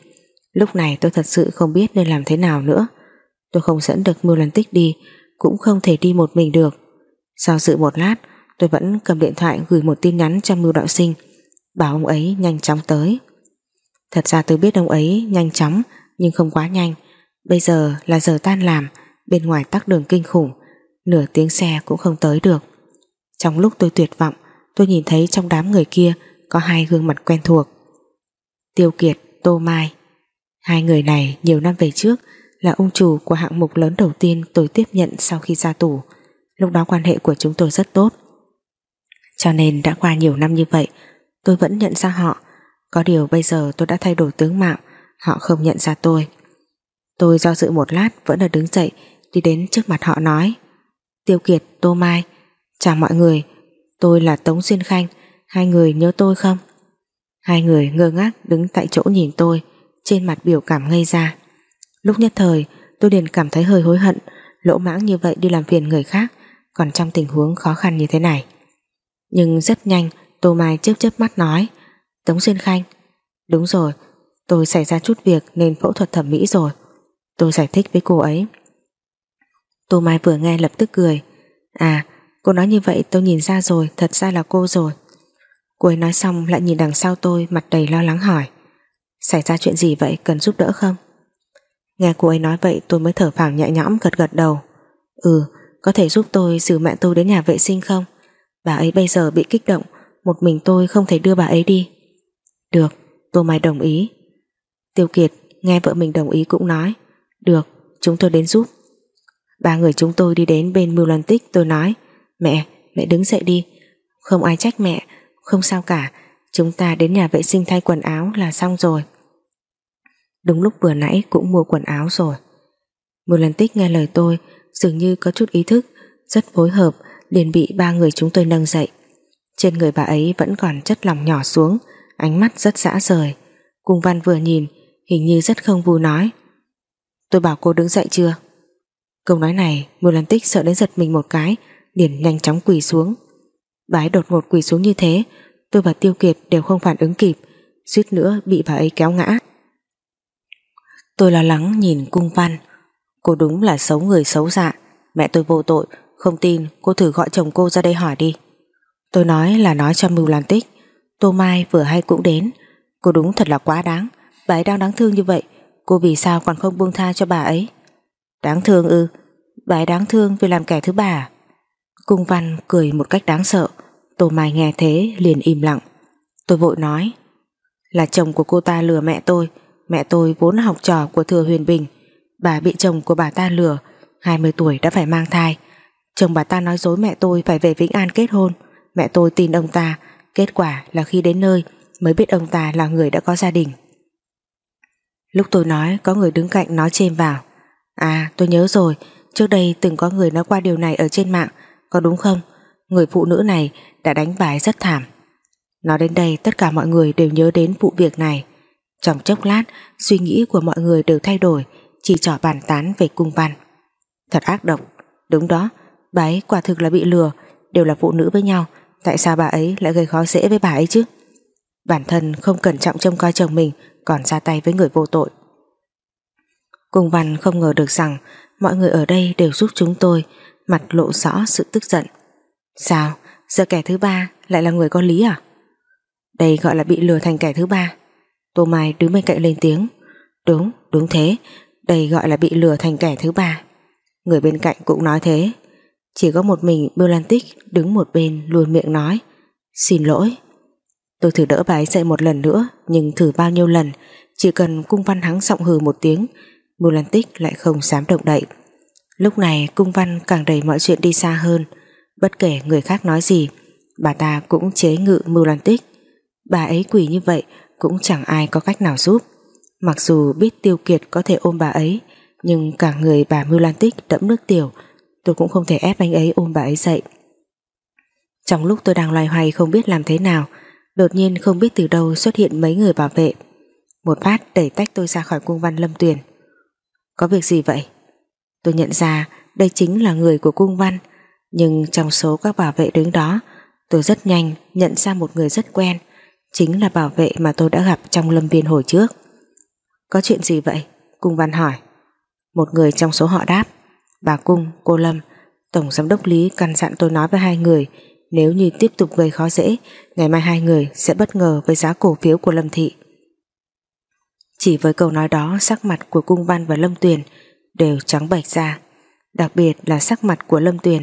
Lúc này tôi thật sự không biết nên làm thế nào nữa. Tôi không dẫn được Mưu Lần Tích đi cũng không thể đi một mình được. Sau dự một lát Tôi vẫn cầm điện thoại gửi một tin nhắn cho Mưu Đạo Sinh Bảo ông ấy nhanh chóng tới. Thật ra tôi biết ông ấy nhanh chóng Nhưng không quá nhanh. Bây giờ là giờ tan làm Bên ngoài tắc đường kinh khủng Nửa tiếng xe cũng không tới được. Trong lúc tôi tuyệt vọng Tôi nhìn thấy trong đám người kia Có hai gương mặt quen thuộc. Tiêu Kiệt, Tô Mai. Hai người này nhiều năm về trước là ông chủ của hạng mục lớn đầu tiên Tôi tiếp nhận sau khi ra tù. Lúc đó quan hệ của chúng tôi rất tốt. Cho nên đã qua nhiều năm như vậy Tôi vẫn nhận ra họ. Có điều bây giờ tôi đã thay đổi tướng mạo Họ không nhận ra tôi. Tôi do dự một lát vẫn là đứng dậy Đi đến trước mặt họ nói Tiêu Kiệt, Tô Mai Chào mọi người Tôi là Tống Xuyên Khanh Hai người nhớ tôi không? Hai người ngơ ngác đứng tại chỗ nhìn tôi Trên mặt biểu cảm ngây ra. Lúc nhất thời, tôi liền cảm thấy hơi hối hận, Lỗ mãng như vậy đi làm phiền người khác, Còn trong tình huống khó khăn như thế này. Nhưng rất nhanh, Tô Mai chớp chớp mắt nói, Tống Xuyên Khanh, Đúng rồi, Tôi xảy ra chút việc nên phẫu thuật thẩm mỹ rồi, Tôi giải thích với cô ấy. Tô Mai vừa nghe lập tức cười À cô nói như vậy tôi nhìn ra rồi, Thật ra là cô rồi. Cô ấy nói xong lại nhìn đằng sau tôi, Mặt đầy lo lắng hỏi, Xảy ra chuyện gì vậy, cần giúp đỡ không? Nghe cô ấy nói vậy tôi mới thở phào nhẹ nhõm gật gật đầu. Ừ có thể giúp tôi dìu mẹ tôi đến nhà vệ sinh không? Bà ấy bây giờ bị kích động Một mình tôi không thể đưa bà ấy đi. Được tôi Mai đồng ý. Tiêu Kiệt nghe vợ mình đồng ý cũng nói Được chúng tôi đến giúp. Ba người chúng tôi đi đến bên Mưu Loan Tích tôi nói Mẹ, mẹ đứng dậy đi. Không ai trách mẹ, không sao cả. Chúng ta đến nhà vệ sinh thay quần áo là xong rồi. Đúng lúc vừa nãy cũng mua quần áo rồi. Một lần Tích nghe lời tôi, Dường như có chút ý thức, Rất phối hợp, liền bị ba người chúng tôi nâng dậy. Trên người bà ấy vẫn còn chất lỏng nhỏ xuống, Ánh mắt rất dã rời. Cung văn vừa nhìn, Hình như rất không vui nói. Tôi bảo cô đứng dậy chưa? Câu nói này, một lần Tích sợ đến giật mình một cái, liền nhanh chóng quỳ xuống. Bái đột ngột quỳ xuống như thế, Tôi và Tiêu Kiệt đều không phản ứng kịp, suýt nữa bị bà ấy kéo ngã. Tôi lo lắng nhìn cung văn. Cô đúng là xấu người xấu dạ. Mẹ tôi vô tội, Không tin cô thử gọi chồng cô ra đây hỏi đi. Tôi nói là nói cho Mưu Lan Tích. Tô Mai vừa hay cũng đến. Cô đúng thật là quá đáng. Bà ấy đang đáng thương như vậy. Cô vì sao còn không buông tha cho bà ấy? Đáng thương ư? Bà ấy đáng thương vì làm kẻ thứ ba à? Cung văn cười một cách đáng sợ. Tô Mai nghe thế liền im lặng. Tôi vội nói, Là chồng của cô ta lừa mẹ tôi. Mẹ tôi vốn là học trò của thừa huyền bình. Bà bị chồng của bà ta lừa 20 tuổi đã phải mang thai. Chồng bà ta nói dối mẹ tôi phải về Vĩnh An kết hôn. Mẹ tôi tin ông ta. Kết quả là khi đến nơi, Mới biết ông ta là người đã có gia đình. Lúc tôi nói, Có người đứng cạnh nói chêm vào. À tôi nhớ rồi. Trước đây từng có người nói qua điều này ở trên mạng. Có đúng không? Người phụ nữ này đã đánh bài rất thảm. Nói đến đây, tất cả mọi người đều nhớ đến vụ việc này. Trong chốc lát Suy nghĩ của mọi người đều thay đổi Chỉ trỏ bàn tán về cung văn Thật ác độc Đúng đó Bà ấy quả thực là bị lừa Đều là phụ nữ với nhau Tại sao bà ấy lại gây khó dễ với bà ấy chứ Bản thân không cẩn trọng trông coi chồng mình Còn ra tay với người vô tội Cung văn không ngờ được rằng mọi người ở đây đều giúp chúng tôi, mặt lộ rõ sự tức giận. Sao? Giờ kẻ thứ ba lại là người có lý à? Đây gọi là bị lừa thành kẻ thứ ba. Tô Mai đứng bên cạnh lên tiếng. Đúng, đúng thế. Đây gọi là bị lừa thành kẻ thứ ba. Người bên cạnh cũng nói thế. Chỉ có một mình Bưu Lan Tích đứng một bên luôn miệng nói. Xin lỗi. Tôi thử đỡ bà ấy dậy một lần nữa, nhưng thử bao nhiêu lần, chỉ cần cung văn hắng giọng hừ một tiếng Mưu Lan Tích lại không dám động đậy Lúc này cung văn càng đẩy mọi chuyện đi xa hơn Bất kể người khác nói gì Bà ta cũng chế ngự mưu lan tích Bà ấy quỷ như vậy cũng chẳng ai có cách nào giúp. Mặc dù biết tiêu kiệt có thể ôm bà ấy, Nhưng cả người bà mưu lan tích đẫm nước tiểu, Tôi cũng không thể ép anh ấy ôm bà ấy dậy. Trong lúc tôi đang loay hoay không biết làm thế nào, Đột nhiên không biết từ đâu xuất hiện mấy người bảo vệ. Một phát đẩy tách tôi ra khỏi cung văn lâm tuyền Có việc gì vậy? Tôi nhận ra đây chính là người của cung văn, Nhưng trong số các bảo vệ đứng đó, Tôi rất nhanh nhận ra một người rất quen. Chính là bảo vệ mà tôi đã gặp trong lâm viên hồi trước. Có chuyện gì vậy? Cung văn hỏi. Một người trong số họ đáp. Bà Cung, cô Lâm Tổng giám đốc Lý căn dặn tôi nói với hai người Nếu như tiếp tục gây khó dễ Ngày mai hai người sẽ bất ngờ với giá cổ phiếu của Lâm Thị. Chỉ với câu nói đó Sắc mặt của Cung Văn và Lâm Tuyền Đều trắng bệch ra. Đặc biệt là sắc mặt của Lâm Tuyền.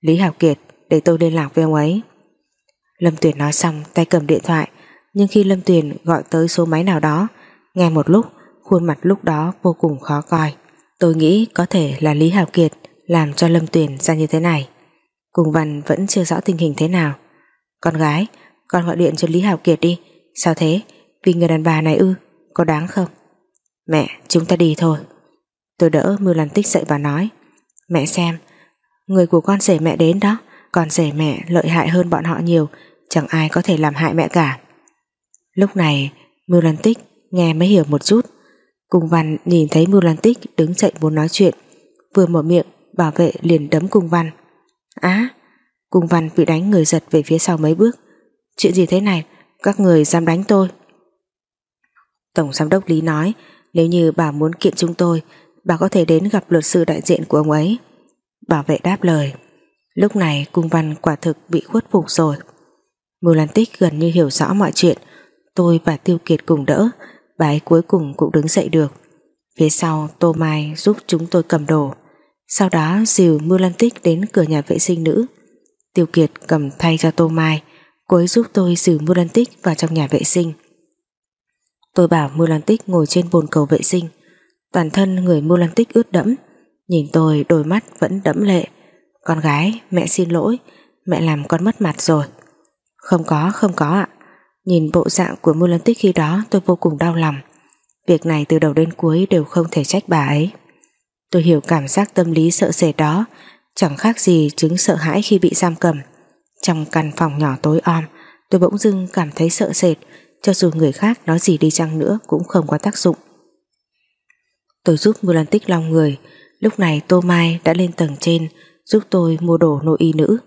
Lý Hảo Kiệt để tôi liên lạc với ông ấy. Lâm Tuyền nói xong, tay cầm điện thoại. Nhưng khi Lâm Tuyền gọi tới số máy nào đó, Nghe một lúc, Khuôn mặt lúc đó vô cùng khó coi. Tôi nghĩ có thể là Lý Hảo Kiệt Làm cho Lâm Tuyền ra như thế này. Cùng Văn vẫn chưa rõ tình hình thế nào. Con gái, Con gọi điện cho Lý Hảo Kiệt đi. Sao thế? Vì người đàn bà này ư? Có đáng không? Mẹ, chúng ta đi thôi. Tôi đỡ Mưu Lan Tích dậy và nói. Mẹ xem, Người của con rể mẹ đến đó Con rể mẹ lợi hại hơn bọn họ nhiều. Chẳng ai có thể làm hại mẹ cả. Lúc này Mưu Lan Tích nghe mới hiểu một chút. Cung Văn nhìn thấy Mưu Lan Tích đứng dậy muốn nói chuyện, Vừa mở miệng Bảo vệ liền đấm Cung Văn. Á, Cung Văn bị đánh người giật về phía sau mấy bước. Chuyện gì thế này? Các người dám đánh tôi? Tổng giám đốc Lý nói, Nếu như bà muốn kiện chúng tôi, Bà có thể đến gặp luật sư đại diện của ông ấy. Bảo vệ đáp lời. Lúc này, cung văn quả thực bị khuất phục rồi. Mưu Lan Tích gần như hiểu rõ mọi chuyện. Tôi và Tiêu Kiệt cùng đỡ, Bà ấy cuối cùng cũng đứng dậy được. Phía sau, Tô Mai giúp chúng tôi cầm đồ. Sau đó, dìu Mưu Lan Tích đến cửa nhà vệ sinh nữ. Tiêu Kiệt cầm thay cho Tô Mai, Cô ấy giúp tôi dìu Mưu Lan Tích vào trong nhà vệ sinh. Tôi bảo Mưu Lan Tích ngồi trên bồn cầu vệ sinh. Toàn thân người Mưu Lan Tích ướt đẫm, Nhìn tôi đôi mắt vẫn đẫm lệ. Con gái, mẹ xin lỗi, Mẹ làm con mất mặt rồi. Không có không có ạ. Nhìn bộ dạng của Mưu Lan Tích khi đó, tôi vô cùng đau lòng. Việc này từ đầu đến cuối đều không thể trách bà ấy. Tôi hiểu cảm giác tâm lý sợ sệt đó. Chẳng khác gì chứng sợ hãi khi bị giam cầm. Trong căn phòng nhỏ tối om, Tôi bỗng dưng cảm thấy sợ sệt. Cho dù người khác nói gì đi chăng nữa Cũng không có tác dụng. Tôi giúp Mưu Lan Tích lòng người. Lúc này Tô Mai đã lên tầng trên, Giúp tôi mua đồ nội y nữ.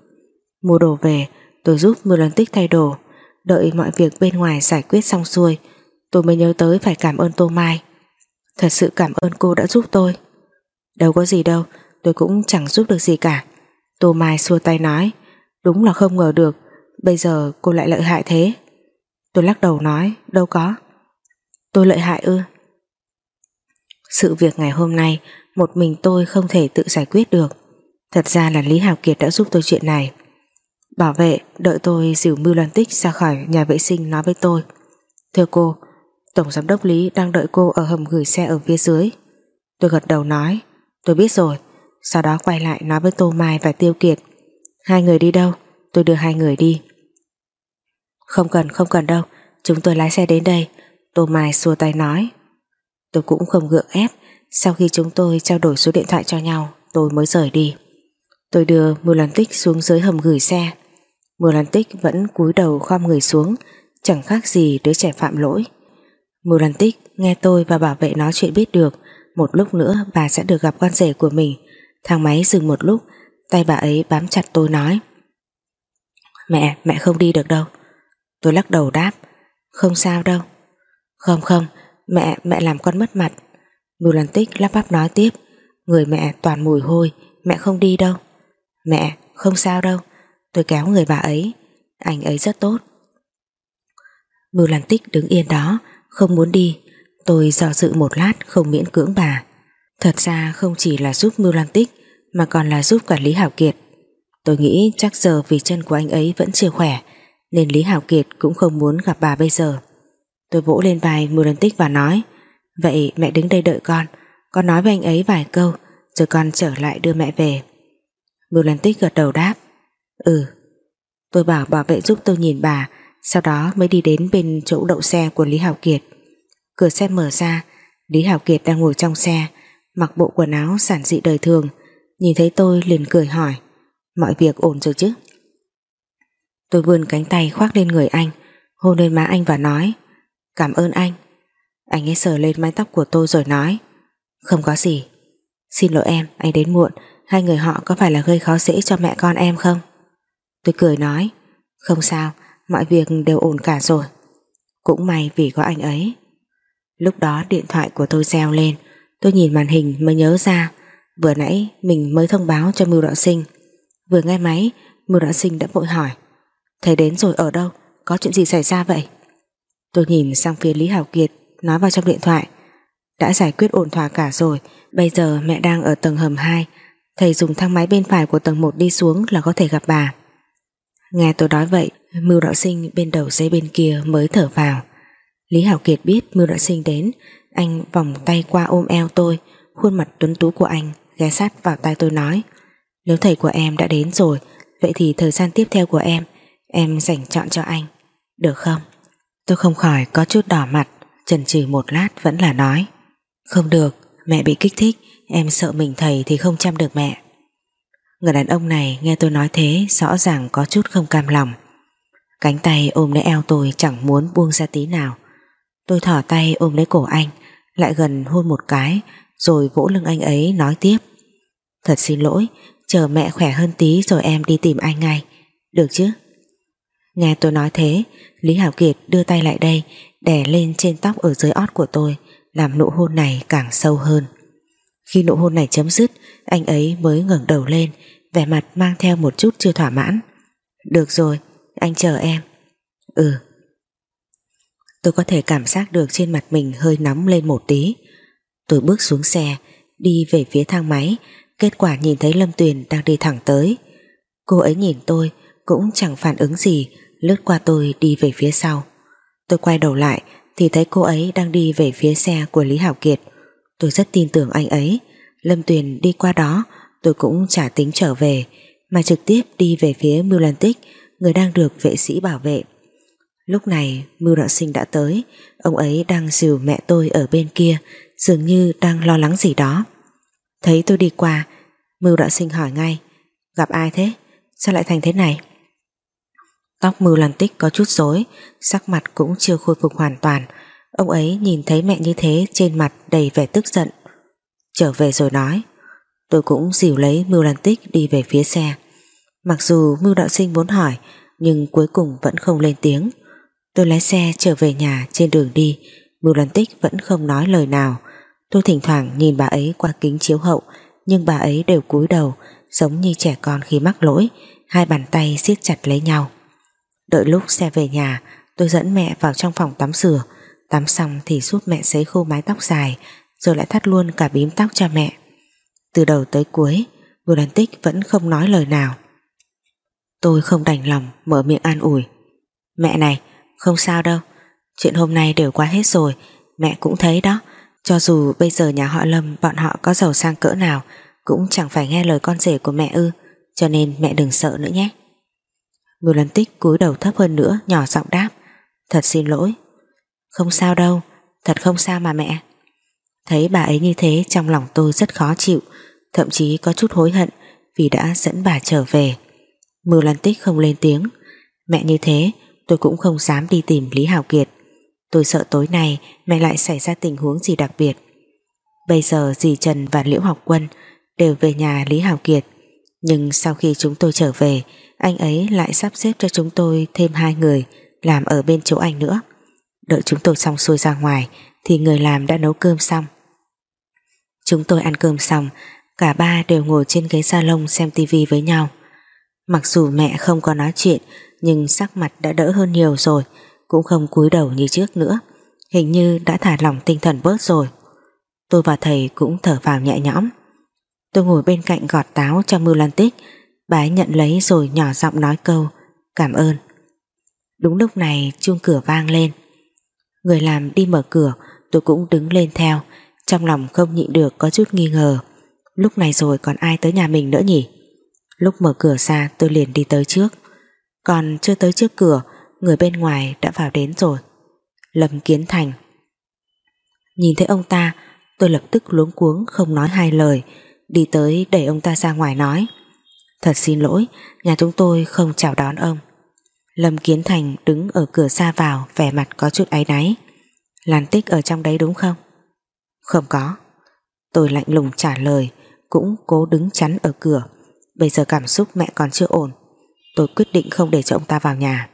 Mua đồ về tôi giúp Mưu Lan Tích thay đồ. Đợi mọi việc bên ngoài giải quyết xong xuôi, Tôi mới nhớ tới phải cảm ơn Tô Mai. Thật sự cảm ơn cô đã giúp tôi. Đâu có gì đâu, Tôi cũng chẳng giúp được gì cả. Tô Mai xua tay nói, Đúng là không ngờ được, Bây giờ cô lại lợi hại thế. Tôi lắc đầu nói, đâu có. Tôi lợi hại ư? Sự việc ngày hôm nay, một mình tôi không thể tự giải quyết được. Thật ra là Lý Hào Kiệt đã giúp tôi chuyện này. Bảo vệ đợi tôi dìu Mưu Loan Tích ra khỏi nhà vệ sinh nói với tôi. Thưa cô, Tổng Giám đốc Lý đang đợi cô ở hầm gửi xe ở phía dưới. Tôi gật đầu nói, tôi biết rồi. Sau đó quay lại nói với Tô Mai và Tiêu Kiệt. Hai người đi đâu? Tôi đưa hai người đi. Không cần, không cần đâu. Chúng tôi lái xe đến đây. Tô Mai xua tay nói. Tôi cũng không gượng ép Sau khi chúng tôi trao đổi số điện thoại cho nhau Tôi mới rời đi Tôi đưa Mưu Lan Tích xuống dưới hầm gửi xe Mưa Lan Tích vẫn cúi đầu khom người xuống Chẳng khác gì đứa trẻ phạm lỗi. Mưa Lan Tích nghe tôi và bảo vệ nói chuyện biết được Một lúc nữa bà sẽ được gặp con rể của mình. Thang máy dừng một lúc Tay bà ấy bám chặt tôi nói. Mẹ, mẹ không đi được đâu. Tôi lắc đầu đáp. Không sao đâu. Không không, Mẹ, mẹ làm con mất mặt. Ngưu Lan Tích lắp bắp nói tiếp. Người mẹ toàn mùi hôi Mẹ không đi đâu. Mẹ, không sao đâu. Tôi kéo người bà ấy. Anh ấy rất tốt. Mưu Lan Tích đứng yên đó, Không muốn đi. Tôi dò dự một lát, không miễn cưỡng bà. Thật ra không chỉ là giúp Mưu Lan Tích Mà còn là giúp cả Lý Hảo Kiệt. Tôi nghĩ chắc giờ vì chân của anh ấy vẫn chưa khỏe, Nên Lý Hảo Kiệt cũng không muốn gặp bà bây giờ. Tôi vỗ lên vai Mưu lan Tích và nói, Vậy mẹ đứng đây đợi con. Con nói với anh ấy vài câu, Rồi con trở lại đưa mẹ về. Mưu Lan Tích gật đầu đáp Ừ Tôi bảo bảo vệ giúp tôi nhìn bà Sau đó mới đi đến bên chỗ đậu xe của Lý Hảo Kiệt. Cửa xe mở ra Lý Hảo Kiệt đang ngồi trong xe Mặc bộ quần áo sản dị đời thường. Nhìn thấy tôi liền cười hỏi Mọi việc ổn rồi chứ? Tôi vươn cánh tay khoác lên người anh Hôn lên má anh và nói Cảm ơn anh. Anh ấy sờ lên mái tóc của tôi rồi nói Không có gì. Xin lỗi em, anh đến muộn. Hai người họ có phải là gây khó dễ cho mẹ con em không? Tôi cười nói Không sao, mọi việc đều ổn cả rồi. Cũng may vì có anh ấy. Lúc đó điện thoại của tôi reo lên Tôi nhìn màn hình mới nhớ ra Vừa nãy mình mới thông báo cho Mưu Đạo Sinh. Vừa nghe máy Mưu Đạo Sinh đã vội hỏi Thầy đến rồi ở đâu? Có chuyện gì xảy ra vậy? Tôi nhìn sang phía Lý Hảo Kiệt Nói vào trong điện thoại Đã giải quyết ổn thỏa cả rồi Bây giờ mẹ đang ở tầng hầm 2 Thầy dùng thang máy bên phải của tầng 1 đi xuống là có thể gặp bà. Nghe tôi nói vậy Mưu đạo sinh bên đầu dây bên kia mới thở vào Lý Hảo Kiệt biết Mưu đạo sinh đến Anh vòng tay qua ôm eo tôi Khuôn mặt tuấn tú của anh ghé sát vào tai tôi nói Nếu thầy của em đã đến rồi Vậy thì thời gian tiếp theo của em Em dành chọn cho anh Được không? Tôi không khỏi có chút đỏ mặt Chần chừ một lát vẫn là nói Không được, mẹ bị kích thích Em sợ mình thầy thì không chăm được mẹ Người đàn ông này nghe tôi nói thế, Rõ ràng có chút không cam lòng. Cánh tay ôm lấy eo tôi Chẳng muốn buông ra tí nào. Tôi thỏ tay ôm lấy cổ anh, Lại gần hôn một cái, Rồi vỗ lưng anh ấy nói tiếp. Thật xin lỗi, Chờ mẹ khỏe hơn tí rồi em đi tìm anh ngay. Được chứ? Nghe tôi nói thế, Lý Hảo Kiệt đưa tay lại đây, Đè lên trên tóc ở dưới ót của tôi, Làm nụ hôn này càng sâu hơn. Khi nụ hôn này chấm dứt, Anh ấy mới ngẩng đầu lên Vẻ mặt mang theo một chút chưa thỏa mãn. Được rồi, anh chờ em. Ừ. Tôi có thể cảm giác được trên mặt mình hơi nóng lên một tí. Tôi bước xuống xe Đi về phía thang máy. Kết quả nhìn thấy Lâm Tuyền đang đi thẳng tới. Cô ấy nhìn tôi Cũng chẳng phản ứng gì Lướt qua tôi đi về phía sau. Tôi quay đầu lại Thì thấy cô ấy đang đi về phía xe của Lý Hảo Kiệt. Tôi rất tin tưởng anh ấy. Lâm Tuyền đi qua đó Tôi cũng chả tính trở về, Mà trực tiếp đi về phía Mưu Lan Tích Người đang được vệ sĩ bảo vệ. Lúc này Mưu Đạo Sinh đã tới. Ông ấy đang dìu mẹ tôi ở bên kia, Dường như đang lo lắng gì đó. Thấy tôi đi qua Mưu Đạo Sinh hỏi ngay, Gặp ai thế? Sao lại thành thế này? Tóc Mưu Lan Tích có chút rối, Sắc mặt cũng chưa khôi phục hoàn toàn. Ông ấy nhìn thấy mẹ như thế Trên mặt đầy vẻ tức giận. Trở về rồi nói. Tôi cũng dìu lấy Mưu Lan Tích đi về phía xe. Mặc dù Mưu Đạo Sinh muốn hỏi, Nhưng cuối cùng vẫn không lên tiếng. Tôi lái xe trở về nhà trên đường đi. Mưu Lan Tích vẫn không nói lời nào. Tôi thỉnh thoảng nhìn bà ấy qua kính chiếu hậu, Nhưng bà ấy đều cúi đầu, Giống như trẻ con khi mắc lỗi, Hai bàn tay siết chặt lấy nhau. Đợi lúc xe về nhà, Tôi dẫn mẹ vào trong phòng tắm rửa. Tắm xong thì giúp mẹ sấy khô mái tóc dài, Rồi lại thắt luôn cả bím tóc cho mẹ. Từ đầu tới cuối Bùi Lan Tích vẫn không nói lời nào. Tôi không đành lòng Mở miệng an ủi. Mẹ này, không sao đâu. Chuyện hôm nay đều qua hết rồi. Mẹ cũng thấy đó. Cho dù bây giờ nhà họ Lâm, Bọn họ có giàu sang cỡ nào, Cũng chẳng phải nghe lời con rể của mẹ ư. Cho nên mẹ đừng sợ nữa nhé. Mưu Lan Tích cúi đầu thấp hơn nữa, Nhỏ giọng đáp. Thật xin lỗi. Không sao đâu. Thật không sao mà mẹ. Thấy bà ấy như thế, trong lòng tôi rất khó chịu. Thậm chí có chút hối hận Vì đã dẫn bà trở về. Mưu Lan Tích không lên tiếng. Mẹ như thế tôi cũng không dám đi tìm Lý Hào Kiệt. Tôi sợ tối nay mẹ lại xảy ra tình huống gì đặc biệt. Bây giờ dì Trần và Liễu Học Quân đều về nhà Lý Hào Kiệt. Nhưng sau khi chúng tôi trở về anh ấy lại sắp xếp cho chúng tôi thêm hai người làm ở bên chỗ anh nữa. Đợi chúng tôi xong xuôi ra ngoài thì người làm đã nấu cơm xong. Chúng tôi ăn cơm xong, cả ba đều ngồi trên ghế salon xem tivi với nhau. Mặc dù mẹ không có nói chuyện nhưng sắc mặt đã đỡ hơn nhiều rồi, cũng không cúi đầu như trước nữa. Hình như đã thả lỏng tinh thần bớt rồi. Tôi và thầy cũng thở vào nhẹ nhõm. Tôi ngồi bên cạnh gọt táo cho Mưu Lan Tích Bà ấy nhận lấy rồi nhỏ giọng nói câu Cảm ơn Đúng lúc này chuông cửa vang lên Người làm đi mở cửa Tôi cũng đứng lên theo Trong lòng không nhịn được có chút nghi ngờ Lúc này rồi còn ai tới nhà mình nữa nhỉ? Lúc mở cửa ra, tôi liền đi tới trước. Còn chưa tới trước cửa, Người bên ngoài đã vào đến rồi. Lâm Kiến Thành. Nhìn thấy ông ta, Tôi lập tức luống cuống, không nói hai lời, Đi tới đẩy ông ta ra ngoài nói. Thật xin lỗi, Nhà chúng tôi không chào đón ông. Lâm Kiến Thành đứng ở cửa xa vào, Vẻ mặt có chút áy náy. Lan tích ở trong đấy đúng không? Không có. Tôi lạnh lùng trả lời. Cũng cố đứng chắn ở cửa. Bây giờ cảm xúc mẹ còn chưa ổn. Tôi quyết định không để cho ông ta vào nhà.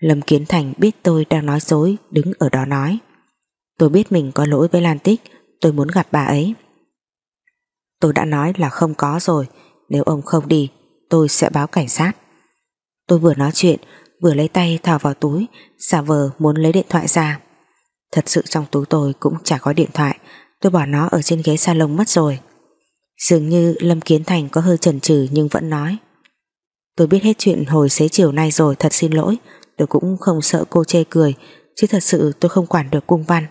Lâm Kiến Thành biết tôi đang nói dối, Đứng ở đó nói. Tôi biết mình có lỗi với Lan Tích, Tôi muốn gặp bà ấy. Tôi đã nói là không có rồi, Nếu ông không đi, Tôi sẽ báo cảnh sát. Tôi vừa nói chuyện, Vừa lấy tay thò vào túi, Giả vờ muốn lấy điện thoại ra. Thật sự trong túi tôi cũng chả có điện thoại, Tôi bỏ nó ở trên ghế salon mất rồi. Dường như Lâm Kiến Thành có hơi chần chừ nhưng vẫn nói. Tôi biết hết chuyện hồi xế chiều nay rồi, Thật xin lỗi. Tôi cũng không sợ cô chê cười, Chứ thật sự tôi không quản được cung văn.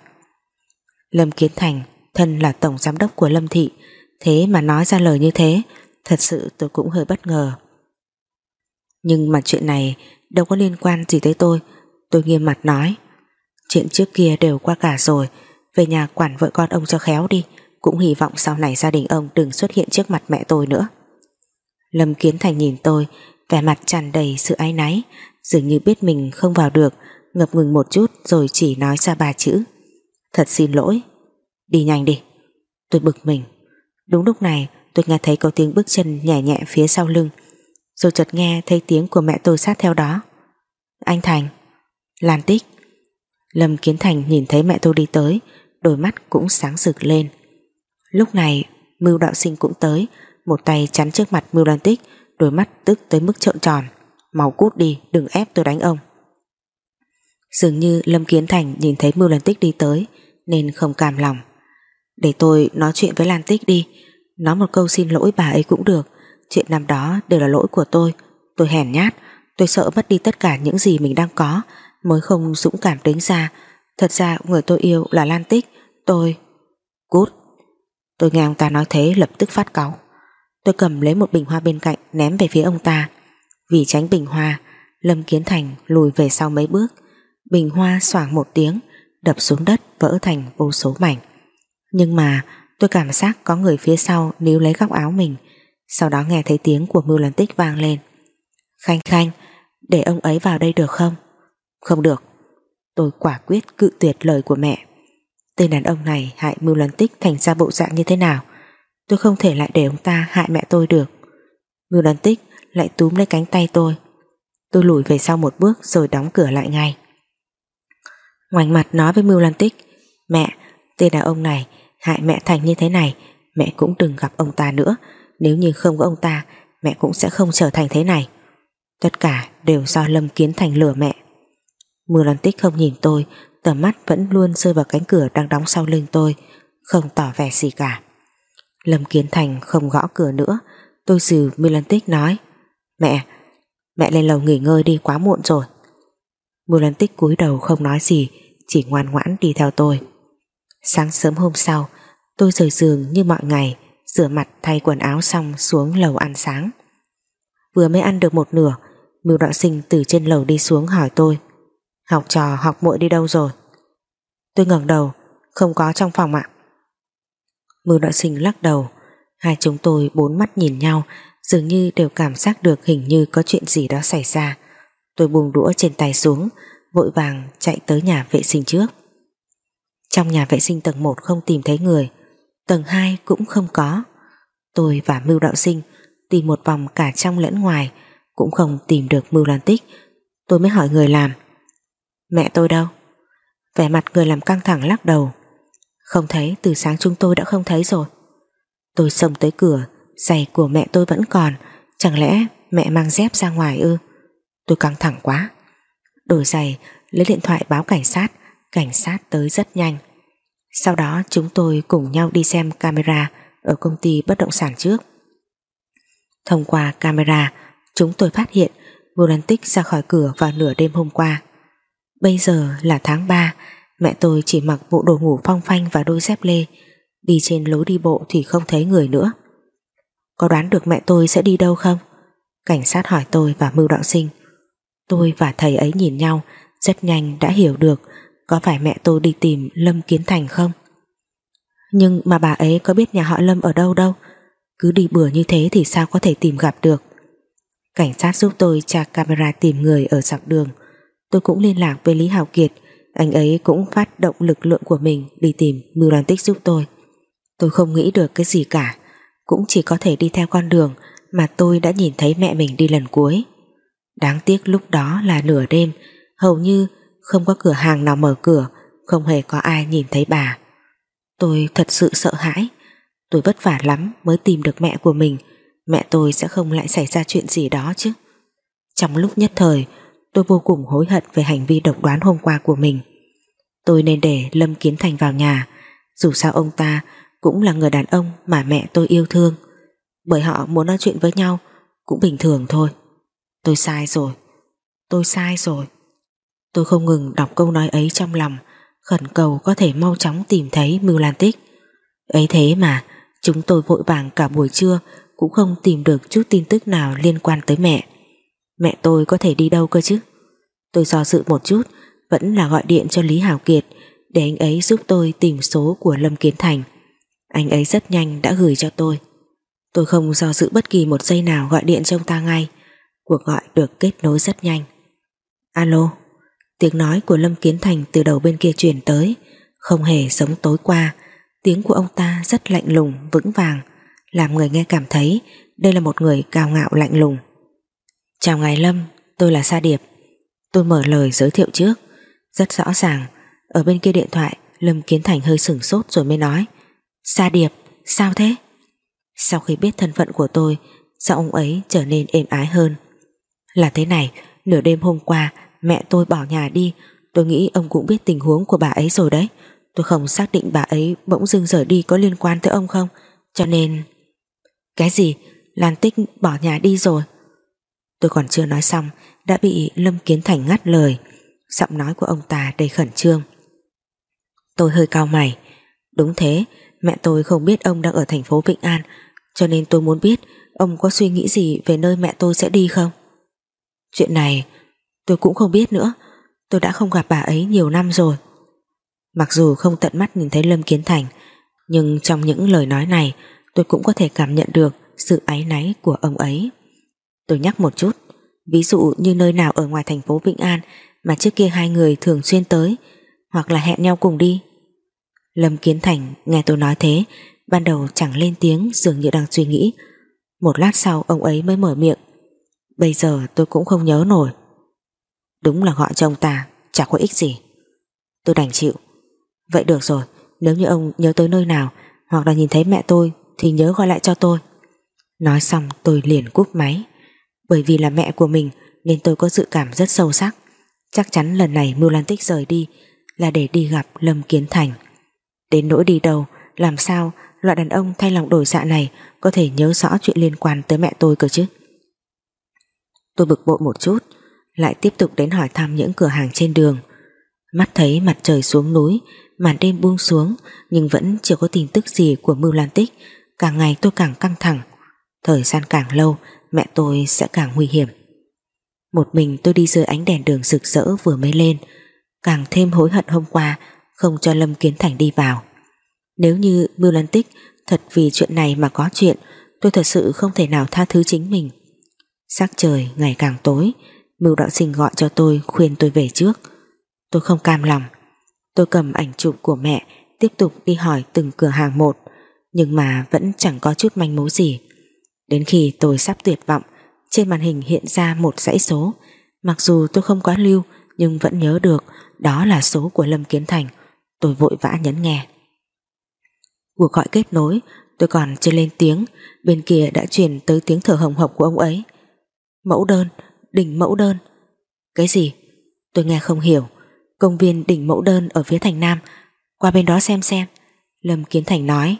Lâm Kiến Thành, Thân là tổng giám đốc của Lâm Thị, Thế mà nói ra lời như thế, Thật sự tôi cũng hơi bất ngờ. Nhưng mà chuyện này Đâu có liên quan gì tới tôi Tôi nghiêm mặt nói. Chuyện trước kia đều qua cả rồi, Về nhà quản vợ con ông cho khéo đi cũng hy vọng sau này gia đình ông Đừng xuất hiện trước mặt mẹ tôi nữa. Lâm Kiến Thành nhìn tôi, Vẻ mặt tràn đầy sự ái náy, Dường như biết mình không vào được, Ngập ngừng một chút rồi chỉ nói ra ba chữ. Thật xin lỗi. Đi nhanh đi. Tôi bực mình. Đúng lúc này, tôi nghe thấy có tiếng bước chân nhẹ nhẹ phía sau lưng, Rồi chợt nghe thấy tiếng của mẹ tôi sát theo đó. Anh Thành. Lan Tích. Lâm Kiến Thành nhìn thấy mẹ tôi đi tới, Đôi mắt cũng sáng rực lên. Lúc này, Mưu đạo sinh cũng tới, Một tay chắn trước mặt Mưu Lan Tích, Đôi mắt tức tới mức trợn tròn. Màu cút đi, đừng ép tôi đánh ông. Dường như Lâm Kiến Thành nhìn thấy Mưu Lan Tích đi tới, Nên không cảm lòng. Để tôi nói chuyện với Lan Tích đi, Nói một câu xin lỗi bà ấy cũng được. Chuyện năm đó đều là lỗi của tôi Tôi hèn nhát, Tôi sợ mất đi tất cả những gì mình đang có, Mới không dũng cảm đứng ra. Thật ra người tôi yêu là Lan Tích, Tôi... Cút! Tôi nghe ông ta nói thế lập tức phát cáu. Tôi cầm lấy một bình hoa bên cạnh, Ném về phía ông ta. Vì tránh bình hoa, Lâm Kiến Thành lùi về sau mấy bước. Bình hoa xoảng một tiếng, Đập xuống đất, vỡ thành vô số mảnh. Nhưng mà, tôi cảm giác có người phía sau níu lấy góc áo mình. Sau đó nghe thấy tiếng của Mưu Lan Tích vang lên. Khanh Khanh, Để ông ấy vào đây được không? Không được. Tôi quả quyết cự tuyệt lời của mẹ. Tên đàn ông này hại Mưu Lan Tích thành ra bộ dạng như thế nào? Tôi không thể lại để ông ta hại mẹ tôi được. Mưu Lan Tích lại túm lấy cánh tay tôi. Tôi lùi về sau một bước rồi đóng cửa lại ngay. Ngoảnh mặt nói với Mưu Lan Tích Mẹ, tên đàn ông này hại mẹ Thành như thế này Mẹ cũng đừng gặp ông ta nữa. Nếu như không có ông ta Mẹ cũng sẽ không trở thành thế này. Tất cả đều do Lâm Kiến Thành lừa mẹ. Mưu Lan Tích không nhìn tôi Tầm mắt vẫn luôn rơi vào cánh cửa đang đóng sau lưng tôi Không tỏ vẻ gì cả. Lâm Kiến Thành không gõ cửa nữa. Tôi dìu Mưu Tích nói Mẹ, mẹ lên lầu nghỉ ngơi đi quá muộn rồi. Mưu Tích cúi đầu không nói gì Chỉ ngoan ngoãn đi theo tôi. Sáng sớm hôm sau Tôi rời giường như mọi ngày Rửa mặt thay quần áo xong xuống lầu ăn sáng. Vừa mới ăn được một nửa Mưu đạo sinh từ trên lầu đi xuống hỏi tôi Học trò, học muội đi đâu rồi? Tôi ngẩng đầu, Không có trong phòng ạ. Mưu đạo sinh lắc đầu. Hai chúng tôi bốn mắt nhìn nhau, Dường như đều cảm giác được hình như có chuyện gì đó xảy ra. Tôi buông đũa trên tay xuống, Vội vàng chạy tới nhà vệ sinh trước. Trong nhà vệ sinh tầng 1 không tìm thấy người, Tầng 2 cũng không có. Tôi và Mưu Đạo Sinh Tìm một vòng cả trong lẫn ngoài, Cũng không tìm được Mưu Lan Tích. Tôi mới hỏi người làm Mẹ tôi đâu? Vẻ mặt người làm căng thẳng lắc đầu. Không thấy, từ sáng chúng tôi đã không thấy rồi. Tôi xông tới cửa, Giày của mẹ tôi vẫn còn. Chẳng lẽ mẹ mang dép ra ngoài ư? Tôi căng thẳng quá. Đổi giày, lấy điện thoại báo cảnh sát. Cảnh sát tới rất nhanh. Sau đó, chúng tôi cùng nhau đi xem camera Ở công ty bất động sản trước. Thông qua camera, Chúng tôi phát hiện Volantic ra khỏi cửa vào nửa đêm hôm qua. Bây giờ là tháng 3 Mẹ tôi chỉ mặc bộ đồ ngủ phong phanh và đôi dép lê. Đi trên lối đi bộ thì không thấy người nữa. Có đoán được mẹ tôi sẽ đi đâu không? Cảnh sát hỏi tôi và Mưu Đạo Sinh. Tôi và thầy ấy nhìn nhau, Rất nhanh đã hiểu được Có phải mẹ tôi đi tìm Lâm Kiến Thành không? Nhưng mà bà ấy có biết nhà họ Lâm ở đâu đâu? Cứ đi bừa như thế thì sao có thể tìm gặp được? Cảnh sát giúp tôi tra camera tìm người ở dọc đường. Tôi cũng liên lạc với Lý Hảo Kiệt. Anh ấy cũng phát động lực lượng của mình Đi tìm Mưu Đoàn Tích giúp tôi. Tôi không nghĩ được cái gì cả. Cũng chỉ có thể đi theo con đường Mà tôi đã nhìn thấy mẹ mình đi lần cuối. Đáng tiếc lúc đó là nửa đêm, Hầu như không có cửa hàng nào mở cửa, Không hề có ai nhìn thấy bà. Tôi thật sự sợ hãi. Tôi vất vả lắm mới tìm được mẹ của mình. Mẹ tôi sẽ không lại xảy ra chuyện gì đó chứ. Trong lúc nhất thời Tôi tôi vô cùng hối hận về hành vi độc đoán hôm qua của mình. Tôi nên để Lâm Kiến Thành vào nhà. Dù sao ông ta Cũng là người đàn ông mà mẹ tôi yêu thương. Bởi họ muốn nói chuyện với nhau Cũng bình thường thôi. Tôi sai rồi. Tôi sai rồi. Tôi không ngừng đọc câu nói ấy trong lòng, Khẩn cầu có thể mau chóng tìm thấy Mưu Lan Tích Ấy thế mà, Chúng tôi vội vàng cả buổi trưa Cũng không tìm được chút tin tức nào liên quan tới mẹ. Mẹ tôi có thể đi đâu cơ chứ? Tôi do dự một chút Vẫn là gọi điện cho Lý Hảo Kiệt Để anh ấy giúp tôi tìm số của Lâm Kiến Thành. Anh ấy rất nhanh đã gửi cho tôi. Tôi không do dự bất kỳ một giây nào gọi điện cho ông ta ngay. Cuộc gọi được kết nối rất nhanh. Alo Tiếng nói của Lâm Kiến Thành từ đầu bên kia truyền tới Không hề giống tối qua. Tiếng của ông ta rất lạnh lùng, vững vàng Làm người nghe cảm thấy Đây là một người cao ngạo lạnh lùng. Chào ngài Lâm, tôi là Sa Điệp. Tôi mở lời giới thiệu trước. Rất rõ ràng Ở bên kia điện thoại Lâm Kiến Thành hơi sửng sốt rồi mới nói Sa Điệp, sao thế? Sau khi biết thân phận của tôi Sao ông ấy trở nên êm ái hơn? Là thế này Nửa đêm hôm qua mẹ tôi bỏ nhà đi. Tôi nghĩ ông cũng biết tình huống của bà ấy rồi đấy. Tôi không xác định bà ấy bỗng dưng rời đi có liên quan tới ông không Cho nên Cái gì? Lan Tích bỏ nhà đi rồi. Tôi còn chưa nói xong, Đã bị Lâm Kiến Thành ngắt lời. Giọng nói của ông ta đầy khẩn trương. Tôi hơi cao mày. Đúng thế, Mẹ tôi không biết ông đang ở thành phố Vĩnh An, Cho nên tôi muốn biết Ông có suy nghĩ gì về nơi mẹ tôi sẽ đi không? Chuyện này, Tôi cũng không biết nữa. Tôi đã không gặp bà ấy nhiều năm rồi. Mặc dù không tận mắt nhìn thấy Lâm Kiến Thành, Nhưng trong những lời nói này, Tôi cũng có thể cảm nhận được Sự áy náy của ông ấy. Tôi nhắc một chút, Ví dụ như nơi nào ở ngoài thành phố Vĩnh An Mà trước kia hai người thường xuyên tới, Hoặc là hẹn nhau cùng đi. Lâm Kiến Thành nghe tôi nói thế, Ban đầu chẳng lên tiếng, Dường như đang suy nghĩ. Một lát sau, ông ấy mới mở miệng. Bây giờ tôi cũng không nhớ nổi. Đúng là gọi cho ông ta, Chả có ích gì. Tôi đành chịu. Vậy được rồi, Nếu như ông nhớ tới nơi nào, Hoặc là nhìn thấy mẹ tôi, Thì nhớ gọi lại cho tôi. Nói xong, tôi liền cúp máy. Bởi vì là mẹ của mình, Nên tôi có dự cảm rất sâu sắc. Chắc chắn lần này Mưu Lan Tích rời đi Là để đi gặp Lâm Kiến Thành. Đến nỗi đi đâu, Làm sao loại đàn ông thay lòng đổi dạ này Có thể nhớ rõ chuyện liên quan tới mẹ tôi cơ chứ? Tôi bực bội một chút, Lại tiếp tục đến hỏi thăm những cửa hàng trên đường. Mắt thấy mặt trời xuống núi, Màn đêm buông xuống, Nhưng vẫn chưa có tin tức gì của Mưu Lan Tích Càng ngày tôi càng căng thẳng. Thời gian càng lâu Mẹ tôi sẽ càng nguy hiểm. Một mình tôi đi dưới ánh đèn đường rực rỡ vừa mới lên, Càng thêm hối hận hôm qua Không cho Lâm Kiến Thành đi vào. Nếu như Mưu Lan Tích Thật vì chuyện này mà có chuyện, Tôi thật sự không thể nào tha thứ chính mình. Sắc trời ngày càng tối, Mưu đạo sinh gọi cho tôi khuyên tôi về trước. Tôi không cam lòng. Tôi cầm ảnh chụp của mẹ Tiếp tục đi hỏi từng cửa hàng một, Nhưng mà vẫn chẳng có chút manh mối gì. Đến khi tôi sắp tuyệt vọng Trên màn hình hiện ra một dãy số. Mặc dù tôi không có lưu Nhưng vẫn nhớ được Đó là số của Lâm Kiến Thành. Tôi vội vã nhấn nghe. Cuộc gọi kết nối Tôi còn chưa lên tiếng. Bên kia đã truyền tới tiếng thở hồng hộc của ông ấy. Mẫu đơn, đỉnh mẫu đơn. Cái gì? Tôi nghe không hiểu. Công viên đỉnh mẫu đơn ở phía thành Nam. Qua bên đó xem xem. Lâm Kiến Thành nói.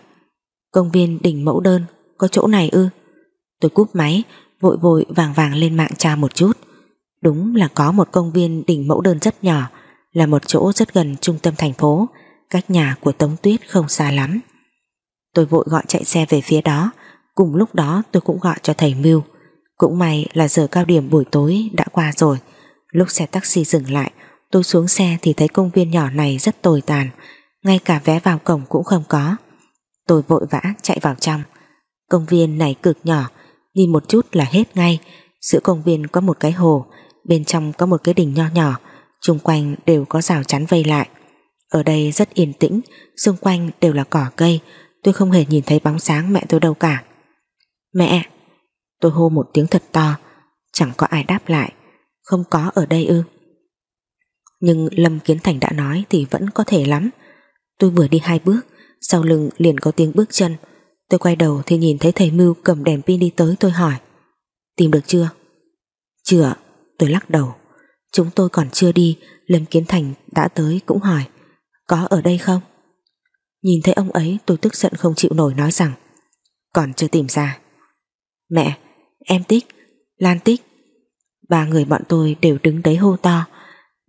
Công viên đỉnh mẫu đơn Có chỗ này ư? Tôi cúp máy, Vội vội vàng vàng lên mạng tra một chút. Đúng là có một công viên đỉnh mẫu đơn rất nhỏ, Là một chỗ rất gần trung tâm thành phố. Cách nhà của Tống Tuyết không xa lắm. Tôi vội gọi chạy xe về phía đó. Cùng lúc đó tôi cũng gọi cho thầy Mưu. Cũng may là giờ cao điểm buổi tối đã qua rồi. Lúc xe taxi dừng lại, Tôi xuống xe thì thấy công viên nhỏ này rất tồi tàn. Ngay cả vé vào cổng cũng không có. Tôi vội vã chạy vào trong. Công viên này cực nhỏ Nhìn một chút là hết ngay. Giữa công viên có một cái hồ, Bên trong có một cái đỉnh nho nhỏ chung quanh đều có rào chắn vây lại. Ở đây rất yên tĩnh, Xung quanh đều là cỏ cây. Tôi không hề nhìn thấy bóng sáng mẹ tôi đâu cả. Mẹ, Tôi hô một tiếng thật to, Chẳng có ai đáp lại. Không có ở đây ư? Nhưng Lâm Kiến Thành đã nói Thì vẫn có thể lắm. Tôi vừa đi hai bước, Sau lưng liền có tiếng bước chân. Tôi quay đầu thì nhìn thấy thầy Mưu cầm đèn pin đi tới tôi hỏi. Tìm được chưa? Chưa Tôi lắc đầu. Chúng tôi còn chưa đi Lâm Kiến Thành đã tới cũng hỏi Có ở đây không? Nhìn thấy ông ấy tôi tức giận không chịu nổi nói rằng Còn chưa tìm ra. Mẹ, em Tích, Lan Tích. Ba người bọn tôi đều đứng đấy hô to.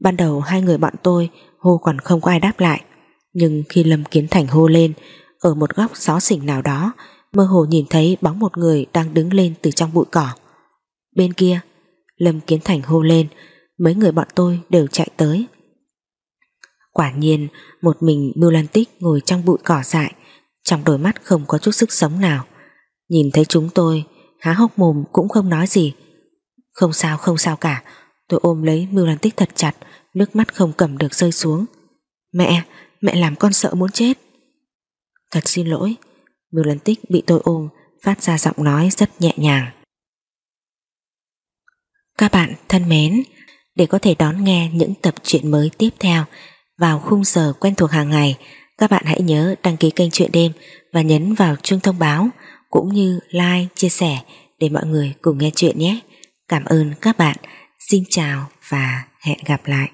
Ban đầu hai người bọn tôi hô còn không có ai đáp lại Nhưng khi Lâm Kiến Thành hô lên ở một góc xó xỉnh nào đó Mơ hồ nhìn thấy bóng một người đang đứng lên từ trong bụi cỏ. Bên kia Lâm Kiến Thành hô lên Mấy người bọn tôi đều chạy tới. Quả nhiên Một mình Mưu Lan Tích ngồi trong bụi cỏ dại Trong đôi mắt không có chút sức sống nào. Nhìn thấy chúng tôi Há hốc mồm cũng không nói gì. Không sao không sao cả Tôi ôm lấy Mưu Lan Tích thật chặt Nước mắt không cầm được rơi xuống. Mẹ, mẹ làm con sợ muốn chết. Thật xin lỗi Mưu lần Tích bị tôi ôm Phát ra giọng nói rất nhẹ nhàng Các bạn thân mến Để có thể đón nghe những tập truyện mới tiếp theo Vào khung giờ quen thuộc hàng ngày Các bạn hãy nhớ đăng ký kênh Chuyện Đêm Và nhấn vào chuông thông báo cũng như like, chia sẻ để mọi người cùng nghe chuyện nhé. Cảm ơn các bạn. Xin chào và hẹn gặp lại.